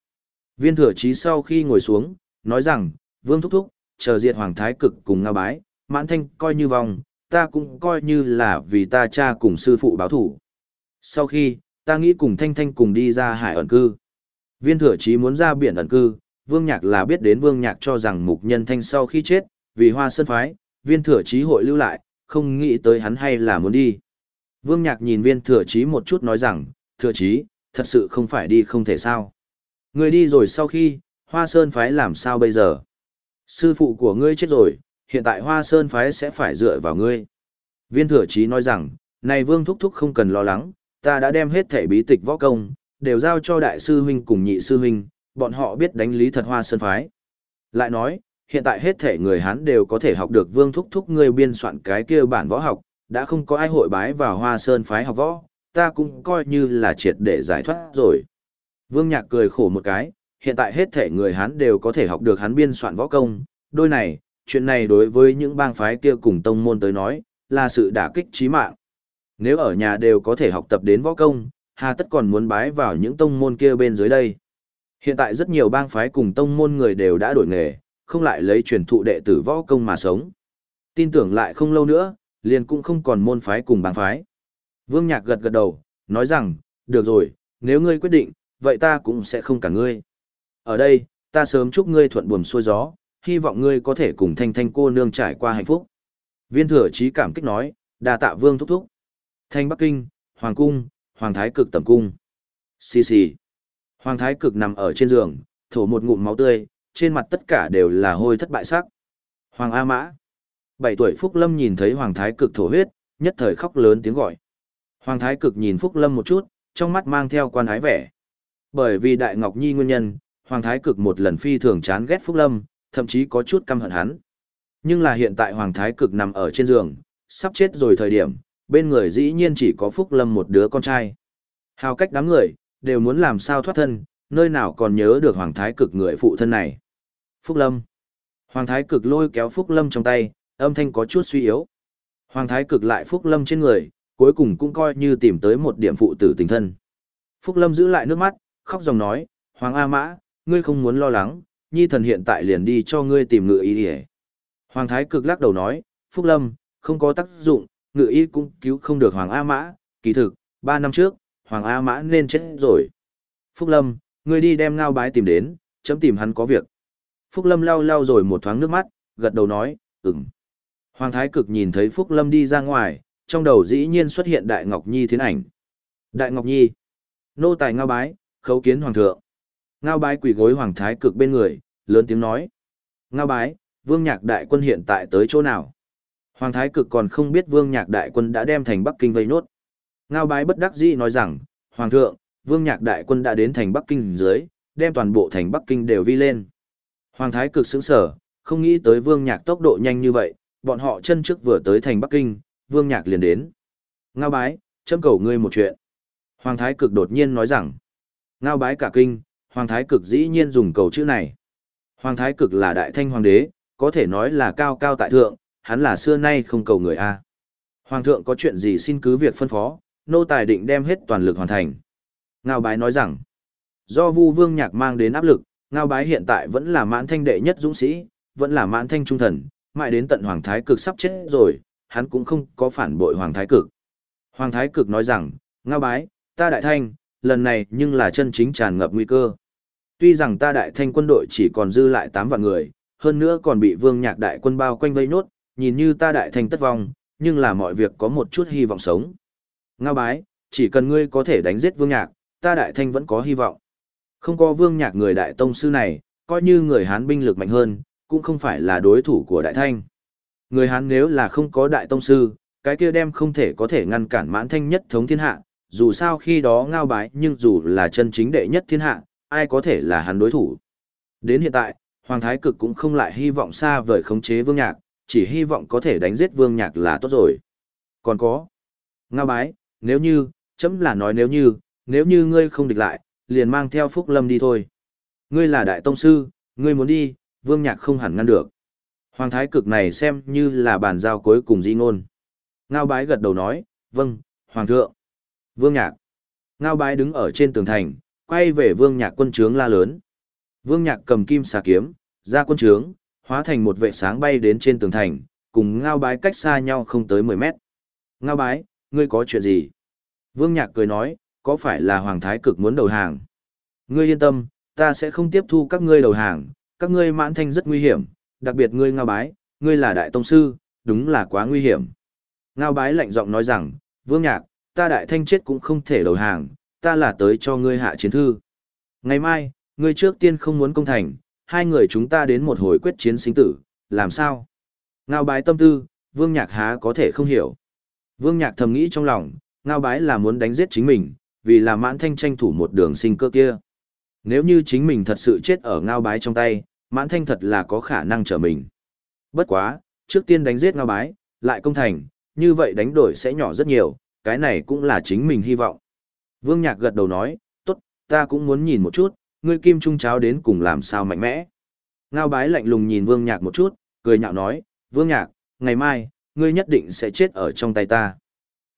Viên thừa trí sau khi ngồi xuống, nói rằng, Vương thúc thúc, chờ diệt Hoàng Thái cực cùng ngao bái, mãn thanh coi như vòng, ta cũng coi như là vì ta cha cùng sư phụ báo thủ. Sau khi, ta nghĩ cùng Thanh Thanh cùng đi ra hải ẩn cư. Viên thừa chí muốn ra biển ẩn cư, Vương Nhạc là biết đến Vương Nhạc cho rằng mục nhân thanh sau khi chết, vì hoa sơn phái, viên thừa chí hội lưu lại, không nghĩ tới hắn hay là muốn đi. Vương Nhạc nhìn viên thừa chí một chút nói rằng, thừa chí, thật sự không phải đi không thể sao. Người đi rồi sau khi, hoa sơn phái làm sao bây giờ? Sư phụ của ngươi chết rồi, hiện tại hoa sơn phái sẽ phải dựa vào ngươi. Viên thừa chí nói rằng, này vương thúc thúc không cần lo lắng, ta đã đem hết thể bí tịch võ công, đều giao cho đại sư huynh cùng nhị sư huynh, bọn họ biết đánh lý thật hoa sơn phái. Lại nói, hiện tại hết thể người Hán đều có thể học được vương thúc thúc ngươi biên soạn cái kia bản võ học, đã không có ai hội bái vào hoa sơn phái học võ, ta cũng coi như là triệt để giải thoát rồi. Vương Nhạc cười khổ một cái, hiện tại hết thể người Hán đều có thể học được hắn biên soạn võ công, đôi này, chuyện này đối với những bang phái kia cùng tông môn tới nói, là sự đả kích chí mạng. Nếu ở nhà đều có thể học tập đến võ công, hà tất còn muốn bái vào những tông môn kia bên dưới đây. Hiện tại rất nhiều bang phái cùng tông môn người đều đã đổi nghề, không lại lấy truyền thụ đệ tử võ công mà sống. Tin tưởng lại không lâu nữa, liền cũng không còn môn phái cùng bang phái. Vương Nhạc gật gật đầu, nói rằng, được rồi, nếu ngươi quyết định, vậy ta cũng sẽ không cả ngươi. Ở đây, ta sớm chúc ngươi thuận buồm xuôi gió, hy vọng ngươi có thể cùng thanh thanh cô nương trải qua hạnh phúc. Viên thừa chí cảm kích nói, đà tạ vương thúc thúc. Thanh Bắc Kinh, Hoàng Cung, Hoàng Thái cực tầm cung. Xì xì. Hoàng thái cực nằm ở trên giường, thổ một ngụm máu tươi, trên mặt tất cả đều là hôi thất bại sắc. Hoàng A Mã. Bảy tuổi Phúc Lâm nhìn thấy Hoàng thái cực thổ huyết, nhất thời khóc lớn tiếng gọi. Hoàng thái cực nhìn Phúc Lâm một chút, trong mắt mang theo quan ái vẻ. Bởi vì Đại Ngọc Nhi nguyên nhân, Hoàng thái cực một lần phi thường chán ghét Phúc Lâm, thậm chí có chút căm hận hắn. Nhưng là hiện tại Hoàng thái cực nằm ở trên giường, sắp chết rồi thời điểm, bên người dĩ nhiên chỉ có Phúc Lâm một đứa con trai. Hào cách đám người, đều muốn làm sao thoát thân, nơi nào còn nhớ được Hoàng Thái Cực người phụ thân này. Phúc Lâm. Hoàng Thái Cực lôi kéo Phúc Lâm trong tay, âm thanh có chút suy yếu. Hoàng Thái Cực lại Phúc Lâm trên người, cuối cùng cũng coi như tìm tới một điểm phụ tử tình thân. Phúc Lâm giữ lại nước mắt, khóc dòng nói, Hoàng A Mã, ngươi không muốn lo lắng, nhi thần hiện tại liền đi cho ngươi tìm ngựa ý đi Hoàng Thái Cực lắc đầu nói, Phúc Lâm, không có tác dụng, ngự y cũng cứu không được Hoàng A Mã, kỳ thực, ba năm trước, Hoàng A Mã nên chết rồi. Phúc Lâm, ngươi đi đem ngao bái tìm đến, chấm tìm hắn có việc. Phúc Lâm lau lau rồi một thoáng nước mắt, gật đầu nói, ừm. Hoàng Thái Cực nhìn thấy Phúc Lâm đi ra ngoài, trong đầu dĩ nhiên xuất hiện Đại Ngọc Nhi thiến ảnh. Đại Ngọc Nhi, nô tài ngao bái, khấu kiến Hoàng thượng. Ngao bái quỳ gối Hoàng Thái Cực bên người, lớn tiếng nói. Ngao bái, vương nhạc đại quân hiện tại tới chỗ nào? Hoàng Thái Cực còn không biết vương nhạc đại quân đã đem thành Bắc Kinh vây nốt. Ngao bái bất đắc dĩ nói rằng, Hoàng thượng, vương nhạc đại quân đã đến thành Bắc Kinh dưới, đem toàn bộ thành Bắc Kinh đều vi lên. Hoàng Thái cực sững sở, không nghĩ tới vương nhạc tốc độ nhanh như vậy, bọn họ chân trước vừa tới thành Bắc Kinh, vương nhạc liền đến. Ngao bái, châm cầu ngươi một chuyện. Hoàng Thái cực đột nhiên nói rằng, ngao bái cả kinh, Hoàng Thái cực dĩ nhiên dùng cầu chữ này. Hoàng Thái cực là đại thanh hoàng đế, có thể nói là cao cao tại thượng, hắn là xưa nay không cầu người A. Hoàng thượng có chuyện gì xin cứ việc phân phó, nô tài định đem hết toàn lực hoàn thành. Ngao bái nói rằng, do vu vương nhạc mang đến áp lực, ngao bái hiện tại vẫn là mãn thanh đệ nhất dũng sĩ, vẫn là mãn thanh trung thần, mãi đến tận hoàng thái cực sắp chết rồi, hắn cũng không có phản bội hoàng thái cực. Hoàng thái cực nói rằng, ngao bái, ta đại thanh, lần này nhưng là chân chính tràn ngập nguy cơ. Tuy rằng ta đại thanh quân đội chỉ còn dư lại 8 vạn người, hơn nữa còn bị vương nhạc đại quân bao quanh vây nốt, nhìn như ta đại thanh tất vong, nhưng là mọi việc có một chút hy vọng sống. Ngao bái, chỉ cần ngươi có thể đánh giết vương nhạc, ta đại thanh vẫn có hy vọng. Không có vương nhạc người đại tông sư này, coi như người Hán binh lực mạnh hơn, cũng không phải là đối thủ của đại thanh. Người Hán nếu là không có đại tông sư, cái kia đem không thể có thể ngăn cản mãn thanh nhất thống thiên hạ, dù sao khi đó ngao bái nhưng dù là chân chính đệ nhất thiên hạ, ai có thể là hắn đối thủ. Đến hiện tại, Hoàng Thái Cực cũng không lại hy vọng xa vời khống chế vương nhạc, chỉ hy vọng có thể đánh giết vương nhạc là tốt rồi. Còn có, ngao bái, nếu như, chấm là nói nếu như, nếu như ngươi không địch lại, liền mang theo Phúc Lâm đi thôi. Ngươi là đại tông sư, ngươi muốn đi, vương nhạc không hẳn ngăn được. Hoàng thái cực này xem như là bàn giao cuối cùng di ngôn. Ngao bái gật đầu nói, vâng, hoàng thượng. Vương nhạc. Ngao bái đứng ở trên tường thành, quay về vương nhạc quân trướng la lớn. Vương nhạc cầm kim xà kiếm, ra quân trướng, hóa thành một vệ sáng bay đến trên tường thành, cùng ngao bái cách xa nhau không tới 10 mét. Ngao bái, ngươi có chuyện gì? Vương Nhạc cười nói, có phải là Hoàng Thái Cực muốn đầu hàng? Ngươi yên tâm, ta sẽ không tiếp thu các ngươi đầu hàng, các ngươi mãn thanh rất nguy hiểm, đặc biệt ngươi ngao bái, ngươi là đại tông sư, đúng là quá nguy hiểm. Ngao bái lạnh giọng nói rằng, Vương Nhạc, ta đại thanh chết cũng không thể đầu hàng, ta là tới cho ngươi hạ chiến thư. Ngày mai, ngươi trước tiên không muốn công thành, hai người chúng ta đến một hồi quyết chiến sinh tử, làm sao? Ngao bái tâm tư, Vương Nhạc há có thể không hiểu. Vương Nhạc thầm nghĩ trong lòng, ngao bái là muốn đánh giết chính mình, vì là mãn thanh tranh thủ một đường sinh cơ kia. Nếu như chính mình thật sự chết ở ngao bái trong tay, mãn thanh thật là có khả năng trở mình. Bất quá, trước tiên đánh giết ngao bái, lại công thành, như vậy đánh đổi sẽ nhỏ rất nhiều, cái này cũng là chính mình hy vọng. Vương Nhạc gật đầu nói, tốt, ta cũng muốn nhìn một chút, ngươi kim trung cháo đến cùng làm sao mạnh mẽ. Ngao bái lạnh lùng nhìn Vương Nhạc một chút, cười nhạo nói, Vương Nhạc, ngày mai, ngươi nhất định sẽ chết ở trong tay ta.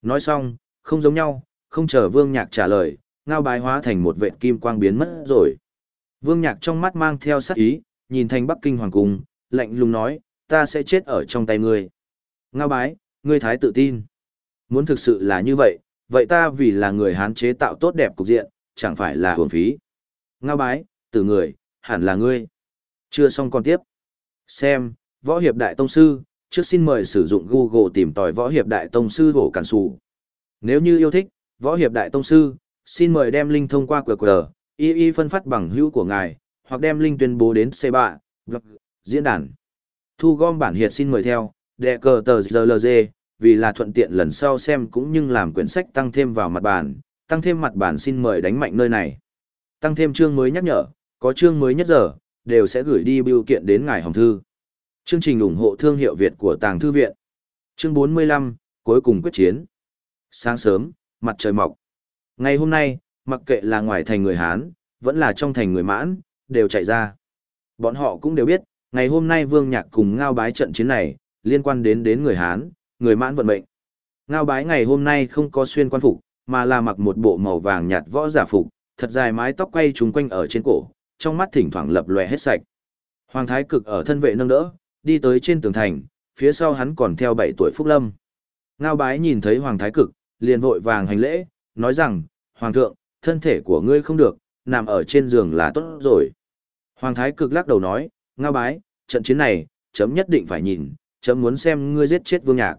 Nói xong, không giống nhau, không chờ Vương Nhạc trả lời, ngao bái hóa thành một vệ kim quang biến mất rồi. Vương Nhạc trong mắt mang theo sát ý, nhìn thành Bắc Kinh Hoàng Cung, lạnh lùng nói, ta sẽ chết ở trong tay ngươi. Ngao bái, ngươi thái tự tin. Muốn thực sự là như vậy, vậy ta vì là người Hán chế tạo tốt đẹp cục diện, chẳng phải là hưởng phí. Ngao bái, từ người, hẳn là ngươi. Chưa xong còn tiếp. Xem, Võ Hiệp Đại Tông Sư, trước xin mời sử dụng Google tìm tòi Võ Hiệp Đại Tông Sư hổ cản sủ. Nếu như yêu thích, Võ Hiệp Đại Tông Sư, xin mời đem link thông qua QR, y y phân phát bằng hữu của ngài, hoặc đem link tuyên bố đến C3, diễn đàn. Thu gom bản hiệp xin mời theo, đệ cờ tờ GLG, vì là thuận tiện lần sau xem cũng như làm quyển sách tăng thêm vào mặt bản, tăng thêm mặt bản xin mời đánh mạnh nơi này. Tăng thêm chương mới nhắc nhở, có chương mới nhất giờ, đều sẽ gửi đi biểu kiện đến ngài hồng thư. Chương trình ủng hộ thương hiệu Việt của Tàng Thư Viện. Chương 45, cuối cùng quyết chiến. Sáng sớm, mặt trời mọc. Ngày hôm nay, mặc kệ là ngoài thành người Hán, vẫn là trong thành người Mãn, đều chạy ra. Bọn họ cũng đều biết, ngày hôm nay Vương Nhạc cùng Ngao Bái trận chiến này, liên quan đến đến người Hán, người Mãn vận mệnh. Ngao Bái ngày hôm nay không có xuyên quan phục, mà là mặc một bộ màu vàng nhạt võ giả phục, thật dài mái tóc quay trúng quanh ở trên cổ, trong mắt thỉnh thoảng lập lòe hết sạch. Hoàng Thái Cực ở thân vệ nâng đỡ, đi tới trên tường thành, phía sau hắn còn theo bảy tuổi Phúc Lâm. Ngao Bái nhìn thấy Hoàng Thái Cực, liền vội vàng hành lễ, nói rằng, Hoàng thượng, thân thể của ngươi không được, nằm ở trên giường là tốt rồi. Hoàng Thái Cực lắc đầu nói, Ngao Bái, trận chiến này, chấm nhất định phải nhìn, chấm muốn xem ngươi giết chết Vương Nhạc.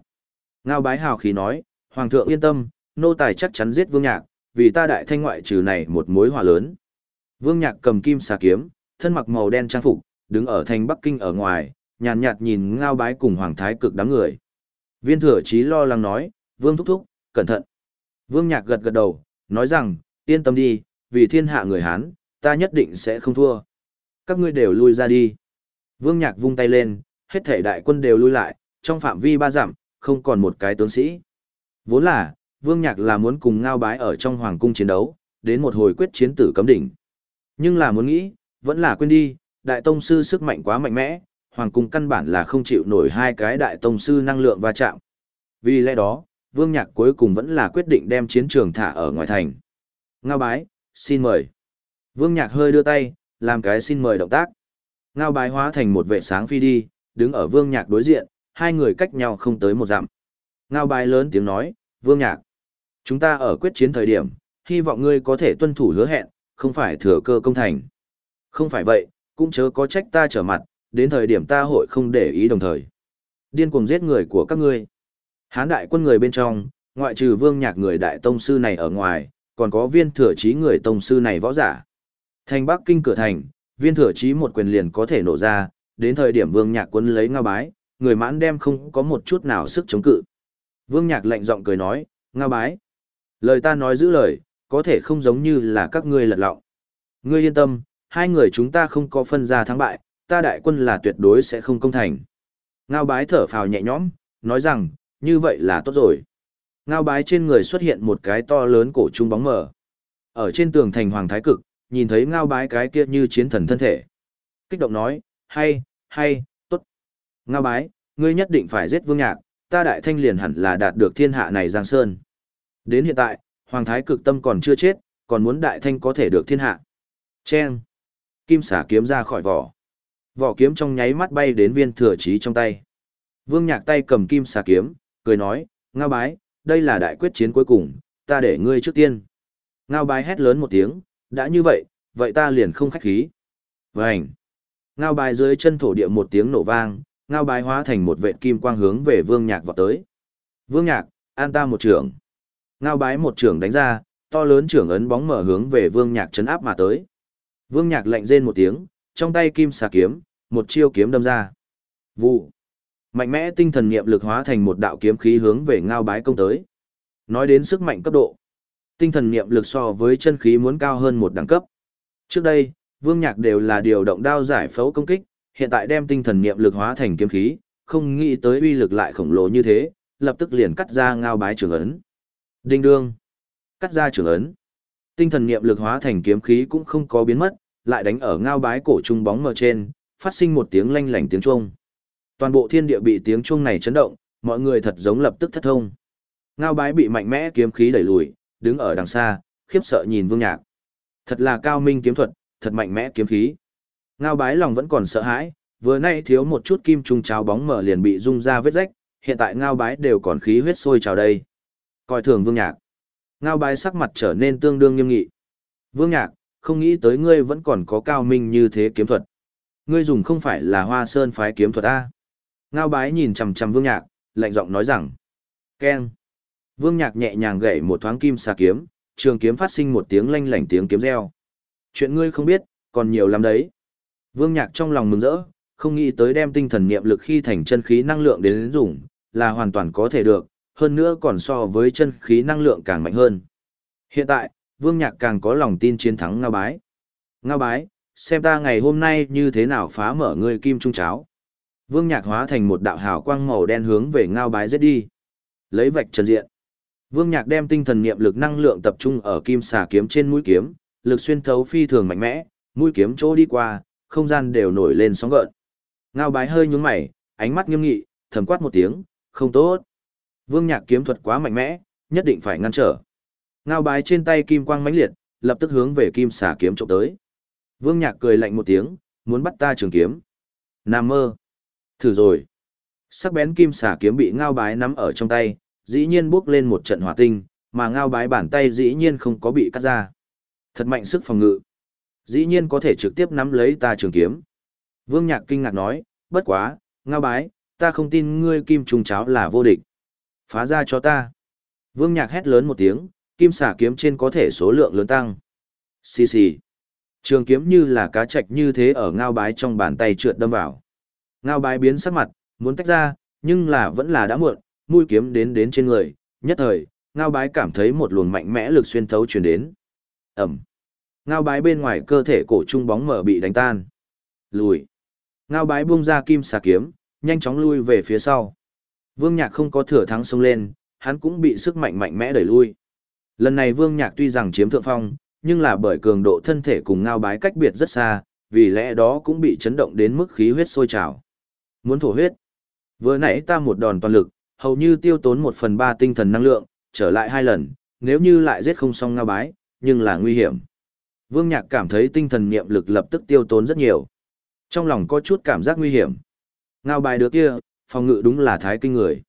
Ngao Bái hào khí nói, Hoàng thượng yên tâm, nô tài chắc chắn giết Vương Nhạc, vì ta đại thanh ngoại trừ này một mối hòa lớn. Vương Nhạc cầm kim xà kiếm, thân mặc màu đen trang phục, đứng ở thành Bắc Kinh ở ngoài, nhàn nhạt, nhạt nhìn Ngao Bái cùng Hoàng Thái Cực đám người. Viên thừa chí lo lắng nói, Vương thúc thúc, cẩn thận. Vương Nhạc gật gật đầu, nói rằng, yên tâm đi, vì thiên hạ người Hán, ta nhất định sẽ không thua. Các ngươi đều lui ra đi. Vương Nhạc vung tay lên, hết thể đại quân đều lui lại, trong phạm vi ba dặm, không còn một cái tướng sĩ. Vốn là, Vương Nhạc là muốn cùng ngao bái ở trong hoàng cung chiến đấu, đến một hồi quyết chiến tử cấm đỉnh. Nhưng là muốn nghĩ, vẫn là quên đi, đại tông sư sức mạnh quá mạnh mẽ, hoàng cung căn bản là không chịu nổi hai cái đại tông sư năng lượng va chạm. Vì lẽ đó, Vương Nhạc cuối cùng vẫn là quyết định đem chiến trường thả ở ngoài thành. Ngao bái, xin mời. Vương Nhạc hơi đưa tay, làm cái xin mời động tác. Ngao bái hóa thành một vệ sáng phi đi, đứng ở Vương Nhạc đối diện, hai người cách nhau không tới một dặm. Ngao bái lớn tiếng nói, Vương Nhạc. Chúng ta ở quyết chiến thời điểm, hy vọng ngươi có thể tuân thủ hứa hẹn, không phải thừa cơ công thành. Không phải vậy, cũng chớ có trách ta trở mặt, đến thời điểm ta hội không để ý đồng thời. Điên cuồng giết người của các ngươi. Hán đại quân người bên trong, ngoại trừ vương nhạc người đại tông sư này ở ngoài, còn có viên thừa chí người tông sư này võ giả. Thành Bắc Kinh cửa thành, viên thừa chí một quyền liền có thể nổ ra, đến thời điểm vương nhạc quân lấy ngao bái, người mãn đem không có một chút nào sức chống cự. Vương nhạc lạnh giọng cười nói, ngao bái. Lời ta nói giữ lời, có thể không giống như là các ngươi lật lọng. Ngươi yên tâm, hai người chúng ta không có phân ra thắng bại, ta đại quân là tuyệt đối sẽ không công thành. Ngao bái thở phào nhẹ nhõm, nói rằng, như vậy là tốt rồi. Ngao bái trên người xuất hiện một cái to lớn cổ trung bóng mờ. Ở trên tường thành Hoàng Thái Cực, nhìn thấy ngao bái cái kia như chiến thần thân thể. Kích động nói, hay, hay, tốt. Ngao bái, ngươi nhất định phải giết vương nhạc, ta đại thanh liền hẳn là đạt được thiên hạ này giang sơn. Đến hiện tại, Hoàng Thái cực tâm còn chưa chết, còn muốn đại thanh có thể được thiên hạ. Chen! Kim xả kiếm ra khỏi vỏ. Vỏ kiếm trong nháy mắt bay đến viên thừa trí trong tay. Vương Nhạc tay cầm kim xà kiếm, cười nói, Ngao bái, đây là đại quyết chiến cuối cùng, ta để ngươi trước tiên. Ngao bái hét lớn một tiếng, đã như vậy, vậy ta liền không khách khí. Vânh! Ngao bái dưới chân thổ địa một tiếng nổ vang, ngao bái hóa thành một vệ kim quang hướng về Vương Nhạc vọt tới. Vương Nhạc, an ta một trưởng. Ngao bái một trưởng đánh ra, to lớn trưởng ấn bóng mở hướng về Vương Nhạc chấn áp mà tới. Vương Nhạc lạnh rên một tiếng, trong tay kim xà kiếm, một chiêu kiếm đâm ra. Vụ. Mạnh mẽ tinh thần niệm lực hóa thành một đạo kiếm khí hướng về Ngao bái công tới. Nói đến sức mạnh cấp độ, tinh thần niệm lực so với chân khí muốn cao hơn một đẳng cấp. Trước đây, Vương Nhạc đều là điều động đao giải phẫu công kích, hiện tại đem tinh thần niệm lực hóa thành kiếm khí, không nghĩ tới uy lực lại khổng lồ như thế, lập tức liền cắt ra Ngao bái trường ấn. Đinh đương. Cắt ra trưởng ấn. Tinh thần niệm lực hóa thành kiếm khí cũng không có biến mất, lại đánh ở ngao bái cổ trung bóng mờ trên, phát sinh một tiếng lanh lảnh tiếng chuông. Toàn bộ thiên địa bị tiếng chuông này chấn động, mọi người thật giống lập tức thất thông. Ngao bái bị mạnh mẽ kiếm khí đẩy lùi, đứng ở đằng xa, khiếp sợ nhìn Vương Nhạc. Thật là cao minh kiếm thuật, thật mạnh mẽ kiếm khí. Ngao bái lòng vẫn còn sợ hãi, vừa nay thiếu một chút kim trung cháo bóng mở liền bị rung ra vết rách, hiện tại ngao bái đều còn khí huyết sôi trào đây coi thường vương nhạc. Ngao bái sắc mặt trở nên tương đương nghiêm nghị. Vương nhạc, không nghĩ tới ngươi vẫn còn có cao minh như thế kiếm thuật. Ngươi dùng không phải là hoa sơn phái kiếm thuật A. Ngao bái nhìn chằm chằm vương nhạc, lạnh giọng nói rằng. keng. Vương nhạc nhẹ nhàng gậy một thoáng kim xà kiếm, trường kiếm phát sinh một tiếng lanh lảnh tiếng kiếm reo. Chuyện ngươi không biết, còn nhiều lắm đấy. Vương Nhạc trong lòng mừng rỡ, không nghĩ tới đem tinh thần niệm lực khi thành chân khí năng lượng đến, đến dùng, là hoàn toàn có thể được, hơn nữa còn so với chân khí năng lượng càng mạnh hơn. Hiện tại, Vương Nhạc càng có lòng tin chiến thắng Ngao Bái. Ngao Bái, xem ta ngày hôm nay như thế nào phá mở ngươi kim trung cháo. Vương Nhạc hóa thành một đạo hào quang màu đen hướng về Ngao Bái giết đi. Lấy vạch trần diện. Vương Nhạc đem tinh thần niệm lực năng lượng tập trung ở kim xà kiếm trên mũi kiếm, lực xuyên thấu phi thường mạnh mẽ, mũi kiếm chỗ đi qua, không gian đều nổi lên sóng gợn. Ngao Bái hơi nhướng mày, ánh mắt nghiêm nghị, thầm quát một tiếng, không tốt. Vương Nhạc kiếm thuật quá mạnh mẽ, nhất định phải ngăn trở. Ngao Bái trên tay kim quang mãnh liệt, lập tức hướng về kim xà kiếm chụp tới. Vương Nhạc cười lạnh một tiếng, muốn bắt ta trường kiếm. Nam mơ. Thử rồi. Sắc bén kim xà kiếm bị Ngao Bái nắm ở trong tay, dĩ nhiên bước lên một trận hỏa tinh, mà Ngao Bái bàn tay dĩ nhiên không có bị cắt ra. Thật mạnh sức phòng ngự. Dĩ nhiên có thể trực tiếp nắm lấy ta trường kiếm. Vương Nhạc kinh ngạc nói, bất quá, Ngao Bái, ta không tin ngươi kim trùng cháo là vô địch. Phá ra cho ta. Vương Nhạc hét lớn một tiếng, kim xà kiếm trên có thể số lượng lớn tăng. Xì xì. Trường kiếm như là cá chạch như thế ở ngao bái trong bàn tay trượt đâm vào. Ngao bái biến sắc mặt, muốn tách ra, nhưng là vẫn là đã muộn, mũi kiếm đến đến trên người, nhất thời, ngao bái cảm thấy một luồng mạnh mẽ lực xuyên thấu truyền đến. Ẩm. Ngao bái bên ngoài cơ thể cổ trung bóng mở bị đánh tan. Lùi. Ngao bái buông ra kim xà kiếm, nhanh chóng lui về phía sau. Vương Nhạc không có thừa thắng xông lên, hắn cũng bị sức mạnh mạnh mẽ đẩy lui. Lần này Vương Nhạc tuy rằng chiếm thượng phong, nhưng là bởi cường độ thân thể cùng ngao bái cách biệt rất xa, vì lẽ đó cũng bị chấn động đến mức khí huyết sôi trào. Muốn thổ huyết. Vừa nãy ta một đòn toàn lực, hầu như tiêu tốn một phần ba tinh thần năng lượng, trở lại hai lần, nếu như lại giết không xong ngao bái, nhưng là nguy hiểm. Vương Nhạc cảm thấy tinh thần niệm lực lập tức tiêu tốn rất nhiều. Trong lòng có chút cảm giác nguy hiểm. Ngao bái đứa kia, phòng ngự đúng là thái kinh người.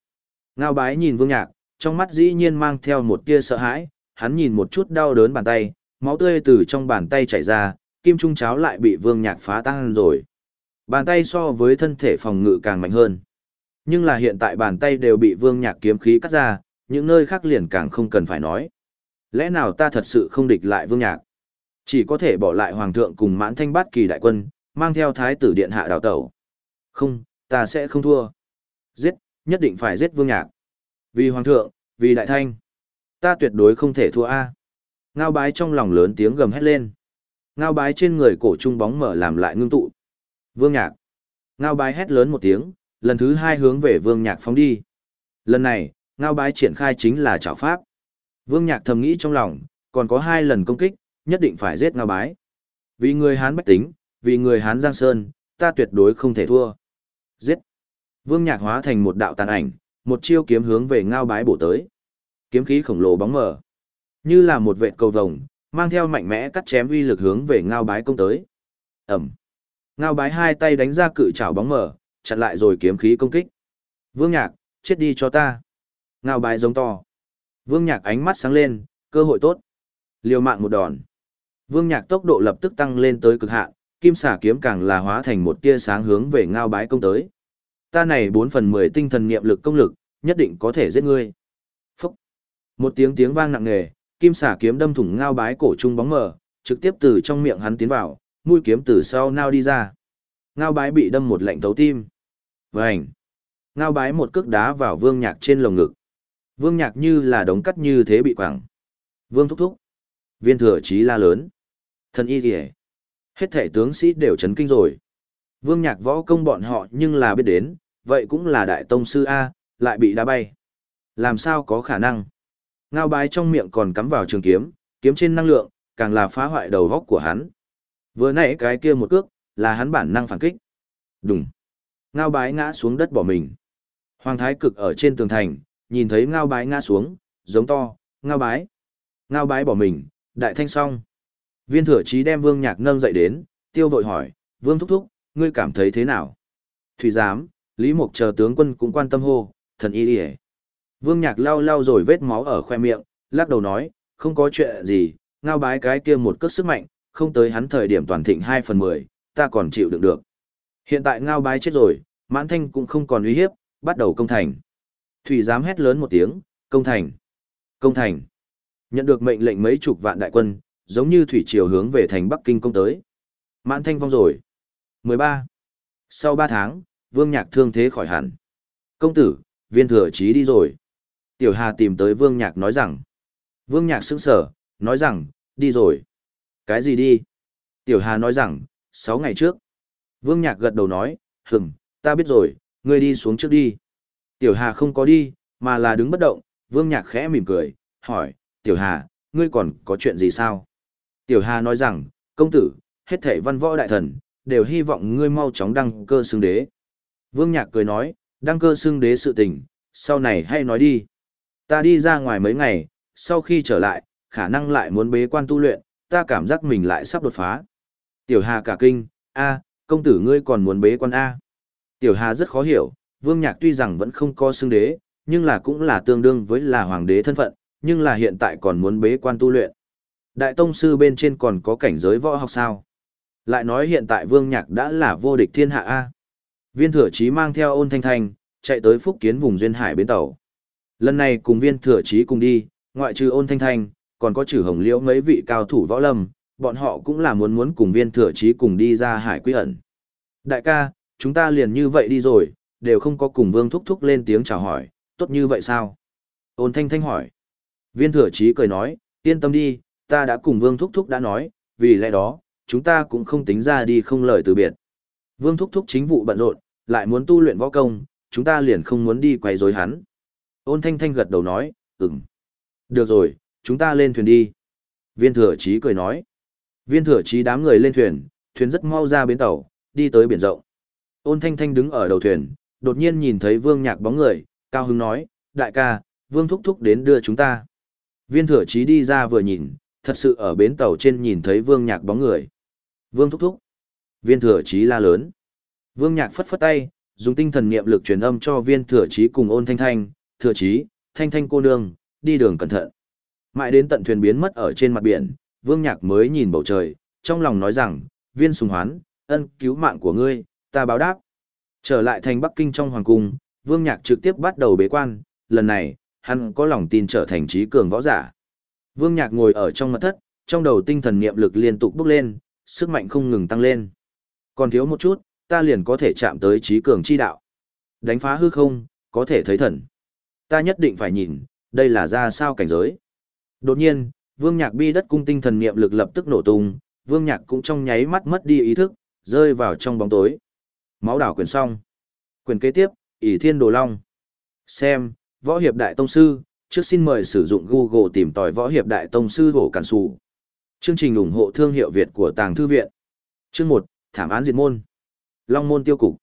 Ngao bái nhìn Vương Nhạc, trong mắt dĩ nhiên mang theo một tia sợ hãi, hắn nhìn một chút đau đớn bàn tay, máu tươi từ trong bàn tay chảy ra, kim trung cháo lại bị Vương Nhạc phá tan rồi. Bàn tay so với thân thể phòng ngự càng mạnh hơn. Nhưng là hiện tại bàn tay đều bị Vương Nhạc kiếm khí cắt ra, những nơi khác liền càng không cần phải nói. Lẽ nào ta thật sự không địch lại Vương Nhạc? Chỉ có thể bỏ lại Hoàng thượng cùng mãn thanh bát kỳ đại quân, mang theo thái tử điện hạ đào tẩu. Không, ta sẽ không thua. Giết, nhất định phải giết Vương Nhạc. Vì Hoàng thượng, vì đại thanh. Ta tuyệt đối không thể thua A. Ngao bái trong lòng lớn tiếng gầm hét lên. Ngao bái trên người cổ trung bóng mở làm lại ngưng tụ. Vương Nhạc. Ngao bái hét lớn một tiếng, lần thứ hai hướng về Vương Nhạc phóng đi. Lần này, Ngao bái triển khai chính là trảo pháp. Vương Nhạc thầm nghĩ trong lòng, còn có hai lần công kích, nhất định phải giết Ngao bái. Vì người Hán bách tính, vì người Hán Giang Sơn, ta tuyệt đối không thể thua. Giết. Vương Nhạc hóa thành một đạo tàn ảnh, một chiêu kiếm hướng về Ngao bái bổ tới. Kiếm khí khổng lồ bóng mở. Như là một vệt cầu vồng, mang theo mạnh mẽ cắt chém uy lực hướng về ngao bái công tới. Ẩm. Ngao bái hai tay đánh ra cự trảo bóng mở, chặn lại rồi kiếm khí công kích. Vương Nhạc, chết đi cho ta. Ngao bái giống to. Vương Nhạc ánh mắt sáng lên, cơ hội tốt. Liều mạng một đòn. Vương Nhạc tốc độ lập tức tăng lên tới cực hạn, kim xả kiếm càng là hóa thành một tia sáng hướng về ngao bái công tới. Ta này bốn phần 10 tinh thần niệm lực công lực, nhất định có thể giết ngươi. Phúc. Một tiếng tiếng vang nặng nề, kim xả kiếm đâm thủng ngao bái cổ trung bóng mờ, trực tiếp từ trong miệng hắn tiến vào, mũi kiếm từ sau nao đi ra. Ngao bái bị đâm một lạnh thấu tim. Vành. Ngao bái một cước đá vào vương nhạc trên lồng ngực. Vương nhạc như là đống cắt như thế bị quẳng. Vương thúc thúc. Viên thừa chí la lớn. Thần y kìa. Hết thể tướng sĩ đều chấn kinh rồi. Vương nhạc võ công bọn họ nhưng là biết đến, vậy cũng là đại tông sư A, lại bị đá bay. Làm sao có khả năng? Ngao bái trong miệng còn cắm vào trường kiếm, kiếm trên năng lượng, càng là phá hoại đầu góc của hắn. Vừa nãy cái kia một cước, là hắn bản năng phản kích. Đùng. Ngao bái ngã xuống đất bỏ mình. Hoàng thái cực ở trên tường thành, nhìn thấy ngao bái ngã xuống, giống to, ngao bái. Ngao bái bỏ mình, đại thanh song, Viên thừa chí đem vương nhạc nâng dậy đến, tiêu vội hỏi, vương thúc thúc, ngươi cảm thấy thế nào? Thủy giám, Lý Mục chờ tướng quân cũng quan tâm hô, thần y đi Vương Nhạc lau lau rồi vết máu ở khoe miệng, lắc đầu nói, không có chuyện gì, ngao bái cái kia một cước sức mạnh, không tới hắn thời điểm toàn thịnh 2 phần 10, ta còn chịu đựng được. Hiện tại ngao bái chết rồi, mãn thanh cũng không còn uy hiếp, bắt đầu công thành. Thủy giám hét lớn một tiếng, công thành, công thành. Nhận được mệnh lệnh mấy chục vạn đại quân, giống như thủy triều hướng về thành Bắc Kinh công tới. Mãn thanh vong rồi. 13. Sau 3 tháng, Vương Nhạc thương thế khỏi hẳn. Công tử, viên thừa chí đi rồi. Tiểu Hà tìm tới Vương Nhạc nói rằng. Vương Nhạc sững sở, nói rằng, đi rồi. Cái gì đi? Tiểu Hà nói rằng, 6 ngày trước. Vương Nhạc gật đầu nói, hừm, ta biết rồi, ngươi đi xuống trước đi. Tiểu Hà không có đi, mà là đứng bất động, Vương Nhạc khẽ mỉm cười, hỏi, Tiểu Hà, ngươi còn có chuyện gì sao? Tiểu Hà nói rằng, công tử, hết thể văn võ đại thần, đều hy vọng ngươi mau chóng đăng cơ xưng đế. Vương Nhạc cười nói, đăng cơ xưng đế sự tình, sau này hay nói đi. Ta đi ra ngoài mấy ngày, sau khi trở lại, khả năng lại muốn bế quan tu luyện, ta cảm giác mình lại sắp đột phá. Tiểu Hà cả kinh, a, công tử ngươi còn muốn bế quan A. Tiểu Hà rất khó hiểu, Vương Nhạc tuy rằng vẫn không có xưng đế, nhưng là cũng là tương đương với là hoàng đế thân phận, nhưng là hiện tại còn muốn bế quan tu luyện. Đại tông sư bên trên còn có cảnh giới võ học sao? Lại nói hiện tại Vương Nhạc đã là vô địch thiên hạ A. Viên thừa chí mang theo ôn thanh thanh, chạy tới phúc kiến vùng duyên hải bến tàu. Lần này cùng viên thừa chí cùng đi, ngoại trừ ôn thanh thanh, còn có trừ hồng liễu mấy vị cao thủ võ lâm, bọn họ cũng là muốn muốn cùng viên thừa chí cùng đi ra hải quy ẩn. Đại ca, chúng ta liền như vậy đi rồi, đều không có cùng vương thúc thúc lên tiếng chào hỏi, tốt như vậy sao? Ôn thanh thanh hỏi. Viên thừa chí cười nói, yên tâm đi, ta đã cùng vương thúc thúc đã nói, vì lẽ đó, chúng ta cũng không tính ra đi không lời từ biệt. Vương thúc thúc chính vụ bận rộn, lại muốn tu luyện võ công, chúng ta liền không muốn đi quay rối hắn. Ôn thanh thanh gật đầu nói, ừm. Được rồi, chúng ta lên thuyền đi. Viên thừa chí cười nói. Viên thừa chí đám người lên thuyền, thuyền rất mau ra bến tàu, đi tới biển rộng. Ôn thanh thanh đứng ở đầu thuyền, đột nhiên nhìn thấy vương nhạc bóng người, cao hứng nói, đại ca, vương thúc thúc đến đưa chúng ta. Viên thừa chí đi ra vừa nhìn, thật sự ở bến tàu trên nhìn thấy vương nhạc bóng người. Vương thúc thúc. Viên thừa chí la lớn. Vương nhạc phất phất tay, dùng tinh thần niệm lực truyền âm cho viên thừa chí cùng ôn thanh thanh, thừa chí, thanh thanh cô nương, đi đường cẩn thận. Mãi đến tận thuyền biến mất ở trên mặt biển, vương nhạc mới nhìn bầu trời, trong lòng nói rằng, viên sùng hoán, ân cứu mạng của ngươi, ta báo đáp. Trở lại thành Bắc Kinh trong hoàng cung, vương nhạc trực tiếp bắt đầu bế quan, lần này, hắn có lòng tin trở thành trí cường võ giả. Vương nhạc ngồi ở trong mật thất, trong đầu tinh thần niệm lực liên tục bốc lên, sức mạnh không ngừng tăng lên. Còn thiếu một chút, ta liền có thể chạm tới trí cường chi đạo. Đánh phá hư không, có thể thấy thần. Ta nhất định phải nhìn, đây là ra sao cảnh giới. Đột nhiên, Vương Nhạc bi đất cung tinh thần niệm lực lập tức nổ tung, Vương Nhạc cũng trong nháy mắt mất đi ý thức, rơi vào trong bóng tối. Máu đảo quyền xong. Quyền kế tiếp, ỷ thiên đồ long. Xem, võ hiệp đại tông sư, trước xin mời sử dụng Google tìm tòi võ hiệp đại tông sư hổ cản sủ. Chương trình ủng hộ thương hiệu Việt của Tàng Thư Viện. Chương 1, Thảm án diệt môn. Long môn tiêu cục.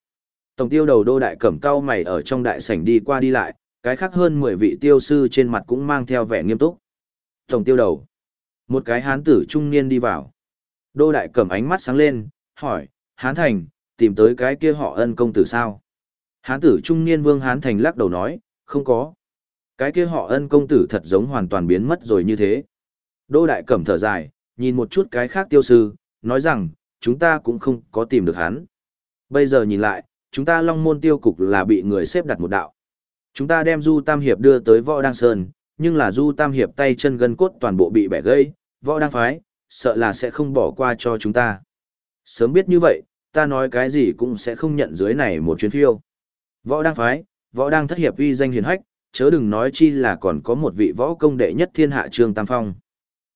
Tổng tiêu đầu đô đại cẩm cao mày ở trong đại sảnh đi qua đi lại, cái khác hơn 10 vị tiêu sư trên mặt cũng mang theo vẻ nghiêm túc. Tổng tiêu đầu. Một cái hán tử trung niên đi vào. Đô đại cẩm ánh mắt sáng lên, hỏi, hán thành, tìm tới cái kia họ ân công tử sao? Hán tử trung niên vương hán thành lắc đầu nói, không có. Cái kia họ ân công tử thật giống hoàn toàn biến mất rồi như thế. Đô đại cẩm thở dài, nhìn một chút cái khác tiêu sư, nói rằng, chúng ta cũng không có tìm được hắn. Bây giờ nhìn lại, chúng ta long môn tiêu cục là bị người xếp đặt một đạo. Chúng ta đem Du Tam Hiệp đưa tới Võ Đăng Sơn, nhưng là Du Tam Hiệp tay chân gân cốt toàn bộ bị bẻ gãy, Võ Đăng Phái, sợ là sẽ không bỏ qua cho chúng ta. Sớm biết như vậy, ta nói cái gì cũng sẽ không nhận dưới này một chuyến phiêu. Võ Đăng Phái, Võ Đăng thất hiệp uy danh hiền hách, chớ đừng nói chi là còn có một vị võ công đệ nhất thiên hạ Trương Tam Phong.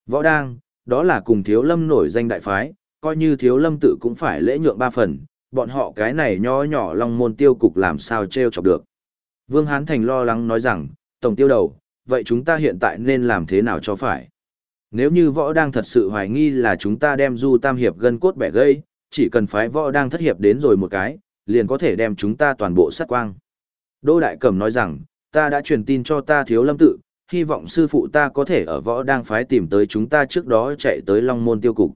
Võ Đăng, đó là cùng Thiếu Lâm nổi danh đại phái, coi như Thiếu Lâm tự cũng phải lễ nhượng ba phần, bọn họ cái này nho nhỏ long môn tiêu cục làm sao treo chọc được. Vương Hán Thành lo lắng nói rằng, Tổng tiêu đầu, vậy chúng ta hiện tại nên làm thế nào cho phải? Nếu như võ đang thật sự hoài nghi là chúng ta đem du tam hiệp gân cốt bẻ gây, chỉ cần phái võ đang thất hiệp đến rồi một cái, liền có thể đem chúng ta toàn bộ sát quang. Đô Đại Cẩm nói rằng, ta đã truyền tin cho ta thiếu lâm tự, hy vọng sư phụ ta có thể ở võ đang phái tìm tới chúng ta trước đó chạy tới Long Môn tiêu cục.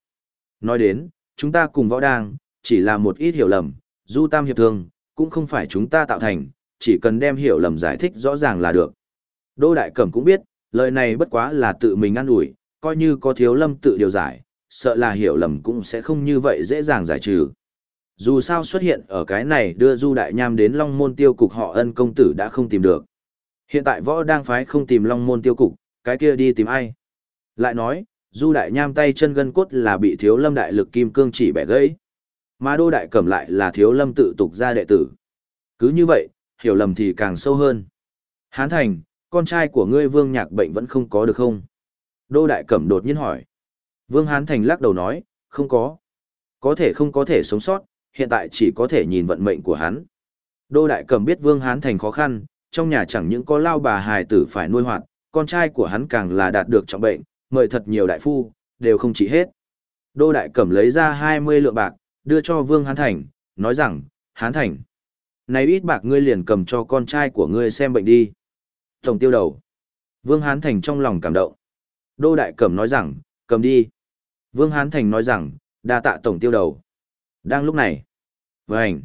Nói đến, chúng ta cùng võ đang, chỉ là một ít hiểu lầm, du tam hiệp thường, cũng không phải chúng ta tạo thành, chỉ cần đem hiểu lầm giải thích rõ ràng là được. Đô Đại Cẩm cũng biết, lời này bất quá là tự mình ăn ủi coi như có thiếu lâm tự điều giải, sợ là hiểu lầm cũng sẽ không như vậy dễ dàng giải trừ. Dù sao xuất hiện ở cái này đưa Du Đại Nham đến Long Môn Tiêu Cục họ ân công tử đã không tìm được. Hiện tại võ đang phái không tìm Long Môn Tiêu Cục, cái kia đi tìm ai? Lại nói, Du Đại Nham tay chân gân cốt là bị Thiếu Lâm đại lực kim cương chỉ bẻ gãy. Mà Đô Đại Cẩm lại là Thiếu Lâm tự tục ra đệ tử. Cứ như vậy, hiểu lầm thì càng sâu hơn. Hán Thành, con trai của ngươi Vương Nhạc bệnh vẫn không có được không? Đô Đại Cẩm đột nhiên hỏi. Vương Hán Thành lắc đầu nói, không có. Có thể không có thể sống sót, hiện tại chỉ có thể nhìn vận mệnh của hắn. Đô Đại Cẩm biết Vương Hán Thành khó khăn, trong nhà chẳng những có lao bà hài tử phải nuôi hoạt, con trai của hắn càng là đạt được trọng bệnh, mời thật nhiều đại phu, đều không chỉ hết. Đô Đại Cẩm lấy ra 20 lượng bạc, đưa cho Vương Hán Thành, nói rằng, Hán Thành, này ít bạc ngươi liền cầm cho con trai của ngươi xem bệnh đi. Tổng tiêu đầu. Vương Hán Thành trong lòng cảm động. Đô Đại Cẩm nói rằng, cầm đi. Vương Hán Thành nói rằng, đa tạ tổng tiêu đầu. Đang lúc này, vành,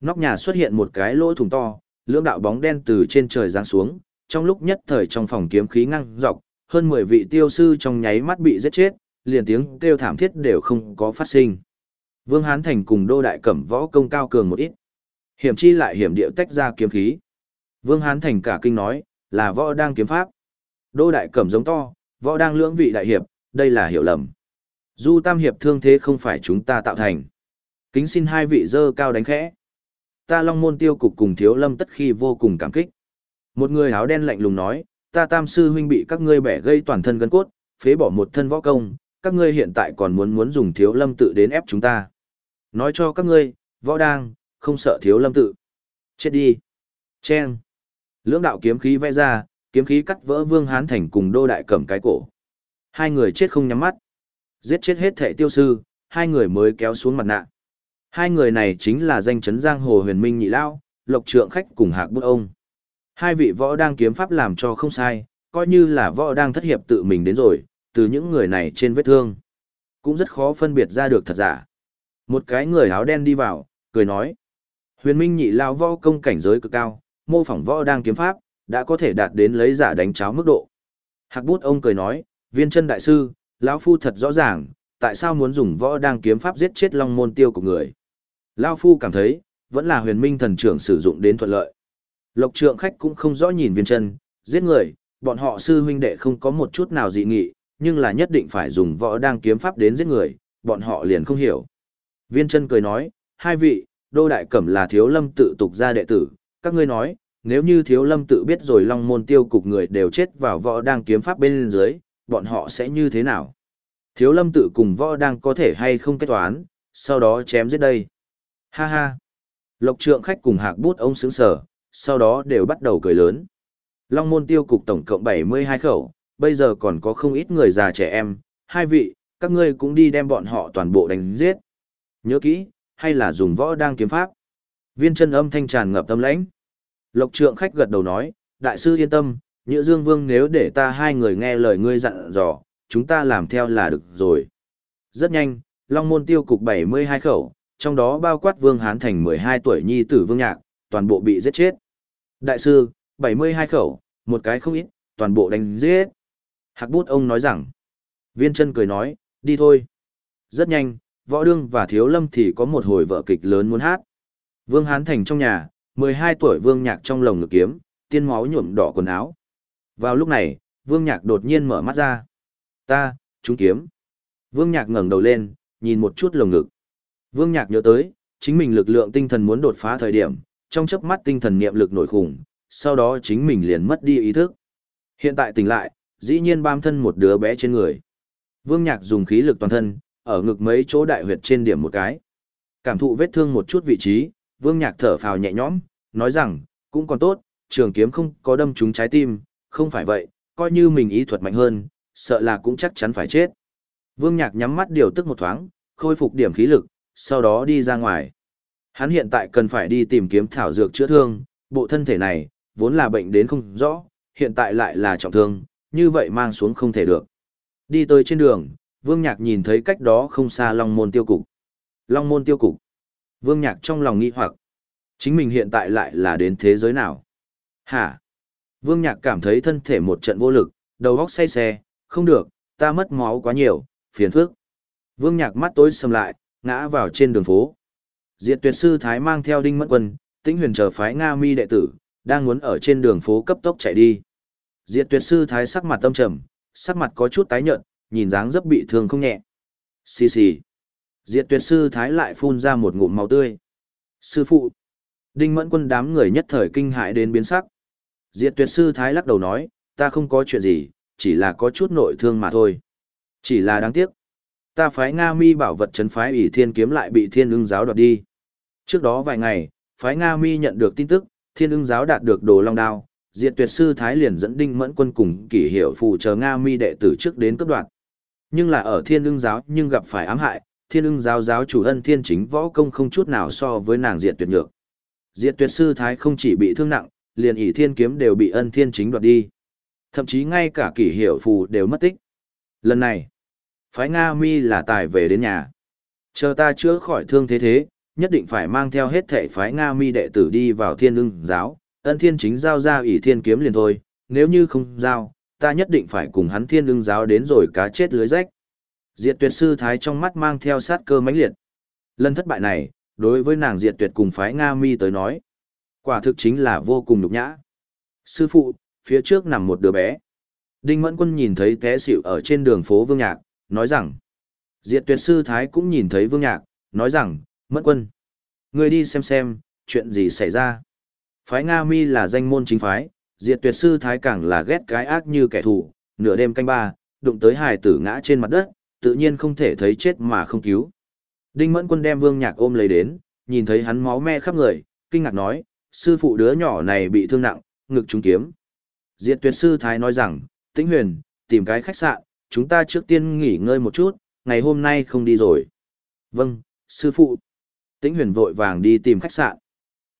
nóc nhà xuất hiện một cái lỗ thủng to, lưỡng đạo bóng đen từ trên trời giáng xuống, trong lúc nhất thời trong phòng kiếm khí ngăng dọc, hơn 10 vị tiêu sư trong nháy mắt bị giết chết, liền tiếng kêu thảm thiết đều không có phát sinh. Vương Hán Thành cùng Đô Đại Cẩm võ công cao cường một ít. Hiểm chi lại hiểm điệu tách ra kiếm khí. Vương Hán Thành cả kinh nói, là võ đang kiếm pháp. Đô Đại Cẩm giống to, võ đang lưỡng vị đại hiệp, đây là hiểu lầm. Du Tam Hiệp thương thế không phải chúng ta tạo thành. Kính xin hai vị dơ cao đánh khẽ. Ta Long Môn Tiêu Cục cùng Thiếu Lâm tất khi vô cùng cảm kích. Một người áo đen lạnh lùng nói, ta Tam Sư huynh bị các ngươi bẻ gây toàn thân gân cốt, phế bỏ một thân võ công, các ngươi hiện tại còn muốn muốn dùng Thiếu Lâm tự đến ép chúng ta. Nói cho các ngươi, võ đang, không sợ Thiếu Lâm tự. Chết đi. Chen. Lưỡng đạo kiếm khí vẽ ra, kiếm khí cắt vỡ Vương Hán Thành cùng Đô Đại Cẩm cái cổ. Hai người chết không nhắm mắt. Giết chết hết thệ tiêu sư, hai người mới kéo xuống mặt nạ. Hai người này chính là danh chấn giang hồ huyền minh nhị lão lộc trượng khách cùng hạc bút ông. Hai vị võ đang kiếm pháp làm cho không sai, coi như là võ đang thất hiệp tự mình đến rồi, từ những người này trên vết thương. Cũng rất khó phân biệt ra được thật giả. Một cái người áo đen đi vào, cười nói. Huyền minh nhị lao võ công cảnh giới cực cao, mô phỏng võ đang kiếm pháp, đã có thể đạt đến lấy giả đánh cháo mức độ. Hạc bút ông cười nói, viên chân đại sư, lão phu thật rõ ràng, tại sao muốn dùng võ đang kiếm pháp giết chết long môn tiêu của người. Lão phu cảm thấy, vẫn là huyền minh thần trưởng sử dụng đến thuận lợi. Lộc trượng khách cũng không rõ nhìn viên chân, giết người, bọn họ sư huynh đệ không có một chút nào dị nghị, nhưng là nhất định phải dùng võ đang kiếm pháp đến giết người, bọn họ liền không hiểu. Viên chân cười nói, hai vị, đô đại cẩm là thiếu lâm tự tục ra đệ tử, các ngươi nói, nếu như thiếu lâm tự biết rồi long môn tiêu cục người đều chết vào võ đang kiếm pháp bên dưới, bọn họ sẽ như thế nào? Thiếu lâm tự cùng võ đang có thể hay không kết toán, sau đó chém giết đây. Ha ha. Lộc trượng khách cùng hạc bút ông sướng sở, sau đó đều bắt đầu cười lớn. Long môn tiêu cục tổng cộng 72 khẩu, bây giờ còn có không ít người già trẻ em, hai vị, các ngươi cũng đi đem bọn họ toàn bộ đánh giết. Nhớ kỹ, hay là dùng võ đang kiếm pháp. Viên chân âm thanh tràn ngập tâm lãnh. Lộc trượng khách gật đầu nói, đại sư yên tâm, Nhữ Dương Vương nếu để ta hai người nghe lời ngươi dặn dò, chúng ta làm theo là được rồi. Rất nhanh, Long Môn tiêu cục 72 khẩu, trong đó bao quát Vương Hán Thành 12 tuổi nhi tử Vương Nhạc, toàn bộ bị giết chết. Đại sư, 72 khẩu, một cái không ít, toàn bộ đánh giết. Hạc bút ông nói rằng, viên chân cười nói, đi thôi. Rất nhanh, võ đương và thiếu lâm thì có một hồi vợ kịch lớn muốn hát. Vương Hán Thành trong nhà, 12 tuổi Vương Nhạc trong lồng ngực kiếm, tiên máu nhuộm đỏ quần áo. Vào lúc này, Vương Nhạc đột nhiên mở mắt ra. Ta, chúng kiếm. Vương Nhạc ngẩng đầu lên, nhìn một chút lồng ngực. Vương Nhạc nhớ tới, chính mình lực lượng tinh thần muốn đột phá thời điểm, trong chớp mắt tinh thần niệm lực nổi khủng, sau đó chính mình liền mất đi ý thức. Hiện tại tỉnh lại, dĩ nhiên bám thân một đứa bé trên người. Vương Nhạc dùng khí lực toàn thân, ở ngực mấy chỗ đại huyệt trên điểm một cái. Cảm thụ vết thương một chút vị trí, Vương Nhạc thở phào nhẹ nhõm, nói rằng, cũng còn tốt, trường kiếm không có đâm trúng trái tim, không phải vậy, coi như mình ý thuật mạnh hơn, sợ là cũng chắc chắn phải chết. Vương Nhạc nhắm mắt điều tức một thoáng, khôi phục điểm khí lực, sau đó đi ra ngoài. Hắn hiện tại cần phải đi tìm kiếm thảo dược chữa thương, bộ thân thể này, vốn là bệnh đến không rõ, hiện tại lại là trọng thương, như vậy mang xuống không thể được. Đi tới trên đường, Vương Nhạc nhìn thấy cách đó không xa Long Môn Tiêu Cục. Long Môn Tiêu Cục. Vương Nhạc trong lòng nghĩ hoặc, chính mình hiện tại lại là đến thế giới nào? Hả? Vương Nhạc cảm thấy thân thể một trận vô lực, đầu óc say xe, không được, ta mất máu quá nhiều, phiền phức. Vương Nhạc mắt tối sầm lại, ngã vào trên đường phố. Diệt tuyệt sư Thái mang theo đinh mất quân, tĩnh huyền chờ phái Nga mi đệ tử, đang muốn ở trên đường phố cấp tốc chạy đi. Diệt tuyệt sư Thái sắc mặt tâm trầm, sắc mặt có chút tái nhợt, nhìn dáng dấp bị thương không nhẹ. Xì xì. Diệt tuyệt sư thái lại phun ra một ngụm máu tươi. Sư phụ. Đinh mẫn quân đám người nhất thời kinh hại đến biến sắc. Diệt tuyệt sư thái lắc đầu nói, ta không có chuyện gì, chỉ là có chút nội thương mà thôi. Chỉ là đáng tiếc. Ta phái Nga mi bảo vật trấn phái ủy thiên kiếm lại bị thiên ưng giáo đoạt đi. Trước đó vài ngày, phái Nga mi nhận được tin tức, thiên ưng giáo đạt được đồ long đao, diệt tuyệt sư Thái liền dẫn đinh mẫn quân cùng kỷ hiệu phù chờ Nga mi đệ tử trước đến cấp đoạt. Nhưng là ở thiên ưng giáo nhưng gặp phải ám hại, thiên ưng giáo giáo chủ ân thiên chính võ công không chút nào so với nàng diệt tuyệt nhược. Diệt tuyệt sư Thái không chỉ bị thương nặng, liền ỷ thiên kiếm đều bị ân thiên chính đoạt đi. Thậm chí ngay cả kỷ hiệu phù đều mất tích. Lần này, phái Nga mi là tài về đến nhà. Chờ ta chữa khỏi thương thế thế, nhất định phải mang theo hết thể phái Nga mi đệ tử đi vào thiên ưng giáo, ân thiên chính giao ra ủy thiên kiếm liền thôi, nếu như không giao, ta nhất định phải cùng hắn thiên ưng giáo đến rồi cá chết lưới rách. Diệt tuyệt sư thái trong mắt mang theo sát cơ mãnh liệt. Lần thất bại này, đối với nàng diệt tuyệt cùng phái Nga mi tới nói, quả thực chính là vô cùng nhục nhã. Sư phụ, phía trước nằm một đứa bé. Đinh Mẫn Quân nhìn thấy té xỉu ở trên đường phố Vương Nhạc, nói rằng, Diệt tuyệt sư thái cũng nhìn thấy Vương Nhạc, nói rằng, Mất Quân, người đi xem xem, chuyện gì xảy ra. Phái Nga Mi là danh môn chính phái, diệt tuyệt sư thái càng là ghét cái ác như kẻ thù, nửa đêm canh ba, đụng tới hài tử ngã trên mặt đất, tự nhiên không thể thấy chết mà không cứu. Đinh Mẫn Quân đem Vương Nhạc ôm lấy đến, nhìn thấy hắn máu me khắp người, kinh ngạc nói, sư phụ đứa nhỏ này bị thương nặng, ngực trúng kiếm. Diệt tuyệt sư thái nói rằng, tĩnh huyền, tìm cái khách sạn, chúng ta trước tiên nghỉ ngơi một chút, ngày hôm nay không đi rồi. Vâng, sư phụ. Tĩnh huyền vội vàng đi tìm khách sạn.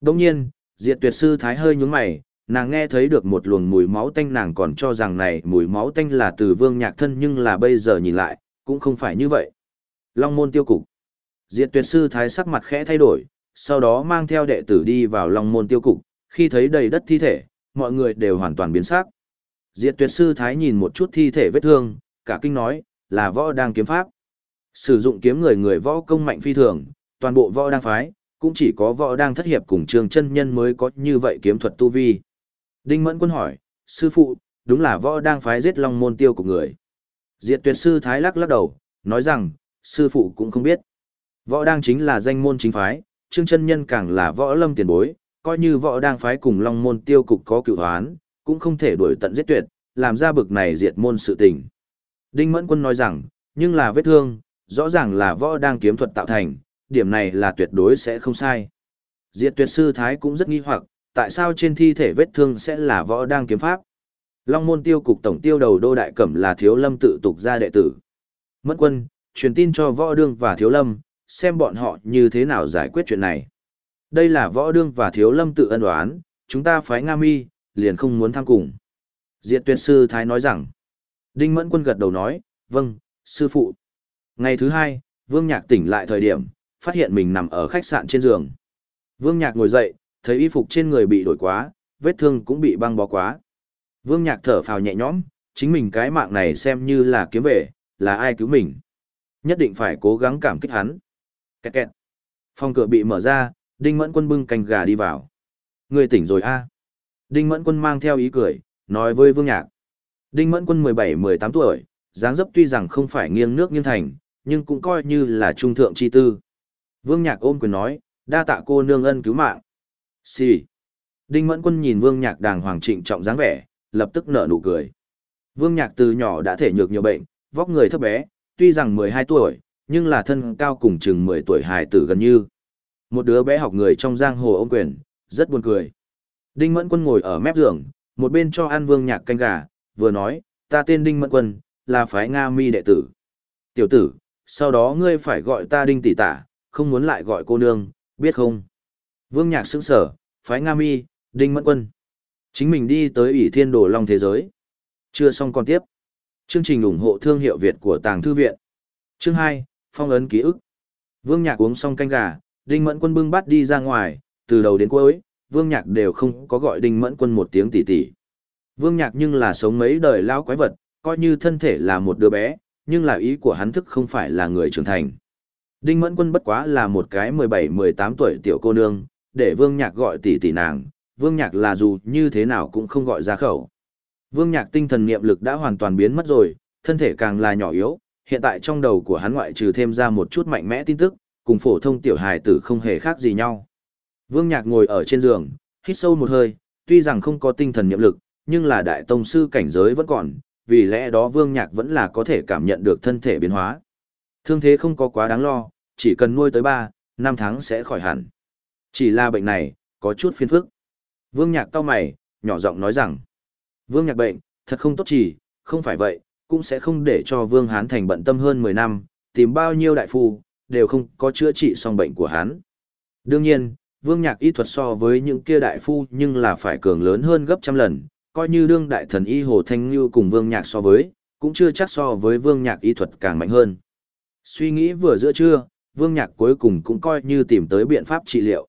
Đông nhiên, diệt tuyệt sư thái hơi nhúng mày, nàng nghe thấy được một luồng mùi máu tanh nàng còn cho rằng này mùi máu tanh là từ vương nhạc thân nhưng là bây giờ nhìn lại, cũng không phải như vậy. Long môn tiêu cục. Diệt tuyệt sư thái sắc mặt khẽ thay đổi, sau đó mang theo đệ tử đi vào long môn tiêu cục, khi thấy đầy đất thi thể, mọi người đều hoàn toàn biến sắc. Diệt tuyệt sư thái nhìn một chút thi thể vết thương, cả kinh nói, là võ đang kiếm pháp. Sử dụng kiếm người người võ công mạnh phi thường, toàn bộ võ đang phái, cũng chỉ có võ đang thất hiệp cùng trường chân nhân mới có như vậy kiếm thuật tu vi. Đinh Mẫn Quân hỏi, sư phụ, đúng là võ đang phái giết long môn tiêu của người. Diệt tuyệt sư Thái lắc lắc đầu, nói rằng, sư phụ cũng không biết. Võ đang chính là danh môn chính phái, trương chân nhân càng là võ lâm tiền bối, coi như võ đang phái cùng long môn tiêu cục có cựu hoán, cũng không thể đuổi tận giết tuyệt, làm ra bực này diệt môn sự tình. Đinh Mẫn Quân nói rằng, nhưng là vết thương, rõ ràng là võ đang kiếm thuật tạo thành, điểm này là tuyệt đối sẽ không sai. Diệt tuyệt sư Thái cũng rất nghi hoặc, tại sao trên thi thể vết thương sẽ là võ đang kiếm pháp. Long môn tiêu cục tổng tiêu đầu đô đại cẩm là thiếu lâm tự tục ra đệ tử. Mẫn quân, truyền tin cho võ đương và thiếu lâm, xem bọn họ như thế nào giải quyết chuyện này. Đây là võ đương và thiếu lâm tự ân đoán, chúng ta phái Nga mi, liền không muốn tham cùng. Diệt tuyệt sư Thái nói rằng, Đinh Mẫn quân gật đầu nói, vâng, sư phụ. Ngày thứ hai, Vương Nhạc tỉnh lại thời điểm, phát hiện mình nằm ở khách sạn trên giường. Vương Nhạc ngồi dậy, thấy y phục trên người bị đổi quá, vết thương cũng bị băng bó quá. Vương Nhạc thở phào nhẹ nhõm, chính mình cái mạng này xem như là kiếm về, là ai cứu mình. Nhất định phải cố gắng cảm kích hắn. Kẹt kẹt. Phòng cửa bị mở ra, Đinh Mẫn Quân bưng canh gà đi vào. Người tỉnh rồi a Đinh Mẫn Quân mang theo ý cười, nói với Vương Nhạc. Đinh Mẫn Quân 17-18 tuổi, dáng dấp tuy rằng không phải nghiêng nước nghiêng thành, nhưng cũng coi như là trung thượng chi tư. Vương Nhạc ôm quyền nói, đa tạ cô nương ân cứu mạng. Xì. Đinh Mẫn Quân nhìn Vương Nhạc đàng hoàng trịnh trọng dáng vẻ, lập tức nở nụ cười. Vương Nhạc từ nhỏ đã thể nhược nhiều bệnh, vóc người thấp bé, tuy rằng 12 tuổi, nhưng là thân cao cùng chừng 10 tuổi hài tử gần như. Một đứa bé học người trong giang hồ ôm quyền, rất buồn cười. Đinh Mẫn Quân ngồi ở mép giường, một bên cho ăn Vương Nhạc canh gà, vừa nói, ta tên Đinh Mẫn Quân, là phái Nga mi đệ tử. Tiểu tử, sau đó ngươi phải gọi ta Đinh tỷ tả, không muốn lại gọi cô nương, biết không? Vương Nhạc sững sở, phái Nga Mi, Đinh Mẫn Quân. Chính mình đi tới ủy thiên đồ long thế giới. Chưa xong còn tiếp. Chương trình ủng hộ thương hiệu Việt của Tàng Thư Viện. Chương 2, Phong ấn ký ức. Vương Nhạc uống xong canh gà, Đinh Mẫn Quân bưng bát đi ra ngoài, từ đầu đến cuối, Vương Nhạc đều không có gọi Đinh Mẫn Quân một tiếng tỉ tỉ. Vương Nhạc nhưng là sống mấy đời lao quái vật, coi như thân thể là một đứa bé, nhưng là ý của hắn thức không phải là người trưởng thành. Đinh Mẫn Quân bất quá là một cái 17-18 tuổi tiểu cô nương, để Vương Nhạc gọi tỷ tỷ nàng, Vương Nhạc là dù như thế nào cũng không gọi ra khẩu. Vương Nhạc tinh thần niệm lực đã hoàn toàn biến mất rồi, thân thể càng là nhỏ yếu, hiện tại trong đầu của hắn ngoại trừ thêm ra một chút mạnh mẽ tin tức, cùng phổ thông tiểu hài tử không hề khác gì nhau. Vương Nhạc ngồi ở trên giường, hít sâu một hơi, tuy rằng không có tinh thần niệm lực, nhưng là đại tông sư cảnh giới vẫn còn, vì lẽ đó Vương Nhạc vẫn là có thể cảm nhận được thân thể biến hóa. Thương thế không có quá đáng lo, chỉ cần nuôi tới 3, 5 tháng sẽ khỏi hẳn. Chỉ là bệnh này, có chút phiền phức. Vương Nhạc cao mày, nhỏ giọng nói rằng, Vương Nhạc bệnh, thật không tốt chỉ, không phải vậy, cũng sẽ không để cho Vương Hán thành bận tâm hơn 10 năm, tìm bao nhiêu đại phu, đều không có chữa trị xong bệnh của hắn. Đương nhiên, Vương Nhạc y thuật so với những kia đại phu nhưng là phải cường lớn hơn gấp trăm lần, coi như đương đại thần y Hồ Thanh Như cùng Vương Nhạc so với, cũng chưa chắc so với Vương Nhạc y thuật càng mạnh hơn. Suy nghĩ vừa giữa trưa, Vương Nhạc cuối cùng cũng coi như tìm tới biện pháp trị liệu.